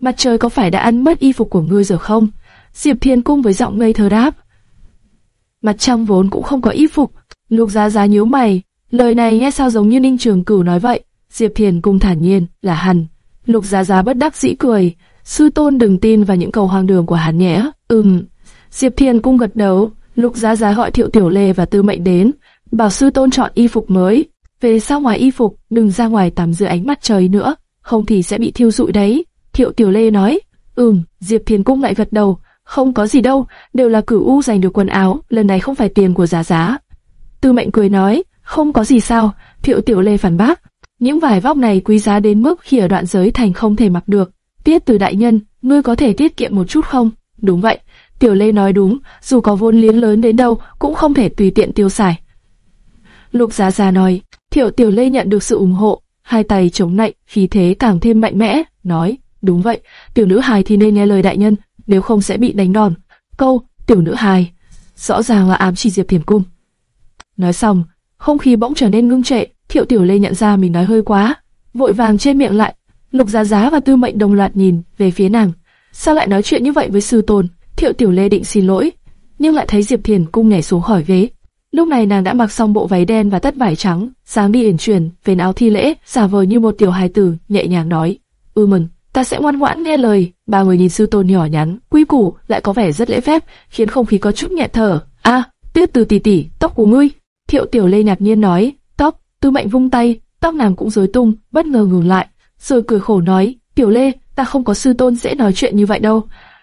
Mặt trời có phải đã ăn mất y phục của ngươi rồi không? Diệp Thiên cung với giọng ngây thơ đáp: Mặt trăng vốn cũng không có y phục. Lục Giá Giá nhíu mày, lời này nghe sao giống như Ninh Trường Cửu nói vậy? Diệp Thiên cung thản nhiên, là hẳn. Lục Giá Giá bất đắc dĩ cười, sư tôn đừng tin vào những cầu hoang đường của hắn nhé. Ừm. Diệp Thiên cung gật đầu, Lục Giá Giá gọi Thiệu Tiểu Lê và Tư Mệnh đến, bảo sư tôn chọn y phục mới. Về sau ngoài y phục, đừng ra ngoài tắm dưới ánh mặt trời nữa, không thì sẽ bị thiêu rụi đấy. Thiệu Tiểu Lê nói, ừm, Diệp Thiên Cung lại gật đầu, không có gì đâu, đều là cửu u giành được quần áo, lần này không phải tiền của giá giá. Tư Mệnh cười nói, không có gì sao, Thiệu Tiểu Lê phản bác, những vải vóc này quý giá đến mức khi ở đoạn giới thành không thể mặc được. Tiết từ đại nhân, ngươi có thể tiết kiệm một chút không? Đúng vậy, Tiểu Lê nói đúng, dù có vốn liếng lớn đến đâu cũng không thể tùy tiện tiêu xài. Lục Giá Giá nói, Thiệu Tiểu Lê nhận được sự ủng hộ, hai tay chống nạnh, khí thế càng thêm mạnh mẽ, nói, đúng vậy, tiểu nữ hài thì nên nghe lời đại nhân, nếu không sẽ bị đánh đòn. Câu, tiểu nữ hài, rõ ràng là ám chỉ Diệp Thiểm Cung. Nói xong, không khí bỗng trở nên ngưng trệ, Thiệu Tiểu Lê nhận ra mình nói hơi quá, vội vàng trên miệng lại. Lục Giá Giá và Tư Mệnh đồng loạt nhìn về phía nàng. Sao lại nói chuyện như vậy với sư tôn? Thiệu Tiểu Lê định xin lỗi, nhưng lại thấy Diệp Thiền cung nhảy xuống khỏi ghế. Lúc này nàng đã mặc xong bộ váy đen và tất vải trắng, dáng đi yển chuyển, vén áo thi lễ, giả vờ như một tiểu hài tử, nhẹ nhàng nói: "Ư mừng, ta sẽ ngoan ngoãn nghe lời. Ba người nhìn sư tôn nhỏ nhắn, quy củ, lại có vẻ rất lễ phép, khiến không khí có chút nhẹ thở. A, Tuyết Từ tỷ tỷ, tóc của ngươi. Thiệu Tiểu Lê ngạc nhiên nói, tóc. Tư Mệnh vung tay, tóc nàng cũng rối tung, bất ngờ ngừng lại, rồi cười khổ nói, Tiểu Lê, ta không có sư tôn dễ nói chuyện như vậy đâu.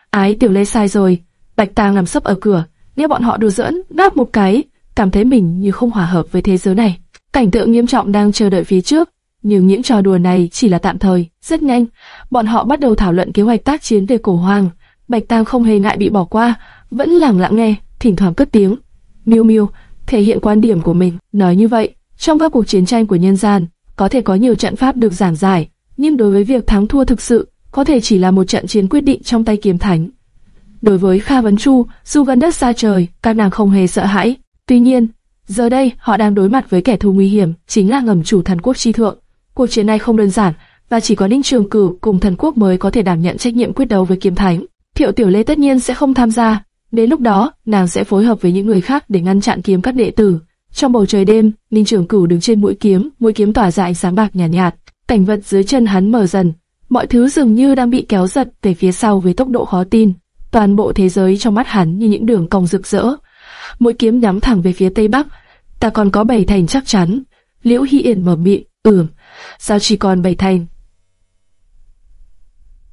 Ái Tiểu Lê sai rồi. Bạch Tàng nằm sấp ở cửa, nghe bọn họ đùa giỡn, đáp một cái, cảm thấy mình như không hòa hợp với thế giới này. Cảnh tượng nghiêm trọng đang chờ đợi phía trước, nhưng những trò đùa này chỉ là tạm thời. Rất nhanh, bọn họ bắt đầu thảo luận kế hoạch tác chiến về cổ hoàng. Bạch tàng không hề ngại bị bỏ qua, vẫn lặng lặng nghe, thỉnh thoảng cất tiếng. Miu Miu thể hiện quan điểm của mình. Nói như vậy, trong các cuộc chiến tranh của nhân gian, có thể có nhiều trận pháp được giảng giải, nhưng đối với việc thắng thua thực sự, có thể chỉ là một trận chiến quyết định trong tay kiếm thánh. Đối với Kha Vấn Chu, dù gần đất xa trời, các nàng không hề sợ hãi. Tuy nhiên, giờ đây họ đang đối mặt với kẻ thù nguy hiểm, chính là ngầm chủ thần quốc chi thượng. Cuộc chiến này không đơn giản, và chỉ có Ninh Trường Cửu cùng thần quốc mới có thể đảm nhận trách nhiệm quyết đấu với kiếm thánh. Thiệu Tiểu Lê tất nhiên sẽ không tham gia. Đến lúc đó, nàng sẽ phối hợp với những người khác để ngăn chặn kiếm các đệ tử. Trong bầu trời đêm, Ninh Trường Cửu đứng trên mũi kiếm, mũi kiếm tỏa ra ánh sáng bạc nhàn nhạt, nhạt. Cảnh vật dưới chân hắn mở dần, mọi thứ dường như đang bị kéo giật về phía sau với tốc độ khó tin. Toàn bộ thế giới trong mắt hắn như những đường cong rực rỡ. Mũi kiếm nhắm thẳng về phía tây bắc. Ta còn có bảy thành chắc chắn. Liễu Hy Yển mở miệng, ừm, sao chỉ còn bảy thành?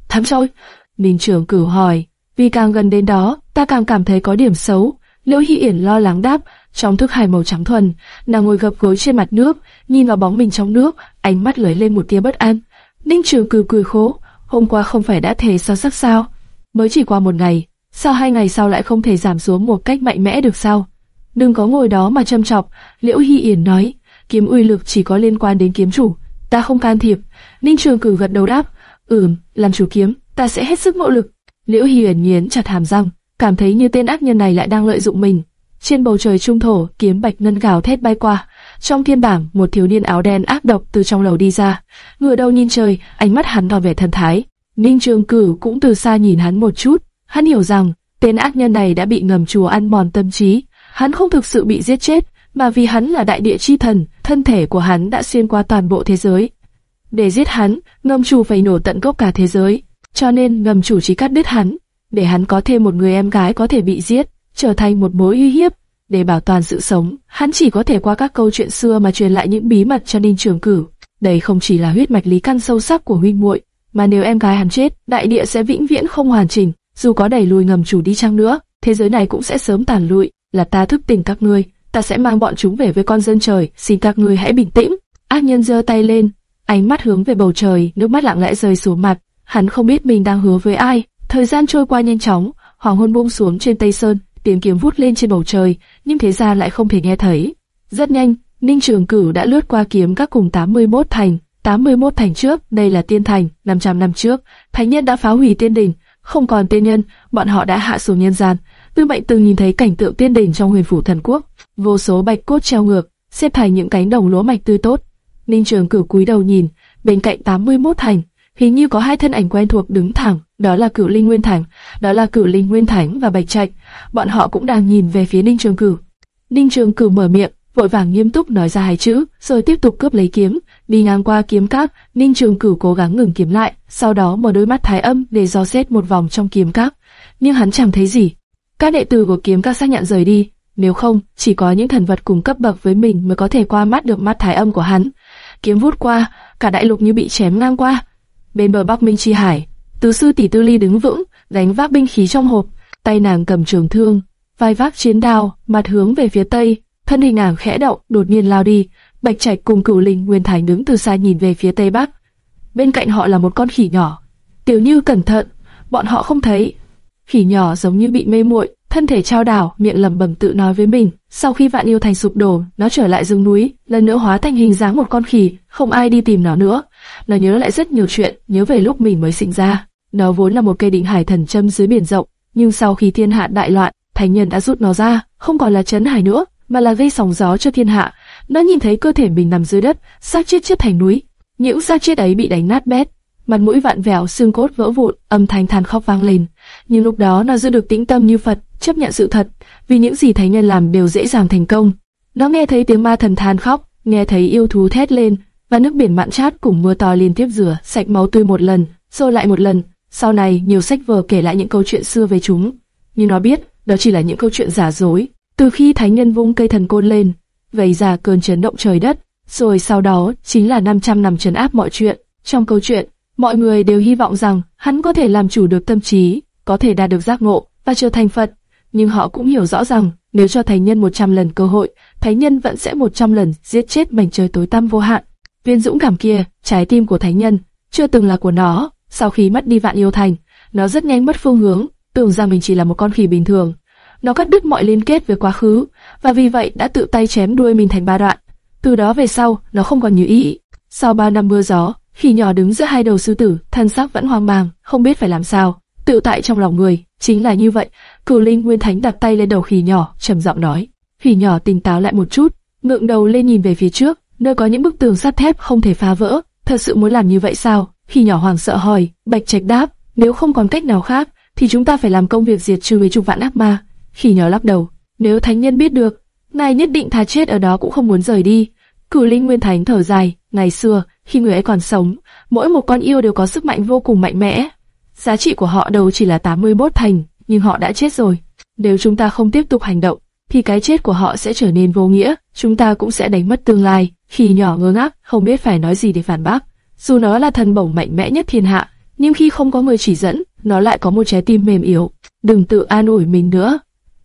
thám trôi, Ninh Trường Cửu hỏi, vì càng gần đến đó, ta càng cảm thấy có điểm xấu. Liễu Hy Yển lo lắng đáp, trong thức hài màu trắng thuần, nàng ngồi gập gối trên mặt nước, nhìn vào bóng mình trong nước, ánh mắt lóe lên một tia bất an. Ninh Trường cười cười khổ, hôm qua không phải đã thề sao sắc sao? Mới chỉ qua một ngày, sao hai ngày sau lại không thể giảm xuống một cách mạnh mẽ được sao? Đừng có ngồi đó mà châm chọc, Liễu Hy Yển nói, kiếm uy lực chỉ có liên quan đến kiếm chủ, ta không can thiệp. Ninh Trường cử gật đầu đáp, ừm, làm chủ kiếm, ta sẽ hết sức nỗ lực. Liễu Hy Yển nghiến chặt hàm răng, cảm thấy như tên ác nhân này lại đang lợi dụng mình. Trên bầu trời trung thổ, kiếm bạch ngân gào thét bay qua. Trong thiên bảng, một thiếu niên áo đen ác độc từ trong lầu đi ra, ngửa đầu nhìn trời, ánh mắt hắn đỏ vẻ thần thái. Ninh Trường Cử cũng từ xa nhìn hắn một chút, hắn hiểu rằng tên ác nhân này đã bị ngầm chùa ăn mòn tâm trí. Hắn không thực sự bị giết chết, mà vì hắn là đại địa chi thần, thân thể của hắn đã xuyên qua toàn bộ thế giới. Để giết hắn, ngầm chủ phải nổ tận gốc cả thế giới, cho nên ngầm chủ chỉ cắt đứt hắn, để hắn có thêm một người em gái có thể bị giết, trở thành một mối uy hiếp. Để bảo toàn sự sống, hắn chỉ có thể qua các câu chuyện xưa mà truyền lại những bí mật cho Ninh Trường Cửu. Đây không chỉ là huyết mạch lý căn sâu sắc của huynh muội, mà nếu em gái hắn chết, đại địa sẽ vĩnh viễn không hoàn chỉnh. Dù có đẩy lùi ngầm chủ đi chăng nữa, thế giới này cũng sẽ sớm tàn lụi. Là ta thức tỉnh các ngươi, ta sẽ mang bọn chúng về với con dân trời. Xin các ngươi hãy bình tĩnh. Ác nhân giơ tay lên, ánh mắt hướng về bầu trời, nước mắt lặng lẽ rơi xuống mặt. Hắn không biết mình đang hứa với ai. Thời gian trôi qua nhanh chóng, hoàng hôn buông xuống trên Tây Sơn, tiếng kiếm vút lên trên bầu trời, nhưng thế gian lại không thể nghe thấy. Rất nhanh, Ninh Trường Cửu đã lướt qua kiếm các cùng 81 thành, 81 thành trước, đây là tiên thành, 500 năm trước, thánh nhân đã phá hủy tiên đỉnh, không còn tiên nhân, bọn họ đã hạ xuống nhân gian. Tư Mệnh từng nhìn thấy cảnh tượng tiên đỉnh trong huyền phủ thần quốc, vô số bạch cốt treo ngược, xếp thành những cánh đồng lúa mạch tươi tốt. Ninh Trường Cửu cúi đầu nhìn, bên cạnh 81 thành, hình như có hai thân ảnh quen thuộc đứng thẳng, đó là Cửu Linh Nguyên Thánh, đó là Cửu Linh Nguyên Thánh và Bạch Trạch. Bọn họ cũng đang nhìn về phía Ninh Trường Cửu. Ninh Trường Cửu mở miệng, vội vàng nghiêm túc nói ra hai chữ, rồi tiếp tục cướp lấy kiếm. Đi ngang qua kiếm các, Ninh Trường Cửu cố gắng ngừng kiếm lại, sau đó mở đôi mắt thái âm để dò xét một vòng trong kiếm các, nhưng hắn chẳng thấy gì. Các đệ tử của kiếm các xác nhận rời đi, nếu không, chỉ có những thần vật cùng cấp bậc với mình mới có thể qua mắt được mắt thái âm của hắn. Kiếm vút qua, cả đại lục như bị chém ngang qua. Bên bờ Bắc Minh Chi Hải, Tứ sư tỷ Tư Ly đứng vững, đánh vác binh khí trong hộp, tay nàng cầm trường thương, vai vác chiến đao, mặt hướng về phía tây, thân hình nàng khẽ động, đột nhiên lao đi. Bạch Trạch cùng Cửu Linh Nguyên Thành đứng từ xa nhìn về phía tây bắc. Bên cạnh họ là một con khỉ nhỏ. Tiểu Như cẩn thận, bọn họ không thấy. Khỉ nhỏ giống như bị mê muội, thân thể trao đảo, miệng lẩm bẩm tự nói với mình. Sau khi Vạn Yêu Thành sụp đổ, nó trở lại rừng núi, lần nữa hóa thành hình dáng một con khỉ, không ai đi tìm nó nữa. Nó nhớ lại rất nhiều chuyện, nhớ về lúc mình mới sinh ra. Nó vốn là một cây định hải thần châm dưới biển rộng, nhưng sau khi thiên hạ đại loạn, thánh nhân đã rút nó ra, không còn là chấn hải nữa, mà là gây sóng gió cho thiên hạ. Nó nhìn thấy cơ thể mình nằm dưới đất, xác chết chất thành núi. Những xác chết ấy bị đánh nát bét, mặt mũi vặn vẹo, xương cốt vỡ vụn, âm thanh than khóc vang lên. Nhưng lúc đó nó giữ được tĩnh tâm như Phật, chấp nhận sự thật, vì những gì thánh nhân làm đều dễ dàng thành công. Nó nghe thấy tiếng ma thần than khóc, nghe thấy yêu thú thét lên, và nước biển mặn chát cùng mưa to liên tiếp rửa sạch máu tươi một lần. rồi lại một lần. Sau này, nhiều sách vở kể lại những câu chuyện xưa về chúng, nhưng nó biết đó chỉ là những câu chuyện giả dối. Từ khi thánh nhân vung cây thần côn lên, vầy ra cơn chấn động trời đất, rồi sau đó chính là 500 năm trấn áp mọi chuyện. Trong câu chuyện, mọi người đều hy vọng rằng hắn có thể làm chủ được tâm trí, có thể đạt được giác ngộ và trở thành Phật. Nhưng họ cũng hiểu rõ rằng nếu cho thánh nhân 100 lần cơ hội, thánh nhân vẫn sẽ 100 lần giết chết mảnh trời tối tăm vô hạn. Viên dũng cảm kia, trái tim của thánh nhân, chưa từng là của nó. Sau khi mất đi vạn yêu thành, nó rất nhanh mất phương hướng, tưởng rằng mình chỉ là một con khỉ bình thường. Nó cắt đứt mọi liên kết với quá khứ, và vì vậy đã tự tay chém đuôi mình thành ba đoạn. Từ đó về sau, nó không còn như ý. Sau ba năm mưa gió, khỉ nhỏ đứng giữa hai đầu sư tử, thân xác vẫn hoang mang, không biết phải làm sao. Tự tại trong lòng người, chính là như vậy. Cửu Linh Nguyên Thánh đặt tay lên đầu khỉ nhỏ, trầm giọng nói. Khỉ nhỏ tỉnh táo lại một chút, ngượng đầu lên nhìn về phía trước, nơi có những bức tường sắt thép không thể phá vỡ. Thật sự muốn làm như vậy sao? Khi nhỏ hoàng sợ hỏi. Bạch Trạch đáp, nếu không còn cách nào khác, thì chúng ta phải làm công việc diệt trừ mấy chục vạn ác ma. khi nhỏ lắc đầu, nếu thánh nhân biết được, ngài nhất định thà chết ở đó cũng không muốn rời đi. cử Linh Nguyên Thánh thở dài, ngày xưa, khi người ấy còn sống, mỗi một con yêu đều có sức mạnh vô cùng mạnh mẽ. Giá trị của họ đâu chỉ là 81 thành, nhưng họ đã chết rồi. Nếu chúng ta không tiếp tục hành động, thì cái chết của họ sẽ trở nên vô nghĩa, chúng ta cũng sẽ đánh mất tương lai. Khi nhỏ ngơ ngác, không biết phải nói gì để phản bác. Dù nó là thần bổng mạnh mẽ nhất thiên hạ, nhưng khi không có người chỉ dẫn, nó lại có một trái tim mềm yếu. Đừng tự an ủi mình nữa.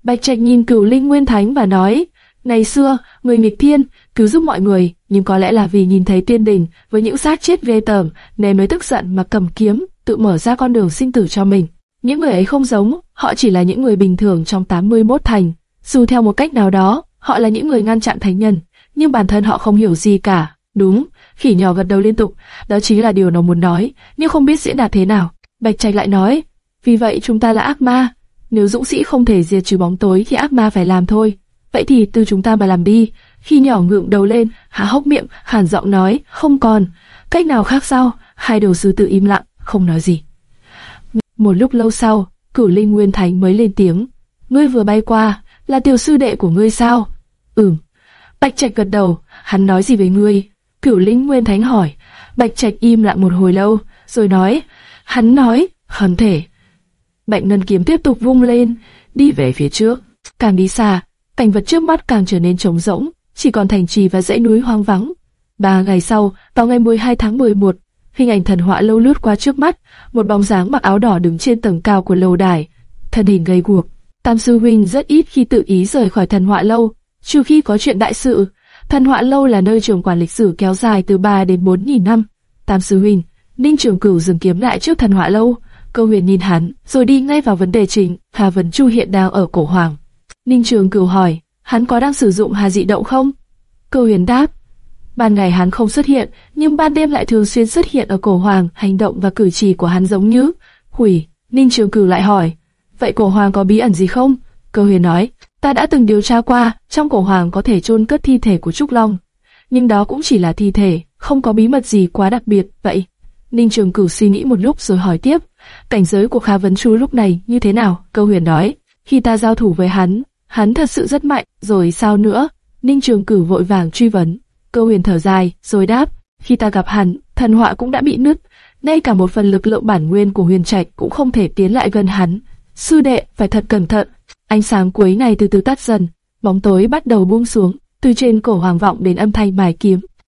Bạch Trạch nhìn cửu linh nguyên thánh và nói, ngày xưa, người nghịch thiên, cứu giúp mọi người, nhưng có lẽ là vì nhìn thấy tiên đình với những xác chết ghê tởm nên mới tức giận mà cầm kiếm, tự mở ra con đường sinh tử cho mình. Những người ấy không giống, họ chỉ là những người bình thường trong 81 thành. Dù theo một cách nào đó, họ là những người ngăn chặn thánh nhân, nhưng bản thân họ không hiểu gì cả. Đúng, khỉ nhỏ gật đầu liên tục, đó chính là điều nó muốn nói, nhưng không biết diễn đạt thế nào. Bạch Trạch lại nói, vì vậy chúng ta là ác ma. Nếu dũng sĩ không thể diệt trừ bóng tối thì ác ma phải làm thôi. Vậy thì từ chúng ta mà làm đi. Khi nhỏ ngượng đầu lên, há hốc miệng, hàn giọng nói, không còn. Cách nào khác sao? Hai đầu sư tử im lặng, không nói gì. Một lúc lâu sau, cửu linh nguyên thánh mới lên tiếng. Ngươi vừa bay qua, là tiểu sư đệ của ngươi sao? Ừm. Bạch Trạch gật đầu, hắn nói gì với ngươi? Cửu lĩnh nguyên thánh hỏi. Bạch Trạch im lặng một hồi lâu, rồi nói, hắn nói, hắn thể. Bạch ngân kiếm tiếp tục vung lên, đi về phía trước. Càng đi xa, cảnh vật trước mắt càng trở nên trống rỗng, chỉ còn thành trì và dãy núi hoang vắng. Ba ngày sau, vào ngày 12 tháng 11, hình ảnh thần họa lâu lướt qua trước mắt, một bóng dáng mặc áo đỏ đứng trên tầng cao của lầu đài, thân hình gầy guộc. Tam sư huynh rất ít khi tự ý rời khỏi thần họa lâu, trừ khi có chuyện đại sự. Thần họa lâu là nơi trường quản lịch sử kéo dài từ 3 đến 4 nghìn năm. Tam sư huynh, Ninh Trường Cửu dừng kiếm lại trước thần họa lâu, Câu huyền nhìn hắn, rồi đi ngay vào vấn đề chính. Hà Vấn Chu hiện đang ở cổ hoàng. Ninh Trường Cửu hỏi, hắn có đang sử dụng hà dị động không? Câu huyền đáp, ban ngày hắn không xuất hiện, nhưng ban đêm lại thường xuyên xuất hiện ở cổ hoàng. Hành động và cử chỉ của hắn giống như hủy. Ninh Trường Cửu lại hỏi, vậy cổ hoàng có bí ẩn gì không? Câu huyền nói, ta đã từng điều tra qua, trong cổ hoàng có thể chôn cất thi thể của Trúc Long, nhưng đó cũng chỉ là thi thể, không có bí mật gì quá đặc biệt. Vậy, Ninh Trường Cửu suy nghĩ một lúc rồi hỏi tiếp, cảnh giới của Kha Vấn Chu lúc này như thế nào? Câu huyền nói, khi ta giao thủ với hắn, hắn thật sự rất mạnh, rồi sao nữa? Ninh Trường Cửu vội vàng truy vấn. Câu huyền thở dài, rồi đáp, khi ta gặp hắn, thần họa cũng đã bị nứt, ngay cả một phần lực lượng bản nguyên của huyền trạch cũng không thể tiến lại gần hắn. Sư đệ, phải thật cẩn thận. Ánh sáng cuối này từ từ tắt dần, bóng tối bắt đầu buông xuống, từ trên cổ hoàng vọng đến âm thanh mài kiếm.